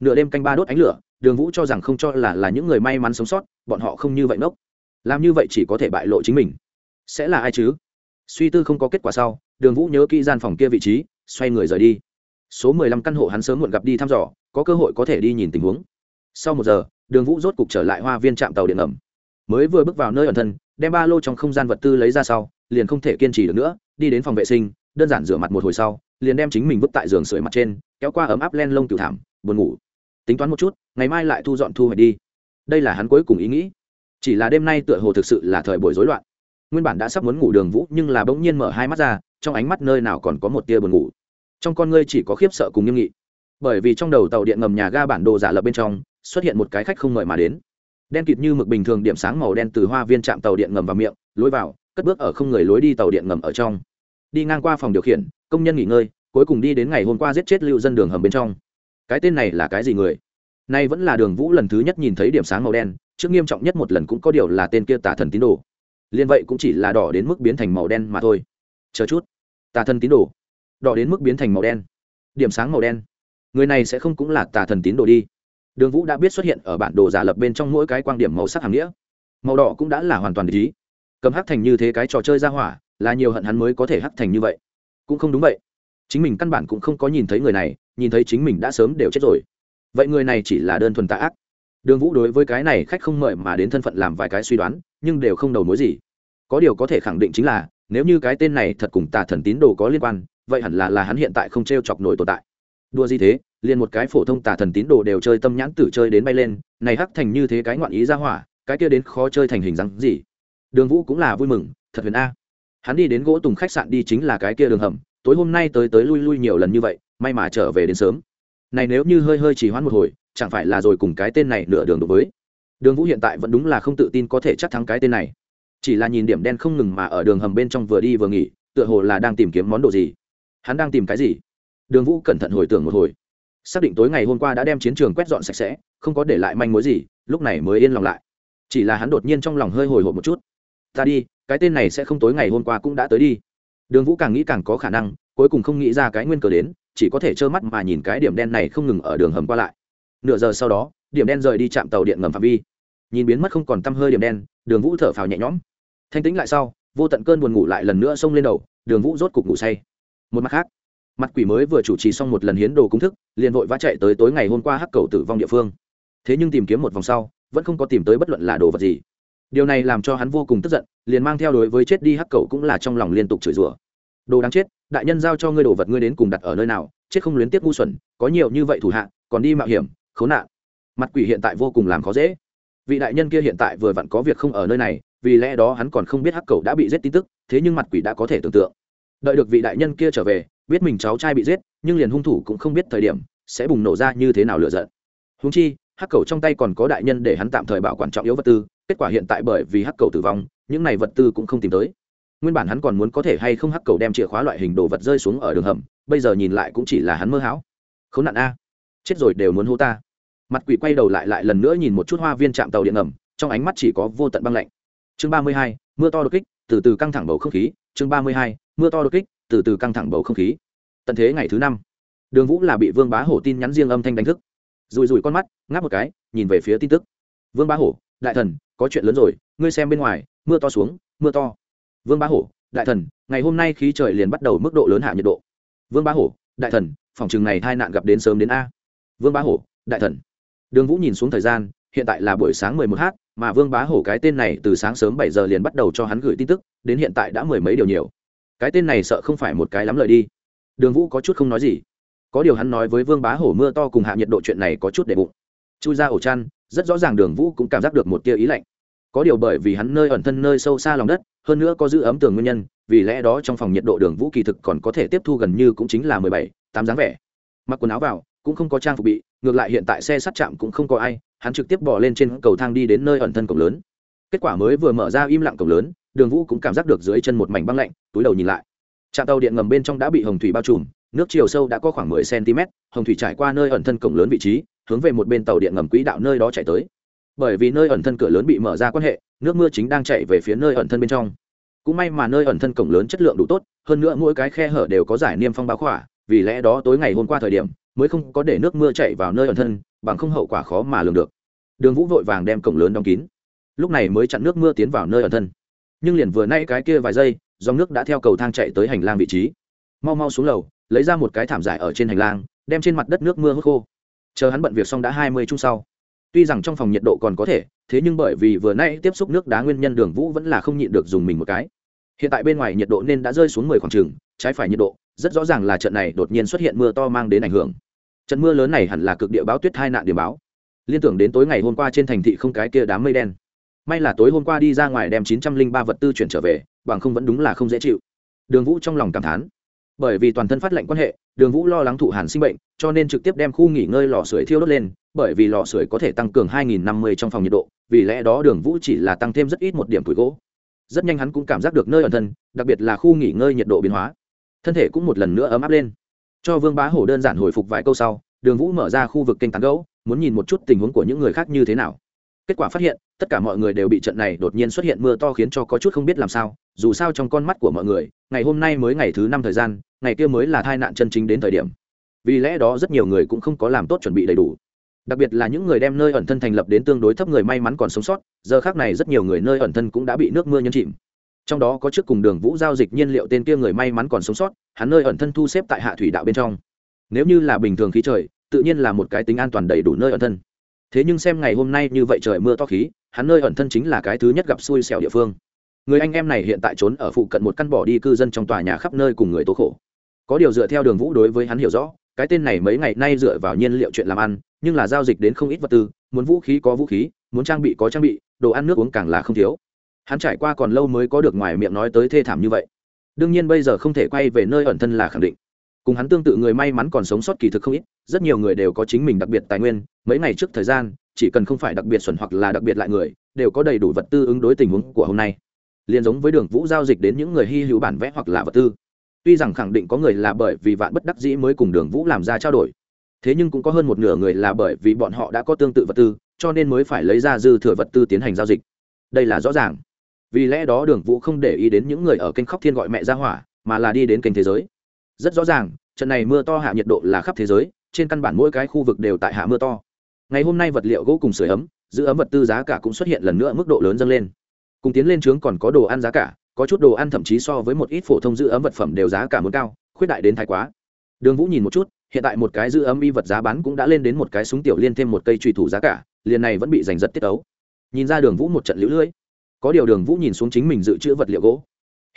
Nửa đêm canh ba đốt ánh lửa, đường vũ cho rằng không cho là là những người may mắn sống sót, bọn họ không như vậy nốc làm như vậy chỉ có thể bại lộ chính mình. Sẽ là ai chứ? Suy tư không có kết quả sau, đường vũ nhớ kỹ gian phòng kia vị trí, xoay người rời đi. Số mười lăm căn hộ hắn sớm muộn gặp đi thăm dò có cơ hội có thể đi nhìn tình huống. Sau một giờ, đường vũ rốt cục trở lại hoa viên trạm tàu điện ngầm. Mới vừa bước vào nơi ẩn thân, đem ba lô trong không gian vật tư lấy ra sau, liền không thể kiên trì được nữa, đi đến phòng vệ sinh, đơn giản rửa mặt một hồi sau, liền đem chính mình vứt tại giường sưởi mặt trên, kéo qua ấm áp len lông cửu thảm, buồn ngủ. Tính toán một chút, ngày mai lại thu dọn thu hoạch đi. Đây là hắn cuối cùng ý nghĩ. Chỉ là đêm nay tựa hồ thực sự là thời buổi rối loạn. Nguyên bản đã sắp muốn ngủ đường vũ, nhưng là bỗng nhiên mở hai mắt ra, trong ánh mắt nơi nào còn có một tia buồn ngủ. Trong con ngươi chỉ có khiếp sợ cùng nghiêm nghị bởi vì trong đầu tàu điện ngầm nhà ga bản đồ giả lập bên trong, xuất hiện một cái khách không mời mà đến. Đen kịt như mực bình thường điểm sáng màu đen từ hoa viên trạm tàu điện ngầm vào miệng, lối vào, cất bước ở không người lối đi tàu điện ngầm ở trong. Đi ngang qua phòng điều khiển, công nhân nghỉ ngơi, cuối cùng đi đến ngày hôm qua giết chết lưu dân đường hầm bên trong. Cái tên này là cái gì người? Nay vẫn là đường vũ lần thứ nhất nhìn thấy điểm sáng màu đen, trước nghiêm trọng nhất một lần cũng có điều là tên kia tà thần tín đồ. Liên vậy cũng chỉ là đỏ đến mức biến thành màu đen mà thôi. Chờ chút. Tà thần tín đồ. Đỏ đến mức biến thành màu đen. Điểm sáng màu đen người này sẽ không cũng là tà thần tín đồ đi. Đường vũ đã biết xuất hiện ở bản đồ giả lập bên trong mỗi cái quan điểm màu sắc hàng nghĩa. Màu đỏ cũng đã là hoàn toàn lý cầm hắc thành như thế cái trò chơi ra hỏa, là nhiều hận hắn mới có thể hắc thành như vậy. Cũng không đúng vậy. Chính mình căn bản cũng không có nhìn thấy người này, nhìn thấy chính mình đã sớm đều chết rồi. Vậy người này chỉ là đơn thuần tạ ác. Đường vũ đối với cái này khách không mời mà đến thân phận làm vài cái suy đoán, nhưng đều không đầu mối gì. Có điều có thể khẳng định chính là, nếu như cái tên này thật cùng tà thần tín đồ có liên quan, vậy hẳn là là hắn hiện tại không t r e o chọc nổi tồn tại đua gì thế, liền một cái phổ thông tà thần tín đồ đều chơi tâm nhãn tử chơi đến bay lên, này hắc thành như thế cái ngoạn ý ra hỏa, cái kia đến khó chơi thành hình dáng gì? Đường vũ cũng là vui mừng, thật huyền a. Hắn đi đến gỗ tùng khách sạn đi chính là cái kia đường hầm, tối hôm nay tới tới lui lui nhiều lần như vậy, may mà trở về đến sớm. Này nếu như hơi hơi chỉ hoãn một hồi, chẳng phải là rồi cùng cái tên này nửa đường đối với. Đường vũ hiện tại vẫn đúng là không tự tin có thể chắc thắng cái tên này. Chỉ là nhìn điểm đen không ngừng mà ở đường hầm bên trong vừa đi vừa nghỉ, tựa hồ là đang tìm kiếm món đồ gì? Hắn đang tìm cái gì? Đường vũ cẩn thận hồi tưởng một hồi. Xác định tối ngày hôm qua đã đem chiến trường quét dọn sạch sẽ, không có để lại manh mối gì, lúc này mới yên lòng lại. Chỉ là hắn đột nhiên trong lòng hơi hồi hộp một chút. Ta đi, cái tên này sẽ không tối ngày hôm qua cũng đã tới đi. Đường vũ càng nghĩ càng có khả năng, cuối cùng không nghĩ ra cái nguyên cờ đến, chỉ có thể trơ mắt mà nhìn cái điểm đen này không ngừng ở đường hầm qua lại. Nửa giờ sau đó, điểm đen rời đi chạm tàu điện ngầm phạm vi. Nhìn biến mất không còn tăm hơi điểm đen, đường vũ thở phào nhẹ nhõm. Thanh tĩnh lại sau, vô tận cơn buồn ngủ lại lần nữa xông lên đầu, đường vũ rốt cục ngủ say. Một mặt khác mặt quỷ mới vừa chủ trì xong một lần hiến đồ công thức, liền vội vã chạy tới tối ngày hôm qua hắc cầu tử vong địa phương. Thế nhưng tìm kiếm một vòng sau, vẫn không có tìm tới bất luận là đồ vật gì. Điều này làm cho hắn vô cùng tức giận, liền mang theo đối với chết đi hắc cầu cũng là trong lòng liên tục chửi rủa. Đồ đáng chết, đại nhân giao cho ngươi đồ vật ngươi đến cùng đặt ở nơi nào, chết không luyến tiếc ngu xuẩn, có nhiều như vậy thủ hạ, còn đi mạo hiểm, khốn nạn. Mặt quỷ hiện tại vô cùng làm khó dễ. Vị đại nhân kia hiện tại vừa vặn có việc không ở nơi này, vì lẽ đó hắn còn không biết hắc cầu đã bị giết tin tức, thế nhưng mặt quỷ đã có thể tưởng tượng. Đợi được vị đại nhân kia trở về biết mình cháu trai bị giết, nhưng liền hung thủ cũng không biết thời điểm, sẽ bùng nổ ra như thế nào lựa giận. Húng chi, hắc cầu trong tay còn có đại nhân để hắn tạm thời bảo quản trọng yếu vật tư, kết quả hiện tại bởi vì hắc cầu tử vong, những này vật tư cũng không tìm tới. Nguyên bản hắn còn muốn có thể hay không hắc cầu đem chìa khóa loại hình đồ vật rơi xuống ở đường hầm, bây giờ nhìn lại cũng chỉ là hắn mơ hão. K h ố n nạn a. Chết rồi đều muốn hô ta. Mặt quỷ quay đầu lại lại lần nữa nhìn một chút hoa viên trạm tàu điện ngầm, trong ánh mắt chỉ có vô tận băng lạnh. Chương ba mươi hai, mưa to đột kích, từ từ căng thẳng bầu không khí. Chương ba mươi hai, mưa to đột kích từ từ căng thẳng bầu không khí. Tận thế ngày thứ năm, đường vũ là bị vương bá hổ tin nhắn riêng âm thanh đánh thức. Rùi rùi con mắt, ngáp một cái, nhìn về phía tin tức. Vương bá hổ, đại thần, có chuyện lớn rồi, ngươi xem bên ngoài, mưa to xuống, mưa to. Vương bá hổ, đại thần, ngày hôm nay khí trời liền bắt đầu mức độ lớn hạ nhiệt độ. Vương bá hổ, đại thần, phòng chừng này hai nạn gặp đến sớm đến a. Vương bá hổ, đại thần. Đường vũ nhìn xuống thời gian, hiện tại là buổi sáng mười một h, mà vương bá hổ cái tên này từ sáng sớm bảy giờ liền bắt đầu cho hắn gửi tin tức, đến hiện tại đã mười mấy điều nhiều cái tên này sợ không phải một cái lắm lời đi. Đường vũ có chút không nói gì. Có điều hắn nói với vương bá hổ mưa to cùng hạ nhiệt độ chuyện này có chút để bụng. Chui ra ổ chăn, rất rõ ràng đường vũ cũng cảm giác được một tia ý lạnh. Có điều bởi vì hắn nơi ẩn thân nơi sâu xa lòng đất, hơn nữa có giữ ấm tường nguyên nhân, vì lẽ đó trong phòng nhiệt độ đường vũ kỳ thực còn có thể tiếp thu gần như cũng chính là mười bảy, tám dáng vẻ. Mặc quần áo vào, cũng không có trang phục bị, ngược lại hiện tại xe sắt chạm cũng không có ai, hắn trực tiếp bỏ lên trên cầu thang đi đến nơi ẩn thân cổng lớn. Kết quả mới vừa mở ra im lặng cổng lớn đường vũ cũng cảm giác được dưới chân một mảnh băng lạnh, túi đầu nhìn lại. Trạm tàu điện ngầm bên trong đã bị hồng thủy bao trùm, nước chiều sâu đã có khoảng mười cm, hồng thủy trải qua nơi ẩn thân cổng lớn vị trí, hướng về một bên tàu điện ngầm quỹ đạo nơi đó chạy tới. Bởi vì nơi ẩn thân cửa lớn bị mở ra quan hệ, nước mưa chính đang chạy về phía nơi ẩn thân bên trong. Cũng may mà nơi ẩn thân cổng lớn chất lượng đủ tốt, hơn nữa mỗi cái khe hở đều có giải niêm phong báo khỏa, vì lẽ đó tối ngày hôm qua thời điểm, mới không có để nước mưa chạy vào nơi ẩn thân, bằng không hậu quả khó mà lường được. Đường vũ vội vàng đem cổng lớn đóng kín. Lúc này mới chặn nước mưa tiến vào nơi ẩn thân nhưng liền vừa nay cái kia vài giây, dòng nước đã theo cầu thang chạy tới hành lang vị trí. Mau mau xuống lầu, lấy ra một cái thảm giải ở trên hành lang, đem trên mặt đất nước mưa hút khô. Chờ hắn bận việc xong đã hai mươi chung sau. Tuy rằng trong phòng nhiệt độ còn có thể, thế nhưng bởi vì vừa nay tiếp xúc nước đá nguyên nhân đường vũ vẫn là không nhịn được dùng mình một cái. Hiện tại bên ngoài nhiệt độ nên đã rơi xuống mười khoảng trừng trái phải nhiệt độ, rất rõ ràng là trận này đột nhiên xuất hiện mưa to mang đến ảnh hưởng. Trận mưa lớn này hẳn là cực địa báo tuyết hai nạn điểm báo. Liên tưởng đến tối ngày hôm qua trên thành thị không cái kia đám mây đen may là tối hôm qua đi ra ngoài đem chín trăm linh ba vật tư chuyển trở về, bằng không vẫn đúng là không dễ chịu. Đường vũ trong lòng cảm thán. Bởi vì toàn thân phát lệnh quan hệ, đường vũ lo lắng thụ hàn sinh bệnh, cho nên trực tiếp đem khu nghỉ ngơi lò sưởi thiêu đốt lên, bởi vì lò sưởi có thể tăng cường 2050 trong phòng nhiệt độ, vì lẽ đó đường vũ chỉ là tăng thêm rất ít một điểm tuổi gỗ. Rất nhanh hắn cũng cảm giác được nơi ẩn thân, đặc biệt là khu nghỉ ngơi nhiệt độ biến hóa. Thân thể cũng một lần nữa ấm áp lên. Cho vương bá hổ đơn giản hồi phục vài câu sau, đường vũ mở ra khu vực kênh tán gấu muốn nhìn một chút tình huống của những người khác như thế nào kết quả phát hiện, tất cả mọi người đều bị trận này đột nhiên xuất hiện mưa to khiến cho có chút không biết làm sao. Dù sao trong con mắt của mọi người, ngày hôm nay mới ngày thứ năm thời gian, ngày kia mới là tai nạn chân chính đến thời điểm. Vì lẽ đó rất nhiều người cũng không có làm tốt chuẩn bị đầy đủ. Đặc biệt là những người đem nơi ẩn thân thành lập đến tương đối thấp người may mắn còn sống sót, giờ khác này rất nhiều người nơi ẩn thân cũng đã bị nước mưa nhấn chìm. Trong đó có trước cùng đường vũ giao dịch nhiên liệu tên kia người may mắn còn sống sót, hắn nơi ẩn thân thu xếp tại hạ thủy đạo bên trong. Nếu như là bình thường khí trời, tự nhiên là một cái tính an toàn đầy đủ nơi ẩn thân thế nhưng xem ngày hôm nay như vậy trời mưa to khí, hắn nơi ẩn thân chính là cái thứ nhất gặp xui xẻo địa phương. Người anh em này hiện tại trốn ở phụ cận một căn bỏ đi cư dân trong tòa nhà khắp nơi cùng người tố khổ. Có điều dựa theo đường vũ đối với hắn hiểu rõ, cái tên này mấy ngày nay dựa vào nhiên liệu chuyện làm ăn, nhưng là giao dịch đến không ít vật tư, muốn vũ khí có vũ khí, muốn trang bị có trang bị, đồ ăn nước uống càng là không thiếu. Hắn trải qua còn lâu mới có được ngoài miệng nói tới thê thảm như vậy. Đương nhiên bây giờ không thể quay về nơi ẩn thân là khẳng định cùng hắn tương tự người may mắn còn sống sót kỳ thực không ít, rất nhiều người đều có chính mình đặc biệt tài nguyên, mấy ngày trước thời gian, chỉ cần không phải đặc biệt xuẩn hoặc là đặc biệt lại người, đều có đầy đủ vật tư ứng đối tình huống của hôm nay. Liền giống với đường vũ giao dịch đến những người hy hữu bản vẽ hoặc là vật tư. Tuy rằng khẳng định có người là bởi vì vạn bất đắc dĩ mới cùng đường vũ làm ra trao đổi, thế nhưng cũng có hơn một nửa người là bởi vì bọn họ đã có tương tự vật tư, cho nên mới phải lấy ra dư thừa vật tư tiến hành giao dịch. Đây là rõ ràng. Vì lẽ đó đường vũ không để ý đến những người ở kênh khóc thiên gọi mẹ ra hỏa, mà là đi đến kênh thế giới rất rõ ràng, trận này mưa to hạ nhiệt độ là khắp thế giới, trên căn bản mỗi cái khu vực đều tại hạ mưa to. Ngày hôm nay vật liệu gỗ cùng sửa ấm, giữ ấm vật tư giá cả cũng xuất hiện lần nữa mức độ lớn dâng lên. Cùng tiến lên trướng còn có đồ ăn giá cả, có chút đồ ăn thậm chí so với một ít phổ thông giữ ấm vật phẩm đều giá cả muốn cao, khuyết đại đến thái quá. Đường vũ nhìn một chút, hiện tại một cái giữ ấm y vật giá bán cũng đã lên đến một cái súng tiểu liên thêm một cây trùy thủ giá cả, liền này vẫn bị giành giật tiết ấu. Nhìn ra đường vũ một trận lũ lưỡi. Có điều đường vũ nhìn xuống chính mình dự trữ vật liệu gỗ.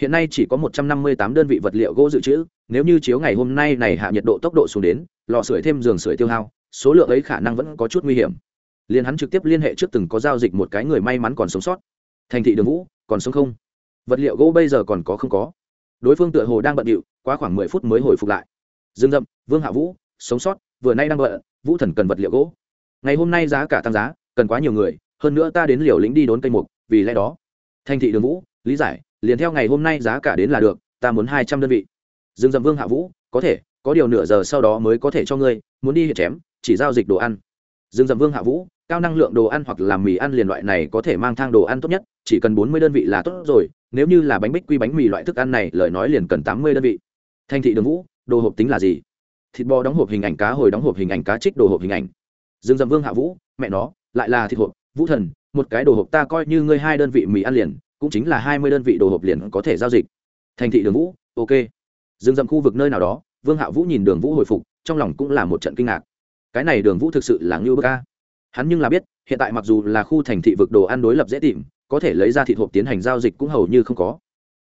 Hiện nay chỉ có một trăm năm mươi tám đơn vị vật liệu gỗ dự trữ nếu như chiếu ngày hôm nay này hạ nhiệt độ tốc độ xuống đến lò sưởi thêm giường sưởi tiêu hao, số lượng ấy khả năng vẫn có chút nguy hiểm. Liền hắn trực tiếp liên hệ trước từng có giao dịch một cái người may mắn còn sống sót. Thành thị đường vũ, còn sống không? Vật liệu gỗ bây giờ còn có không có? Đối phương tựa hồ đang bận điệu, quá khoảng mười phút mới hồi phục lại. Dương dậm, vương hạ vũ, sống sót, vừa nay đang bận, vũ thần cần vật liệu gỗ. Ngày hôm nay giá cả tăng giá, cần quá nhiều người, hơn nữa ta đến liều lĩnh đi đốn cây mục, vì lẽ đó. Thành thị đường vũ, lý giải, liền theo ngày hôm nay giá cả đến là được, ta muốn hai trăm đơn vị dương dậm vương hạ vũ, có thể, có điều nửa giờ sau đó mới có thể cho ngươi, muốn đi hiện chém, chỉ giao dịch đồ ăn. Dương dậm vương hạ vũ, cao năng lượng đồ ăn hoặc làm mì ăn liền loại này có thể mang thang đồ ăn tốt nhất, chỉ cần bốn mươi đơn vị là tốt rồi, nếu như là bánh bích quy bánh mì loại thức ăn này, lời nói liền cần tám mươi đơn vị. Thanh thị đường vũ, đồ hộp tính là gì? Thịt bò đóng hộp hình ảnh cá hồi đóng hộp hình ảnh cá trích đồ hộp hình ảnh. Dương dầm vương hạ vũ, mẹ nó, lại là thịt hộp, vũ thần, một cái đồ hộp ta coi như ngươi hai đơn vị mì ăn liền, cũng chính là hai mươi đơn vị đồ hộp liền có thể giao dịch. Thành thị đường vũ, ok dừng dầm khu vực nơi nào đó, vương hạ vũ nhìn đường vũ hồi phục, trong lòng cũng là một trận kinh ngạc. Cái này đường vũ thực sự là ngưu bơ ca hắn nhưng là biết, hiện tại mặc dù là khu thành thị vực đồ ăn đối lập dễ tìm, có thể lấy ra thịt hộp tiến hành giao dịch cũng hầu như không có.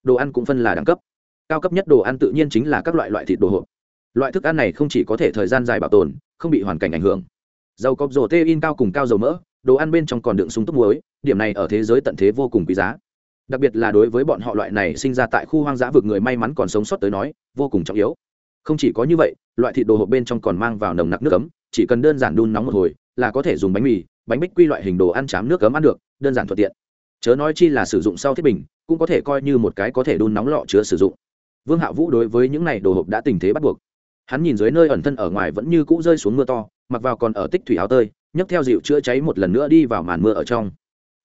Đồ ăn cũng phân là đẳng cấp. Cao cấp nhất đồ ăn tự nhiên chính là các loại loại thịt đồ hộp. Loại thức ăn này không chỉ có thể thời gian dài bảo tồn, không bị hoàn cảnh ảnh hưởng. Dầu cọc rổ tê in cao cùng cao dầu mỡ, đồ ăn bên trong còn đựng súng túc muối, điểm này ở thế giới tận thế vô cùng quý giá đặc biệt là đối với bọn họ loại này sinh ra tại khu hoang dã vực người may mắn còn sống sót tới nói, vô cùng trọng yếu. Không chỉ có như vậy, loại thịt đồ hộp bên trong còn mang vào nồng nặc nước cấm chỉ cần đơn giản đun nóng một hồi là có thể dùng bánh mì, bánh bích quy loại hình đồ ăn chám nước cấm ăn được, đơn giản thuận tiện. Chớ nói chi là sử dụng sau thiết bình, cũng có thể coi như một cái có thể đun nóng lọ chứa sử dụng. Vương hạ vũ đối với những này đồ hộp đã tình thế bắt buộc. Hắn nhìn dưới nơi ẩn thân ở ngoài vẫn như cũ rơi xuống mưa to, mặc vào còn ở tích thủy áo tơi, nhấc theo dịu chữa cháy một lần nữa đi vào màn mưa ở trong.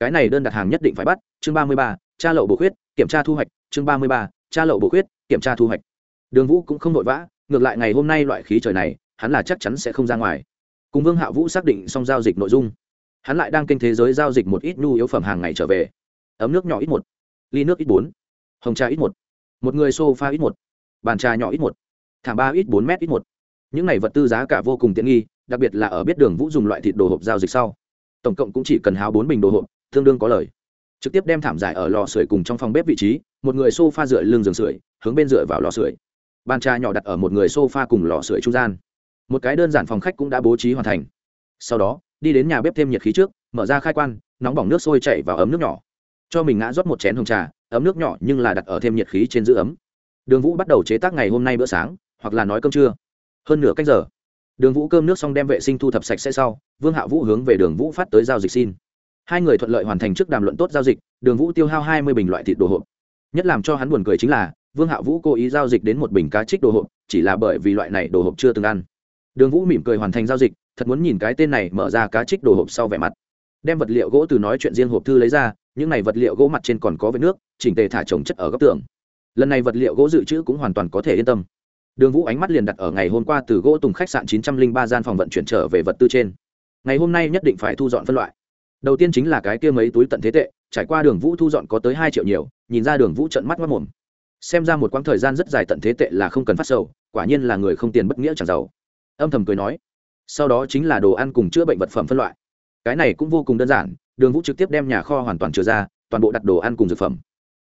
Cái này đơn đặt hàng nhất định phải bắt, chương ba mươi ba tra lậu bổ khuyết, kiểm tra thu hoạch, chương ba mươi ba, tra lậu bổ khuyết, kiểm tra thu hoạch. Đường vũ cũng không vội vã, ngược lại ngày hôm nay loại khí trời này, hắn là chắc chắn sẽ không ra ngoài. Cùng vương hạ vũ xác định xong giao dịch nội dung, hắn lại đang kênh thế giới giao dịch một ít nhu yếu phẩm hàng ngày trở về. Ấm nước nhỏ ít một, ly nước ít bốn, hồng trà ít một một người sofa ít một, bàn trà nhỏ ít một, thảm ba ít bốn m ít một. Những này vật tư giá cả vô cùng tiện nghi, đặc biệt là ở biết đường vũ dùng loại thịt đồ hộp giao dịch sau. Tổng cộng cũng chỉ cần háo bốn bình đồ hộp, tương đương có lời trực tiếp đem thảm giải ở lò sưởi cùng trong phòng bếp vị trí, một người s o f a dựa lưng giường sưởi, hướng bên dựa vào lò sưởi. Bàn trà nhỏ đặt ở một người s o f a cùng lò sưởi trung gian. Một cái đơn giản phòng khách cũng đã bố trí hoàn thành. Sau đó, đi đến nhà bếp thêm nhiệt khí trước, mở ra khai quan, nóng bỏng nước sôi chảy vào ấm nước nhỏ. Cho mình ngã rót một chén hồng trà, ấm nước nhỏ nhưng là đặt ở thêm nhiệt khí trên giữ ấm. Đường vũ bắt đầu chế tác ngày hôm nay bữa sáng, hoặc là nói cơm trưa. Hơn nửa cách giờ, đường vũ cơm nước xong đem vệ sinh thu thập sạch sẽ sau, vương hạ vũ hướng về đường vũ phát tới giao dịch xin hai người thuận lợi hoàn thành trước đàm luận tốt giao dịch, đường vũ tiêu hao hai mươi bình loại thịt đồ hộp. Nhất làm cho hắn buồn cười chính là, vương hạ vũ cố ý giao dịch đến một bình cá trích đồ hộp, chỉ là bởi vì loại này đồ hộp chưa từng ăn. Đường vũ mỉm cười hoàn thành giao dịch, thật muốn nhìn cái tên này mở ra cá trích đồ hộp sau vẻ mặt. Đem vật liệu gỗ từ nói chuyện riêng hộp thư lấy ra, những này vật liệu gỗ mặt trên còn có vết nước, chỉnh tề thả trồng chất ở góc tường. Lần này vật liệu gỗ dự trữ cũng hoàn toàn có thể yên tâm. Đường vũ ánh mắt liền đặt ở ngày hôm qua từ gỗ tùng khách sạn chín trăm linh ba gian phòng vận chuyển trở về vật tư trên. Ngày hôm nay nhất định phải thu dọn phân loại đầu tiên chính là cái kia mấy túi tận thế tệ, trải qua đường vũ thu dọn có tới hai triệu nhiều, nhìn ra đường vũ trận mắt mất mồm xem ra một quãng thời gian rất dài tận thế tệ là không cần phát sầu, quả nhiên là người không tiền bất nghĩa chẳng giàu. Âm thầm cười nói, sau đó chính là đồ ăn cùng chữa bệnh vật phẩm phân loại. Cái này cũng vô cùng đơn giản, đường vũ trực tiếp đem nhà kho hoàn toàn trừ ra, toàn bộ đặt đồ ăn cùng dược phẩm.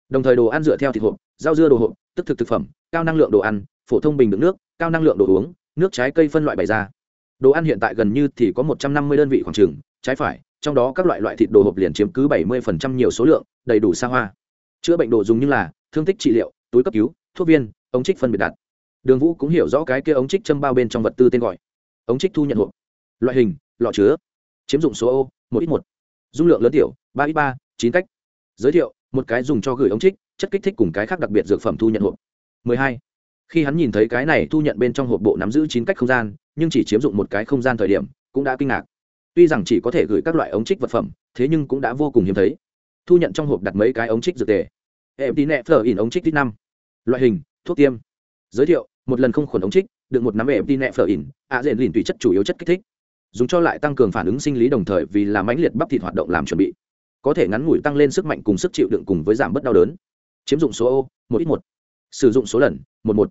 Đồng thời đồ ăn dựa theo thịt hộp, rau dưa đồ hộp, tức thực thực phẩm, cao năng lượng đồ ăn, phổ thông bình đựng nước, cao năng lượng đồ uống, nước trái cây phân loại bày ra. Đồ ăn hiện tại gần như thì có một trăm năm mươi đơn vị khoảng trừng trái phải trong đó các loại loại thịt đồ hộp liền chiếm cứ bảy mươi nhiều số lượng, đầy đủ xa hoa. Chữa bệnh đồ dùng như là thương tích trị liệu, túi cấp cứu, thuốc viên, ống trích phân biệt đặt. Đường vũ cũng hiểu rõ cái kia ống trích châm bao bên trong vật tư tên gọi. Ống trích thu nhận hộp. Loại hình, lọ chứa. Chiếm dụng số ô, một ít một. Dung lượng lớn tiểu, ba ít ba, chín cách. Giới thiệu, một cái dùng cho gửi ống trích, chất kích thích cùng cái khác đặc biệt dược phẩm thu nhận hộp. 12. khi hắn nhìn thấy cái này thu nhận bên trong hộp bộ nắm giữ chín cách không gian, nhưng chỉ chiếm dụng một cái không gian thời điểm, cũng đã kinh ngạc tuy rằng chỉ có thể gửi các loại ống trích vật phẩm, thế nhưng cũng đã vô cùng hiếm thấy. Thu nhận trong hộp đặt mấy cái ống trích dược tề. Em tí nẹ phở in ống trích tít năm loại hình, thuốc tiêm. Giới thiệu, một lần không khuẩn ống trích, được một nắm em tí nẹ phở in, ạ dện lìn tùy chất chủ yếu chất kích thích. Dùng cho lại tăng cường phản ứng sinh lý đồng thời vì làm mãnh liệt bắp thịt hoạt động làm chuẩn bị. Có thể ngắn ngủi tăng lên sức mạnh cùng sức chịu đựng cùng với giảm bớt đau đớn. Chiếm dụng số ô, một ít một. Sử dụng số lần, một một.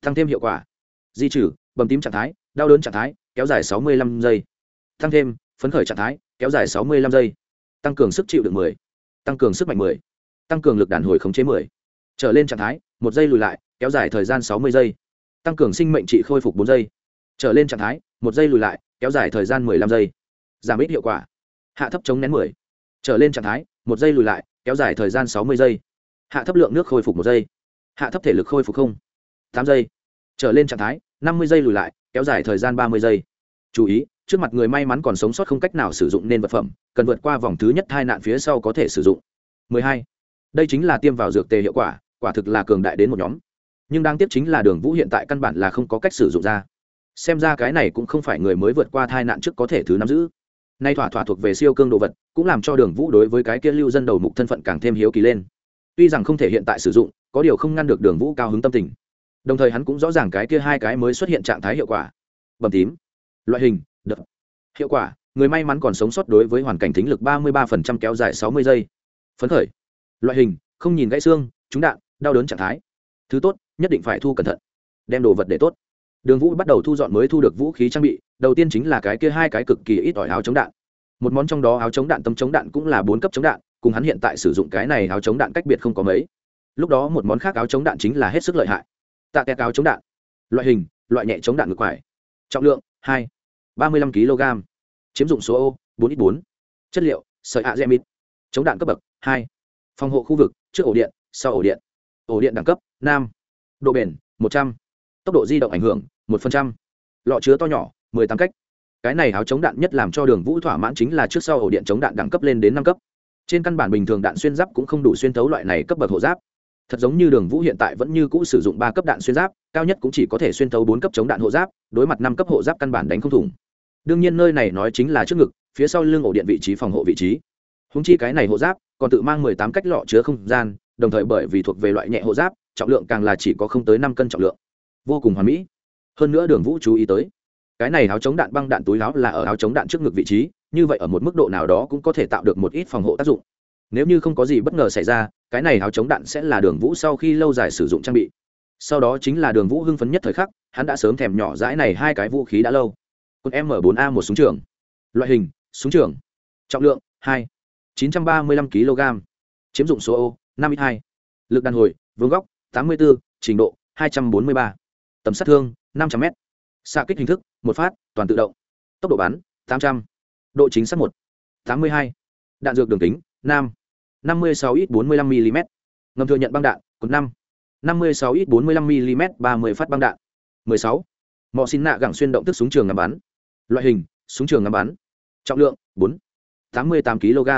Tăng thêm hiệu quả. Di trừ, bầm tím trạng thái, đau đớn trạng thái, kéo dài sáu mươi lăm giây. Tăng thêm phấn khởi trạng thái, kéo dài sáu mươi lăm giây. Tăng cường sức chịu đựng mười, tăng cường sức mạnh mười, tăng cường lực đàn hồi khống chế mười. Trở lên trạng thái, một giây lùi lại, kéo dài thời gian sáu mươi giây. Tăng cường sinh mệnh trị khôi phục bốn giây. Trở lên trạng thái, một giây lùi lại, kéo dài thời gian mười lăm giây. Giảm ít hiệu quả. Hạ thấp chống nén mười. Trở lên trạng thái, một giây lùi lại, kéo dài thời gian sáu mươi giây. Hạ thấp lượng nước khôi phục một giây. Hạ thấp thể lực khôi phục không. Tám giây. Trở lên trạng thái, năm mươi giây lùi lại, kéo dài thời gian ba mươi giây. Chú ý trước mặt người may mắn còn sống sót không cách nào sử dụng nên vật phẩm, cần vượt qua vòng thứ nhất hai nạn phía sau có thể sử dụng. 12. đây chính là tiêm vào dược tề hiệu quả quả thực là cường đại đến một nhóm. Nhưng đáng tiếc chính là đường vũ hiện tại căn bản là không có cách sử dụng ra. Xem ra cái này cũng không phải người mới vượt qua thai nạn trước có thể thứ nắm giữ. Nay thỏa thỏa thuộc về siêu cương đồ vật, cũng làm cho đường vũ đối với cái kia lưu dân đầu mục thân phận càng thêm hiếu kỳ lên. Tuy rằng không thể hiện tại sử dụng, có điều không ngăn được đường vũ cao hứng tâm tình. Đồng thời hắn cũng rõ ràng cái kia hai cái mới xuất hiện trạng thái hiệu quả. Bầm tím. Loại hình đợt. Hiệu quả, người may mắn còn sống sót đối với hoàn cảnh thính lực ba mươi ba kéo dài sáu mươi giây. Phấn khởi. Loại hình, không nhìn gãy xương, trúng đạn, đau đớn trạng thái. Thứ tốt, nhất định phải thu cẩn thận. Đem đồ vật để tốt. Đường vũ bắt đầu thu dọn mới thu được vũ khí trang bị, đầu tiên chính là cái kia hai cái cực kỳ ít ỏi áo chống đạn. Một món trong đó áo chống đạn, tấm chống đạn cũng là bốn cấp chống đạn, cùng hắn hiện tại sử dụng cái này áo chống đạn cách biệt không có mấy. Lúc đó một món khác áo chống đạn chính là hết sức lợi hại. Tạ kẹt áo chống đạn. Loại hình, loại nhẹ chống đạn ngược quải. Trọng lượng, hai ba mươi lăm kg. Chiếm dụng số ô, bốn ít bốn. Chất liệu, sợi a gemit chống đạn cấp bậc, hai. Phòng hộ khu vực, trước ổ điện, sau ổ điện. Ổ điện đẳng cấp nam độ bền, một trăm. Tốc độ di động ảnh hưởng, một phần trăm. Lọ chứa to nhỏ, mười tám cách. Cái này áo chống đạn nhất làm cho đường vũ thỏa mãn chính là trước sau ổ điện chống đạn đẳng cấp lên đến năm cấp. Trên căn bản bình thường đạn xuyên giáp cũng không đủ xuyên thấu loại này cấp bậc hộ giáp. Thật giống như đường vũ hiện tại vẫn như cũ sử dụng ba cấp đạn xuyên giáp, cao nhất cũng chỉ có thể xuyên thấu bốn cấp chống đạn hộ giáp, đối mặt năm cấp hộ giáp căn bản đánh không thủng đương nhiên nơi này nói chính là trước ngực, phía sau lưng ổ điện vị trí phòng hộ vị trí. Húng chi cái này hộ giáp còn tự mang mười tám cách lọ chứa không gian, đồng thời bởi vì thuộc về loại nhẹ hộ giáp, trọng lượng càng là chỉ có không tới năm cân trọng lượng. Vô cùng hoàn mỹ. Hơn nữa đường vũ chú ý tới, cái này áo chống đạn băng đạn túi láo là ở áo chống đạn trước ngực vị trí, như vậy ở một mức độ nào đó cũng có thể tạo được một ít phòng hộ tác dụng. Nếu như không có gì bất ngờ xảy ra, cái này áo chống đạn sẽ là đường vũ sau khi lâu dài sử dụng trang bị. Sau đó chính là đường vũ hưng phấn nhất thời khắc, hắn đã sớm thèm nhỏ dãi này hai cái vũ khí đã lâu quân m 4 a một súng trường. Loại hình, súng trường. Trọng lượng, hai, chín trăm ba mươi lăm kg chiếm dụng số ô, năm ít hai. Lực đàn hồi, vương góc, tám mươi bốn trình độ, hai trăm bốn mươi ba. Tầm sát thương, năm trăm m xạ kích hình thức, một phát, toàn tự động. Tốc độ bắn, tám trăm. Độ chính xác một, tám mươi hai. Đạn dược đường kính nam năm mươi sáu ít bốn mươi lăm mm ngầm thừa nhận băng đạn, cột năm. năm mươi sáu ít bốn mươi lăm mm ba mươi phát băng đạn. mười sáu. Mọ xin nạ gẳng xuyên động tức súng trường ngắm bắn loại hình, súng trường ngắm bắn. Trọng lượng, bốn, tám mươi tám kg.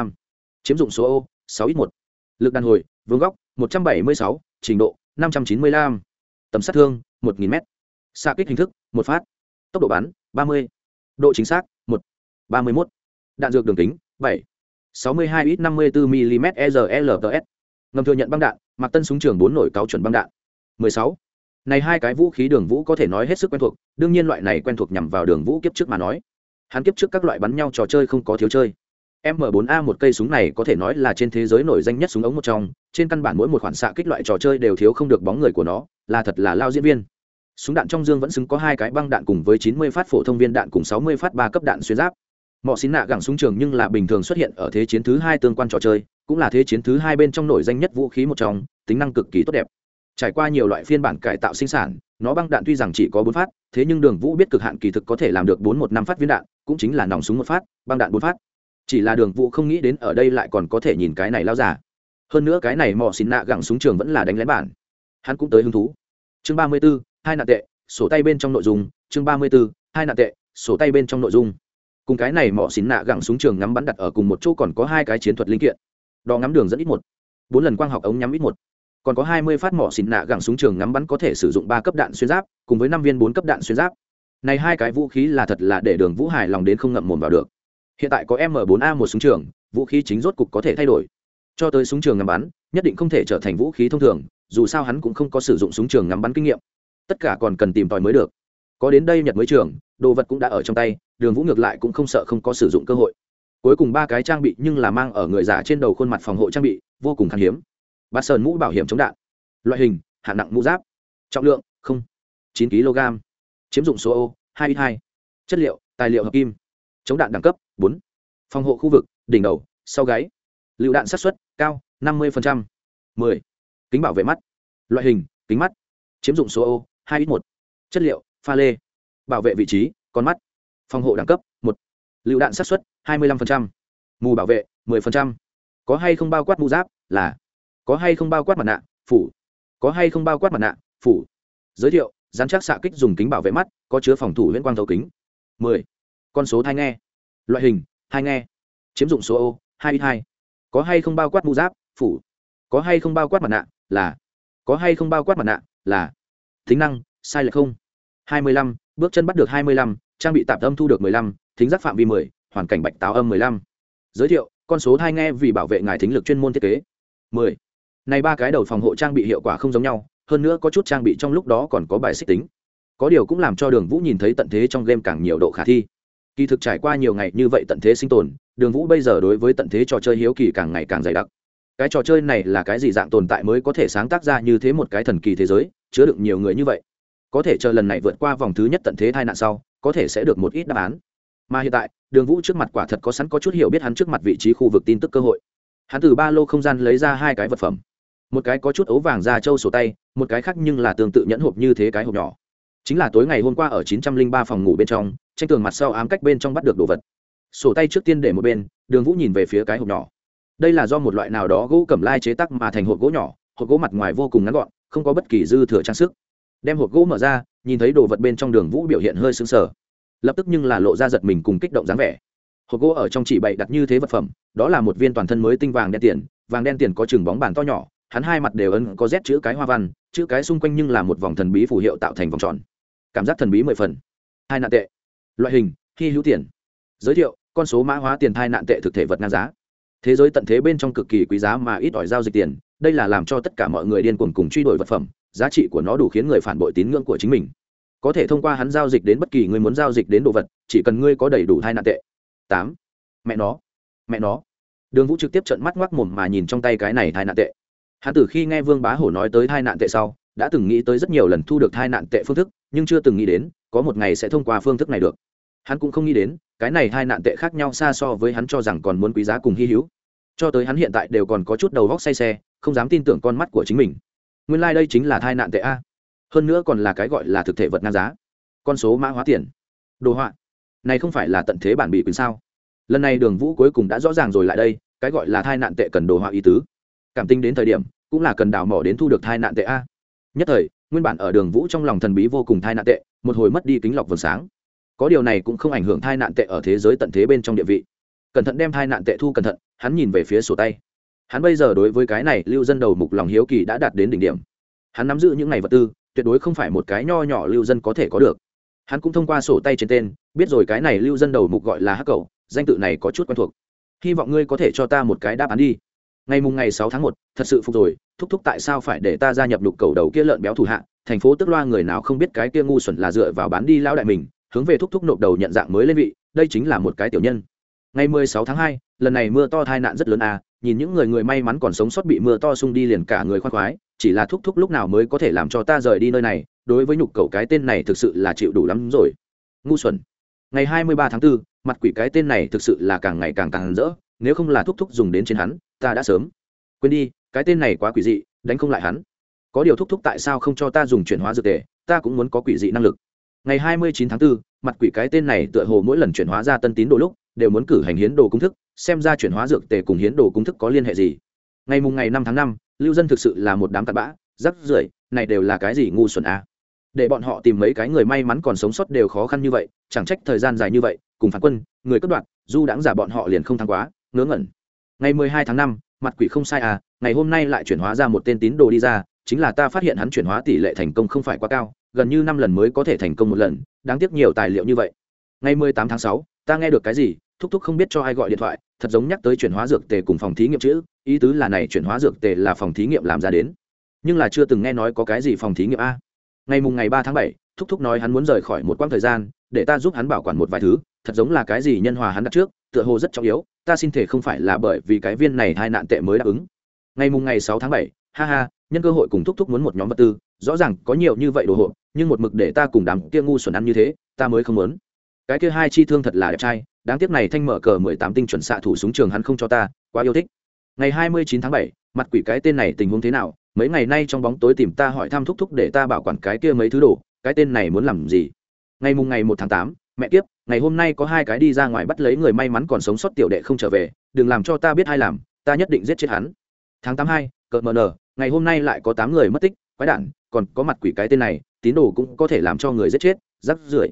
Chiếm dụng số ô, sáu ít một. Lực đàn hồi, vương góc, một trăm bảy mươi sáu, trình độ, năm trăm chín mươi năm tầm sát thương, một nghìn m xa kích hình thức, một phát. Tốc độ bắn, ba mươi. Độ chính xác, một, ba mươi một đạn dược đường kính, bảy, sáu mươi hai ít năm mươi bốn mm ERLTS ngầm thừa nhận băng đạn, mặc tân súng trường bốn nổi cáo chuẩn băng đạn. mười sáu này hai cái vũ khí đường vũ có thể nói hết sức quen thuộc, đương nhiên loại này quen thuộc nhằm vào đường vũ kiếp trước mà nói. Hắn kiếp trước các loại bắn nhau trò chơi không có thiếu chơi. M 4 a một cây súng này có thể nói là trên thế giới nổi danh nhất súng ống một trong, trên căn bản mỗi một khoản xạ kích loại trò chơi đều thiếu không được bóng người của nó, là thật là lao diễn viên. Súng đạn trong dương vẫn xứng có hai cái băng đạn cùng với 90 phát phổ thông viên đạn cùng 60 phát ba cấp đạn xuyên giáp. Mọ xín nạ gẳng súng trường nhưng là bình thường xuất hiện ở thế chiến thứ hai tương quan trò chơi, cũng là thế chiến thứ hai bên trong nổi danh nhất vũ khí một trong, tính năng cực kỳ tốt đẹp trải qua nhiều loại phiên bản cải tạo sinh sản, nó băng đạn tuy rằng chỉ có bốn phát, thế nhưng đường vũ biết cực hạn kỳ thực có thể làm được bốn một năm phát viên đạn, cũng chính là nòng súng một phát, băng đạn bốn phát. Chỉ là đường vũ không nghĩ đến ở đây lại còn có thể nhìn cái này lao giả hơn nữa cái này mò xin nạ gẳng súng trường vẫn là đánh lén bản. Hắn cũng tới hứng thú. Chương ba mươi b ố hai nạn tệ, sổ tay bên trong nội dung. Chương ba mươi b ố hai nạn tệ, sổ tay bên trong nội dung. Cùng cái này mỏ xín nạ gẳng súng trường ngắm bắn đặt ở cùng một chỗ còn có hai cái chiến thuật linh kiện. Đo ngắm đường dẫn ít một. Bốn lần quang học ống nhắm ít một còn có hai mươi phát mỏ xịn nạ gẳng súng trường ngắm bắn có thể sử dụng ba cấp đạn xuyên giáp, cùng với năm viên bốn cấp đạn xuyên giáp. Này hai cái vũ khí là thật là để đường vũ hải lòng đến không ngậm mồm vào được. Hiện tại có m 4 a một súng trường, vũ khí chính rốt cục có thể thay đổi. Cho tới súng trường ngắm bắn, nhất định không thể trở thành vũ khí thông thường, dù sao hắn cũng không có sử dụng súng trường ngắm bắn kinh nghiệm. Tất cả còn cần tìm tòi mới được. Có đến đây nhật mới trường, đồ vật cũng đã ở trong tay, đường vũ ngược lại cũng không sợ không có sử dụng cơ hội. Cuối cùng ba cái trang bị nhưng là mang ở người giả trên đầu khuôn mặt phòng hộ trang bị, vô cùng khan hiếm bát sơn mũ bảo hiểm chống đạn. Loại hình, hạng nặng mũ giáp. Trọng lượng, không. chín kg. Chiếm dụng số ô, hai hai. Chất liệu, tài liệu hợp kim. Chống đạn đẳng cấp, bốn. Phòng hộ khu vực, đỉnh đầu, sau gáy. Lựu đạn sát xuất cao, năm mươi mười. Kính bảo vệ mắt. Loại hình, kính mắt. Chiếm dụng số ô, hai ít một. Chất liệu, pha lê. Bảo vệ vị trí, con mắt. Phòng hộ đẳng cấp, một. Lựu đạn sát xuất hai mươi năm mù bảo vệ 10%. có hay không bao quát mũ giáp là có hay không bao quát mặt nạ, phủ. Có hay không bao quát mặt nạ, phủ. Giới thiệu giám chắc xạ kích dùng kính bảo vệ mắt, có chứa phòng thủ huyễn quang thấu kính. 10. con số thai nghe. Loại hình thai nghe. Chiếm dụng số ô, hai mươi hai. Có hay không bao quát mũ giáp, phủ. Có hay không bao quát mặt nạ, là. Có hay không bao quát mặt nạ, là. Tính năng, sai lệch không. Hai mươi lăm, bước chân bắt được hai mươi lăm, trang bị tạp âm thu được mười lăm, thính giác phạm vi mười, hoàn cảnh bạch táo âm mười lăm. Giới thiệu, con số thai nghe vì bảo vệ ngài thính lực chuyên môn thiết kế. Mười này ba cái đầu phòng hộ trang bị hiệu quả không giống nhau, hơn nữa có chút trang bị trong lúc đó còn có bài xích tính. Có điều cũng làm cho đường vũ nhìn thấy tận thế trong game càng nhiều độ khả thi. Kỳ thực trải qua nhiều ngày như vậy tận thế sinh tồn, đường vũ bây giờ đối với tận thế trò chơi hiếu kỳ càng ngày càng dày đặc. Cái trò chơi này là cái gì dạng tồn tại mới có thể sáng tác ra như thế một cái thần kỳ thế giới, chứa đựng nhiều người như vậy? Có thể chờ lần này vượt qua vòng thứ nhất tận thế tai nạn sau, có thể sẽ được một ít đáp án. Mà hiện tại, đường vũ trước mặt quả thật có sẵn có chút hiểu biết hắn trước mặt vị trí khu vực tin tức cơ hội. Hắn từ ba lô không gian lấy ra hai cái vật phẩm một cái có chút ấu vàng ra châu sổ tay, một cái khác nhưng là tương tự nhẫn hộp như thế cái hộp nhỏ. Chính là tối ngày hôm qua ở chín trăm linh ba phòng ngủ bên trong, tranh tường mặt sau ám cách bên trong bắt được đồ vật. Sổ tay trước tiên để một bên, đường vũ nhìn về phía cái hộp nhỏ. Đây là do một loại nào đó gỗ cẩm lai chế tắc mà thành hộp gỗ nhỏ, hộp gỗ mặt ngoài vô cùng ngắn gọn, không có bất kỳ dư thừa trang sức. Đem hộp gỗ mở ra, nhìn thấy đồ vật bên trong đường vũ biểu hiện hơi xứng sờ. lập tức nhưng là lộ ra giật mình cùng kích động dáng vẻ. Hộp gỗ ở trong chỉ bậy đặt như thế vật phẩm, đó là một viên toàn thân mới tinh vàng đen tiền, vàng đen tiền có chừng bóng bàn to nhỏ hắn hai mặt đều ấn có rét chữ cái hoa văn, chữ cái xung quanh nhưng là một vòng thần bí phù hiệu tạo thành vòng tròn. Cảm giác thần bí mười phần. Hai nạn tệ. Loại hình khi hữu tiền. Giới thiệu, con số mã hóa tiền thai nạn tệ thực thể vật ngang giá. Thế giới tận thế bên trong cực kỳ quý giá mà ít ỏi giao dịch tiền, đây là làm cho tất cả mọi người điên cuồng cùng truy đuổi vật phẩm, giá trị của nó đủ khiến người phản bội tín ngưỡng của chính mình. Có thể thông qua hắn giao dịch đến bất kỳ người muốn giao dịch đến đồ vật, chỉ cần ngươi có đầy đủ thai nạn tệ. Tám. Mẹ nó. Mẹ nó. Đường vũ trực tiếp trận mắt ngoác mồm mà nhìn trong tay cái này thai nạn tệ hắn từ khi nghe vương bá hổ nói tới thai nạn tệ sau, đã từng nghĩ tới rất nhiều lần thu được thai nạn tệ phương thức, nhưng chưa từng nghĩ đến, có một ngày sẽ thông qua phương thức này được. Hắn cũng không nghĩ đến, cái này hai nạn tệ khác nhau xa so với hắn cho rằng còn muốn quý giá cùng hy hữu. Cho tới hắn hiện tại đều còn có chút đầu vóc say xe, không dám tin tưởng con mắt của chính mình. Nguyên lai、like、đây chính là thai nạn tệ a. Hơn nữa còn là cái gọi là thực thể vật ngang giá. Con số mã hóa tiền. Đồ họa. Này không phải là tận thế bản bị quyền sao? Lần này đường vũ cuối cùng đã rõ ràng rồi lại đây, cái gọi là thai nạn tệ cần đồ họa ý tứ cảm tinh đến thời điểm, cũng là cần đào mỏ đến thu được thai nạn tệ a. Nhất thời, nguyên bản ở đường vũ trong lòng thần bí vô cùng thai nạn tệ, một hồi mất đi kính lọc vầng sáng. Có điều này cũng không ảnh hưởng thai nạn tệ ở thế giới tận thế bên trong địa vị. Cẩn thận đem thai nạn tệ thu cẩn thận, hắn nhìn về phía sổ tay. Hắn bây giờ đối với cái này, lưu dân đầu mục lòng hiếu kỳ đã đạt đến đỉnh điểm. Hắn nắm giữ những ngày vật tư, tuyệt đối không phải một cái nho nhỏ lưu dân có thể có được. Hắn cũng thông qua sổ tay trên tên, biết rồi cái này lưu dân đầu mục gọi là hắc cầu, danh tự này có chút quen thuộc. Hy vọng ngươi có thể cho ta một cái đáp án đi ngày mùng ngày sáu tháng một thật sự phục rồi thúc thúc tại sao phải để ta gia nhập lục cầu đầu kia lợn béo thủ hạ? Thành phố tức loa người nào không biết cái kia ngu xuẩn là dựa vào bán đi lão đại mình hướng về thúc thúc nộp đầu nhận dạng mới lên vị đây chính là một cái tiểu nhân. Ngày mười sáu tháng hai lần này mưa to tai nạn rất lớn à nhìn những người người may mắn còn sống sót bị mưa to xung đi liền cả người khoan khoái chỉ là thúc thúc lúc nào mới có thể làm cho ta rời đi nơi này đối với nhục cầu cái tên này thực sự là chịu đủ lắm rồi. Ngu xuẩn. Ngày hai mươi ba tháng 4, mặt quỷ cái tên này thực sự là càng ngày càng càng rỡ nếu không là thúc thúc dùng đến trên hắn ta đã sớm. Quên đi cái tên này quá quỷ dị đánh không lại hắn. Có điều thúc thúc tại sao không cho ta dùng chuyển hóa dược tề ta cũng muốn có quỷ dị năng lực. Ngày hai mươi chín tháng 4, mặt quỷ cái tên này tựa hồ mỗi lần chuyển hóa ra tân tín đồ lúc đều muốn cử hành hiến đồ công thức xem ra chuyển hóa dược tề cùng hiến đồ công thức có liên hệ gì. Ngày mùng ngày năm tháng năm lưu dân thực sự là một đám cặn bã rắc rưởi này đều là cái gì ngu xuẩn à. để bọn họ tìm mấy cái người may mắn còn sống sót đều khó khăn như vậy chẳng trách thời gian dài như vậy cùng phản quân người cất đoạn du đãng giả bọn họ liền không thắng quá ngớ ngẩn. Ngày mười hai tháng năm, mặt quỷ không sai à ngày hôm nay lại chuyển hóa ra một tên tín đồ đi ra, chính là ta phát hiện hắn chuyển hóa tỷ lệ thành công không phải quá cao, gần như năm lần mới có thể thành công một lần, đáng tiếc nhiều tài liệu như vậy. Ngày mười tám tháng sáu, ta nghe được cái gì, thúc thúc không biết cho ai gọi điện thoại, thật giống nhắc tới chuyển hóa dược tề cùng phòng thí nghiệm chữ, ý tứ là này chuyển hóa dược tề là phòng thí nghiệm làm ra đến. Nhưng là chưa từng nghe nói có cái gì phòng thí nghiệm a. Ngày mùng ngày ba tháng bảy, thúc thúc nói hắn muốn rời khỏi một quãng thời gian, để ta giúp hắn bảo quản một vài thứ, thật giống là cái gì nhân hòa hắn đặt trước tựa hồ rất trọng yếu, ta xin thể không phải là bởi vì cái viên này hai nạn tệ mới đáp ứng. Ngày mùng ngày sáu tháng bảy, ha ha, nhân cơ hội cùng thúc thúc muốn một nhóm vật tư, rõ ràng có nhiều như vậy đồ hộp, nhưng một mực để ta cùng đám kia ngu xuẩn ăn như thế, ta mới không muốn. Cái kia hai chi thương thật là đẹp trai, đáng tiếc này thanh mở cờ mười tám tinh chuẩn xạ thủ súng trường hắn không cho ta, quá yêu thích. Ngày hai mươi chín tháng bảy, mặt quỷ cái tên này tình huống thế nào, mấy ngày nay trong bóng tối tìm ta hỏi thăm thúc thúc để ta bảo quản cái kia mấy thứ đồ, cái tên này muốn làm gì? Ngày mùng ngày một tháng tám mẹ kiếp, ngày hôm nay có hai cái đi ra ngoài bắt lấy người may mắn còn sống sót tiểu đệ không trở về đừng làm cho ta biết ai làm ta nhất định giết chết hắn. Tháng tám hai cợt mờ nờ ngày hôm nay lại có tám người mất tích quái đản còn có mặt quỷ cái tên này tín đồ cũng có thể làm cho người giết chết rắc rưởi.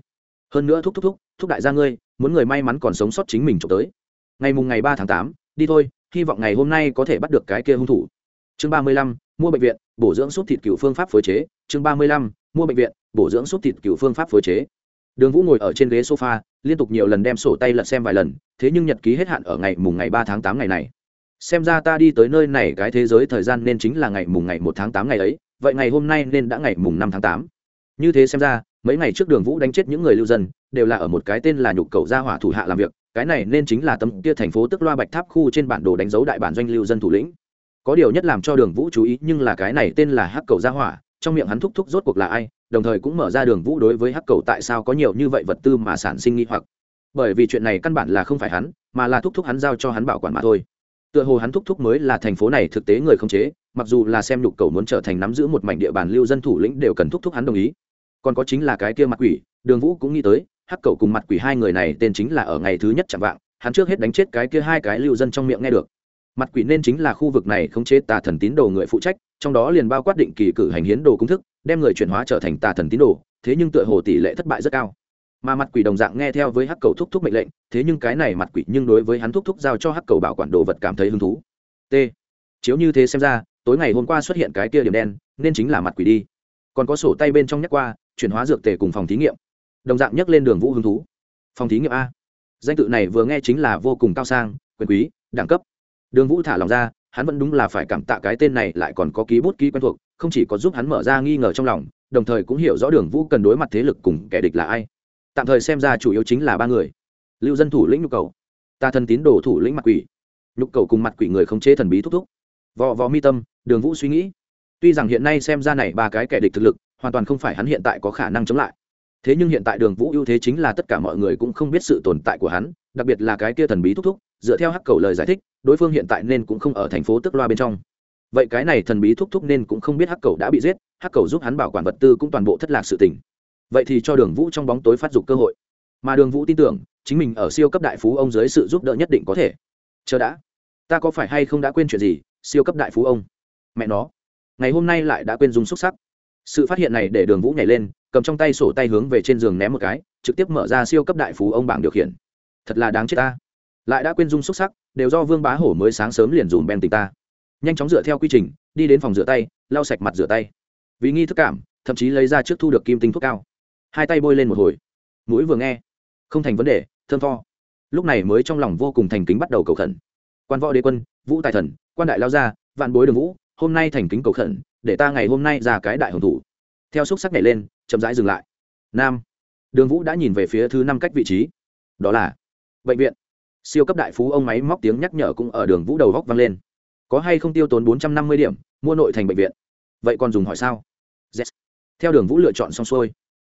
Hơn nữa thúc thúc thúc thúc đại gia ngươi muốn người may mắn còn sống sót chính mình trộm tới. Ngày mùng ngày ba tháng tám đi thôi hy vọng ngày hôm nay có thể bắt được cái kia hung thủ. Chương ba mươi lăm mua bệnh viện bổ dưỡng súp thịt cựu phương pháp phối chế. Chương ba mươi lăm mua bệnh viện bổ dưỡng súp thịt cựu phương pháp phối chế đường vũ ngồi ở trên ghế sofa, liên tục nhiều lần đem sổ tay lật xem vài lần, thế nhưng nhật ký hết hạn ở ngày mùng ngày ba tháng tám ngày này. Xem ra ta đi tới nơi này cái thế giới thời gian nên chính là ngày mùng ngày một tháng tám ngày ấy, vậy ngày hôm nay nên đã ngày mùng năm tháng tám. Như thế xem ra, mấy ngày trước đường vũ đánh chết những người lưu dân, đều là ở một cái tên là nhục cầu gia hỏa thủ hạ làm việc, cái này nên chính là tấm kia thành phố tức loa bạch tháp khu trên bản đồ đánh dấu đại bản doanh lưu dân thủ lĩnh. Có điều nhất làm cho đường vũ chú ý nhưng là cái này tên là hắc cầu gia hỏa, trong miệng hắn thúc thúc rốt cuộc là ai? Đồng thời cũng mở ra đường vũ đối với hắc cầu tại sao có nhiều như vậy vật tư mà sản sinh nghi hoặc. Bởi vì chuyện này căn bản là không phải hắn, mà là thúc thúc hắn giao cho hắn bảo quản mà thôi. Tựa hồ hắn thúc thúc mới là thành phố này thực tế người không chế, mặc dù là xem nhục cầu muốn trở thành nắm giữ một mảnh địa bàn lưu dân thủ lĩnh đều cần thúc thúc hắn đồng ý. Còn có chính là cái kia mặt quỷ, đường vũ cũng nghĩ tới, hắc cầu cùng mặt quỷ hai người này tên chính là ở ngày thứ nhất chạm vạng, hắn trước hết đánh chết cái kia hai cái lưu dân trong miệng nghe được. Mặt quỷ nên chính là khu vực này khống chế tà thần tín đồ người phụ trách, trong đó liền bao quát định kỳ cử hành hiến đồ công thức đem người chuyển hóa trở thành tà thần tín đồ, thế nhưng tựa hồ tỷ lệ thất bại rất cao. Mà mặt quỷ đồng dạng nghe theo với hắc cầu thúc thúc mệnh lệnh, thế nhưng cái này mặt quỷ nhưng đối với hắn thúc thúc giao cho hắc cầu bảo quản đồ vật cảm thấy hứng thú. T. Chiếu như thế xem ra, tối ngày hôm qua xuất hiện cái kia điểm đen, nên chính là mặt quỷ đi. Còn có sổ tay bên trong nhắc qua, chuyển hóa dược tề cùng phòng thí nghiệm. Đồng dạng nhắc lên đường vũ hứng thú. Phòng thí nghiệm a. Danh tự này vừa nghe chính là vô cùng cao sang, quyền quý, đẳng cấp. Đường vũ thả lòng ra, hắn vẫn đúng là phải cảm tạ cái tên này lại còn có ký bút ký quen thuộc không chỉ có giúp hắn mở ra nghi ngờ trong lòng, đồng thời cũng hiểu rõ đường vũ cần đối mặt thế lực cùng kẻ địch là ai. Tạm thời xem ra chủ yếu chính là ba người. Lưu dân thủ lĩnh nhu cầu, ta thân tín đồ thủ lĩnh mặt quỷ. Nhục cầu cùng mặt quỷ người không chế thần bí thúc thúc. Vò vò mi tâm, đường vũ suy nghĩ. Tuy rằng hiện nay xem ra này ba cái kẻ địch thực lực, hoàn toàn không phải hắn hiện tại có khả năng chống lại. Thế nhưng hiện tại đường vũ ưu thế chính là tất cả mọi người cũng không biết sự tồn tại của hắn, đặc biệt là cái kia thần bí thúc thúc, dựa theo hắc cầu lời giải thích, đối phương hiện tại nên cũng không ở thành phố tức loa bên trong vậy cái này thần bí thúc thúc nên cũng không biết hắc cầu đã bị giết, hắc cầu giúp hắn bảo quản vật tư cũng toàn bộ thất lạc sự tình. Vậy thì cho đường vũ trong bóng tối phát dục cơ hội. Mà đường vũ tin tưởng, chính mình ở siêu cấp đại phú ông dưới sự giúp đỡ nhất định có thể. Chờ đã. Ta có phải hay không đã quên chuyện gì, siêu cấp đại phú ông? Mẹ nó. Ngày hôm nay lại đã quên dùng xúc sắc. Sự phát hiện này để đường vũ nhảy lên, cầm trong tay sổ tay hướng về trên giường ném một cái, trực tiếp mở ra siêu cấp đại phú ông bảng điều khiển. Thật là đáng chết ta. Lại đã quên dung xúc sắc, đều do vương bá hổ mới sáng sớm liền dùm bèn tình ta nhanh chóng dựa theo quy trình, đi đến phòng rửa tay, lau sạch mặt rửa tay. Vì nghi thức cảm, thậm chí lấy ra trước thu được kim tinh thuốc cao. Hai tay bôi lên một hồi. Mũi vừa nghe, không thành vấn đề, thơm tho. Lúc này mới trong lòng vô cùng thành kính bắt đầu cầu khẩn. Quan võ đế quân, vũ tài thần, quan đại lao gia, vạn bối đường vũ, hôm nay thành kính cầu khẩn, để ta ngày hôm nay ra cái đại hồng thủ. Theo xúc sắc nhảy lên, chậm rãi dừng lại. Nam, đường vũ đã nhìn về phía thứ năm cách vị trí. Đó là bệnh viện. Siêu cấp đại phú ông máy móc tiếng nhắc nhở cũng ở đường vũ đầu góc vang lên có hay không tiêu tốn bốn trăm năm mươi điểm, mua nội thành bệnh viện? Vậy còn dùng hỏi sao? Yes. theo đường vũ lựa chọn xong xuôi.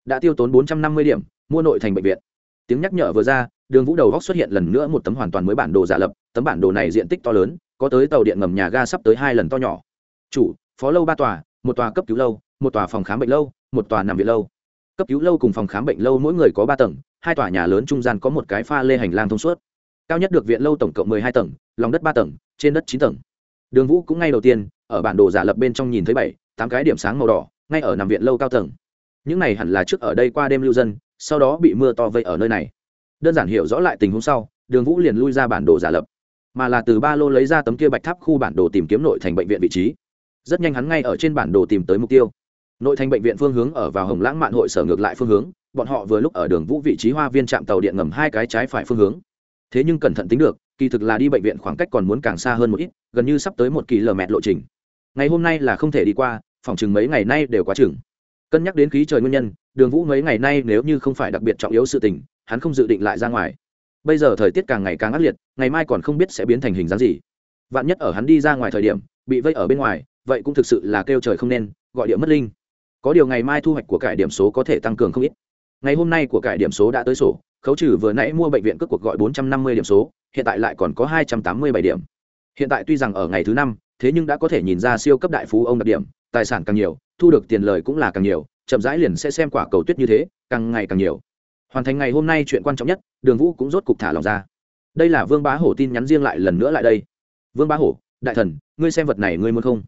Đã tiêu tốn bốn trăm năm mươi điểm, mua nội thành bệnh viện. Tiếng nhắc nhở vừa ra, đường vũ đầu góc xuất hiện lần nữa một tấm hoàn toàn mới bản đồ giả lập. Tấm bản đồ này diện tích to lớn, có tới tàu điện ngầm nhà ga sắp tới hai lần to nhỏ. Chủ, phó lâu ba tòa, một tòa cấp cứu lâu, một tòa phòng khám bệnh lâu, một tòa nằm viện lâu. Cấp cứu lâu cùng phòng khám bệnh lâu mỗi người có ba tầng, hai tòa nhà lớn trung gian có một cái pha lê hành lang thông suốt. Cao nhất được viện lâu tổng cộng mười hai tầng, lòng đất ba tầng, trên đất chín tầng đường vũ cũng ngay đầu tiên, ở bản đồ giả lập bên trong nhìn thấy bảy, tám cái điểm sáng màu đỏ, ngay ở nằm viện lâu cao tầng. Những này hẳn là trước ở đây qua đêm lưu dân, sau đó bị mưa to vây ở nơi này. Đơn giản hiểu rõ lại tình huống sau, đường vũ liền lui ra bản đồ giả lập. Mà là từ ba lô lấy ra tấm kia bạch tháp khu bản đồ tìm kiếm nội thành bệnh viện vị trí. Rất nhanh hắn ngay ở trên bản đồ tìm tới mục tiêu. Nội thành bệnh viện phương hướng ở vào hồng lãng mạn hội sở ngược lại phương hướng, bọn họ vừa lúc ở đường vũ vị trí hoa viên trạm tàu điện ngầm hai cái trái phải phương hướng thế nhưng cẩn thận tính được, kỳ thực là đi bệnh viện khoảng cách còn muốn càng xa hơn một ít, gần như sắp tới một kỳ lờ mẹt lộ trình. Ngày hôm nay là không thể đi qua, phòng chừng mấy ngày nay đều quá chừng. Cân nhắc đến khí trời nguyên nhân, đường vũ mấy ngày nay nếu như không phải đặc biệt trọng yếu sự tình, hắn không dự định lại ra ngoài. Bây giờ thời tiết càng ngày càng ác liệt, ngày mai còn không biết sẽ biến thành hình dáng gì. Vạn nhất ở hắn đi ra ngoài thời điểm, bị vây ở bên ngoài, vậy cũng thực sự là kêu trời không nên, gọi điện mất linh. Có điều ngày mai thu hoạch của cải điểm số có thể tăng cường không ít. Ngày hôm nay của cải điểm số đã tới sổ khấu trừ vừa nãy mua bệnh viện cước cuộc gọi bốn trăm năm mươi điểm số, hiện tại lại còn có hai trăm tám mươi bảy điểm. Hiện tại tuy rằng ở ngày thứ năm, thế nhưng đã có thể nhìn ra siêu cấp đại phú ông đặc điểm, tài sản càng nhiều, thu được tiền lời cũng là càng nhiều, chậm rãi liền sẽ xem quả cầu tuyết như thế, càng ngày càng nhiều. Hoàn thành ngày hôm nay chuyện quan trọng nhất, đường vũ cũng rốt cục thả lòng ra. Đây là vương bá hổ tin nhắn riêng lại lần nữa lại đây. Vương bá hổ, đại thần, ngươi xem vật này ngươi muốn không?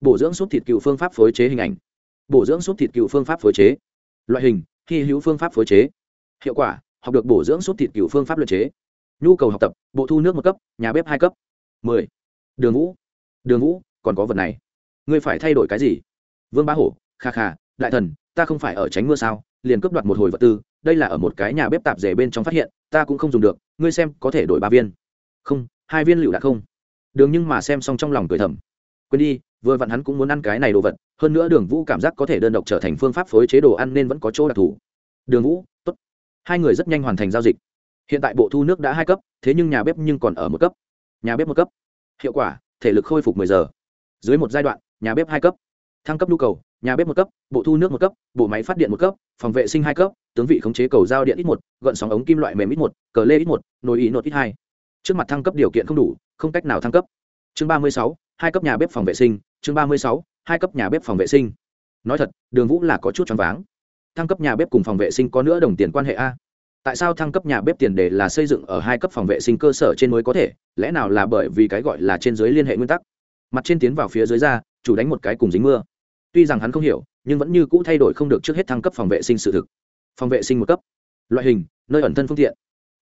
Bổ dưỡng súp thịt cựu phương pháp phối chế hình ảnh. Bổ dưỡng súp thịt cựu phương pháp phối chế. Loại hình, hy hữu phương pháp phối chế. Hiệu quả học được bổ dưỡng sốt thịt cửu phương pháp luật chế. Nhu cầu học tập, bộ thu nước một cấp, nhà bếp hai cấp. Mười. Đường vũ. Đường vũ, còn có vật này. Ngươi phải thay đổi cái gì? Vương bá hổ, kha kha, đại thần, ta không phải ở tránh mưa sao? Liền cướp đoạt một hồi vật tư, đây là ở một cái nhà bếp tạp rể bên trong phát hiện, ta cũng không dùng được, ngươi xem có thể đổi ba viên. Không, hai viên lựu đã không. Đường nhưng mà xem xong trong lòng cười thầm. Quên đi, vừa vặn hắn cũng muốn ăn cái này đồ vật, hơn nữa đường vũ cảm giác có thể đơn độc trở thành phương pháp phối chế đồ ăn nên vẫn có chỗ đặc thù. Đường vũ, tốt hai người rất nhanh hoàn thành giao dịch. Hiện tại bộ thu nước đã hai cấp, thế nhưng nhà bếp nhưng còn ở một cấp. Nhà bếp một cấp. Hiệu quả, thể lực khôi phục mười giờ. Dưới một giai đoạn, nhà bếp hai cấp. Thăng cấp nhu cầu, nhà bếp một cấp, bộ thu nước một cấp, bộ máy phát điện một cấp, phòng vệ sinh hai cấp, tướng vị khống chế cầu giao điện ít một gợn sóng ống kim loại mềm ít một, cờ lê ít một, nồi ý nội ít hai. Trước mặt thăng cấp điều kiện không đủ, không cách nào thăng cấp. Chương ba mươi sáu, hai cấp nhà bếp phòng vệ sinh. Chương ba mươi sáu, hai cấp nhà bếp phòng vệ sinh. Nói thật, đường vũ là có chút choáng váng thăng cấp nhà bếp cùng phòng vệ sinh có nữa đồng tiền quan hệ a? Tại sao thăng cấp nhà bếp tiền đề là xây dựng ở hai cấp phòng vệ sinh cơ sở trên mới có thể? Lẽ nào là bởi vì cái gọi là trên dưới liên hệ nguyên tắc? Mặt trên tiến vào phía dưới ra, chủ đánh một cái cùng dính mưa. Tuy rằng hắn không hiểu, nhưng vẫn như cũ thay đổi không được trước hết thăng cấp phòng vệ sinh sự thực. Phòng vệ sinh một cấp. Loại hình, nơi ẩn thân phương tiện.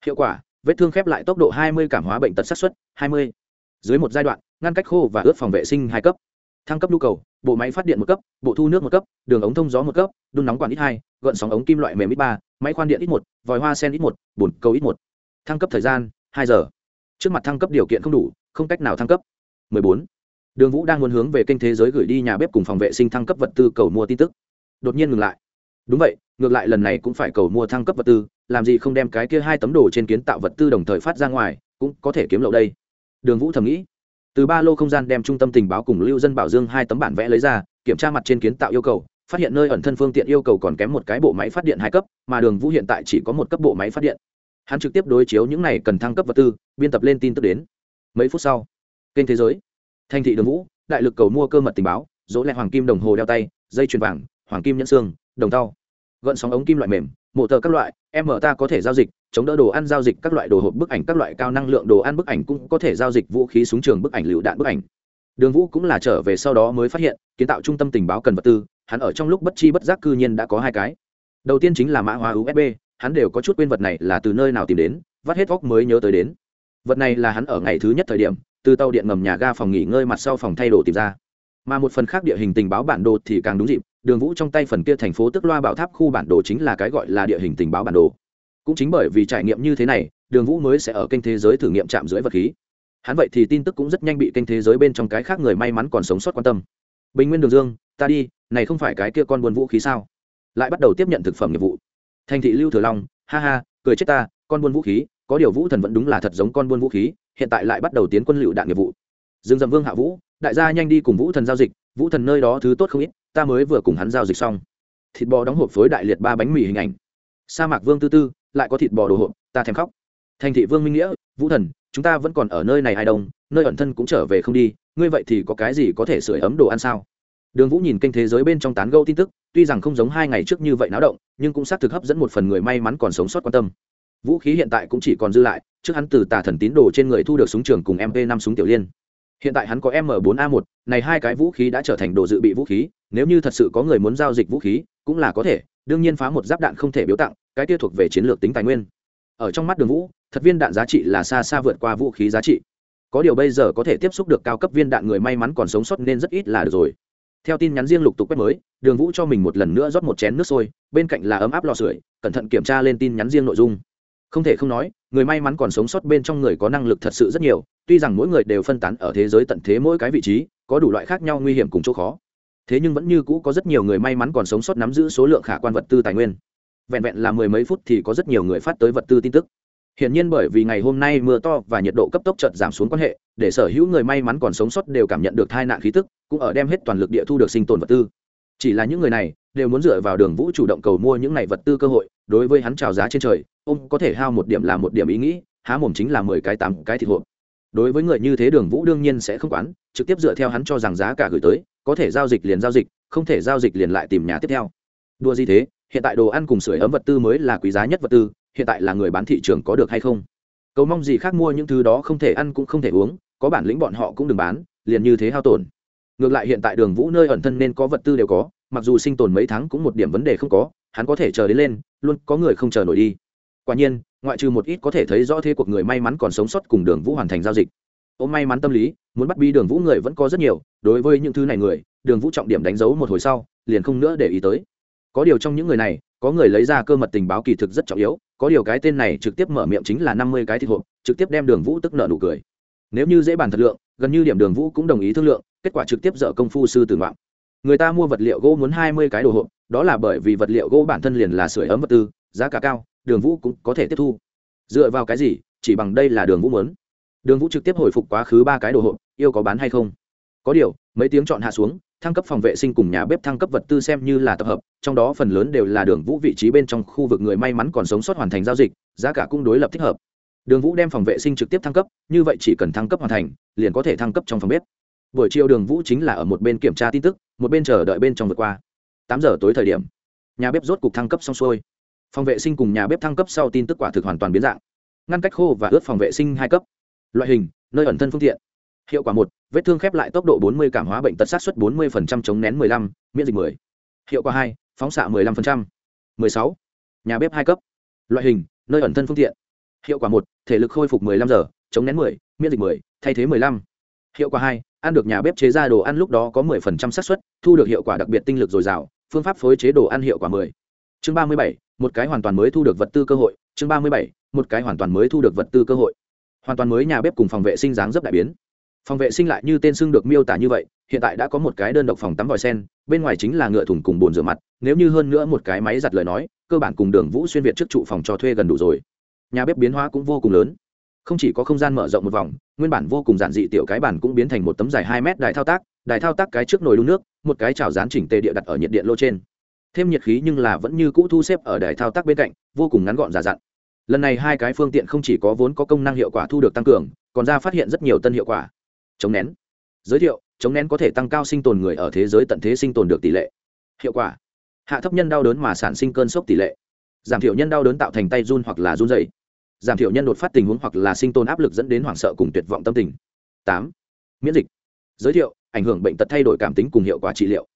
Hiệu quả, vết thương khép lại tốc độ 20 cảm hóa bệnh tật sát xuất 20. dưới một giai đoạn, ngăn cách khô và ướt phòng vệ sinh hai cấp thăng cấp nhu cầu, bộ máy phát điện một cấp, bộ thu nước một cấp, đường ống thông gió một cấp, đun nóng quản ít hai, gợn sóng ống kim loại mềm ít ba, máy khoan điện ít một, vòi hoa sen ít một, bồn cầu ít một. Thăng cấp thời gian, hai giờ. Trước mặt thăng cấp điều kiện không đủ, không cách nào thăng cấp. 14. đường vũ đang muốn hướng về kênh thế giới gửi đi nhà bếp cùng phòng vệ sinh thăng cấp vật tư cầu mua tin tức. Đột nhiên ngừng lại. Đúng vậy, ngược lại lần này cũng phải cầu mua thăng cấp vật tư, làm gì không đem cái kia hai tấm đồ trên kiến tạo vật tư đồng thời phát ra ngoài, cũng có thể kiếm lậu đây. Đường vũ thầm nghĩ từ ba lô không gian đem trung tâm tình báo cùng lưu dân bảo dương hai tấm bản vẽ lấy ra, kiểm tra mặt trên kiến tạo yêu cầu, phát hiện nơi ẩn thân phương tiện yêu cầu còn kém một cái bộ máy phát điện hai cấp, mà đường vũ hiện tại chỉ có một cấp bộ máy phát điện. Hắn trực tiếp đối chiếu những này cần thăng cấp vật tư, biên tập lên tin tức đến. Mấy phút sau, kênh thế giới, thành thị đường vũ, đại lực cầu mua cơ mật tình báo dỗ lại hoàng kim đồng hồ đeo tay, dây chuyền vàng, hoàng kim nhẫn xương, đồng tao gợn sóng ống kim loại mềm mộ tờ các loại, em mở ta có thể giao dịch, chống đỡ đồ ăn giao dịch các loại đồ hộp bức ảnh các loại cao năng lượng đồ ăn bức ảnh cũng có thể giao dịch vũ khí súng trường bức ảnh, lựu đạn bức ảnh. Đường vũ cũng là trở về sau đó mới phát hiện, kiến tạo trung tâm tình báo cần vật tư, hắn ở trong lúc bất chi bất giác cư nhiên đã có hai cái. Đầu tiên chính là mã hóa usb hắn đều có chút quên vật này là từ nơi nào tìm đến, vắt hết góc mới nhớ tới đến. Vật này là hắn ở ngày thứ nhất thời điểm, từ tàu điện ngầm nhà ga phòng nghỉ ngơi mặt sau phòng thay đồ tìm ra. Mà một phần khác địa hình tình báo bản đồ thì càng đúng dịp đường vũ trong tay phần kia thành phố tức loa bảo tháp khu bản đồ chính là cái gọi là địa hình tình báo bản đồ. Cũng chính bởi vì trải nghiệm như thế này, đường vũ mới sẽ ở kênh thế giới thử nghiệm chạm dưới vật khí. Hắn vậy thì tin tức cũng rất nhanh bị kênh thế giới bên trong cái khác người may mắn còn sống sót quan tâm. Bình nguyên đường dương, ta đi, này không phải cái kia con buôn vũ khí sao? Lại bắt đầu tiếp nhận thực phẩm nghiệp vụ. Thành thị lưu thừa long, ha ha, cười chết ta, con buôn vũ khí, có điều vũ thần vẫn đúng là thật giống con buôn vũ khí, hiện tại lại bắt đầu tiến quân lựu đạn nghiệp vụ. Dương dầm vương hạ vũ, đại gia nhanh đi cùng vũ thần giao dịch, vũ thần nơi đó thứ tốt không ít ta mới vừa cùng hắn giao dịch xong. Thịt bò đóng hộp phối đại liệt ba bánh mì hình ảnh. Sa mạc vương tư tư, lại có thịt bò đồ hộp, ta thèm khóc. Thành thị vương minh nghĩa, vũ thần, chúng ta vẫn còn ở nơi này ai đông, nơi ẩn thân cũng trở về không đi, ngươi vậy thì có cái gì có thể sửa ấm đồ ăn sao? Đường vũ nhìn kênh thế giới bên trong tán gâu tin tức, tuy rằng không giống hai ngày trước như vậy náo động, nhưng cũng xác thực hấp dẫn một phần người may mắn còn sống sót quan tâm. Vũ khí hiện tại cũng chỉ còn dư lại, trước hắn từ tà thần tín đồ trên người thu được súng trường cùng mp năm súng tiểu liên hiện tại hắn có m 4 a 1 này hai cái vũ khí đã trở thành đồ dự bị vũ khí, nếu như thật sự có người muốn giao dịch vũ khí, cũng là có thể, đương nhiên phá một giáp đạn không thể biếu tặng, cái kia thuộc về chiến lược tính tài nguyên. Ở trong mắt đường vũ, thật viên đạn giá trị là xa xa vượt qua vũ khí giá trị. Có điều bây giờ có thể tiếp xúc được cao cấp viên đạn người may mắn còn sống sót nên rất ít là được rồi. Theo tin nhắn riêng lục tục quét mới, đường vũ cho mình một lần nữa rót một chén nước sôi, bên cạnh là ấm áp lò sưởi, cẩn thận kiểm tra lên tin nhắn riêng nội dung không thể không nói người may mắn còn sống sót bên trong người có năng lực thật sự rất nhiều tuy rằng mỗi người đều phân tán ở thế giới tận thế mỗi cái vị trí có đủ loại khác nhau nguy hiểm cùng chỗ khó. Thế nhưng vẫn như cũ có rất nhiều người may mắn còn sống sót nắm giữ số lượng khả quan vật tư tài nguyên. Vẹn vẹn là mười mấy phút thì có rất nhiều người phát tới vật tư tin tức. Hiển nhiên bởi vì ngày hôm nay mưa to và nhiệt độ cấp tốc chợt giảm xuống quan hệ, để sở hữu người may mắn còn sống sót đều cảm nhận được tai nạn khí tức, cũng ở đem hết toàn lực địa thu được sinh tồn vật tư. Chỉ là những người này đều muốn dựa vào Đường Vũ chủ động cầu mua những này vật tư cơ hội, đối với hắn chào giá trên trời, ông có thể hao một điểm là một điểm ý nghĩ, há mồm chính là mười cái tám cái thịt hộp. Đối với người như thế Đường Vũ đương nhiên sẽ không quán, trực tiếp dựa theo hắn cho rằng giá cả gửi tới, có thể giao dịch liền giao dịch, không thể giao dịch liền lại tìm nhà tiếp theo. Đua gì thế, hiện tại đồ ăn cùng sưởi ấm vật tư mới là quý giá nhất vật tư, hiện tại là người bán thị trường có được hay không cầu mong gì khác mua những thứ đó không thể ăn cũng không thể uống có bản lĩnh bọn họ cũng đừng bán liền như thế hao tổn ngược lại hiện tại đường vũ nơi ẩn thân nên có vật tư đều có, mặc dù sinh tồn mấy tháng cũng một điểm vấn đề không có, hắn có thể chờ đến lên, luôn có người không chờ nổi đi. Quả nhiên, ngoại trừ một ít có thể thấy rõ thế cuộc người may mắn còn sống sót cùng đường vũ hoàn thành giao dịch. Ô, may mắn tâm lý, muốn bắt bi đường vũ người vẫn có rất nhiều, đối với những thứ này người, đường vũ trọng điểm đánh dấu một hồi sau, liền không nữa để ý tới. Có điều trong những người này, có người lấy ra cơ mật tình báo kỳ thực rất trọng yếu, có điều cái tên này trực tiếp mở miệng chính là năm mươi cái thịt hộp, trực tiếp đem đường vũ tức nợ nụ cười. Nếu như dễ bàn thật lượng, gần như điểm đường vũ cũng đồng ý thương lượng kết quả trực tiếp dở công phu sư tử ngoạm. Người ta mua vật liệu gỗ muốn hai mươi cái đồ hộp, đó là bởi vì vật liệu gỗ bản thân liền là sửa ấm vật tư, giá cả cao, đường vũ cũng có thể tiếp thu. Dựa vào cái gì? Chỉ bằng đây là đường vũ muốn. Đường vũ trực tiếp hồi phục quá khứ ba cái đồ hộp, yêu có bán hay không? Có điều, mấy tiếng chọn hạ xuống, thăng cấp phòng vệ sinh cùng nhà bếp thăng cấp vật tư xem như là tập hợp, trong đó phần lớn đều là đường vũ vị trí bên trong khu vực người may mắn còn sống sót hoàn thành giao dịch, giá cả cũng đối lập thích hợp. Đường vũ đem phòng vệ sinh trực tiếp thăng cấp, như vậy chỉ cần thăng cấp hoàn thành, liền có thể thăng cấp trong phòng bếp buổi chiều đường vũ chính là ở một bên kiểm tra tin tức một bên chờ đợi bên trong vượt qua tám giờ tối thời điểm nhà bếp rốt cục thăng cấp xong xuôi phòng vệ sinh cùng nhà bếp thăng cấp sau tin tức quả thực hoàn toàn biến dạng ngăn cách khô và ướt phòng vệ sinh hai cấp loại hình nơi ẩn thân phương tiện hiệu quả một vết thương khép lại tốc độ 40 cảm hóa bệnh tật sát xuất 40% chống nén 15, miễn dịch 10. hiệu quả hai phóng xạ 15%. 16. nhà bếp hai cấp loại hình nơi ẩn thân phương tiện hiệu quả một thể lực khôi phục 15 giờ chống nén 10, miễn dịch 10, thay thế 15. hiệu quả hai ăn được nhà bếp chế ra đồ ăn lúc đó có 10% xác suất, thu được hiệu quả đặc biệt tinh lực dồi dào, phương pháp phối chế đồ ăn hiệu quả 10. chương ba mươi bảy, một cái hoàn toàn mới thu được vật tư cơ hội. Chương ba mươi bảy, một cái hoàn toàn mới thu được vật tư cơ hội. Hoàn toàn mới nhà bếp cùng phòng vệ sinh dáng dấp đại biến. Phòng vệ sinh lại như tên xưng được miêu tả như vậy, hiện tại đã có một cái đơn độc phòng tắm vòi sen, bên ngoài chính là ngựa thùng cùng bồn rửa mặt, nếu như hơn nữa một cái máy giặt lời nói, cơ bản cùng đường vũ xuyên việt trước trụ phòng cho thuê gần đủ rồi. Nhà bếp biến hóa cũng vô cùng lớn không chỉ có không gian mở rộng một vòng, nguyên bản vô cùng giản dị tiểu cái bản cũng biến thành một tấm dài hai mét đài thao tác, đài thao tác cái trước nồi đun nước, một cái chảo dán chỉnh tề địa đặt ở nhiệt điện lô trên. Thêm nhiệt khí nhưng là vẫn như cũ thu xếp ở đài thao tác bên cạnh, vô cùng ngắn gọn giả dặn. Lần này hai cái phương tiện không chỉ có vốn có công năng hiệu quả thu được tăng cường, còn ra phát hiện rất nhiều tân hiệu quả. Chống nén. Giới thiệu, chống nén có thể tăng cao sinh tồn người ở thế giới tận thế sinh tồn được tỷ lệ. Hiệu quả. Hạ thấp nhân đau đớn mà sản sinh cơn sốc tỷ lệ. Giảm thiểu nhân đau đớn tạo thành tay run hoặc là run dày giảm thiểu nhân đột phát tình huống hoặc là sinh tồn áp lực dẫn đến hoảng sợ cùng tuyệt vọng tâm tình. Tám, miễn dịch. Giới thiệu, ảnh hưởng bệnh tật thay đổi cảm tính cùng hiệu quả trị liệu.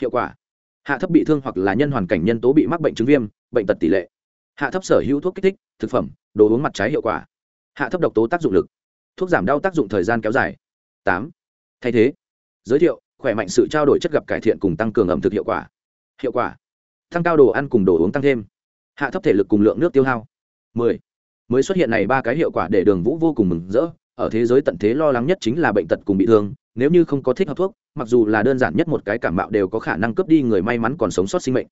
Hiệu quả. Hạ thấp bị thương hoặc là nhân hoàn cảnh nhân tố bị mắc bệnh chứng viêm, bệnh tật tỷ lệ. Hạ thấp sở hữu thuốc kích thích, thực phẩm, đồ uống mặt trái hiệu quả. Hạ thấp độc tố tác dụng lực. Thuốc giảm đau tác dụng thời gian kéo dài. Tám, thay thế. Giới thiệu, khỏe mạnh sự trao đổi chất gặp cải thiện cùng tăng cường ẩm thực hiệu quả. Hiệu quả. Tăng cao đồ ăn cùng đồ uống tăng thêm. Hạ thấp thể lực cùng lượng nước tiêu hao. 10 mới xuất hiện này ba cái hiệu quả để đường vũ vô cùng mừng rỡ. Ở thế giới tận thế lo lắng nhất chính là bệnh tật cùng bị thương, nếu như không có thích hợp thuốc, mặc dù là đơn giản nhất một cái cảm mạo đều có khả năng cướp đi người may mắn còn sống sót sinh mệnh.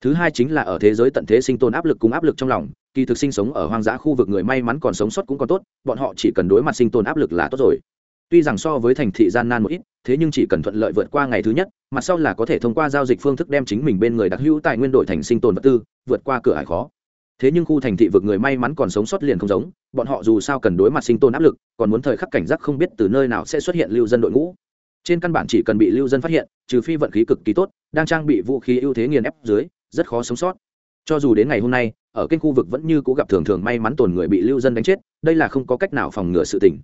Thứ hai chính là ở thế giới tận thế sinh tồn áp lực cùng áp lực trong lòng, kỳ thực sinh sống ở hoang dã khu vực người may mắn còn sống sót cũng còn tốt, bọn họ chỉ cần đối mặt sinh tồn áp lực là tốt rồi. Tuy rằng so với thành thị gian nan một ít, thế nhưng chỉ cần thuận lợi vượt qua ngày thứ nhất, mặt sau là có thể thông qua giao dịch phương thức đem chính mình bên người đặc hữu tài nguyên đổi thành sinh tồn vật tư, vượt qua cửa hải khó thế nhưng khu thành thị vực người may mắn còn sống sót liền không giống, bọn họ dù sao cần đối mặt sinh tồn áp lực, còn muốn thời khắc cảnh giác không biết từ nơi nào sẽ xuất hiện lưu dân đội ngũ. Trên căn bản chỉ cần bị lưu dân phát hiện, trừ phi vận khí cực kỳ tốt, đang trang bị vũ khí ưu thế nghiền ép dưới, rất khó sống sót. Cho dù đến ngày hôm nay, ở kênh khu vực vẫn như cũ gặp thường thường may mắn tồn người bị lưu dân đánh chết, đây là không có cách nào phòng ngừa sự tình.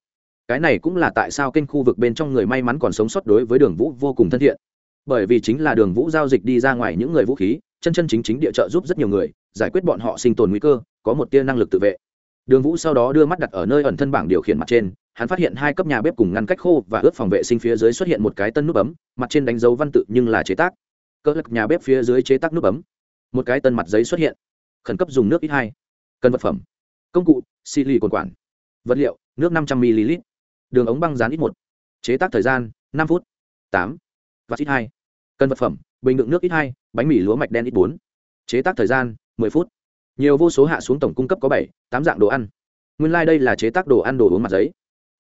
Cái này cũng là tại sao kênh khu vực bên trong người may mắn còn sống sót đối với đường vũ vô cùng thân thiện. Bởi vì chính là đường vũ giao dịch đi ra ngoài những người vũ khí chân chân chính chính địa trợ giúp rất nhiều người, giải quyết bọn họ sinh tồn nguy cơ, có một tia năng lực tự vệ. Đường vũ sau đó đưa mắt đặt ở nơi ẩn thân bảng điều khiển mặt trên, hắn phát hiện hai cấp nhà bếp cùng ngăn cách khô và ướt phòng vệ sinh phía dưới xuất hiện một cái tân nút bấm, mặt trên đánh dấu văn tự nhưng là chế tác. Cỡ lực nhà bếp phía dưới chế tác nút bấm. Một cái tân mặt giấy xuất hiện. Khẩn cấp dùng nước ít hai. Cần vật phẩm. Công cụ xì lì cồn quản. Vật liệu, nước năm trăm ml. Đường ống băng dán ít một. Chế tác thời gian, năm phút. Tám. Và ít hai. Cần vật phẩm bình đựng nước ít hai, bánh mì lúa mạch đen ít bốn. Chế tác thời gian, mười phút. Nhiều vô số hạ xuống tổng cung cấp có bảy, tám dạng đồ ăn. Nguyên lai、like、đây là chế tác đồ ăn đồ uống mặt giấy.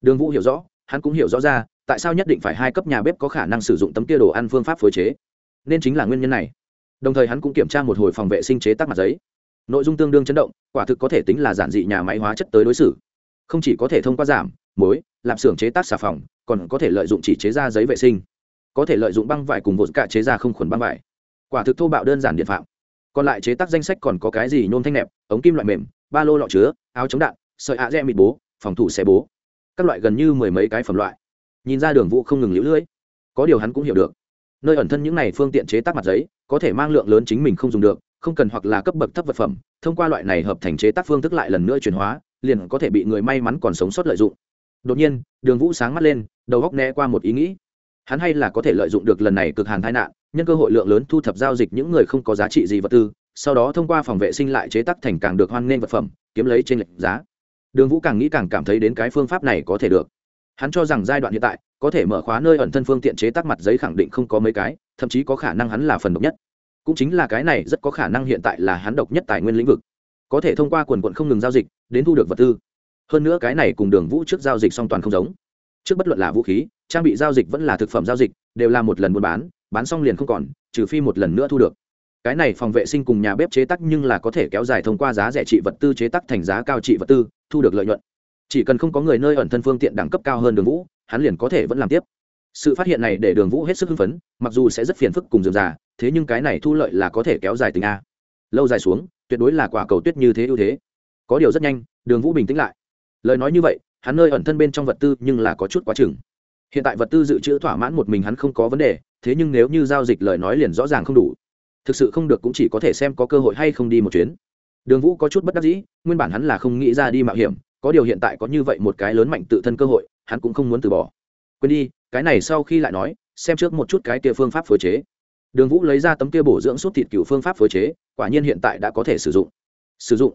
Đường vũ hiểu rõ, hắn cũng hiểu rõ ra, tại sao nhất định phải hai cấp nhà bếp có khả năng sử dụng tấm kia đồ ăn phương pháp phối chế. Nên chính là nguyên nhân này. Đồng thời hắn cũng kiểm tra một hồi phòng vệ sinh chế tác mặt giấy. Nội dung tương đương chấn động, quả thực có thể tính là giản dị nhà máy hóa chất tới đối xử. Không chỉ có thể thông qua giảm, muối làm xưởng chế tác xà phòng, còn có thể lợi dụng chỉ chế ra giấy vệ sinh có thể lợi dụng băng vải cùng vột cả chế ra không khuẩn băng vải. Quả thực thô bạo đơn giản điện phạm. Còn lại chế tác danh sách còn có cái gì nhôm thanh nẹp, ống kim loại mềm, ba lô lọ chứa, áo chống đạn, sợi ạ à mịt bố, phòng thủ xe bố. Các loại gần như mười mấy cái phẩm loại. Nhìn ra đường vũ không ngừng lưỡi có điều hắn cũng hiểu được. Nơi ẩn thân những này phương tiện chế tác mặt giấy, có thể mang lượng lớn chính mình không dùng được, không cần hoặc là cấp bậc thấp vật phẩm, thông qua loại này hợp thành chế tác phương thức lại lần nữa chuyển hóa, liền có thể bị người may mắn còn sống sót lợi dụng. Đột nhiên, đường vũ sáng mắt lên, đầu góc né qua một ý nghĩ hắn hay là có thể lợi dụng được lần này cực hàn tai nạn, nhân cơ hội lượng lớn thu thập giao dịch những người không có giá trị gì vật tư, sau đó thông qua phòng vệ sinh lại chế tác thành càng được hoan nghênh vật phẩm, kiếm lấy trên lệch giá. Đường vũ càng nghĩ càng cảm thấy đến cái phương pháp này có thể được. Hắn cho rằng giai đoạn hiện tại, có thể mở khóa nơi ẩn thân phương tiện chế tác mặt giấy khẳng định không có mấy cái, thậm chí có khả năng hắn là phần độc nhất. Cũng chính là cái này rất có khả năng hiện tại là hắn độc nhất tài nguyên lĩnh vực. Có thể thông qua quần quận không ngừng giao dịch, đến thu được vật tư. Hơn nữa cái này cùng đường vũ trước giao dịch song toàn không giống trước bất luận là vũ khí, trang bị giao dịch vẫn là thực phẩm giao dịch, đều là một lần buôn bán bán xong liền không còn, trừ phi một lần nữa thu được. Cái này phòng vệ sinh cùng nhà bếp chế tắc nhưng là có thể kéo dài thông qua giá rẻ trị vật tư chế tắc thành giá cao trị vật tư, thu được lợi nhuận. Chỉ cần không có người nơi ẩn thân phương tiện đẳng cấp cao hơn đường vũ, hắn liền có thể vẫn làm tiếp. Sự phát hiện này để đường vũ hết sức hưng phấn, mặc dù sẽ rất phiền phức cùng dườm già, thế nhưng cái này thu lợi là có thể kéo dài tình a. Lâu dài xuống, tuyệt đối là quả cầu tuyết như thế ưu thế. Có điều rất nhanh, đường vũ bình tĩnh lại. Lời nói như vậy hắn nơi ẩn thân bên trong vật tư nhưng là có chút quá chừng. Hiện tại vật tư dự trữ thỏa mãn một mình hắn không có vấn đề, thế nhưng nếu như giao dịch lời nói liền rõ ràng không đủ. Thực sự không được cũng chỉ có thể xem có cơ hội hay không đi một chuyến. Đường vũ có chút bất đắc dĩ, nguyên bản hắn là không nghĩ ra đi mạo hiểm, có điều hiện tại có như vậy một cái lớn mạnh tự thân cơ hội, hắn cũng không muốn từ bỏ. Quên đi, cái này sau khi lại nói, xem trước một chút cái kia phương pháp phối chế. Đường vũ lấy ra tấm kia bổ dưỡng suốt thịt cựu phương pháp phối chế, quả nhiên hiện tại đã có thể sử dụng. Sử dụng.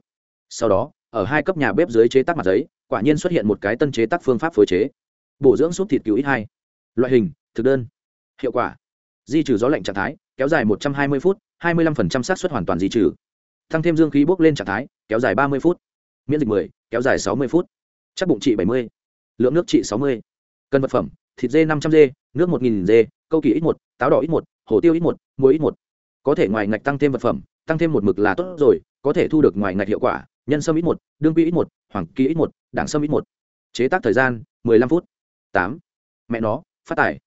Sau đó, ở hai cấp nhà bếp dưới chế tác mặt giấy quả nhiên xuất hiện một cái tân chế tác phương pháp phối chế. Bổ dưỡng súp thịt cứu ít hai. Loại hình thực đơn. Hiệu quả. Di trừ gió lạnh trạng thái kéo dài một trăm hai mươi phút hai mươi 25% xác suất hoàn toàn di trừ. Tăng thêm dương khí bốc lên trạng thái kéo dài ba mươi phút. Miễn dịch 10, kéo dài sáu mươi phút. Chắc bụng trị bảy mươi lượng nước trị sáu mươi. Cân vật phẩm thịt dê năm trăm dê nước một nghìn dê câu kỳ ít một táo đỏ ít một hồ tiêu ít một muối ít một. Có thể ngoài ngạch tăng thêm vật phẩm tăng thêm một mực là tốt rồi có thể thu được ngoài ngạch hiệu quả nhân sâm ít một đương quy ít một hoàng kỳ ít một đảng sâm ít một. Chế tác thời gian, mười lăm phút. Tám. Mẹ nó, phát tải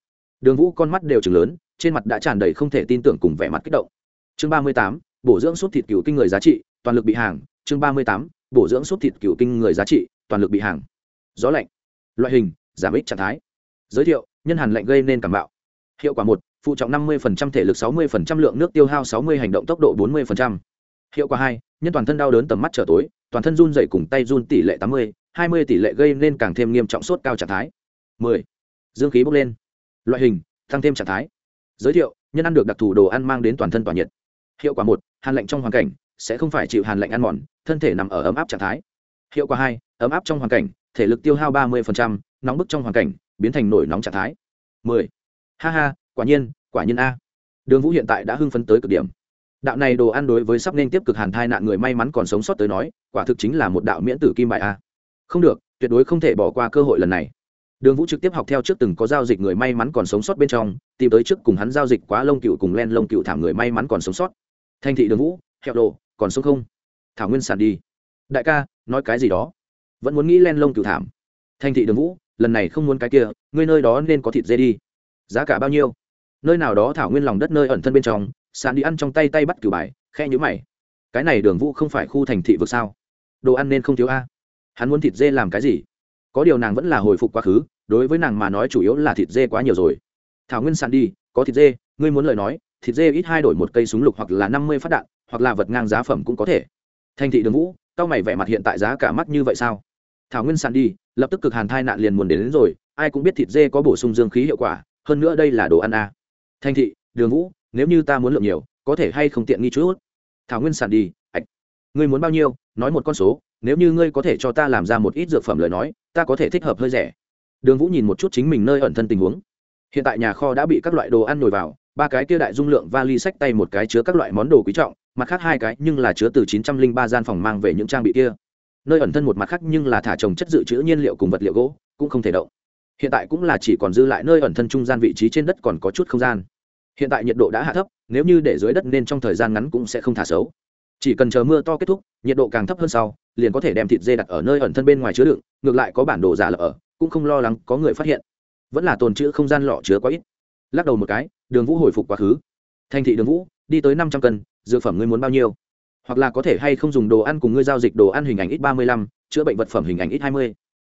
đường vũ con mắt đều chừng lớn, trên mặt đã tràn đầy không thể tin tưởng cùng vẻ mặt kích động. Chương ba mươi tám, bổ dưỡng suốt thịt cừu kinh người giá trị, toàn lực bị hàng. Chương ba mươi tám, bổ dưỡng suốt thịt cừu kinh người giá trị, toàn lực bị hàng. Gió lạnh. Loại hình, giảm ích trạng thái. Giới thiệu, nhân hàn lạnh gây nên cảm bạo. Hiệu quả một, phụ trọng năm mươi thể lực sáu mươi lượng nước tiêu hao sáu mươi hành động tốc độ bốn mươi hiệu quả hai, nhân toàn thân đau đớn tầm mắt trở tối, toàn thân run dày cùng tay run tỷ lệ tám mươi hai mươi tỷ lệ gây nên càng thêm nghiêm trọng sốt cao trạng thái. mười. Dương khí bốc lên. Loại hình, tăng thêm trạng thái. Giới thiệu, nhân ăn được đặc thù đồ ăn mang đến toàn thân tỏa nhiệt. Hiệu quả một, hàn lạnh trong hoàn cảnh, sẽ không phải chịu hàn lạnh ăn mòn, thân thể nằm ở ấm áp trạng thái. Hiệu quả hai, ấm áp trong hoàn cảnh, thể lực tiêu hao ba mươi nóng bức trong hoàn cảnh, biến thành nổi nóng trạng thái. mười. Ha ha, quả nhiên quả nhiên a. Đường vũ hiện tại đã hưng phấn tới cực điểm. Đạo này đồ ăn đối với sắp nên tiếp cực hàn thai nạn người may mắn còn sống sót tới nói, quả thực chính là một đạo miễn tử kim bài a không được, tuyệt đối không thể bỏ qua cơ hội lần này. Đường vũ trực tiếp học theo trước từng có giao dịch người may mắn còn sống sót bên trong, tìm tới trước cùng hắn giao dịch quá lông cựu cùng len lông cựu thảm người may mắn còn sống sót. Thanh thị đường vũ, hẹo đồ còn sống không? Thảo nguyên sản đi. Đại ca, nói cái gì đó? Vẫn muốn nghĩ len lông cựu thảm. Thanh thị đường vũ, lần này không muốn cái kia, ngươi nơi đó nên có thịt dê đi. Giá cả bao nhiêu? Nơi nào đó thảo nguyên lòng đất nơi ẩn thân bên trong sàn đi ăn trong tay tay bắt cửu bài, khe nhũ mày. Cái này đường vũ không phải khu thành thị vực sao? Đồ ăn nên không thiếu a hắn muốn thịt dê làm cái gì? Có điều nàng vẫn là hồi phục quá khứ đối với nàng mà nói chủ yếu là thịt dê quá nhiều rồi. Thảo nguyên sàn đi có thịt dê ngươi muốn lời nói thịt dê ít hai đổi một cây súng lục hoặc là năm mươi phát đạn hoặc là vật ngang giá phẩm cũng có thể. Thành thị đường vũ cao mày vẻ mặt hiện tại giá cả mắt như vậy sao? Thảo nguyên sàn đi lập tức cực hàn thai nạn liền muốn đến, đến rồi ai cũng biết thịt dê có bổ sung dương khí hiệu quả hơn nữa đây là đồ ăn a. Thanh thị đường vũ nếu như ta muốn lượng nhiều có thể hay không tiện nghi chút? Thảo nguyên sàn đi ạch ngươi muốn bao nhiêu nói một con số nếu như ngươi có thể cho ta làm ra một ít dược phẩm lời nói, ta có thể thích hợp hơi rẻ. Đường vũ nhìn một chút chính mình nơi ẩn thân tình huống. Hiện tại nhà kho đã bị các loại đồ ăn nhồi vào, ba cái kia đại dung lượng vali sách tay một cái chứa các loại món đồ quý trọng, mặt khác hai cái nhưng là chứa từ chín trăm linh ba gian phòng mang về những trang bị kia. Nơi ẩn thân một mặt khác nhưng là thả trồng chất dự trữ nhiên liệu cùng vật liệu gỗ, cũng không thể động. Hiện tại cũng là chỉ còn dư lại nơi ẩn thân trung gian vị trí trên đất còn có chút không gian. Hiện tại nhiệt độ đã hạ thấp, nếu như để dưới đất nên trong thời gian ngắn cũng sẽ không thả xấu chỉ cần chờ mưa to kết thúc, nhiệt độ càng thấp hơn sau, liền có thể đem thịt dê đặt ở nơi ẩn thân bên ngoài chứa đựng, ngược lại có bản đồ giả lập ở, cũng không lo lắng có người phát hiện. Vẫn là tồn chữ không gian lọ chứa quá ít. Lắc đầu một cái, đường vũ hồi phục quá khứ. Thành thị đường vũ, đi tới năm trăm cân, dược phẩm ngươi muốn bao nhiêu? Hoặc là có thể hay không dùng đồ ăn cùng ngươi giao dịch đồ ăn hình ảnh ít ba mươi lăm, chữa bệnh vật phẩm hình ảnh ít hai mươi.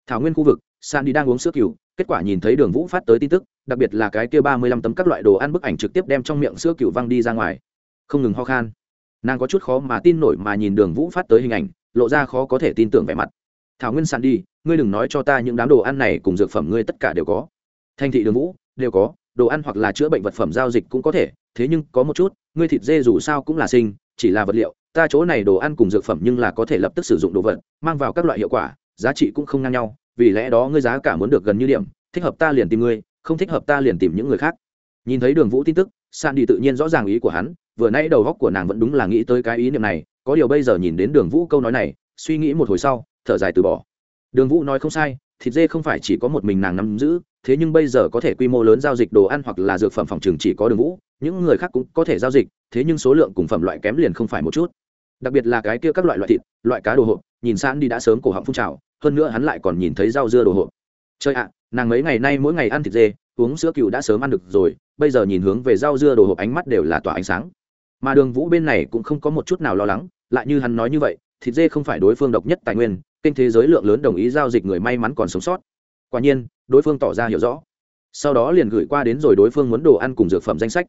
Thảo nguyên khu vực, san đi đang uống sữa cừu, kết quả nhìn thấy đường vũ phát tới tin tức, đặc biệt là cái kia ba mươi lăm tấm các loại đồ ăn bức ảnh trực tiếp đem trong miệng sữa cừu văng đi ra ngoài. Không ngừng ho khan nàng có chút khó mà tin nổi mà nhìn đường vũ phát tới hình ảnh, lộ ra khó có thể tin tưởng vẻ mặt. Thảo nguyên sàn đi, ngươi đừng nói cho ta những đám đồ ăn này cùng dược phẩm ngươi tất cả đều có. Thành thị đường vũ, đều có, đồ ăn hoặc là chữa bệnh vật phẩm giao dịch cũng có thể, thế nhưng có một chút, ngươi thịt dê dù sao cũng là sinh, chỉ là vật liệu, ta chỗ này đồ ăn cùng dược phẩm nhưng là có thể lập tức sử dụng đồ vật, mang vào các loại hiệu quả, giá trị cũng không ngang nhau, vì lẽ đó ngươi giá cả muốn được gần như điểm, thích hợp ta liền tìm ngươi, không thích hợp ta liền tìm những người khác. Nhìn thấy đường vũ tin tức san đi tự nhiên rõ ràng ý của hắn vừa nãy đầu góc của nàng vẫn đúng là nghĩ tới cái ý niệm này, có điều bây giờ nhìn đến đường vũ câu nói này, suy nghĩ một hồi sau, thở dài từ bỏ. Đường vũ nói không sai, thịt dê không phải chỉ có một mình nàng nắm giữ, thế nhưng bây giờ có thể quy mô lớn giao dịch đồ ăn hoặc là dược phẩm phòng trường chỉ có đường vũ, những người khác cũng có thể giao dịch, thế nhưng số lượng cùng phẩm loại kém liền không phải một chút. Đặc biệt là cái kia các loại loại thịt, loại cá đồ hộp, nhìn sẵn đi đã sớm cổ họng phun trào, hơn nữa hắn lại còn nhìn thấy rau dưa đồ hộp. Chơi ạ, nàng mấy ngày nay mỗi ngày ăn thịt dê, uống sữa cừu đã sớm ăn được rồi, bây giờ nhìn hướng về rau dưa đồ hộp ánh mắt đều là tỏa ánh sáng mà đường vũ bên này cũng không có một chút nào lo lắng, lại như hắn nói như vậy, thịt dê không phải đối phương độc nhất tài nguyên, kênh thế giới lượng lớn đồng ý giao dịch người may mắn còn sống sót. Quả nhiên, đối phương tỏ ra hiểu rõ. Sau đó liền gửi qua đến rồi đối phương muốn đồ ăn cùng dược phẩm danh sách.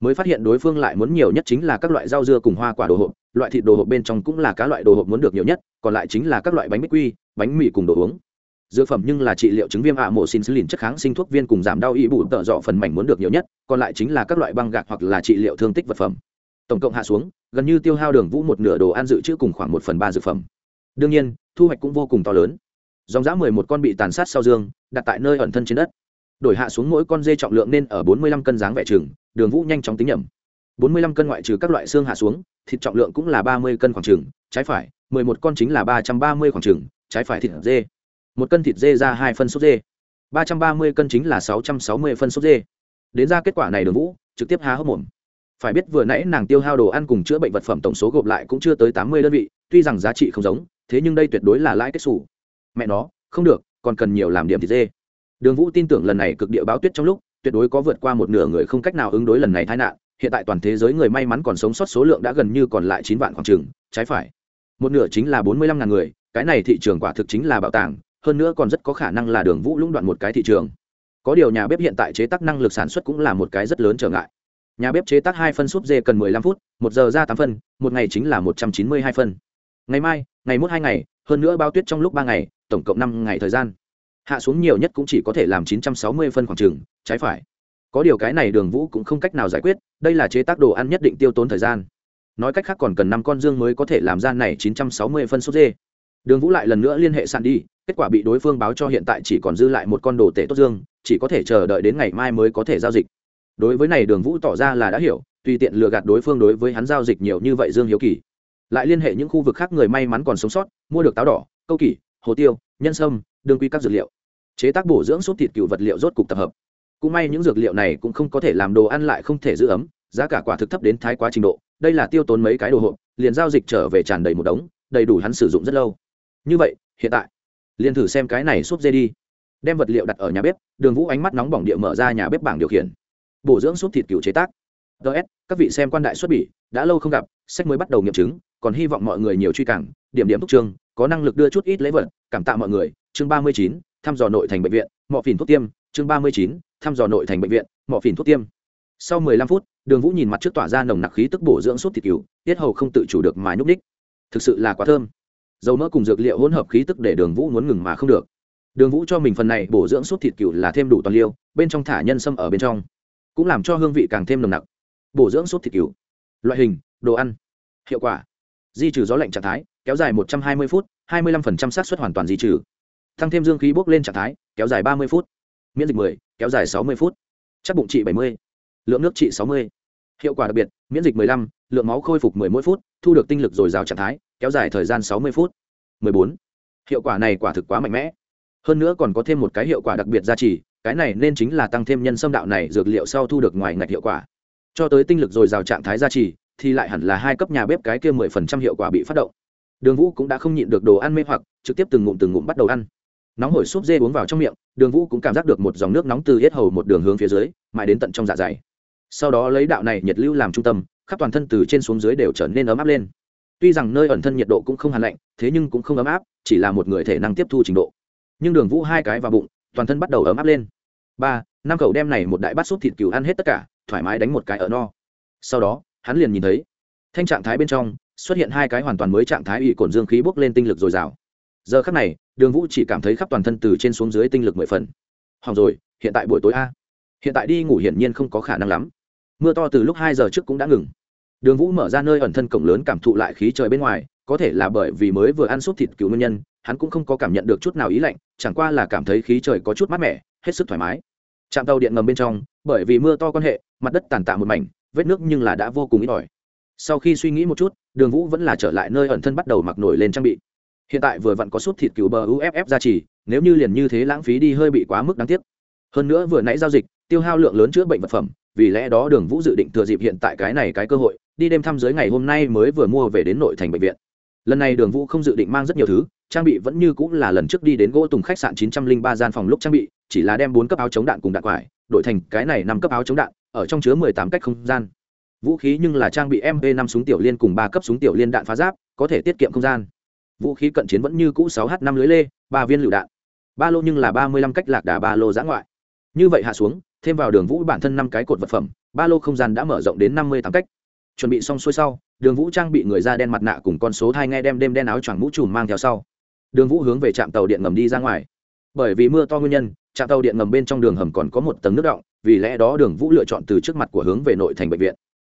Mới phát hiện đối phương lại muốn nhiều nhất chính là các loại rau dưa cùng hoa quả đồ hộp, loại thịt đồ hộp bên trong cũng là các loại đồ hộp muốn được nhiều nhất, còn lại chính là các loại bánh bích quy, bánh mì cùng đồ uống. Dược phẩm nhưng là trị liệu chứng viêm ạ mổ xin xứ lìn chất kháng sinh thuốc viên cùng giảm đau y bụ tợ dọ phần mảnh muốn được nhiều nhất, còn lại chính là các loại băng gạc hoặc là trị liệu thương tích vật phẩm tổng cộng hạ xuống, gần như tiêu hao đường vũ một nửa đồ ăn dự trữ cùng khoảng một phần ba dược phẩm. Đương nhiên, thu hoạch cũng vô cùng to lớn. Dòng giã mười một con bị tàn sát sau dương, đặt tại nơi ẩn thân trên đất. Đổi hạ xuống mỗi con dê trọng lượng nên ở bốn mươi lăm cân dáng vẻ chừng đường vũ nhanh chóng tính nhẩm. Bốn mươi lăm cân ngoại trừ các loại xương hạ xuống, thịt trọng lượng cũng là ba mươi cân khoảng trừng trái phải, mười một con chính là ba trăm ba mươi khoảng trừng trái phải thịt dê. Một cân thịt dê ra hai phân sốt dê. Ba trăm ba mươi cân chính là sáu trăm sáu mươi phân sốt dê. Đến ra kết quả này đường vũ, trực tiếp há hốc mồm phải biết vừa nãy nàng tiêu hao đồ ăn cùng chữa bệnh vật phẩm tổng số gộp lại cũng chưa tới tám mươi đơn vị, tuy rằng giá trị không giống, thế nhưng đây tuyệt đối là lãi kết xù. Mẹ nó, không được, còn cần nhiều làm điểm thì dê. Đường vũ tin tưởng lần này cực địa báo tuyết trong lúc, tuyệt đối có vượt qua một nửa người không cách nào ứng đối lần này tai nạn. Hiện tại toàn thế giới người may mắn còn sống sót số lượng đã gần như còn lại chín vạn khoảng trường trái phải. Một nửa chính là bốn mươi lăm ngàn người, cái này thị trường quả thực chính là bảo tàng, hơn nữa còn rất có khả năng là đường vũ lũng đoạn một cái thị trường. Có điều nhà bếp hiện tại chế tác năng lực sản xuất cũng là một cái rất lớn trở ngại nhà bếp chế tác hai phân súp dê cần mười lăm phút, một giờ ra tám phân, một ngày chính là một trăm chín mươi hai phân. Ngày mai, ngày mốt hai ngày, hơn nữa bao tuyết trong lúc ba ngày, tổng cộng năm ngày thời gian. Hạ xuống nhiều nhất cũng chỉ có thể làm chín trăm sáu mươi phân khoảng trường, trái phải. Có điều cái này đường vũ cũng không cách nào giải quyết, đây là chế tác đồ ăn nhất định tiêu tốn thời gian. Nói cách khác còn cần năm con dương mới có thể làm ra này chín trăm sáu mươi phân súp dê. Đường vũ lại lần nữa liên hệ sàn đi, kết quả bị đối phương báo cho hiện tại chỉ còn dư lại một con đồ tể tốt dương, chỉ có thể chờ đợi đến ngày mai mới có thể giao dịch đối với này đường vũ tỏ ra là đã hiểu, tùy tiện lừa gạt đối phương đối với hắn giao dịch nhiều như vậy dương hiếu kỳ. Lại liên hệ những khu vực khác người may mắn còn sống sót, mua được táo đỏ, câu kỷ, hồ tiêu, nhân sâm, đương quy các dược liệu. Chế tác bổ dưỡng sốt thịt cựu vật liệu rốt cục tập hợp. Cũng may những dược liệu này cũng không có thể làm đồ ăn lại không thể giữ ấm, giá cả quả thực thấp đến thái quá trình độ, đây là tiêu tốn mấy cái đồ hộp, liền giao dịch trở về tràn đầy một đống, đầy đủ hắn sử dụng rất lâu. Như vậy, hiện tại, liền thử xem cái này súp dê đi. Đem vật liệu đặt ở nhà bếp, đường vũ ánh mắt nóng bỏng địa mở ra nhà bếp bảng điều khiển bổ dưỡng súp thịt cừu chế tác. Ts các vị xem quan đại xuất bỉ, đã lâu không gặp, sách mới bắt đầu nghiệm chứng, còn hy vọng mọi người nhiều truy cảng, điểm điểm thúc trường, có năng lực đưa chút ít lễ vật, cảm tạ mọi người. Chương ba mươi chín, thăm dò nội thành bệnh viện, mọ phìn thuốc tiêm. Chương ba mươi chín, thăm dò nội thành bệnh viện, mọ phìn thuốc tiêm. Sau mười lăm phút, đường vũ nhìn mặt trước tỏa ra nồng nặc khí tức bổ dưỡng súp thịt cừu, tiết hầu không tự chủ được mà nhúc ních thực sự là quá thơm. Dầu mỡ cùng dược liệu hỗn hợp khí tức để đường vũ muốn ngừng mà không được. Đường vũ cho mình phần này bổ dưỡng súp thịt cừu là thêm đủ toàn liêu, bên trong thả nhân sâm ở bên trong cũng làm cho hương vị càng thêm nồng nặc. Bổ dưỡng sốt thịt cừu. Loại hình đồ ăn. Hiệu quả. Di trừ gió lạnh trạng thái kéo dài một trăm hai mươi phút hai mươi 25% xác suất hoàn toàn di trừ. Tăng thêm dương khí bốc lên trạng thái kéo dài ba mươi phút. Miễn dịch 10, kéo dài sáu mươi phút. Chắc bụng trị bảy mươi lượng nước trị sáu mươi. Hiệu quả đặc biệt miễn dịch 15, lượng máu khôi phục 10 mỗi phút thu được tinh lực dồi dào trạng thái kéo dài thời gian 60 phút. 14. hiệu quả này quả thực quá mạnh mẽ. Hơn nữa còn có thêm một cái hiệu quả đặc biệt gia trì cái này nên chính là tăng thêm nhân sâm đạo này dược liệu sau thu được ngoài ngạch hiệu quả. Cho tới tinh lực dồi dào trạng thái gia trì, thì lại hẳn là hai cấp nhà bếp cái kia 10% hiệu quả bị phát động. Đường vũ cũng đã không nhịn được đồ ăn mê hoặc, trực tiếp từng ngụm từng ngụm bắt đầu ăn. Nóng hổi súp dê uống vào trong miệng, đường vũ cũng cảm giác được một dòng nước nóng từ hết hầu một đường hướng phía dưới, mãi đến tận trong dạ dày. Sau đó lấy đạo này nhiệt lưu làm trung tâm, khắp toàn thân từ trên xuống dưới đều trở nên ấm áp lên. Tuy rằng nơi ẩn thân nhiệt độ cũng không hàn lạnh, thế nhưng cũng không ấm áp, chỉ là một người thể năng tiếp thu trình độ. Nhưng đường vũ hai cái vào bụng, toàn thân bắt đầu ấm áp lên ba, năm khẩu đem này một đại bát súp thịt cừu ăn hết tất cả, thoải mái đánh một cái ở no. Sau đó, hắn liền nhìn thấy, thanh trạng thái bên trong, xuất hiện hai cái hoàn toàn mới trạng thái ủy cổn dương khí bốc lên tinh lực dồi dào. Giờ khắc này, đường vũ chỉ cảm thấy khắp toàn thân từ trên xuống dưới tinh lực mười phần. Hỏng rồi, hiện tại buổi tối a. Hiện tại đi ngủ hiển nhiên không có khả năng lắm. Mưa to từ lúc hai giờ trước cũng đã ngừng. Đường vũ mở ra nơi ẩn thân cổng lớn cảm thụ lại khí trời bên ngoài, có thể là bởi vì mới vừa ăn súp thịt cứu nguyên nhân, hắn cũng không có cảm nhận được chút nào ý lạnh, chẳng qua là cảm thấy khí trời có chút mát mẻ, hết sức thoải mái trạm tàu điện ngầm bên trong, bởi vì mưa to quan hệ, mặt đất tàn tạ một mảnh, vết nước nhưng là đã vô cùng ít ỏi. Sau khi suy nghĩ một chút, đường vũ vẫn là trở lại nơi ẩn thân bắt đầu mặc nổi lên trang bị. Hiện tại vừa vặn có suất thịt cừu bờ uff ra chỉ, nếu như liền như thế lãng phí đi hơi bị quá mức đáng tiếc. Hơn nữa vừa nãy giao dịch, tiêu hao lượng lớn chữa bệnh vật phẩm, vì lẽ đó đường vũ dự định thừa dịp hiện tại cái này cái cơ hội, đi đêm thăm giới ngày hôm nay mới vừa mua về đến nội thành bệnh viện. Lần này đường vũ không dự định mang rất nhiều thứ trang bị vẫn như cũng là lần trước đi đến gỗ tùng khách sạn chín trăm linh ba gian phòng lúc trang bị, chỉ là đem bốn cấp áo chống đạn cùng đạn quải, đổi thành cái này năm cấp áo chống đạn, ở trong chứa mười tám cách không gian. Vũ khí nhưng là trang bị mp năm súng tiểu liên cùng ba cấp súng tiểu liên đạn phá giáp, có thể tiết kiệm không gian. Vũ khí cận chiến vẫn như cũ sáu h năm lưới lê, ba viên lựu đạn. Ba lô nhưng là ba mươi lăm cách lạc đà ba lô giã ngoại. Như vậy hạ xuống, thêm vào đường vũ bản thân năm cái cột vật phẩm, ba lô không gian đã mở rộng đến năm mươi tám cách. Chuẩn bị xong xuôi sau, đường vũ trang bị người da đen mặt nạ cùng con số thai nghe đem đêm đen áo choàng mũ trùm mang theo sau đường vũ hướng về trạm tàu điện ngầm đi ra ngoài. Bởi vì mưa to nguyên nhân, trạm tàu điện ngầm bên trong đường hầm còn có một tầng nước động vì lẽ đó đường vũ lựa chọn từ trước mặt của hướng về nội thành bệnh viện.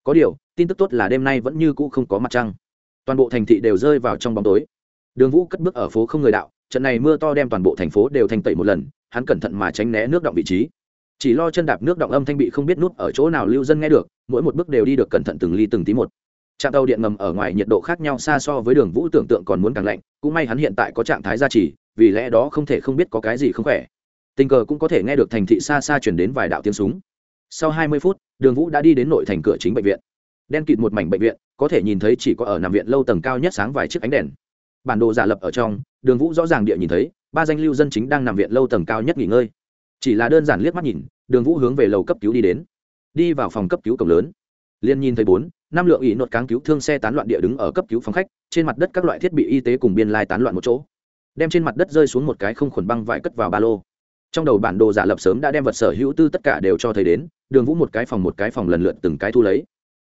Có điều, tin tức tốt là đêm nay vẫn như cũ không có mặt trăng. Toàn bộ thành thị đều rơi vào trong bóng tối. Đường vũ cất bước ở phố không người đạo, trận này mưa to đem toàn bộ thành phố đều thành tẩy một lần, hắn cẩn thận mà tránh né nước động vị trí. Chỉ lo chân đạp nước động âm thanh bị không biết nút ở chỗ nào lưu dân nghe được, mỗi một bước đều đi được cẩn thận từng ly từng tí một trạm tàu điện ngầm ở ngoài nhiệt độ khác nhau xa so với đường vũ tưởng tượng còn muốn càng lạnh, cũng may hắn hiện tại có trạng thái gia trì, vì lẽ đó không thể không biết có cái gì không khỏe. Tình cờ cũng có thể nghe được thành thị xa xa chuyển đến vài đạo tiếng súng. Sau hai mươi phút, đường vũ đã đi đến nội thành cửa chính bệnh viện. Đen kịt một mảnh bệnh viện, có thể nhìn thấy chỉ có ở nằm viện lâu tầng cao nhất sáng vài chiếc ánh đèn. Bản đồ giả lập ở trong, đường vũ rõ ràng địa nhìn thấy, ba danh lưu dân chính đang nằm viện lâu tầng cao nhất nghỉ ngơi. Chỉ là đơn giản liếc mắt nhìn, đường vũ hướng về lầu cấp cứu đi đến. Đi vào phòng cấp cứu cổng lớn liên nhìn thấy bốn, năm lượng ỷ nột cáng cứu thương xe tán loạn địa đứng ở cấp cứu phòng khách, trên mặt đất các loại thiết bị y tế cùng biên lai tán loạn một chỗ. Đem trên mặt đất rơi xuống một cái không khuẩn băng vải cất vào ba lô. Trong đầu bản đồ giả lập sớm đã đem vật sở hữu tư tất cả đều cho thấy đến, đường vũ một cái phòng một cái phòng lần lượt từng cái thu lấy.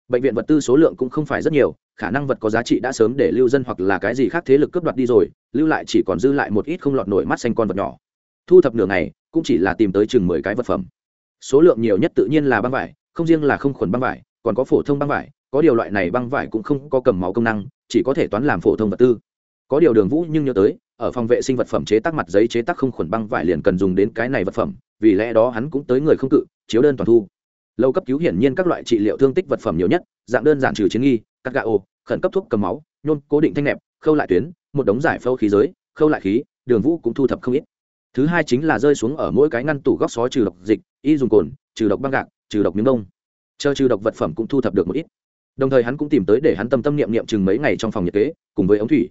Bệnh viện vật tư số lượng cũng không phải rất nhiều, khả năng vật có giá trị đã sớm để lưu dân hoặc là cái gì khác thế lực cướp đoạt đi rồi, lưu lại chỉ còn dư lại một ít không lọt nổi mắt xanh con vật nhỏ. Thu thập nửa ngày, cũng chỉ là tìm tới chừng mười cái vật phẩm. Số lượng nhiều nhất tự nhiên là băng vải, không riêng là không khuẩn băng vải còn có phổ thông băng vải, có điều loại này băng vải cũng không có cầm máu công năng, chỉ có thể toán làm phổ thông vật tư. Có điều đường vũ nhưng nhớ tới, ở phòng vệ sinh vật phẩm chế tác mặt giấy chế tác không khuẩn băng vải liền cần dùng đến cái này vật phẩm, vì lẽ đó hắn cũng tới người không cự, chiếu đơn toàn thu. Lâu cấp cứu hiển nhiên các loại trị liệu thương tích vật phẩm nhiều nhất, dạng đơn giản trừ chiến nghi, cắt gà ô khẩn cấp thuốc cầm máu nhôn cố định thanh nẹp, khâu lại tuyến, một đống giải phâu khí giới, khâu lại khí, đường vũ cũng thu thập không ít. Thứ hai chính là rơi xuống ở mỗi cái ngăn tủ góc xó trừ độc dịch, y dùng cồn, trừ độc băng gạc, trừ độc miếng đông chờ trừ độc vật phẩm cũng thu thập được một ít. Đồng thời hắn cũng tìm tới để hắn tâm tâm niệm niệm chừng mấy ngày trong phòng nhiệt kế, cùng với ống thủy.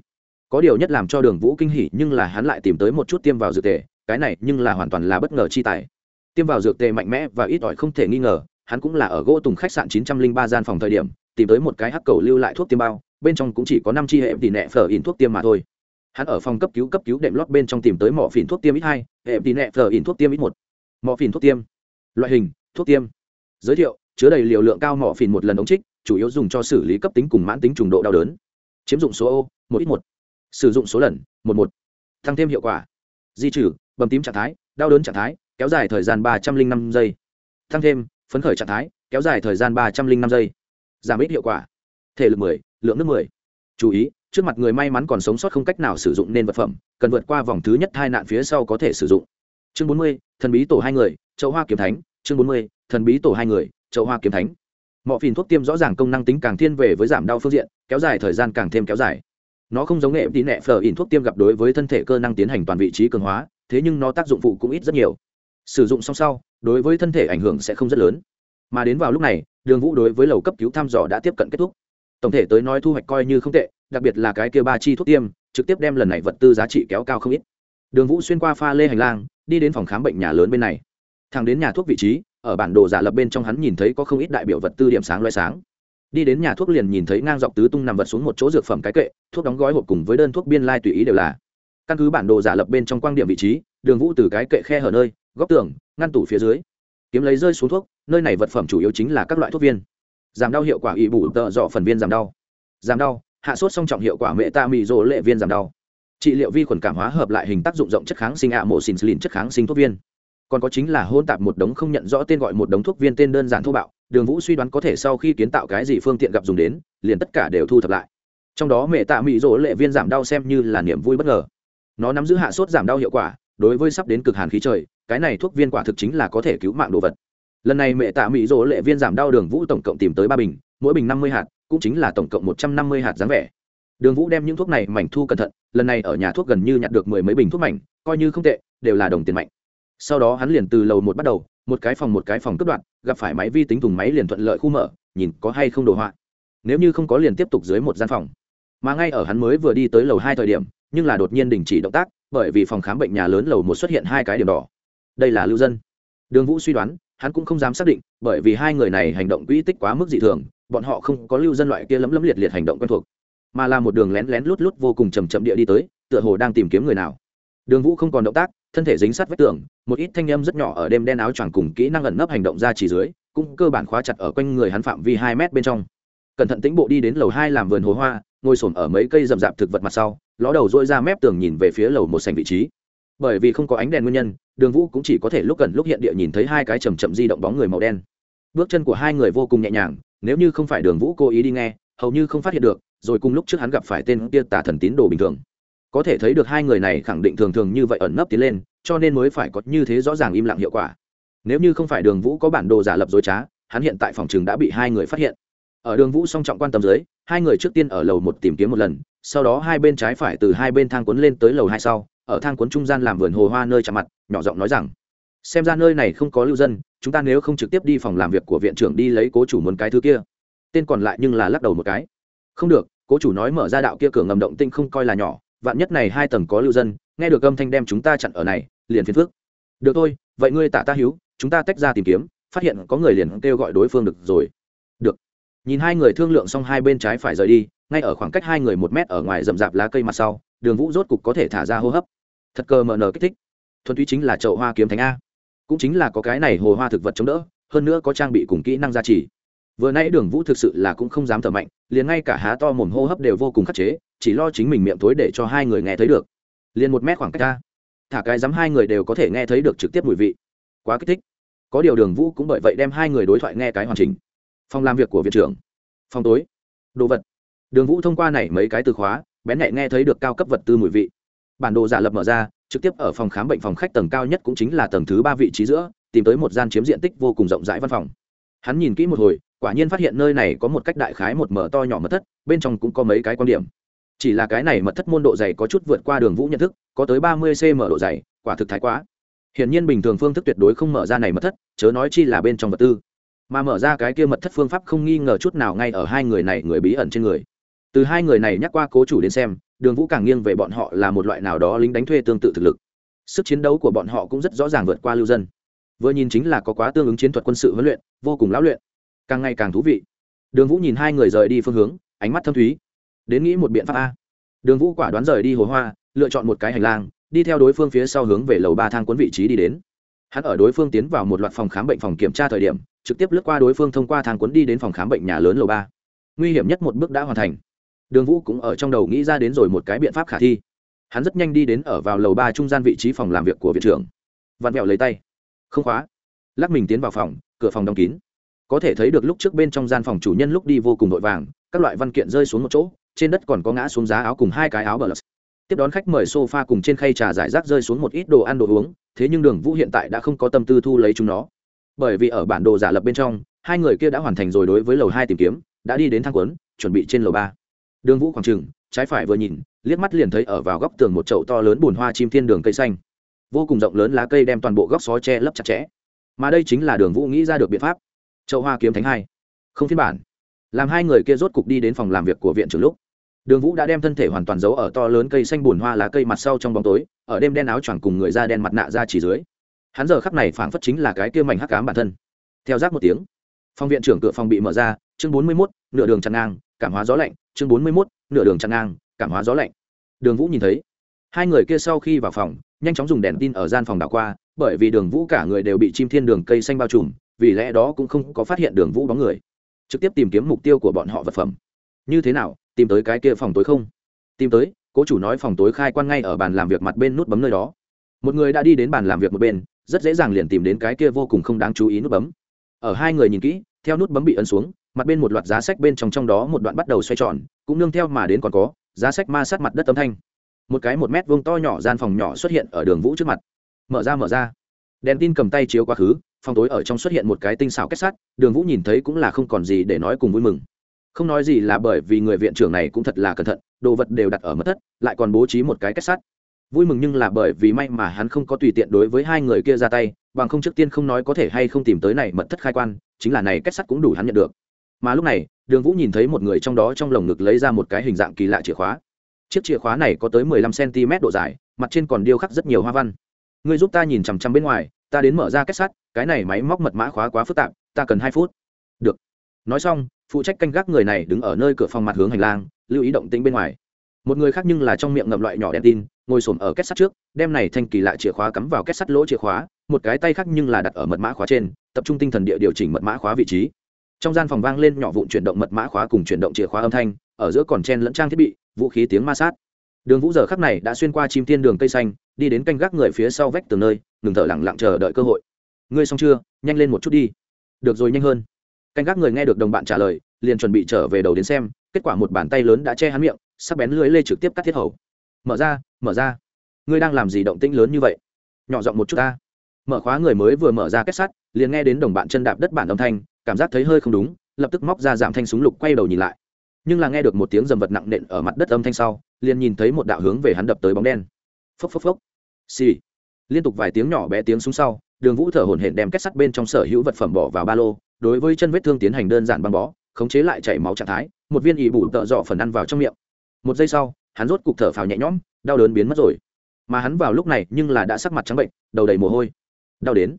Có điều nhất làm cho đường vũ kinh hỉ nhưng là hắn lại tìm tới một chút tiêm vào dược tề, cái này nhưng là hoàn toàn là bất ngờ chi tài. Tiêm vào dược tề mạnh mẽ và ít ỏi không thể nghi ngờ, hắn cũng là ở gỗ tùng khách sạn chín trăm linh ba gian phòng thời điểm, tìm tới một cái hắc cầu lưu lại thuốc tiêm bao, bên trong cũng chỉ có năm chi hệ tỷ nẹ phở in thuốc tiêm mà thôi. Hắn ở phòng cấp cứu cấp cứu đệm lót bên trong tìm tới mỏ phìn thuốc tiêm ít hai, hệ tỷ nẹ phở in thuốc tiêm ít một. Mỏ phìn thuốc tiêm. Loại hình, thuốc tiêm. Giới thiệu chứa đầy liều lượng cao mỏ phìn một lần ống trích, chủ yếu dùng cho xử lý cấp tính cùng mãn tính trùng độ đau đớn. Chiếm dụng số ô một ít một. Sử dụng số lần, một một. Tăng thêm hiệu quả. Di trừ, bầm tím trạng thái, đau đớn trạng thái, kéo dài thời gian ba trăm linh năm giây. Tăng thêm, phấn khởi trạng thái, kéo dài thời gian ba trăm linh năm giây. Giảm ít hiệu quả. Thể lực mười, lượng nước mười. Chú ý, trước mặt người may mắn còn sống sót không cách nào sử dụng nên vật phẩm, cần vượt qua vòng thứ nhất hai nạn phía sau có thể sử dụng. Chương bốn mươi, thần bí tổ hai người, châu hoa kiếm thánh. Chương bốn mươi, thần bí tổ hai người châu hoa kiếm thánh. Mọi phìn thuốc tiêm rõ ràng công năng tính càng thiên về với giảm đau phương diện, kéo dài thời gian càng thêm kéo dài. Nó không giống nghệ tí nẹ phở ỉn thuốc tiêm gặp đối với thân thể cơ năng tiến hành toàn vị trí cường hóa, thế nhưng nó tác dụng phụ cũng ít rất nhiều. Sử dụng song sau, đối với thân thể ảnh hưởng sẽ không rất lớn. Mà đến vào lúc này, đường vũ đối với lầu cấp cứu thăm dò đã tiếp cận kết thúc. Tổng thể tới nói thu hoạch coi như không tệ, đặc biệt là cái kia ba chi thuốc tiêm, trực tiếp đem lần này vật tư giá trị kéo cao không ít. Đường vũ xuyên qua pha lê hành lang, đi đến phòng khám bệnh nhà lớn bên này. Thẳng đến nhà thuốc vị trí ở bản đồ giả lập bên trong hắn nhìn thấy có không ít đại biểu vật tư điểm sáng loay sáng. Đi đến nhà thuốc liền nhìn thấy ngang dọc tứ tung nằm vật xuống một chỗ dược phẩm cái kệ, thuốc đóng gói hộp cùng với đơn thuốc biên lai tùy ý đều là. Căn cứ bản đồ giả lập bên trong quan điểm vị trí, đường vũ từ cái kệ khe hở nơi, góc tường, ngăn tủ phía dưới. Kiếm lấy rơi xuống thuốc, nơi này vật phẩm chủ yếu chính là các loại thuốc viên. Giảm đau hiệu quả ỵ bù tợ dọ phần viên giảm đau. Giảm đau, hạ sốt song trọng hiệu quả mẹ ta mì rỗ lệ viên giảm đau. Trị liệu vi khuẩn cảm hóa hợp lại hình tác dụng rộng chất kháng sinh ạ mổ xin lìn chất kháng sinh thuốc viên còn có chính là hôn tạp một đống không nhận rõ tên gọi một đống thuốc viên tên đơn giản thô bạo, đường vũ suy đoán có thể sau khi kiến tạo cái gì phương tiện gặp dùng đến, liền tất cả đều thu thập lại. Trong đó mẹ tạ mỹ rỗ lệ viên giảm đau xem như là niềm vui bất ngờ. Nó nắm giữ hạ sốt giảm đau hiệu quả, đối với sắp đến cực hàn khí trời, cái này thuốc viên quả thực chính là có thể cứu mạng đồ vật. Lần này mẹ tạ mỹ rỗ lệ viên giảm đau đường vũ tổng cộng tìm tới ba bình, mỗi bình năm mươi hạt, cũng chính là tổng cộng một trăm năm mươi hạt dáng vẻ. Đường vũ đem những thuốc này mảnh thu cẩn thận, lần này ở nhà thuốc gần như nhặt được mười mấy bình thuốc mảnh, coi như không tệ, đều là đồng tiền mạnh sau đó hắn liền từ lầu một bắt đầu, một cái phòng một cái phòng cướp đoạn gặp phải máy vi tính thùng máy liền thuận lợi khu mở, nhìn có hay không đồ họa. Nếu như không có liền tiếp tục dưới một gian phòng. Mà ngay ở hắn mới vừa đi tới lầu hai thời điểm, nhưng là đột nhiên đình chỉ động tác, bởi vì phòng khám bệnh nhà lớn lầu một xuất hiện hai cái điểm đỏ. Đây là lưu dân. Đường vũ suy đoán, hắn cũng không dám xác định, bởi vì hai người này hành động quỹ tích quá mức dị thường, bọn họ không có lưu dân loại kia lấm lấm liệt liệt hành động quen thuộc. Mà là một đường lén lén lút lút vô cùng chầm chậm địa đi tới, tựa hồ đang tìm kiếm người nào. Đường vũ không còn động tác thân thể dính sát vách tường, một ít thanh âm rất nhỏ ở đêm đen áo choàng cùng kỹ năng ẩn nấp hành động ra chỉ dưới, cũng cơ bản khóa chặt ở quanh người hắn phạm vi hai mét bên trong. Cẩn thận tĩnh bộ đi đến lầu hai làm vườn hồ hoa, ngồi s ở mấy cây rậm rạp thực vật mặt sau, ló đầu dỗi ra mép tường nhìn về phía lầu một sành vị trí. Bởi vì không có ánh đèn nguyên nhân, đường vũ cũng chỉ có thể lúc gần lúc hiện địa nhìn thấy hai cái chầm chậm di động bóng người màu đen. Bước chân của hai người vô cùng nhẹ nhàng, nếu như không phải đường vũ cố ý đi nghe, hầu như không phát hiện được, rồi cùng lúc trước hắn gặp phải tên kia tà thần tín đồ bình thường có thể thấy được hai người này khẳng định thường thường như vậy ẩn nấp tiến lên, cho nên mới phải có như thế rõ ràng im lặng hiệu quả. Nếu như không phải đường vũ có bản đồ giả lập dối trá, hắn hiện tại phòng trường đã bị hai người phát hiện. Ở đường vũ song trọng quan tâm dưới, hai người trước tiên ở lầu một tìm kiếm một lần, sau đó hai bên trái phải từ hai bên thang cuốn lên tới lầu hai sau, ở thang cuốn trung gian làm vườn hồ hoa nơi chạm mặt, nhỏ giọng nói rằng, xem ra nơi này không có lưu dân, chúng ta nếu không trực tiếp đi phòng làm việc của viện trưởng đi lấy cố chủ muốn cái thứ kia. Tên còn lại nhưng là lắc đầu một cái. Không được, cố chủ nói mở ra đạo kia cửa ngầm động tinh không coi là nhỏ vạn nhất này hai tầng có lưu dân, nghe được âm thanh đem chúng ta chặn ở này, liền phiền phước được thôi, vậy ngươi tả ta hiếu chúng ta tách ra tìm kiếm, phát hiện có người liền kêu gọi đối phương được rồi. Được. Nhìn hai người thương lượng xong hai bên trái phải rời đi, ngay ở khoảng cách hai người một mét ở ngoài rậm rạp lá cây mặt sau, đường vũ rốt cục có thể thả ra hô hấp. Thật cờ mờ nở kích thích. Thuần túy chính là chậu hoa kiếm thánh a. Cũng chính là có cái này hồ hoa thực vật chống đỡ, hơn nữa có trang bị cùng kỹ năng gia trì vừa nãy đường vũ thực sự là cũng không dám thở mạnh, liền ngay cả há to mồm hô hấp đều vô cùng khắc chế, chỉ lo chính mình miệng thối để cho hai người nghe thấy được. Liền một mét khoảng cách ra, thả cái dám hai người đều có thể nghe thấy được trực tiếp mùi vị. Quá kích thích. Có điều đường vũ cũng bởi vậy đem hai người đối thoại nghe cái hoàn chỉnh. Phòng làm việc của viện trưởng, phòng tối, đồ vật. Đường vũ thông qua này mấy cái từ khóa, bén nhạy nghe thấy được cao cấp vật tư mùi vị. Bản đồ giả lập mở ra, trực tiếp ở phòng khám bệnh phòng khách tầng cao nhất cũng chính là tầng thứ ba vị trí giữa, tìm tới một gian chiếm diện tích vô cùng rộng rãi văn phòng. Hắn nhìn kỹ một hồi quả nhiên phát hiện nơi này có một cách đại khái một mở to nhỏ mật thất, bên trong cũng có mấy cái quan điểm. Chỉ là cái này mật thất môn độ dày có chút vượt qua đường vũ nhận thức, có tới ba mươi cm độ dày, quả thực thái quá. Hiển nhiên bình thường phương thức tuyệt đối không mở ra này mật thất, chớ nói chi là bên trong vật tư. Mà mở ra cái kia mật thất phương pháp không nghi ngờ chút nào ngay ở hai người này người bí ẩn trên người. Từ hai người này nhắc qua cố chủ đến xem, đường vũ càng nghiêng về bọn họ là một loại nào đó lính đánh thuê tương tự thực lực. Sức chiến đấu của bọn họ cũng rất rõ ràng vượt qua lưu dân. Vừa nhìn chính là có quá tương ứng chiến thuật quân sự huấn luyện, vô cùng lão luyện càng ngày càng thú vị. Đường vũ nhìn hai người rời đi phương hướng, ánh mắt thâm thúy. Đến nghĩ một biện pháp a. Đường vũ quả đoán rời đi hồ hoa, lựa chọn một cái hành lang, đi theo đối phương phía sau hướng về lầu ba thang cuốn vị trí đi đến. Hắn ở đối phương tiến vào một loạt phòng khám bệnh phòng kiểm tra thời điểm, trực tiếp lướt qua đối phương thông qua thang cuốn đi đến phòng khám bệnh nhà lớn lầu ba. Nguy hiểm nhất một bước đã hoàn thành. Đường vũ cũng ở trong đầu nghĩ ra đến rồi một cái biện pháp khả thi. Hắn rất nhanh đi đến ở vào lầu ba trung gian vị trí phòng làm việc của viện trưởng. Vặn vẹo lấy tay. Không khóa. Lắc mình tiến vào phòng, cửa phòng đóng kín có thể thấy được lúc trước bên trong gian phòng chủ nhân lúc đi vô cùng vội vàng, các loại văn kiện rơi xuống một chỗ, trên đất còn có ngã xuống giá áo cùng hai cái áo bờ lật. Tiếp đón khách mời sofa cùng trên khay trà giải rác rơi xuống một ít đồ ăn đồ uống, thế nhưng đường vũ hiện tại đã không có tâm tư thu lấy chúng nó. Bởi vì ở bản đồ giả lập bên trong, hai người kia đã hoàn thành rồi đối với lầu hai tìm kiếm, đã đi đến thang quấn, chuẩn bị trên lầu ba. Đường vũ khoảng trừng trái phải vừa nhìn, liếc mắt liền thấy ở vào góc tường một chậu to lớn bùn hoa chim thiên đường cây xanh. Vô cùng rộng lớn lá cây đem toàn bộ góc xó che lấp chặt chẽ. Mà đây chính là đường vũ nghĩ ra được biện pháp chậu hoa kiếm thánh hai. Không phiên bản. Làm hai người kia rốt cục đi đến phòng làm việc của viện trưởng lúc. Đường vũ đã đem thân thể hoàn toàn giấu ở to lớn cây xanh bùn hoa lá cây mặt sau trong bóng tối, ở đêm đen áo choàng cùng người da đen mặt nạ ra chỉ dưới. Hắn giờ khắc này phảng phất chính là cái kia mảnh hắc cám bản thân. Theo rác một tiếng, phòng viện trưởng cửa phòng bị mở ra, chương bốn mươi mốt, nửa đường chặn ngang, cảm hóa gió lạnh, chương bốn mươi mốt, nửa đường chặn ngang, cảm hóa gió lạnh. Đường vũ nhìn thấy, hai người kia sau khi vào phòng, nhanh chóng dùng đèn tin ở gian phòng đảo qua, bởi vì đường vũ cả người đều bị chim thiên đường cây xanh bao trùm vì lẽ đó cũng không có phát hiện đường vũ bóng người. Trực tiếp tìm kiếm mục tiêu của bọn họ vật phẩm. Như thế nào, tìm tới cái kia phòng tối không? Tìm tới, cố chủ nói phòng tối khai quan ngay ở bàn làm việc mặt bên nút bấm nơi đó. Một người đã đi đến bàn làm việc một bên, rất dễ dàng liền tìm đến cái kia vô cùng không đáng chú ý nút bấm. Ở hai người nhìn kỹ, theo nút bấm bị ấn xuống, mặt bên một loạt giá sách bên trong trong đó một đoạn bắt đầu xoay tròn, cũng nương theo mà đến còn có, giá sách ma sát mặt đất âm thanh. Một cái một mét vuông to nhỏ gian phòng nhỏ xuất hiện ở đường vũ trước mặt. Mở ra mở ra. Đèn tin cầm tay chiếu quá khứ phòng tối ở trong xuất hiện một cái tinh xảo kết sắt, đường vũ nhìn thấy cũng là không còn gì để nói cùng vui mừng. Không nói gì là bởi vì người viện trưởng này cũng thật là cẩn thận, đồ vật đều đặt ở mất thất, lại còn bố trí một cái kết sắt. Vui mừng nhưng là bởi vì may mà hắn không có tùy tiện đối với hai người kia ra tay, bằng không trước tiên không nói có thể hay không tìm tới này mật thất khai quan, chính là này kết sắt cũng đủ hắn nhận được. Mà lúc này, đường vũ nhìn thấy một người trong đó trong lồng ngực lấy ra một cái hình dạng kỳ lạ chìa khóa. Chiếc chìa khóa này có tới mười lăm cm độ dài, mặt trên còn điêu khắc rất nhiều hoa văn. Ngươi giúp ta nhìn chằm chằm bên ngoài ta đến mở ra kết sắt, cái này máy móc mật mã khóa quá phức tạp, ta cần hai phút. Được. Nói xong, phụ trách canh gác người này đứng ở nơi cửa phòng mặt hướng hành lang, lưu ý động tĩnh bên ngoài. Một người khác nhưng là trong miệng ngậm loại nhỏ đèn tin, ngồi xổm ở kết sắt trước, đem này thanh kỳ lạ chìa khóa cắm vào kết sắt lỗ chìa khóa, một cái tay khác nhưng là đặt ở mật mã khóa trên, tập trung tinh thần địa điều chỉnh mật mã khóa vị trí. Trong gian phòng vang lên nhỏ vụn chuyển động mật mã khóa cùng chuyển động chìa khóa âm thanh, ở giữa còn chen lẫn trang thiết bị, vũ khí tiếng ma sát. Đường vũ giờ khắc này đã xuyên qua chim thiên đường cây xanh đi đến canh gác người phía sau vách từ nơi, ngừng thở lặng lặng chờ đợi cơ hội. Ngươi xong chưa? Nhanh lên một chút đi. Được rồi, nhanh hơn. Canh gác người nghe được đồng bạn trả lời, liền chuẩn bị trở về đầu đến xem, kết quả một bàn tay lớn đã che hắn miệng, sắc bén lưới lê trực tiếp cắt thiết hầu. Mở ra mở ra. Ngươi đang làm gì động tĩnh lớn như vậy? Nhỏ giọng một chút ta. Mở khóa người mới vừa mở ra kết sắt, liền nghe đến đồng bạn chân đạp đất bản âm thanh, cảm giác thấy hơi không đúng, lập tức móc ra giảm thanh súng lục quay đầu nhìn lại. Nhưng là nghe được một tiếng dầm vật nặng nện ở mặt đất âm thanh sau, liền nhìn thấy một đạo hướng về hắn đập tới bóng đen. Phốc phốc phốc xì. Liên tục vài tiếng nhỏ bé tiếng xuống sau, đường vũ thở hổn hển đem kết sắt bên trong sở hữu vật phẩm bỏ vào ba lô, đối với chân vết thương tiến hành đơn giản băng bó, khống chế lại chảy máu trạng thái, một viên ỉ bủ tợ dọ phần ăn vào trong miệng. Một giây sau, hắn rốt cục thở phào nhẹ nhõm, đau đớn biến mất rồi. Mà hắn vào lúc này nhưng là đã sắc mặt trắng bệnh, đầu đầy mồ hôi. Đau đến.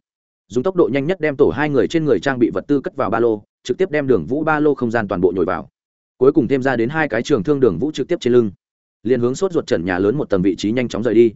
Dùng tốc độ nhanh nhất đem tổ hai người trên người trang bị vật tư cất vào ba lô, trực tiếp đem đường vũ ba lô không gian toàn bộ nhồi vào. Cuối cùng thêm ra đến hai cái trường thương đường vũ trực tiếp trên lưng. Liền hướng sốt ruột trần nhà lớn một tầng vị trí nhanh chóng rời đi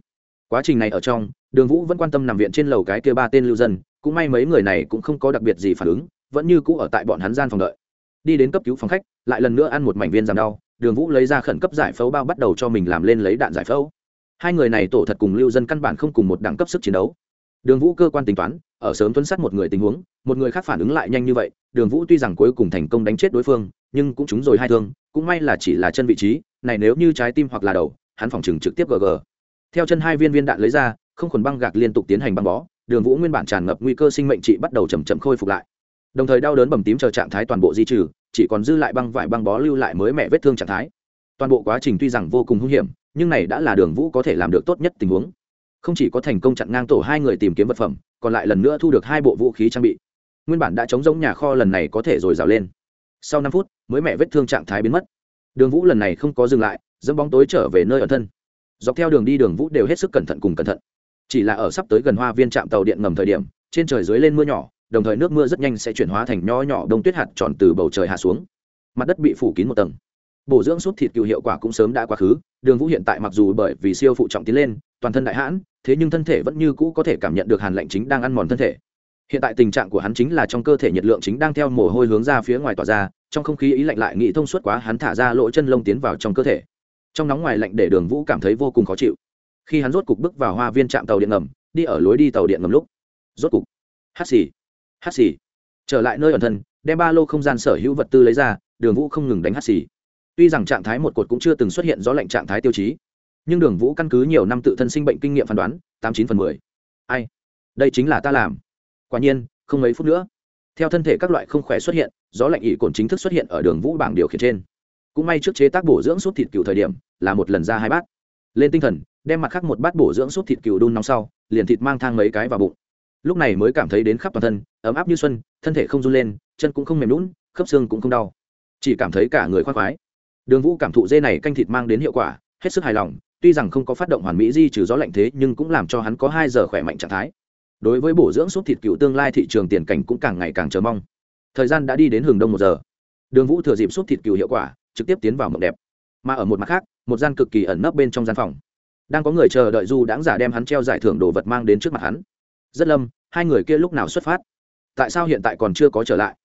quá trình này ở trong, đường vũ vẫn quan tâm nằm viện trên lầu cái kia ba tên lưu dân, cũng may mấy người này cũng không có đặc biệt gì phản ứng, vẫn như cũ ở tại bọn hắn gian phòng đợi. Đi đến cấp cứu phòng khách, lại lần nữa ăn một mảnh viên giảm đau, đường vũ lấy ra khẩn cấp giải phẫu bao bắt đầu cho mình làm lên lấy đạn giải phẫu. Hai người này tổ thật cùng lưu dân căn bản không cùng một đẳng cấp sức chiến đấu. Đường vũ cơ quan tính toán, ở sớm tuấn sát một người tình huống, một người khác phản ứng lại nhanh như vậy, đường vũ tuy rằng cuối cùng thành công đánh chết đối phương, nhưng cũng trúng rồi hai thương, cũng may là chỉ là chân vị trí, này nếu như trái tim hoặc là đầu, hắn phòng chừng trực tiếp gg theo chân hai viên viên đạn lấy ra, không khuẩn băng gạc liên tục tiến hành băng bó, đường vũ nguyên bản tràn ngập nguy cơ sinh mệnh trị bắt đầu chầm chậm khôi phục lại. Đồng thời đau đớn bầm tím chờ trạng thái toàn bộ di trừ, chỉ còn dư lại băng vải băng bó lưu lại mới mẹ vết thương trạng thái. Toàn bộ quá trình tuy rằng vô cùng hung hiểm, nhưng này đã là đường vũ có thể làm được tốt nhất tình huống. Không chỉ có thành công chặn ngang tổ hai người tìm kiếm vật phẩm, còn lại lần nữa thu được hai bộ vũ khí trang bị. Nguyên bản đã chống giống nhà kho lần này có thể rồi rào lên. Sau năm phút, mới mẹ vết thương trạng thái biến mất. Đường vũ lần này không có dừng lại, dẫm bóng tối trở về nơi ở thân dọc theo đường đi đường vũ đều hết sức cẩn thận cùng cẩn thận. Chỉ là ở sắp tới gần hoa viên trạm tàu điện ngầm thời điểm, trên trời dưới lên mưa nhỏ, đồng thời nước mưa rất nhanh sẽ chuyển hóa thành nho nhỏ đông tuyết hạt tròn từ bầu trời hạ xuống. Mặt đất bị phủ kín một tầng. Bổ dưỡng suốt thịt cựu hiệu quả cũng sớm đã quá khứ, đường vũ hiện tại mặc dù bởi vì siêu phụ trọng tiến lên, toàn thân đại hãn, thế nhưng thân thể vẫn như cũ có thể cảm nhận được hàn lạnh chính đang ăn mòn thân thể. Hiện tại tình trạng của hắn chính là trong cơ thể nhiệt lượng chính đang theo mồ hôi hướng ra phía ngoài tỏa ra, trong không khí ý lạnh lại nghĩ thông suốt quá, hắn thả ra lỗ chân lông tiến vào trong cơ thể trong nóng ngoài lạnh để đường vũ cảm thấy vô cùng khó chịu. Khi hắn rốt cục bước vào hoa viên trạm tàu điện ngầm, đi ở lối đi tàu điện ngầm lúc, rốt cục, hát xì hát xì, trở lại nơi ẩn thân, đem ba lô không gian sở hữu vật tư lấy ra, đường vũ không ngừng đánh hát xì. Tuy rằng trạng thái một cột cũng chưa từng xuất hiện do lạnh trạng thái tiêu chí, nhưng đường vũ căn cứ nhiều năm tự thân sinh bệnh kinh nghiệm phán đoán, tám chín phần mười. Ai? Đây chính là ta làm. Quả nhiên, không mấy phút nữa, theo thân thể các loại không khỏe xuất hiện, gió lạnh ỉ cồn chính thức xuất hiện ở đường vũ bảng điều khiển trên cũng may trước chế tác bổ dưỡng suốt thịt cừu thời điểm là một lần ra hai bát. Lên tinh thần, đem mặt khác một bát bổ dưỡng suốt thịt cừu đun nóng sau, liền thịt mang thang mấy cái vào bụng. Lúc này mới cảm thấy đến khắp toàn thân, ấm áp như xuân, thân thể không run lên, chân cũng không mềm lún khớp xương cũng không đau. Chỉ cảm thấy cả người khoác khoái. Đường vũ cảm thụ dê này canh thịt mang đến hiệu quả, hết sức hài lòng, tuy rằng không có phát động hoàn mỹ di trừ gió lạnh thế, nhưng cũng làm cho hắn có hai giờ khỏe mạnh trạng thái. Đối với bổ dưỡng suốt thịt cựu tương lai thị trường tiền cảnh cũng càng ngày càng chờ mong. Thời gian đã đi đến hừng đông một giờ. Đường vũ thừa dịp suốt thịt cựu hiệu quả trực tiếp tiến vào mộng đẹp. Mà ở một mặt khác, một gian cực kỳ ẩn nấp bên trong gian phòng. Đang có người chờ đợi du đáng giả đem hắn treo giải thưởng đồ vật mang đến trước mặt hắn. Rất lâm, hai người kia lúc nào xuất phát? Tại sao hiện tại còn chưa có trở lại?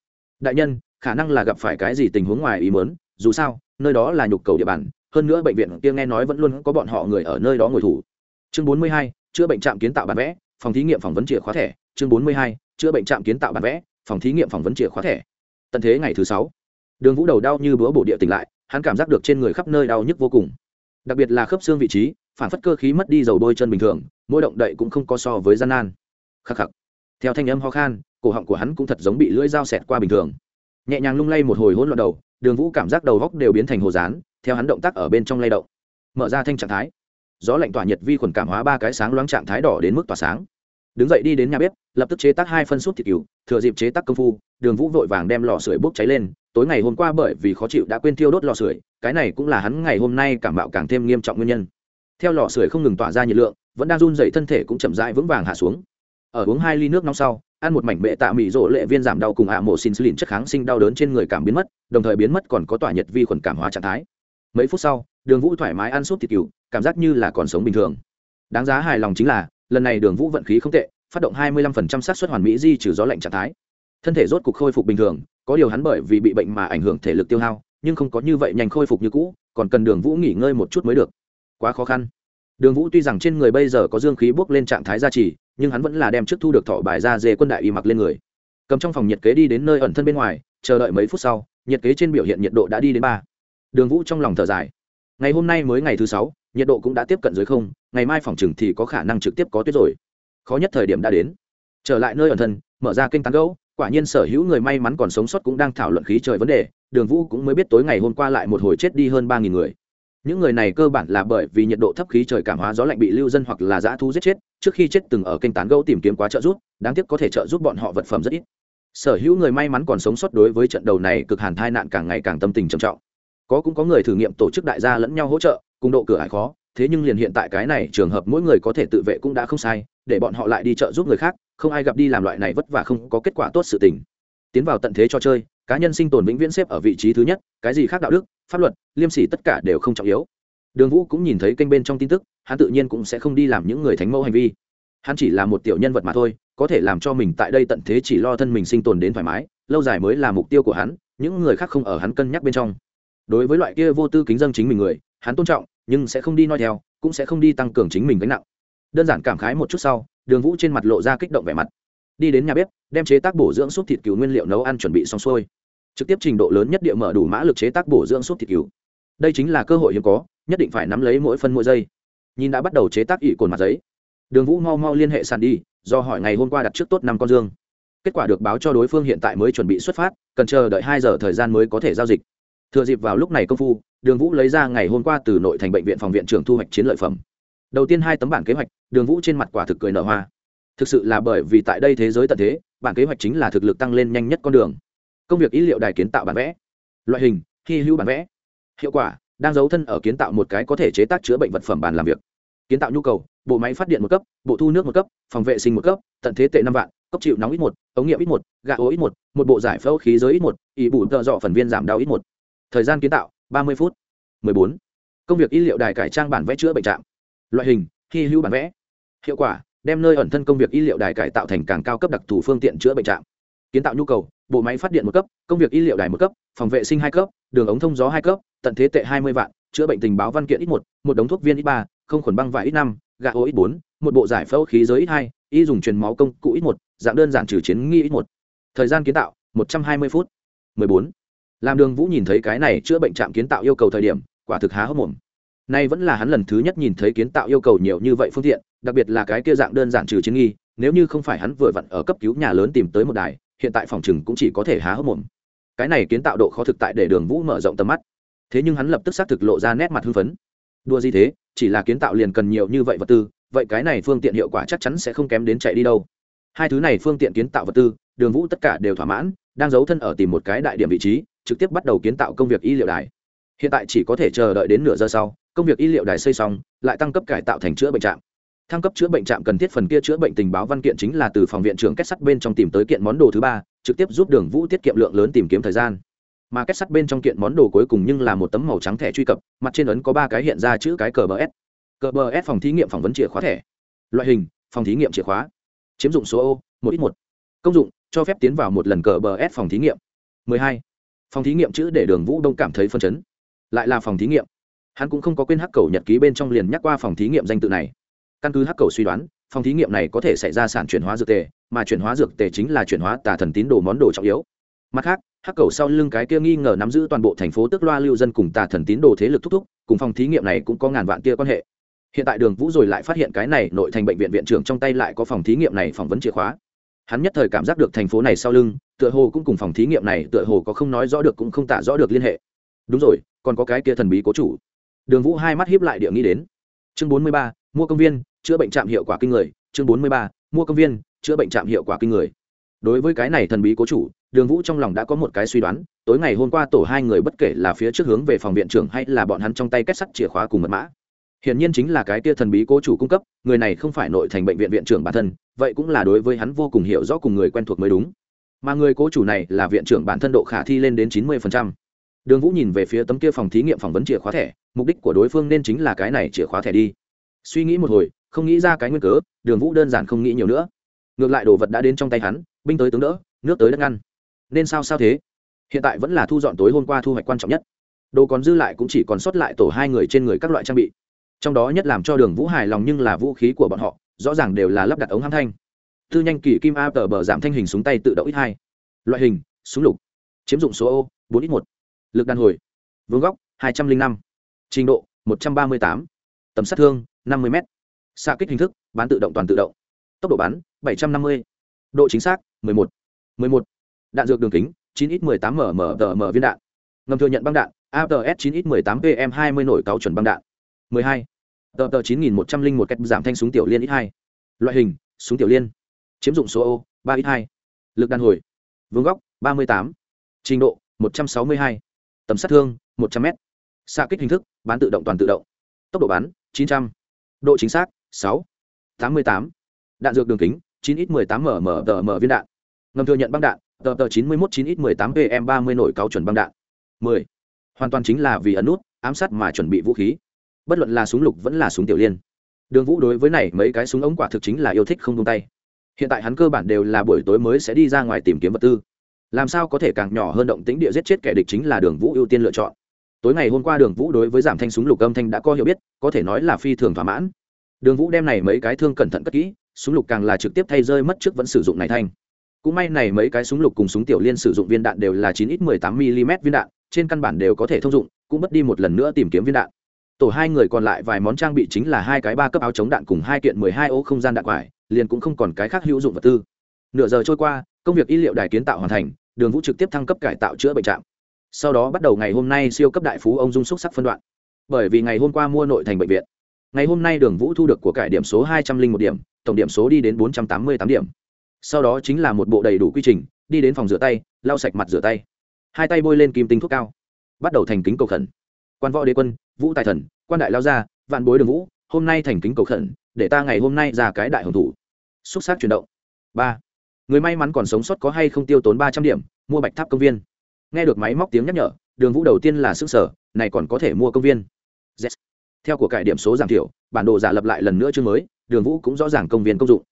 Đại nhân, khả năng là gặp phải cái gì tình huống ngoài ý mớn dù sao, nơi đó là nhục cầu địa bàn, hơn nữa bệnh viện kia nghe nói vẫn luôn có bọn họ người ở nơi đó ngồi thủ. Chương bốn mươi hai, chữa bệnh trạm kiến tạo bản vẽ, phòng thí nghiệm phỏng vấn chìa khóa thẻ. Chương bốn mươi hai, chữa bệnh trạm kiến tạo bản vẽ, phòng thí nghiệm phỏng vấn chìa khóa thẻ. Tận thế ngày thứ sáu đường vũ đầu đau như bữa bổ địa tỉnh lại, hắn cảm giác được trên người khắp nơi đau nhức vô cùng. Đặc biệt là khớp xương vị trí, phản phất cơ khí mất đi dầu đôi chân bình thường, mỗi động đậy cũng không có so với gian nan. Khắc khắc. Theo thanh âm ho khan, cổ họng của hắn cũng thật giống bị lưỡi dao xẹt qua bình thường. Nhẹ nhàng lung lay một hồi hỗn loạn đầu, đường vũ cảm giác đầu góc đều biến thành hồ dán, theo hắn động tác ở bên trong lay động. Mở ra thanh trạng thái. Gió lạnh tỏa nhiệt vi khuẩn cảm hóa ba cái sáng loáng trạng thái đỏ đến mức tỏa sáng đứng dậy đi đến nhà bếp, lập tức chế tác hai phân sút thịt cừu, thừa dịp chế tác công phu, đường vũ vội vàng đem lò sưởi bốc cháy lên, tối ngày hôm qua bởi vì khó chịu đã quên thiêu đốt lò sưởi, cái này cũng là hắn ngày hôm nay cảm bạo càng thêm nghiêm trọng nguyên nhân. Theo lò sưởi không ngừng tỏa ra nhiệt lượng, vẫn đang run dậy thân thể cũng chậm rãi vững vàng hạ xuống. Ở uống hai ly nước nóng sau, ăn một mảnh bệ tạ mị rỗ lệ viên giảm đau cùng ạ mổ xin lìn chất kháng sinh đau đớn trên người cảm biến mất, đồng thời biến mất còn có tỏa nhiệt vi khuẩn cảm hóa trạng thái. Mấy phút sau, đường vũ thoải mái ăn suốt thịt cừu, cảm giác như là còn sống bình thường. Đáng giá hài lòng chính là lần này đường vũ vận khí không tệ, phát động 25% xác suất hoàn mỹ di trừ gió lạnh trạng thái. Thân thể rốt cục khôi phục bình thường, có điều hắn bởi vì bị bệnh mà ảnh hưởng thể lực tiêu hao, nhưng không có như vậy nhanh khôi phục như cũ, còn cần đường vũ nghỉ ngơi một chút mới được. Quá khó khăn. Đường vũ tuy rằng trên người bây giờ có dương khí bước lên trạng thái gia trì, nhưng hắn vẫn là đem trước thu được thọ bài ra dê quân đại y mặc lên người. Cầm trong phòng nhiệt kế đi đến nơi ẩn thân bên ngoài, chờ đợi mấy phút sau, nhiệt kế trên biểu hiện nhiệt độ đã đi đến ba. Đường vũ trong lòng thở dài. Ngày hôm nay mới ngày thứ sáu nhiệt độ cũng đã tiếp cận dưới không, ngày mai phòng chừng thì có khả năng trực tiếp có tuyết rồi. Khó nhất thời điểm đã đến. Trở lại nơi ẩn thân, mở ra kênh tán gấu quả nhiên sở hữu người may mắn còn sống sót cũng đang thảo luận khí trời vấn đề, đường vũ cũng mới biết tối ngày hôm qua lại một hồi chết đi hơn ba nghìn người. Những người này cơ bản là bởi vì nhiệt độ thấp khí trời cảm hóa gió lạnh bị lưu dân hoặc là dã thu giết chết, trước khi chết từng ở kênh tán gấu tìm kiếm quá trợ giúp, đáng tiếc có thể trợ giúp bọn họ vật phẩm rất ít. Sở hữu người may mắn còn sống sót đối với trận đầu này cực hàn tai nạn càng ngày càng tâm tình trầm trọng. Có cũng có người thử nghiệm tổ chức đại gia lẫn nhau hỗ trợ cùng độ cửa ải khó, thế nhưng liền hiện tại cái này trường hợp mỗi người có thể tự vệ cũng đã không sai, để bọn họ lại đi trợ giúp người khác, không ai gặp đi làm loại này vất vả không có kết quả tốt sự tình. Tiến vào tận thế cho chơi, cá nhân sinh tồn vĩnh viễn xếp ở vị trí thứ nhất, cái gì khác đạo đức, pháp luật, liêm sỉ tất cả đều không trọng yếu. Đường vũ cũng nhìn thấy kênh bên trong tin tức, hắn tự nhiên cũng sẽ không đi làm những người thánh mẫu hành vi. Hắn chỉ là một tiểu nhân vật mà thôi, có thể làm cho mình tại đây tận thế chỉ lo thân mình sinh tồn đến thoải mái, lâu dài mới là mục tiêu của hắn, những người khác không ở hắn cân nhắc bên trong. Đối với loại kia vô tư kính dân chính mình người, hắn tôn trọng nhưng sẽ không đi nói theo, cũng sẽ không đi tăng cường chính mình gánh nặng. Đơn giản cảm khái một chút sau, đường vũ trên mặt lộ ra kích động vẻ mặt. Đi đến nhà bếp, đem chế tác bổ dưỡng súp thịt cứu nguyên liệu nấu ăn chuẩn bị xong xuôi. Trực tiếp trình độ lớn nhất địa mở đủ mã lực chế tác bổ dưỡng súp thịt cứu đây chính là cơ hội hiếm có, nhất định phải nắm lấy mỗi phân mỗi giây. Nhìn đã bắt đầu chế tác ỉ cồn mặt giấy, đường vũ mau mau liên hệ sàn đi, do hỏi ngày hôm qua đặt trước tốt năm con dương. Kết quả được báo cho đối phương hiện tại mới chuẩn bị xuất phát, cần chờ đợi hai giờ thời gian mới có thể giao dịch thừa dịp vào lúc này công phu, đường vũ lấy ra ngày hôm qua từ nội thành bệnh viện phòng viện trưởng thu hoạch chiến lợi phẩm. Đầu tiên hai tấm bản kế hoạch, đường vũ trên mặt quả thực cười nở hoa. Thực sự là bởi vì tại đây thế giới tận thế bản kế hoạch chính là thực lực tăng lên nhanh nhất con đường. Công việc ý liệu đài kiến tạo bản vẽ, loại hình, hy hữu bản vẽ. Hiệu quả, đang giấu thân ở kiến tạo một cái có thể chế tác chữa bệnh vật phẩm bàn làm việc. Kiến tạo nhu cầu, bộ máy phát điện một cấp, bộ thu nước một cấp, phòng vệ sinh một cấp, tận thế tệ năm vạn, cốc chịu nóng ít một, ống nghiệm ít một gà ố ít một một bộ giải phẫu khí giới ít một ỷ bù tợ dọ phần viên giảm đau ít một thời gian kiến tạo, ba mươi phút. 14. công việc y liệu đài cải trang bản vẽ chữa bệnh trạm. Loại hình, hy hữu bản vẽ. Hiệu quả, đem nơi ẩn thân công việc y liệu đài cải tạo thành càng cao cấp đặc thù phương tiện chữa bệnh trạm. Kiến tạo nhu cầu, bộ máy phát điện một cấp, công việc y liệu đài một cấp, phòng vệ sinh hai cấp, đường ống thông gió hai cấp, tận thế tệ hai mươi vạn, chữa bệnh tình báo văn kiện ít một một đống thuốc viên ít ba, không khuẩn băng vải ít năm, gà ô ít bốn, một bộ giải phẫu khí giới ít hai, y dùng truyền máu công cụ ít một, dạng đơn giản trừ chiến nghi ít một. Thời gian kiến tạo, một trăm hai mươi phút. mười bốn làm đường vũ nhìn thấy cái này chữa bệnh trạm kiến tạo yêu cầu thời điểm, quả thực há hốc mồm. Nay vẫn là hắn lần thứ nhất nhìn thấy kiến tạo yêu cầu nhiều như vậy phương tiện, đặc biệt là cái kia dạng đơn giản trừ chiến nghi, nếu như không phải hắn vừa vặn ở cấp cứu nhà lớn tìm tới một đài, hiện tại phòng chừng cũng chỉ có thể há hốc mồm. Cái này kiến tạo độ khó thực tại để đường vũ mở rộng tầm mắt. Thế nhưng hắn lập tức xác thực lộ ra nét mặt hưng phấn. Đua gì thế, chỉ là kiến tạo liền cần nhiều như vậy vật tư, vậy cái này phương tiện hiệu quả chắc chắn sẽ không kém đến chạy đi đâu. Hai thứ này phương tiện kiến tạo vật tư, đường vũ tất cả đều thỏa mãn, đang giấu thân ở tìm một cái đại điểm vị trí trực tiếp bắt đầu kiến tạo công việc y liệu đài. Hiện tại chỉ có thể chờ đợi đến nửa giờ sau, công việc y liệu đài xây xong, lại tăng cấp cải tạo thành chữa bệnh trạm. Thăng cấp chữa bệnh trạm cần thiết phần kia chữa bệnh tình báo văn kiện chính là từ phòng viện trưởng kết sắt bên trong tìm tới kiện món đồ thứ ba, trực tiếp giúp đường vũ tiết kiệm lượng lớn tìm kiếm thời gian. Mà kết sắt bên trong kiện món đồ cuối cùng nhưng là một tấm màu trắng thẻ truy cập, mặt trên ấn có ba cái hiện ra chữ cái cờ bs cờ bs phòng thí nghiệm phỏng vấn chìa khóa thẻ. Loại hình, phòng thí nghiệm chìa khóa. Chiếm dụng số ô một ít một. Công dụng, cho phép tiến vào một lần cờ bs phòng thí nghiệm. 12 phòng thí nghiệm chữ để đường vũ đông cảm thấy phân chấn. Lại là phòng thí nghiệm. Hắn cũng không có quên hắc cầu nhật ký bên trong liền nhắc qua phòng thí nghiệm danh tự này. Căn cứ hắc cầu suy đoán, phòng thí nghiệm này có thể xảy ra sản chuyển hóa dược tề, mà chuyển hóa dược tề chính là chuyển hóa tà thần tín đồ món đồ trọng yếu. Mặt khác, hắc cầu sau lưng cái kia nghi ngờ nắm giữ toàn bộ thành phố tức loa lưu dân cùng tà thần tín đồ thế lực thúc thúc, cùng phòng thí nghiệm này cũng có ngàn vạn kia quan hệ. Hiện tại đường vũ rồi lại phát hiện cái này nội thành bệnh viện viện trưởng trong tay lại có phòng thí nghiệm này phỏng vấn chìa khóa. Hắn nhất thời cảm giác được thành phố này sau lưng tựa hồ cũng cùng phòng thí nghiệm này tựa hồ có không nói rõ được cũng không tả rõ được liên hệ. Đúng rồi, còn có cái kia thần bí cố chủ. Đường vũ hai mắt hiếp lại địa nghĩ đến. Chương bốn mươi ba, mua công viên, chữa bệnh trạm hiệu quả kinh người. Chương bốn mươi ba, mua công viên, chữa bệnh trạm hiệu quả kinh người. Đối với cái này thần bí cố chủ, đường vũ trong lòng đã có một cái suy đoán, tối ngày hôm qua tổ hai người bất kể là phía trước hướng về phòng viện trưởng hay là bọn hắn trong tay kết sắt chìa khóa cùng mật mã. Hiển nhiên chính là cái kia thần bí cố chủ cung cấp, người này không phải nội thành bệnh viện viện trưởng bản thân, vậy cũng là đối với hắn vô cùng hiểu rõ cùng người quen thuộc mới đúng mà người cố chủ này là viện trưởng bản thân độ khả thi lên đến chín mươi đường vũ nhìn về phía tấm kia phòng thí nghiệm phỏng vấn chìa khóa thẻ, mục đích của đối phương nên chính là cái này chìa khóa thẻ đi. Suy nghĩ một hồi, không nghĩ ra cái nguyên cớ, đường vũ đơn giản không nghĩ nhiều nữa. Ngược lại đồ vật đã đến trong tay hắn, binh tới tướng đỡ, nước tới đất ngăn. Nên sao sao thế? Hiện tại vẫn là thu dọn tối hôm qua thu hoạch quan trọng nhất. Đồ còn dư lại cũng chỉ còn sót lại tổ hai người trên người các loại trang bị. Trong đó nhất làm cho đường vũ hài lòng nhưng là vũ khí của bọn họ, rõ ràng đều là lắp đặt ống hăng thanh tư nhanh kỳ kim a tờ bờ giảm thanh hình súng tay tự động ít hai. Loại hình, súng lục. Chiếm dụng số ô bốn ít một. Lực đàn hồi. Vương góc, hai trăm linh năm. Trình độ, một trăm ba mươi tám. Tầm sát thương, năm mươi m xạ kích hình thức, bán tự động toàn tự động. Tốc độ bắn, bảy trăm năm mươi. Độ chính xác, mười một. mười một. Đạn dược đường kính, chín ít mười tám mm m viên đạn. Ngầm thừa nhận băng đạn ats chín ít mười tám pm hai mươi nổi cáo chuẩn băng đạn. mười hai. Tờ tờ chín nghìn một trăm linh một cách giảm thanh súng tiểu liên ít hai. Loại hình, súng tiểu liên chiếm dụng số ô, ba ít hai. Lực đàn hồi. Vương góc, ba mươi tám. Trình độ, một trăm sáu mươi hai. Tầm sát thương, một trăm m xạ kích hình thức, bán tự động toàn tự động. Tốc độ bắn, chín trăm. Độ chính xác, sáu. tám mươi tám. Đạn dược đường kính, chín ít mười tám mm tờ m viên đạn. Ngầm thừa nhận băng đạn, tờ tờ chín mươi một chín ít mười tám pm, ba mươi nổi cao chuẩn băng đạn. mười. Hoàn toàn chính là vì ấn nút, ám sát mà chuẩn bị vũ khí. Bất luận là súng lục vẫn là súng tiểu liên. Đường vũ đối với này mấy cái súng ống quả thực chính là yêu thích không tung tay hiện tại hắn cơ bản đều là buổi tối mới sẽ đi ra ngoài tìm kiếm vật tư. Làm sao có thể càng nhỏ hơn động tĩnh địa giết chết kẻ địch chính là đường vũ ưu tiên lựa chọn. Tối ngày hôm qua đường vũ đối với giảm thanh súng lục âm thanh đã có hiểu biết, có thể nói là phi thường thỏa mãn. Đường vũ đem này mấy cái thương cẩn thận cất kỹ, súng lục càng là trực tiếp thay rơi mất trước vẫn sử dụng này thanh. Cũng may này mấy cái súng lục cùng súng tiểu liên sử dụng viên đạn đều là chín ít mười tám mm viên đạn, trên căn bản đều có thể thông dụng, cũng mất đi một lần nữa tìm kiếm viên đạn tổ hai người còn lại vài món trang bị chính là hai cái ba cấp áo chống đạn cùng hai kiện mười hai ô không gian đạn quải, liền cũng không còn cái khác hữu dụng vật tư. Nửa giờ trôi qua, công việc y liệu đài kiến tạo hoàn thành, đường vũ trực tiếp thăng cấp cải tạo chữa bệnh trạm. Sau đó bắt đầu ngày hôm nay siêu cấp đại phú ông dung xúc sắc phân đoạn. Bởi vì ngày hôm qua mua nội thành bệnh viện, ngày hôm nay đường vũ thu được của cải điểm số hai trăm linh một điểm, tổng điểm số đi đến bốn trăm tám mươi tám điểm. Sau đó chính là một bộ đầy đủ quy trình, đi đến phòng rửa tay, lau sạch mặt rửa tay. Hai tay bôi lên kim tinh thuốc cao, bắt đầu thành kính cầu khẩn. Quan võ đế quân vũ tài thần, quan đại lao gia vạn bối đường vũ, hôm nay thành kính cầu khẩn, để ta ngày hôm nay ra cái đại hồng thủ. Xúc xác chuyển động. Ba. Người may mắn còn sống sót có hay không tiêu tốn ba trăm điểm, mua bạch tháp công viên. Nghe được máy móc tiếng nhắc nhở, đường vũ đầu tiên là sức sở, này còn có thể mua công viên. Yes. theo của cải điểm số giảm thiểu, bản đồ giả lập lại lần nữa chương mới, đường vũ cũng rõ ràng công viên công dụng.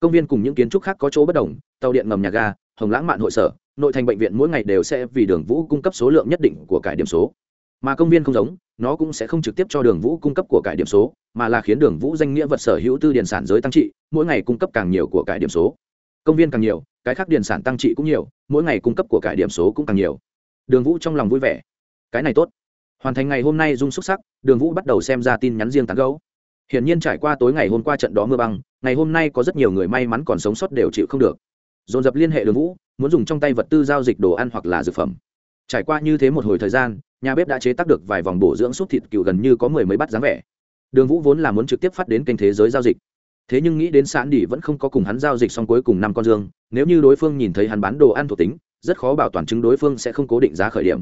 Công viên cùng những kiến trúc khác có chỗ bất đồng, tàu điện ngầm nhà ga, hồng lãng mạn hội sở, nội thành bệnh viện mỗi ngày đều sẽ vì đường vũ cung cấp số lượng nhất định của cải điểm số mà công viên không giống, nó cũng sẽ không trực tiếp cho đường vũ cung cấp của cải điểm số, mà là khiến đường vũ danh nghĩa vật sở hữu tư điển sản giới tăng trị, mỗi ngày cung cấp càng nhiều của cải điểm số. Công viên càng nhiều, cái khác điển sản tăng trị cũng nhiều, mỗi ngày cung cấp của cải điểm số cũng càng nhiều. Đường vũ trong lòng vui vẻ. Cái này tốt. Hoàn thành ngày hôm nay dung xuất sắc, đường vũ bắt đầu xem ra tin nhắn riêng tán gấu hiển nhiên trải qua tối ngày hôm qua trận đó mưa băng, ngày hôm nay có rất nhiều người may mắn còn sống sót đều chịu không được. Dồn dập liên hệ đường vũ, muốn dùng trong tay vật tư giao dịch đồ ăn hoặc là dược phẩm. Trải qua như thế một hồi thời gian nhà bếp đã chế tác được vài vòng bổ dưỡng súp thịt cừu gần như có mười mấy bát dáng vẻ. Đường vũ vốn là muốn trực tiếp phát đến kênh thế giới giao dịch. Thế nhưng nghĩ đến sản đỉ vẫn không có cùng hắn giao dịch xong cuối cùng năm con dương, nếu như đối phương nhìn thấy hắn bán đồ ăn thuộc tính, rất khó bảo toàn chứng đối phương sẽ không cố định giá khởi điểm.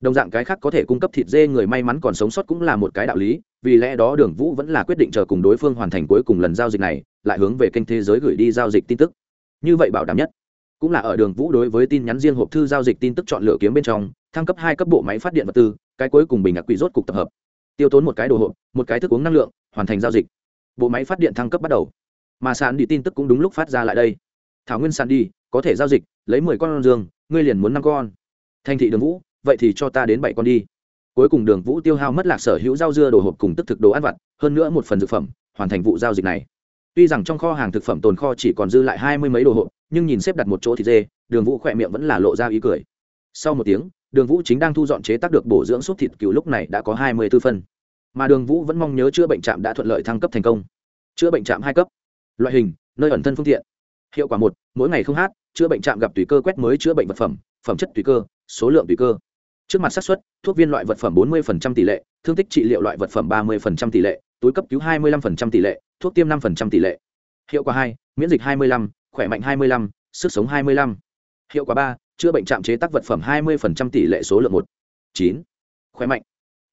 Đồng dạng cái khác có thể cung cấp thịt dê người may mắn còn sống sót cũng là một cái đạo lý, vì lẽ đó đường vũ vẫn là quyết định chờ cùng đối phương hoàn thành cuối cùng lần giao dịch này, lại hướng về kênh thế giới gửi đi giao dịch tin tức. Như vậy bảo đảm nhất. Cũng là ở đường vũ đối với tin nhắn riêng hộp thư giao dịch tin tức chọn lựa kiếm bên trong thăng cấp hai cấp bộ máy phát điện vật tư cái cuối cùng bình ngạc quỷ rốt cục tập hợp. Tiêu tốn một cái đồ hộp một cái thức uống năng lượng hoàn thành giao dịch. Bộ máy phát điện thăng cấp bắt đầu. Mà sàn đi tin tức cũng đúng lúc phát ra lại đây. Thảo nguyên sàn đi có thể giao dịch lấy mười con giường, ngươi liền muốn năm con. Thành thị đường vũ vậy thì cho ta đến bảy con đi. Cuối cùng đường vũ tiêu hao mất lạc sở hữu rau dưa đồ hộp cùng tức thực đồ ăn vặt hơn nữa một phần dược phẩm hoàn thành vụ giao dịch này. Tuy rằng trong kho hàng thực phẩm tồn kho chỉ còn dư lại hai mươi mấy đồ hộp nhưng nhìn xếp đặt một chỗ thịt dê đường vũ khỏe miệng vẫn là lộ ra ý cười. Sau một tiếng đường vũ chính đang thu dọn chế tác được bổ dưỡng súp thịt cừu lúc này đã có hai mươi b ố phân. Mà đường vũ vẫn mong nhớ chữa bệnh trạm đã thuận lợi thăng cấp thành công. Chữa bệnh trạm hai cấp. Loại hình nơi ẩn thân phương tiện. Hiệu quả một mỗi ngày không hát chữa bệnh trạm gặp tùy cơ quét mới chữa bệnh vật phẩm phẩm chất tùy cơ số lượng tùy cơ. Trước mặt xác suất thuốc viên loại vật phẩm 40% tỷ lệ thương tích trị liệu loại vật phẩm 30% tỷ lệ túi cấp cứu 25% tỷ lệ thuốc tiêm 5% tỷ lệ. Hiệu quả hai miễn dịch 25, khỏe mạnh 25, sức sống 25. hiệu quả ba chữa bệnh trạm chế tác vật phẩm 20% tỷ lệ số lượng một. Chín. Khỏe mạnh.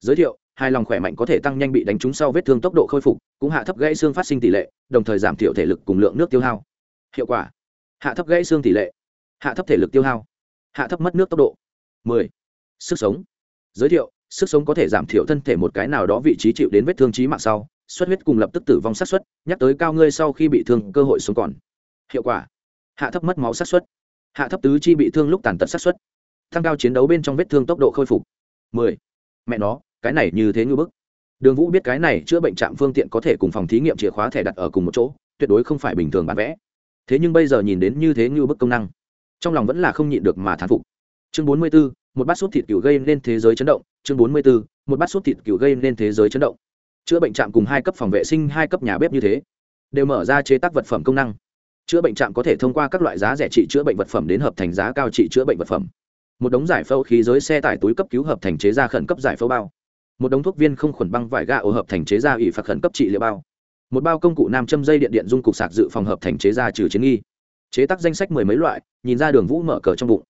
Giới thiệu, hai lòng khỏe mạnh có thể tăng nhanh bị đánh trúng sau vết thương tốc độ khôi phục, cũng hạ thấp gãy xương phát sinh tỷ lệ, đồng thời giảm thiểu thể lực cùng lượng nước tiêu hao. Hiệu quả. Hạ thấp gãy xương tỷ lệ. Hạ thấp thể lực tiêu hao. Hạ thấp mất nước tốc độ. 10 sức sống. Giới thiệu, sức sống có thể giảm thiểu thân thể một cái nào đó vị trí chịu đến vết thương chí mạng sau, xuất huyết cùng lập tức tử vong sát suất, nhắc tới cao ngươi sau khi bị thương, cơ hội sống còn. Hiệu quả. Hạ thấp mất máu sát suất hạ thấp tứ chi bị thương lúc tàn tật sát xuất tăng cao chiến đấu bên trong vết thương tốc độ khôi phục. 10. mẹ nó, cái này như thế như bức. Đường vũ biết cái này chữa bệnh trạm phương tiện có thể cùng phòng thí nghiệm chìa khóa thẻ đặt ở cùng một chỗ, tuyệt đối không phải bình thường bán vẽ. Thế nhưng bây giờ nhìn đến như thế như bức công năng, trong lòng vẫn là không nhịn được mà thán phục. Chương bốn mươi b ố một bát súp thịt cừu gây nên thế giới chấn động. Chương bốn mươi b ố một bát súp thịt cừu gây nên thế giới chấn động. Chữa bệnh trạm cùng hai cấp phòng vệ sinh, hai cấp nhà bếp như thế, đều mở ra chế tác vật phẩm công năng chữa bệnh trạm có thể thông qua các loại giá rẻ trị chữa bệnh vật phẩm đến hợp thành giá cao trị chữa bệnh vật phẩm. Một đống giải phẫu khí giới xe tải túi cấp cứu hợp thành chế ra khẩn cấp giải phẫu bao. Một đống thuốc viên không khuẩn băng vải ga ổ hợp thành chế ra ủy phạt khẩn cấp trị liệu bao. Một bao công cụ nam châm dây điện điện dung cục sạc dự phòng hợp thành chế ra trừ chiến nghi. Chế tác danh sách mười mấy loại, nhìn ra đường vũ mở cờ trong bụng.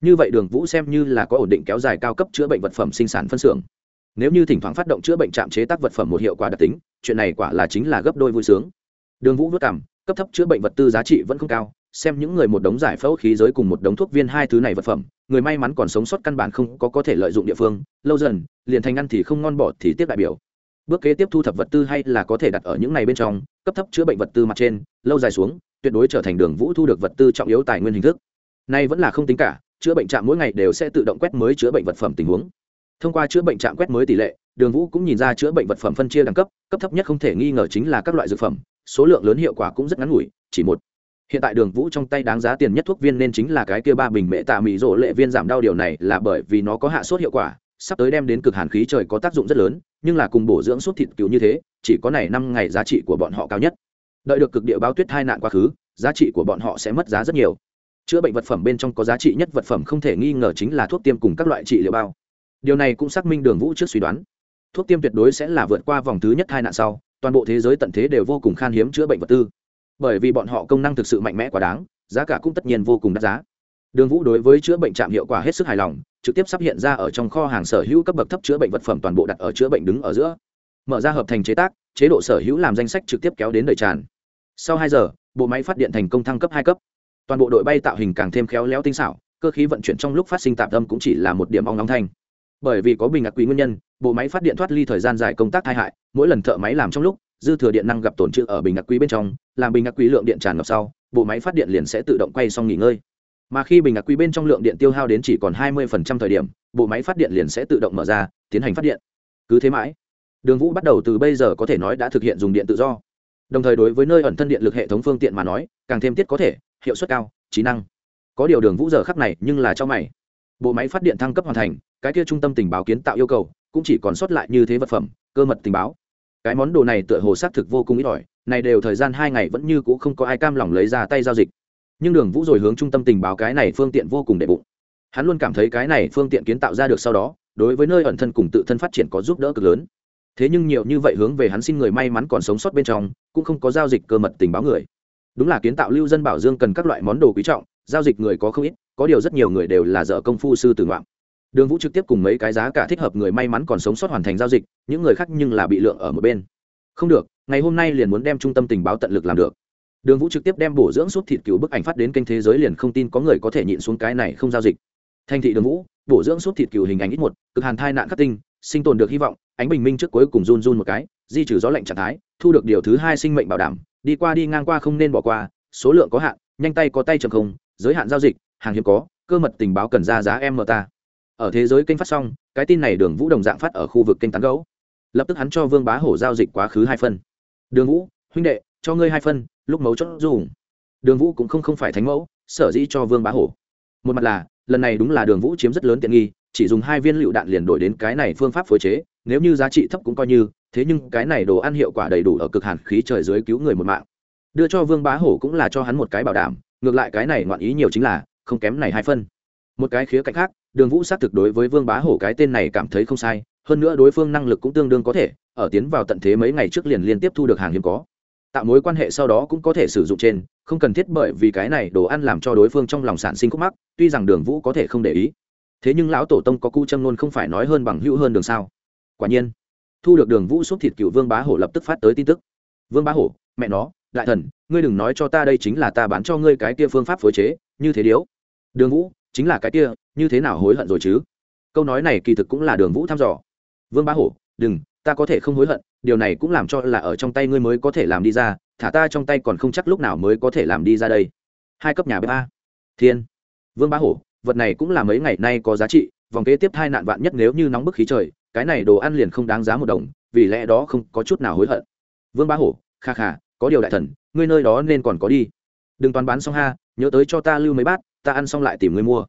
Như vậy đường vũ xem như là có ổn định kéo dài cao cấp chữa bệnh vật phẩm sinh sản phân xưởng. Nếu như thỉnh thoảng phát động chữa bệnh trạm chế tác vật phẩm một hiệu quả đặc tính, chuyện này quả là chính là gấp đôi vui sướng. Đường vũ vất cảm cấp thấp chữa bệnh vật tư giá trị vẫn không cao, xem những người một đống giải phẫu khí giới cùng một đống thuốc viên hai thứ này vật phẩm, người may mắn còn sống sót căn bản không có có thể lợi dụng địa phương, lâu dần, liền thành ăn thì không ngon bỏ thì tiếp đại biểu. Bước kế tiếp thu thập vật tư hay là có thể đặt ở những này bên trong, cấp thấp chữa bệnh vật tư mặt trên, lâu dài xuống, tuyệt đối trở thành đường vũ thu được vật tư trọng yếu tài nguyên hình thức. Nay vẫn là không tính cả, chữa bệnh trạm mỗi ngày đều sẽ tự động quét mới chữa bệnh vật phẩm tình huống. Thông qua chữa bệnh trạm quét mới tỷ lệ, đường vũ cũng nhìn ra chữa bệnh vật phẩm phân chia đẳng cấp cấp thấp nhất không thể nghi ngờ chính là các loại dược phẩm số lượng lớn hiệu quả cũng rất ngắn ngủi, chỉ một. Hiện tại đường vũ trong tay đáng giá tiền nhất thuốc viên nên chính là cái kia ba bình mễ tạ mỹ rỗ lệ viên giảm đau điều này là bởi vì nó có hạ sốt hiệu quả, sắp tới đem đến cực hàn khí trời có tác dụng rất lớn, nhưng là cùng bổ dưỡng suốt thịt cứu như thế, chỉ có này năm ngày giá trị của bọn họ cao nhất. Đợi được cực địa báo tuyết hai nạn quá khứ, giá trị của bọn họ sẽ mất giá rất nhiều. Chữa bệnh vật phẩm bên trong có giá trị nhất vật phẩm không thể nghi ngờ chính là thuốc tiêm cùng các loại trị liệu bao. Điều này cũng xác minh đường vũ trước suy đoán. Thuốc tiêm tuyệt đối sẽ là vượt qua vòng thứ nhất hai nạn sau toàn bộ thế giới tận thế đều vô cùng khan hiếm chữa bệnh vật tư. Bởi vì bọn họ công năng thực sự mạnh mẽ quá đáng, giá cả cũng tất nhiên vô cùng đắt giá. Đường vũ đối với chữa bệnh trạm hiệu quả hết sức hài lòng, trực tiếp sắp hiện ra ở trong kho hàng sở hữu cấp bậc thấp chữa bệnh vật phẩm toàn bộ đặt ở chữa bệnh đứng ở giữa. Mở ra hợp thành chế tác, chế độ sở hữu làm danh sách trực tiếp kéo đến đầy tràn. Sau hai giờ, bộ máy phát điện thành công thăng cấp hai cấp. Toàn bộ đội bay tạo hình càng thêm khéo léo tinh xảo, cơ khí vận chuyển trong lúc phát sinh tạm tâm cũng chỉ là một điểm ong nóng thanh bởi vì có bình ngạc quý nguyên nhân, bộ máy phát điện thoát ly thời gian dài công tác tai hại, mỗi lần thợ máy làm trong lúc, dư thừa điện năng gặp tổn trữ ở bình ngạc quý bên trong, làm bình ngạc quý lượng điện tràn ngập sau, bộ máy phát điện liền sẽ tự động quay xong nghỉ ngơi. Mà khi bình ngạc quý bên trong lượng điện tiêu hao đến chỉ còn 20% thời điểm, bộ máy phát điện liền sẽ tự động mở ra, tiến hành phát điện. Cứ thế mãi, đường vũ bắt đầu từ bây giờ có thể nói đã thực hiện dùng điện tự do. Đồng thời đối với nơi ẩn thân điện lực hệ thống phương tiện mà nói, càng thêm tiết có thể, hiệu suất cao, trí năng. Có điều đường vũ giờ khắc này nhưng là cho mày. Bộ máy phát điện thăng cấp hoàn thành cái kia trung tâm tình báo kiến tạo yêu cầu, cũng chỉ còn sót lại như thế vật phẩm, cơ mật tình báo. Cái món đồ này tựa hồ xác thực vô cùng ít ỏi, này đều thời gian hai ngày vẫn như c ũ không có ai cam lòng lấy ra tay giao dịch. Nhưng đường vũ rồi hướng trung tâm tình báo cái này phương tiện vô cùng đệ bụng. Hắn luôn cảm thấy cái này phương tiện kiến tạo ra được sau đó, đối với nơi ẩn thân cùng tự thân phát triển có giúp đỡ cực lớn. Thế nhưng nhiều như vậy hướng về hắn xin người may mắn còn sống sót bên trong, cũng không có giao dịch cơ mật tình báo người. Đúng là kiến tạo lưu dân bảo dương cần các loại món đồ quý trọng, giao dịch người có không ít, có điều rất nhiều người đều là dợ công phu sư tử ngoạn đường vũ trực tiếp cùng mấy cái giá cả thích hợp người may mắn còn sống sót hoàn thành giao dịch, những người khác nhưng là bị lượng ở một bên. Không được, ngày hôm nay liền muốn đem trung tâm tình báo tận lực làm được. Đường vũ trực tiếp đem bổ dưỡng suốt thịt cựu bức ảnh phát đến kênh thế giới liền không tin có người có thể nhịn xuống cái này không giao dịch. Thành thị đường vũ, bổ dưỡng suốt thịt cựu hình ảnh ít một, cực hàn thai nạn khắc tinh, sinh tồn được hy vọng, ánh bình minh trước cuối cùng run run một cái, di trừ gió lạnh trạng thái, thu được điều thứ hai sinh mệnh bảo đảm, đi qua đi ngang qua không nên bỏ qua, số lượng có hạn, nhanh tay có tay chầm không, giới hạn giao dịch, hàng hiếm có, cơ mật tình báo cần ra giá em mờ ta ở thế giới kênh phát xong cái tin này đường vũ đồng dạng phát ở khu vực kênh tán gấu lập tức hắn cho vương bá hổ giao dịch quá khứ hai phân đường vũ, huynh đệ, cho ngươi hai phân lúc mấu chốt dùng. Đường vũ cũng không không phải thánh mẫu, sở dĩ cho vương bá hổ. Một mặt là, lần này đúng là đường vũ chiếm rất lớn tiện nghi, chỉ dùng hai viên lựu đạn liền đổi đến cái này phương pháp phối chế, nếu như giá trị thấp cũng coi như, thế nhưng cái này đồ ăn hiệu quả đầy đủ ở cực hàn khí trời dưới cứu người một mạng. Đưa cho vương bá hổ cũng là cho hắn một cái bảo đảm, ngược lại cái này ngoạn ý nhiều chính là, không kém này hai phân một cái khía cạnh khác đường vũ xác thực đối với vương bá hổ cái tên này cảm thấy không sai, hơn nữa đối phương năng lực cũng tương đương có thể, ở tiến vào tận thế mấy ngày trước liền liên tiếp thu được hàng hiếm có. Tạo mối quan hệ sau đó cũng có thể sử dụng trên, không cần thiết bởi vì cái này đồ ăn làm cho đối phương trong lòng sản sinh khúc mắc, tuy rằng đường vũ có thể không để ý. Thế nhưng lão tổ tông có cu châm nôn không phải nói hơn bằng hữu hơn đường sao? Quả nhiên, thu được đường vũ xúc thịt cựu vương bá hổ lập tức phát tới tin tức. Vương bá hổ, mẹ nó, đại thần, ngươi đừng nói cho ta đây chính là ta bán cho ngươi cái kia phương pháp phối chế, như thế điếu. Đường vũ, chính là cái kia như thế nào hối hận rồi chứ? Câu nói này kỳ thực cũng là đường vũ thăm dò. Vương bá hổ, đừng, ta có thể không hối hận, điều này cũng làm cho là ở trong tay ngươi mới có thể làm đi ra, thả ta trong tay còn không chắc lúc nào mới có thể làm đi ra đây. Hai cấp nhà bếp a. Thiên. Vương bá hổ, vật này cũng là mấy ngày nay có giá trị, vòng kế tiếp hai nạn vạn nhất nếu như nóng bức khí trời, cái này đồ ăn liền không đáng giá một đồng, vì lẽ đó không có chút nào hối hận. Vương bá hổ, kha kha, có điều đại thần, ngươi nơi đó nên còn có đi. Đừng toàn bán xong ha, nhớ tới cho ta lưu mấy bát, ta ăn xong lại tìm ngươi mua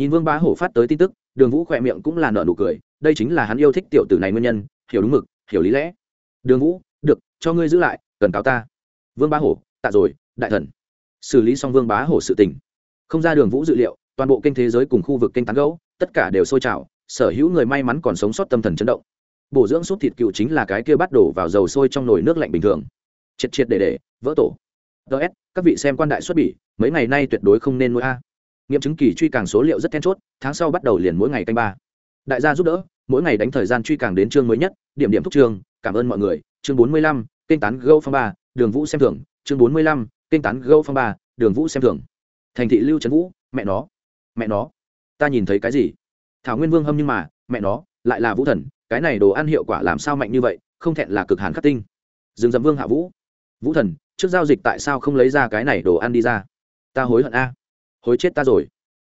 nhìn vương bá hổ phát tới tin tức, đường vũ khỏe miệng cũng là nợ nụ cười, đây chính là hắn yêu thích tiểu tử này nguyên nhân, hiểu đúng mực, hiểu lý lẽ. Đường vũ, được, cho ngươi giữ lại, cần cáo ta. Vương bá hổ, tạ rồi, đại thần. Xử lý xong vương bá hổ sự tình. Không ra đường vũ dự liệu, toàn bộ kênh thế giới cùng khu vực kênh tán gấu tất cả đều sôi trào, sở hữu người may mắn còn sống sót tâm thần chấn động. Bổ dưỡng súp thịt cựu chính là cái kia bắt đổ vào dầu sôi trong nồi nước lạnh bình thường. Triệt triệt để để, vỡ tổ. Ts các vị xem quan đại xuất bỉ, mấy ngày nay tuyệt đối không nên nuôi a nghiệm chứng kỳ truy càng số liệu rất then chốt, tháng sau bắt đầu liền mỗi ngày canh ba. Đại gia giúp đỡ, mỗi ngày đánh thời gian truy càng đến chương mới nhất, điểm điểm thúc trường, cảm ơn mọi người. Chương bốn mươi lăm, kênh tán go phong ba, đường vũ xem thưởng. Chương bốn mươi lăm, kênh tán go phong ba, đường vũ xem thưởng. Thành thị lưu trấn vũ, mẹ nó mẹ nó. Ta nhìn thấy cái gì? Thảo nguyên vương hâm nhưng mà, mẹ nó, lại là vũ thần, cái này đồ ăn hiệu quả làm sao mạnh như vậy, không thẹn là cực hàn khắc tinh. Dương dầm vương hạ vũ. Vũ thần, trước giao dịch tại sao không lấy ra cái này đồ ăn đi ra? Ta hối hận a hối chết ta rồi.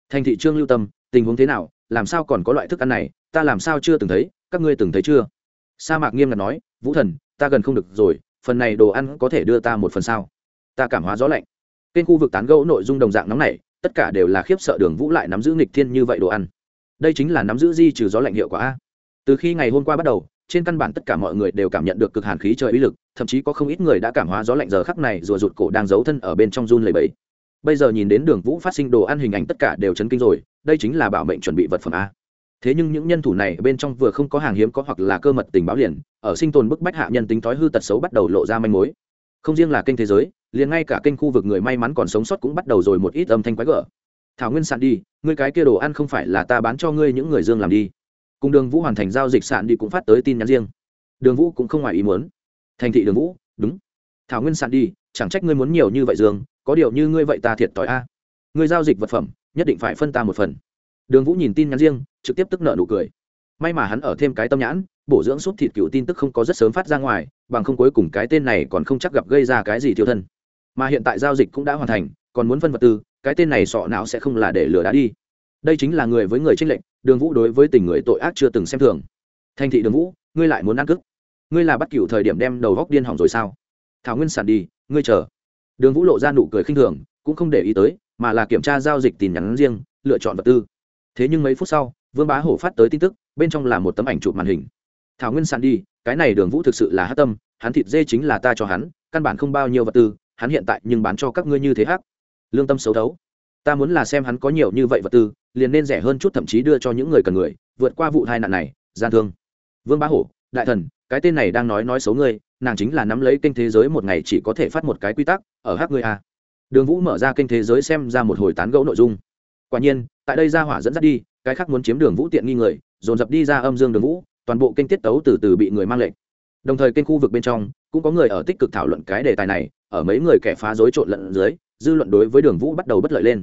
Thành thị trương lưu tâm, tình huống thế nào? Làm sao còn có loại thức ăn này? Ta làm sao chưa từng thấy? Các ngươi từng thấy chưa? Sa mạc nghiêm ngặt nói, vũ thần, ta gần không được rồi, phần này đồ ăn có thể đưa ta một phần sao? Ta cảm hóa gió lạnh. Kênh khu vực tán gẫu nội dung đồng dạng nóng này tất cả đều là khiếp sợ đường vũ lại nắm giữ nghịch thiên như vậy đồ ăn. Đây chính là nắm giữ di trừ gió lạnh hiệu quả a. Từ khi ngày hôm qua bắt đầu, trên căn bản tất cả mọi người đều cảm nhận được cực hàn khí trời uy lực, thậm chí có không ít người đã cảm hóa gió lạnh giờ khắc này rùa rụt cổ đang giấu thân ở bên trong run lầy bẫy bây giờ nhìn đến đường vũ phát sinh đồ ăn hình ảnh tất cả đều chấn kinh rồi, đây chính là bảo mệnh chuẩn bị vật phẩm a. Thế nhưng những nhân thủ này bên trong vừa không có hàng hiếm có hoặc là cơ mật tình báo liền, ở sinh tồn bức bách hạ nhân tính thói hư tật xấu bắt đầu lộ ra manh mối. Không riêng là kênh thế giới, liền ngay cả kênh khu vực người may mắn còn sống sót cũng bắt đầu rồi một ít âm thanh quái gở. Thảo nguyên sạn đi, ngươi cái kia đồ ăn không phải là ta bán cho ngươi những người dương làm đi. Cùng đường vũ hoàn thành giao dịch sạn đi cũng phát tới tin nhắn riêng. Đường vũ cũng không ngoài ý muốn. Thành thị đường vũ, đúng. Thảo nguyên sạn đi, chẳng trách ngươi muốn nhiều như vậy dương có điều như ngươi vậy ta thiệt thòi a. Ngươi giao dịch vật phẩm, nhất định phải phân ta một phần. Đường vũ nhìn tin nhắn riêng, trực tiếp tức nợ nụ cười. May mà hắn ở thêm cái tâm nhãn, bổ dưỡng súp thịt cựu tin tức không có rất sớm phát ra ngoài, bằng không cuối cùng cái tên này còn không chắc gặp gây ra cái gì thiêu thân. Mà hiện tại giao dịch cũng đã hoàn thành, còn muốn phân vật tư, cái tên này sọ não sẽ không là để lừa đá đi. Đây chính là người với người tranh lệnh đường vũ đối với tình người tội ác chưa từng xem thường. Thành thị đường vũ, ngươi lại muốn ăn cức ngươi là bắt cựu thời điểm đem đầu góc điên hỏng rồi sao? Thảo nguyên sản đi, ngươi chờ đường vũ lộ ra nụ cười khinh thường, cũng không để ý tới, mà là kiểm tra giao dịch tin nhắn riêng, lựa chọn vật tư. Thế nhưng mấy phút sau, vương bá hổ phát tới tin tức, bên trong là một tấm ảnh chụp màn hình. Thảo nguyên sản đi, cái này đường vũ thực sự là hát tâm, hắn thịt dê chính là ta cho hắn, căn bản không bao nhiêu vật tư, hắn hiện tại nhưng bán cho các ngươi như thế hắc. Lương tâm xấu thấu. Ta muốn là xem hắn có nhiều như vậy vật tư, liền nên rẻ hơn chút thậm chí đưa cho những người cần người, vượt qua vụ tai nạn này, gian thương. Vương bá hổ, đại thần, cái tên này đang nói nói xấu ngươi nàng chính là nắm lấy kênh thế giới một ngày chỉ có thể phát một cái quy tắc, ở hát ngươi a. Đường vũ mở ra kênh thế giới xem ra một hồi tán gẫu nội dung. Quả nhiên, tại đây ra hỏa dẫn dắt đi, cái khác muốn chiếm đường vũ tiện nghi người, dồn dập đi ra âm dương đường vũ, toàn bộ kênh tiết tấu từ từ bị người mang lệnh đồng thời kênh khu vực bên trong, cũng có người ở tích cực thảo luận cái đề tài này, ở mấy người kẻ phá rối trộn lẫn dưới, dư luận đối với đường vũ bắt đầu bất lợi lên.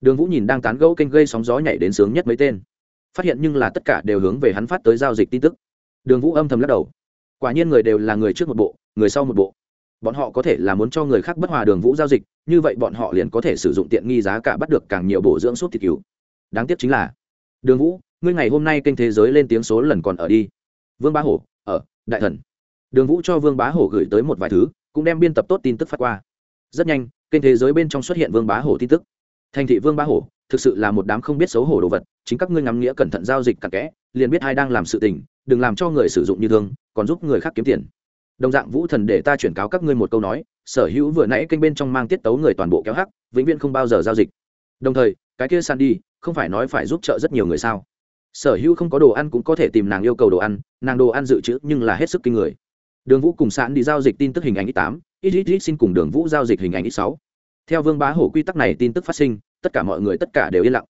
Đường vũ nhìn đang tán gẫu kênh gây sóng gió nhảy đến sướng nhất mấy tên. Phát hiện nhưng là tất cả đều hướng về hắn phát tới giao dịch tin tức. Đường vũ âm thầm lắc đầu quả nhiên người đều là người trước một bộ, người sau một bộ. Bọn họ có thể là muốn cho người khác bất hòa đường vũ giao dịch, như vậy bọn họ liền có thể sử dụng tiện nghi giá cả bắt được càng nhiều bổ dưỡng suốt thịt cứu. Đáng tiếc chính là, đường vũ, ngươi ngày hôm nay kênh thế giới lên tiếng số lần còn ở đi. Vương bá hổ, ở, đại thần. Đường vũ cho vương bá hổ gửi tới một vài thứ, cũng đem biên tập tốt tin tức phát qua. Rất nhanh, kênh thế giới bên trong xuất hiện vương bá hổ tin tức. Thành thị vương bá hổ, thực sự là một đám không biết xấu hổ đồ vật, chính các ngươi ngắm nghĩa cẩn thận giao dịch cặn kẽ, liền biết ai đang làm sự tình đừng làm cho người sử dụng như thương, còn giúp người khác kiếm tiền. Đồng dạng vũ thần để ta chuyển cáo các ngươi một câu nói, sở hữu vừa nãy kênh bên trong mang tiết tấu người toàn bộ kéo hắc, vĩnh viễn không bao giờ giao dịch. Đồng thời, cái kia san đi không phải nói phải giúp trợ rất nhiều người sao? Sở hữu không có đồ ăn cũng có thể tìm nàng yêu cầu đồ ăn, nàng đồ ăn dự trữ nhưng là hết sức kinh người. Đường vũ cùng sạn đi giao dịch tin tức hình ảnh ít tám ít ít ít xin cùng đường vũ giao dịch hình ảnh ít sáu. Theo vương bá hổ quy tắc này tin tức phát sinh, tất cả mọi người tất cả đều yên lặng.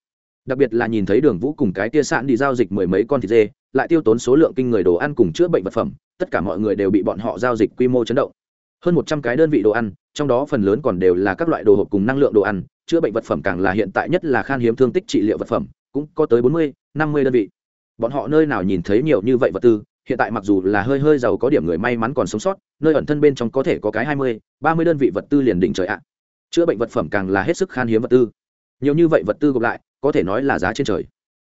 Đặc biệt là nhìn thấy đường vũ cùng cái tia sạn đi giao dịch mười mấy con thịt dê lại tiêu tốn số lượng kinh người đồ ăn cùng chữa bệnh vật phẩm, tất cả mọi người đều bị bọn họ giao dịch quy mô chấn động. Hơn một trăm cái đơn vị đồ ăn, trong đó phần lớn còn đều là các loại đồ hộp cùng năng lượng đồ ăn, chữa bệnh vật phẩm càng là hiện tại nhất là khan hiếm thương tích trị liệu vật phẩm, cũng có tới bốn mươi, năm mươi đơn vị. Bọn họ nơi nào nhìn thấy nhiều như vậy vật tư, hiện tại mặc dù là hơi hơi giàu có điểm người may mắn còn sống sót, nơi ẩn thân bên trong có thể có cái hai mươi, ba mươi đơn vị vật tư liền đỉnh trời ạ. Chữa bệnh vật phẩm càng là hết sức khan hiếm vật tư. Nhiều như vậy vật tư gộp lại, có thể nói là giá trên trời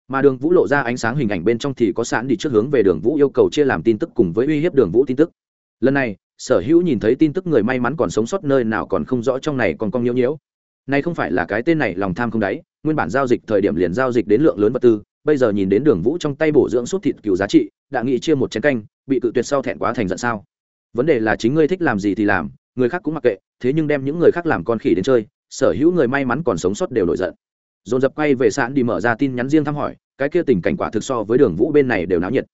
mà đường vũ lộ ra ánh sáng hình ảnh bên trong thì có sẵn đi trước hướng về đường vũ yêu cầu chia làm tin tức cùng với uy hiếp đường vũ tin tức. Lần này, sở hữu nhìn thấy tin tức người may mắn còn sống sót nơi nào còn không rõ trong này còn cong nhiễu nhiễu. Nay không phải là cái tên này lòng tham không đáy, nguyên bản giao dịch thời điểm liền giao dịch đến lượng lớn vật tư, bây giờ nhìn đến đường vũ trong tay bổ dưỡng suốt thịt cừu giá trị, đã nghĩ chia một chén canh, bị cự tuyệt sau thẹn quá thành giận sao? Vấn đề là chính ngươi thích làm gì thì làm, người khác cũng mặc kệ, thế nhưng đem những người khác làm con khỉ đến chơi, sở hữu người may mắn còn sống sót đều nổi giận dồn dập quay về sạn đi mở ra tin nhắn riêng thăm hỏi, cái kia tình cảnh quả thực so với đường vũ bên này đều náo nhiệt.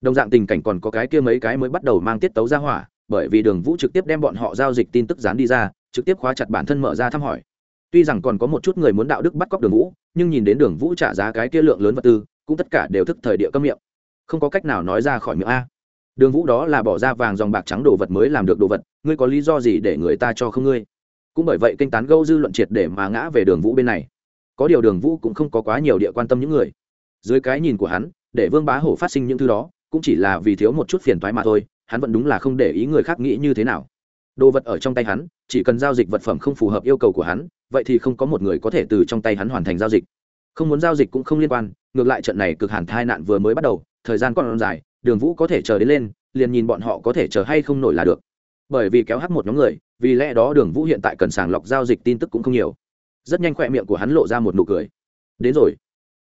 Đồng dạng tình cảnh còn có cái kia mấy cái mới bắt đầu mang tiết tấu ra hỏa, bởi vì đường vũ trực tiếp đem bọn họ giao dịch tin tức dán đi ra, trực tiếp khóa chặt bản thân mở ra thăm hỏi. Tuy rằng còn có một chút người muốn đạo đức bắt cóc đường vũ, nhưng nhìn đến đường vũ trả giá cái kia lượng lớn vật tư, cũng tất cả đều thức thời địa cấm miệng. Không có cách nào nói ra khỏi miệng a. Đường vũ đó là bỏ ra vàng dòng bạc trắng đồ vật mới làm được đồ vật, ngươi có lý do gì để người ta cho không ngươi? Cũng bởi vậy kênh tán gâu dư luận triệt để mà ngã về đường vũ bên này có điều đường vũ cũng không có quá nhiều địa quan tâm những người. Dưới cái nhìn của hắn, để vương bá hổ phát sinh những thứ đó, cũng chỉ là vì thiếu một chút phiền thoái mà thôi, hắn vẫn đúng là không để ý người khác nghĩ như thế nào. Đồ vật ở trong tay hắn, chỉ cần giao dịch vật phẩm không phù hợp yêu cầu của hắn, vậy thì không có một người có thể từ trong tay hắn hoàn thành giao dịch. Không muốn giao dịch cũng không liên quan, ngược lại trận này cực hẳn thai nạn vừa mới bắt đầu, thời gian còn dài, đường vũ có thể chờ đến lên, liền nhìn bọn họ có thể chờ hay không nổi là được. Bởi vì kéo hắc một nhóm người, vì lẽ đó đường vũ hiện tại cần sàng lọc giao dịch tin tức cũng không nhiều rất nhanh khỏe miệng của hắn lộ ra một nụ cười. Đến rồi.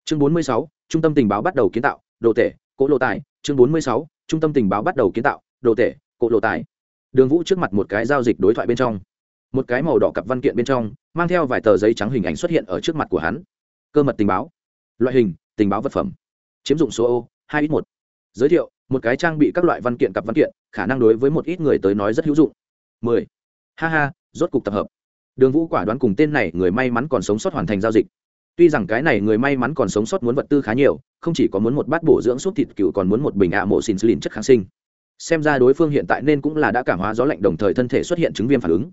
Chương 46, trung tâm tình báo bắt đầu kiến tạo đồ tể cỗ lộ tài. Chương 46, trung tâm tình báo bắt đầu kiến tạo đồ tể cỗ lộ tài. Đường vũ trước mặt một cái giao dịch đối thoại bên trong. Một cái màu đỏ cặp văn kiện bên trong mang theo vài tờ giấy trắng hình ảnh xuất hiện ở trước mặt của hắn. Cơ mật tình báo. Loại hình tình báo vật phẩm. Chiếm dụng số ô hai ít một. Giới thiệu một cái trang bị các loại văn kiện cặp văn kiện khả năng đối với một ít người tới nói rất hữu dụng. Mười. Ha ha rốt cục tập hợp đường vũ quả đoán cùng tên này người may mắn còn sống sót hoàn thành giao dịch. Tuy rằng cái này người may mắn còn sống sót muốn vật tư khá nhiều, không chỉ có muốn một bát bổ dưỡng súp thịt cựu còn muốn một bình ạ mộ xin lìn chất kháng sinh. Xem ra đối phương hiện tại nên cũng là đã cảm hóa gió lạnh đồng thời thân thể xuất hiện chứng viêm phản ứng.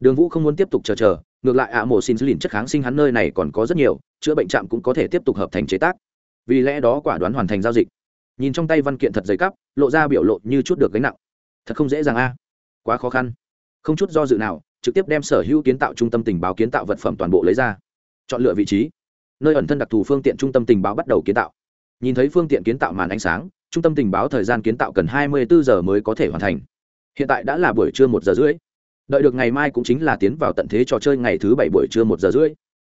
Đường vũ không muốn tiếp tục chờ chờ, ngược lại ạ mộ xin lìn chất kháng sinh hắn nơi này còn có rất nhiều, chữa bệnh trạm cũng có thể tiếp tục hợp thành chế tác. Vì lẽ đó quả đoán hoàn thành giao dịch. Nhìn trong tay văn kiện thật dày cắp, lộ ra biểu lộ như chút được gánh nặng. Thật không dễ dàng a. Quá khó khăn. Không chút do dự nào trực tiếp đem sở hữu kiến tạo trung tâm tình báo kiến tạo vật phẩm toàn bộ lấy ra, chọn lựa vị trí. Nơi ẩn thân đặc thù phương tiện trung tâm tình báo bắt đầu kiến tạo. Nhìn thấy phương tiện kiến tạo màn ánh sáng, trung tâm tình báo thời gian kiến tạo cần hai mươi bốn giờ mới có thể hoàn thành. Hiện tại đã là buổi trưa một giờ rưỡi. Đợi được ngày mai cũng chính là tiến vào tận thế trò chơi ngày thứ bảy buổi trưa một giờ rưỡi.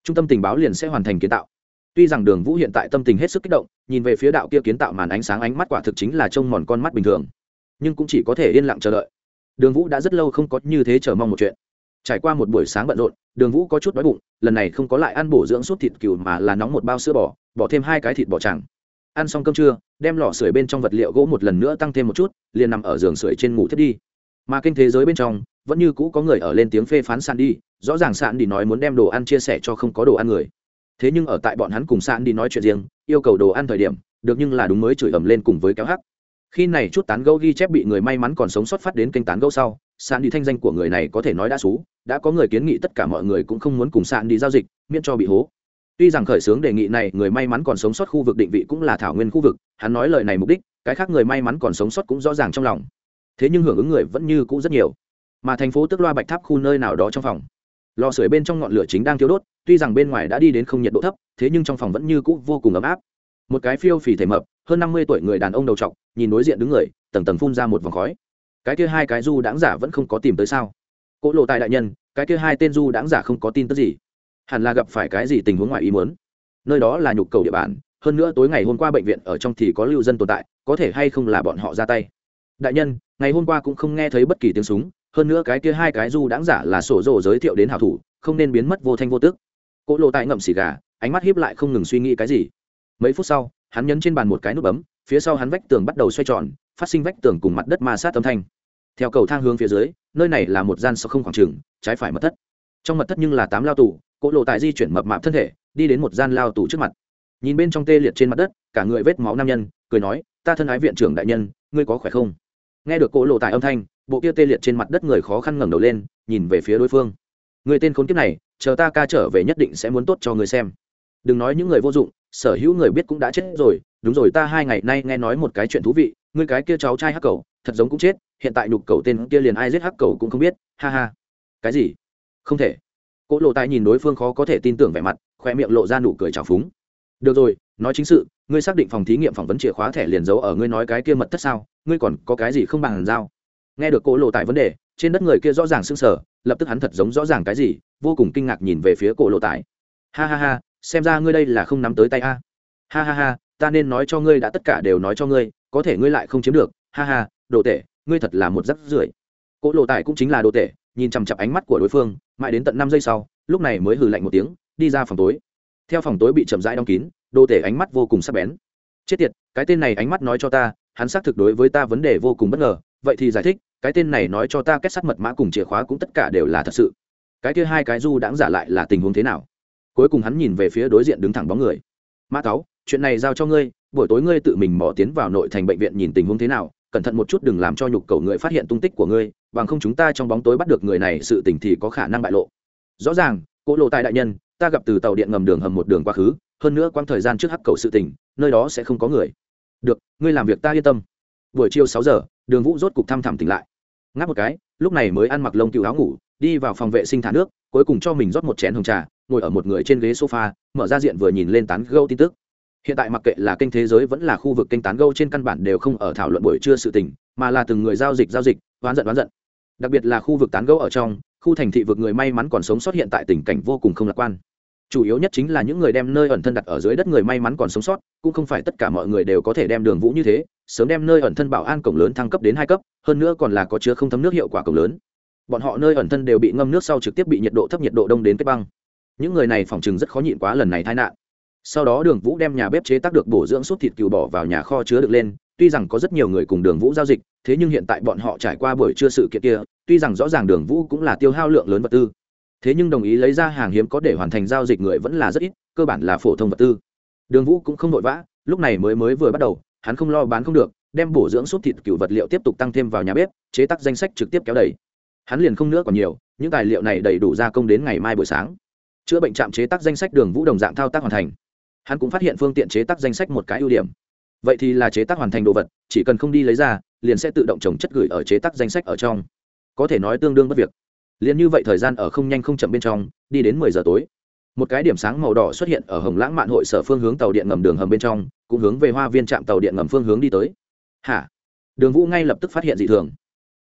Trung tâm tình báo liền sẽ hoàn thành kiến tạo. Tuy rằng đường vũ hiện tại tâm tình hết sức kích động, nhìn về phía đạo kia kiến tạo màn ánh sáng ánh mắt quả thực chính là trông mòn con mắt bình thường, nhưng cũng chỉ có thể yên lặng chờ đợi. Đường vũ đã rất lâu không có như thế chờ mong một chuyện trải qua một buổi sáng bận rộn, đường vũ có chút đói bụng, lần này không có lại ăn bổ dưỡng suốt thịt cừu mà là nóng một bao sữa bò, bỏ thêm hai cái thịt bò chẳng ăn xong cơm trưa, đem lò sưởi bên trong vật liệu gỗ một lần nữa tăng thêm một chút, liền nằm ở giường sưởi trên ngủ thiết đi. Mà kênh thế giới bên trong, vẫn như cũ có người ở lên tiếng phê phán sạn đi rõ ràng sạn đi nói muốn đem đồ ăn chia sẻ cho không có đồ ăn người. Thế nhưng ở tại bọn hắn cùng sạn đi nói chuyện riêng, yêu cầu đồ ăn thời điểm, được nhưng là đúng mới chửi ầm lên cùng với kéo hắc khi này chút tán gẫu ghi chép bị người may mắn còn sống sót phát đến kênh tán gẫu sau sạn đi thanh danh của người này có thể nói đã xú, đã có người kiến nghị tất cả mọi người cũng không muốn cùng sạn đi giao dịch, miễn cho bị hố. Tuy rằng khởi xướng đề nghị này người may mắn còn sống sót khu vực định vị cũng là thảo nguyên khu vực, hắn nói lời này mục đích, cái khác người may mắn còn sống sót cũng rõ ràng trong lòng. Thế nhưng hưởng ứng người vẫn như cũ rất nhiều. Mà thành phố tức loa bạch tháp khu nơi nào đó trong phòng. Lò sưởi bên trong ngọn lửa chính đang thiêu đốt, tuy rằng bên ngoài đã đi đến không nhiệt độ thấp, thế nhưng trong phòng vẫn như cũ vô cùng ấm áp một cái phiêu phì thể mập, hơn năm mươi tuổi người đàn ông đầu trọc, nhìn đối diện đứng người, tầng tầng phun ra một vòng khói. Cái kia hai cái du đáng giả vẫn không có tìm tới sao? Cỗ lộ tại đại nhân, cái kia hai tên du đáng giả không có tin tức gì. Hẳn là gặp phải cái gì tình huống ngoài ý muốn? Nơi đó là nhục cầu địa bàn, hơn nữa tối ngày hôm qua bệnh viện ở trong thì có lưu dân tồn tại, có thể hay không là bọn họ ra tay? Đại nhân, ngày hôm qua cũng không nghe thấy bất kỳ tiếng súng, hơn nữa cái kia hai cái du đáng giả là sổ rồ giới thiệu đến hảo thủ, không nên biến mất vô thanh vô tức. Cỗ lộ tại ngậm xì gà, ánh mắt hiếp lại không ngừng suy nghĩ cái gì mấy phút sau, hắn nhấn trên bàn một cái nút bấm, phía sau hắn vách tường bắt đầu xoay tròn, phát sinh vách tường cùng mặt đất ma sát âm thanh. Theo cầu thang hướng phía dưới, nơi này là một gian sau không khoảng trừng trái phải mật thất. Trong mật thất nhưng là tám lao tù, cỗ lộ tại di chuyển mập mạp thân thể, đi đến một gian lao tù trước mặt. Nhìn bên trong tê liệt trên mặt đất, cả người vết máu nam nhân, cười nói, ta thân ái viện trưởng đại nhân, ngươi có khỏe không? Nghe được cỗ lộ tại âm thanh, bộ kia tê liệt trên mặt đất người khó khăn ngẩng đầu lên, nhìn về phía đối phương. Người tên khốn kiếp này, chờ ta ca trở về nhất định sẽ muốn tốt cho người xem đừng nói những người vô dụng, sở hữu người biết cũng đã chết rồi. Đúng rồi, ta hai ngày nay nghe nói một cái chuyện thú vị. Ngươi cái kia cháu trai hắc cầu, thật giống cũng chết. Hiện tại nhục cầu tên kia liền ai giết hắc cầu cũng không biết. Ha ha. Cái gì? Không thể. Cỗ lộ tài nhìn đối phương khó có thể tin tưởng vẻ mặt, khoe miệng lộ ra nụ cười trào phúng. Được rồi, nói chính sự. Ngươi xác định phòng thí nghiệm phỏng vấn chìa khóa thẻ liền giấu ở ngươi nói cái kia mật thất sao? Ngươi còn có cái gì không bằng giao? Nghe được cỗ lộ tài vấn đề, trên đất người kia rõ ràng sưng sở lập tức hắn thật giống rõ ràng cái gì, vô cùng kinh ngạc nhìn về phía cổ lộ tài. Ha ha ha xem ra ngươi đây là không nắm tới tay a. Ha ha ha, ta nên nói cho ngươi đã tất cả đều nói cho ngươi, có thể ngươi lại không chiếm được. Ha ha, đồ tể, ngươi thật là một rắc rưởi. Cỗ lộ tài cũng chính là đồ tể, nhìn chằm chặp ánh mắt của đối phương, mãi đến tận năm giây sau, lúc này mới hừ lạnh một tiếng, đi ra phòng tối. Theo phòng tối bị chậm rãi đóng kín, đồ tể ánh mắt vô cùng sắc bén. Chết tiệt, cái tên này ánh mắt nói cho ta, hắn xác thực đối với ta vấn đề vô cùng bất ngờ. Vậy thì giải thích, cái tên này nói cho ta kết sắt mật mã cùng chìa khóa cũng tất cả đều là thật sự. Cái kia hai cái du đãng giả lại là tình huống thế nào? Cuối cùng hắn nhìn về phía đối diện đứng thẳng bóng người. Mã cáu chuyện này giao cho ngươi, buổi tối ngươi tự mình mò tiến vào nội thành bệnh viện nhìn tình huống thế nào, cẩn thận một chút đừng làm cho nhục cầu người phát hiện tung tích của ngươi, bằng không chúng ta trong bóng tối bắt được người này sự tình thì có khả năng bại lộ. Rõ ràng, cỗ lộ tài đại nhân, ta gặp từ tàu điện ngầm đường hầm một đường quá khứ, hơn nữa quãng thời gian trước hắc cầu sự tình, nơi đó sẽ không có người. Được, ngươi làm việc ta yên tâm. Buổi chiều sáu giờ, đường vũ rốt cục thăm thẳm tỉnh lại. Ngáp một cái, lúc này mới ăn mặc lông cựu áo ngủ, đi vào phòng vệ sinh thả nước, cuối cùng cho mình rót một chén hồng trà ngồi ở một người trên ghế sofa, mở ra diện vừa nhìn lên tán gâu tin tức. Hiện tại mặc kệ là kênh thế giới vẫn là khu vực kênh tán gâu trên căn bản đều không ở thảo luận buổi trưa sự tình, mà là từng người giao dịch giao dịch, oán giận oán giận. Đặc biệt là khu vực tán gâu ở trong, khu thành thị vực người may mắn còn sống sót hiện tại tình cảnh vô cùng không lạc quan. Chủ yếu nhất chính là những người đem nơi ẩn thân đặt ở dưới đất người may mắn còn sống sót, cũng không phải tất cả mọi người đều có thể đem đường vũ như thế, sớm đem nơi ẩn thân bảo an cổng lớn thăng cấp đến hai cấp, hơn nữa còn là có chứa không thấm nước hiệu quả cổng lớn. Bọn họ nơi ẩn thân đều bị ngâm nước sau trực tiếp bị nhiệt độ thấp nhiệt độ đông đến kết băng những người này phòng chừng rất khó nhịn quá lần này tai nạn. Sau đó đường vũ đem nhà bếp chế tác được bổ dưỡng sút thịt cừu bỏ vào nhà kho chứa được lên. Tuy rằng có rất nhiều người cùng đường vũ giao dịch, thế nhưng hiện tại bọn họ trải qua buổi trưa sự kiện kia, tuy rằng rõ ràng đường vũ cũng là tiêu hao lượng lớn vật tư. Thế nhưng đồng ý lấy ra hàng hiếm có để hoàn thành giao dịch người vẫn là rất ít, cơ bản là phổ thông vật tư. Đường vũ cũng không vội vã, lúc này mới mới vừa bắt đầu, hắn không lo bán không được, đem bổ dưỡng súp thịt cừu vật liệu tiếp tục tăng thêm vào nhà bếp, chế tác danh sách trực tiếp kéo đầy. Hắn liền không nữa còn nhiều, những tài liệu này đầy đủ gia công đến ngày mai buổi sáng chữa bệnh trạm chế tác danh sách đường vũ đồng dạng thao tác hoàn thành. Hắn cũng phát hiện phương tiện chế tác danh sách một cái ưu điểm. Vậy thì là chế tác hoàn thành đồ vật, chỉ cần không đi lấy ra, liền sẽ tự động trồng chất gửi ở chế tác danh sách ở trong. Có thể nói tương đương bất việc. Liền như vậy thời gian ở không nhanh không chậm bên trong, đi đến mười giờ tối. Một cái điểm sáng màu đỏ xuất hiện ở hồng lãng mạn hội sở phương hướng tàu điện ngầm đường hầm bên trong, cũng hướng về hoa viên trạm tàu điện ngầm phương hướng đi tới. Hả? Đường vũ ngay lập tức phát hiện dị thường.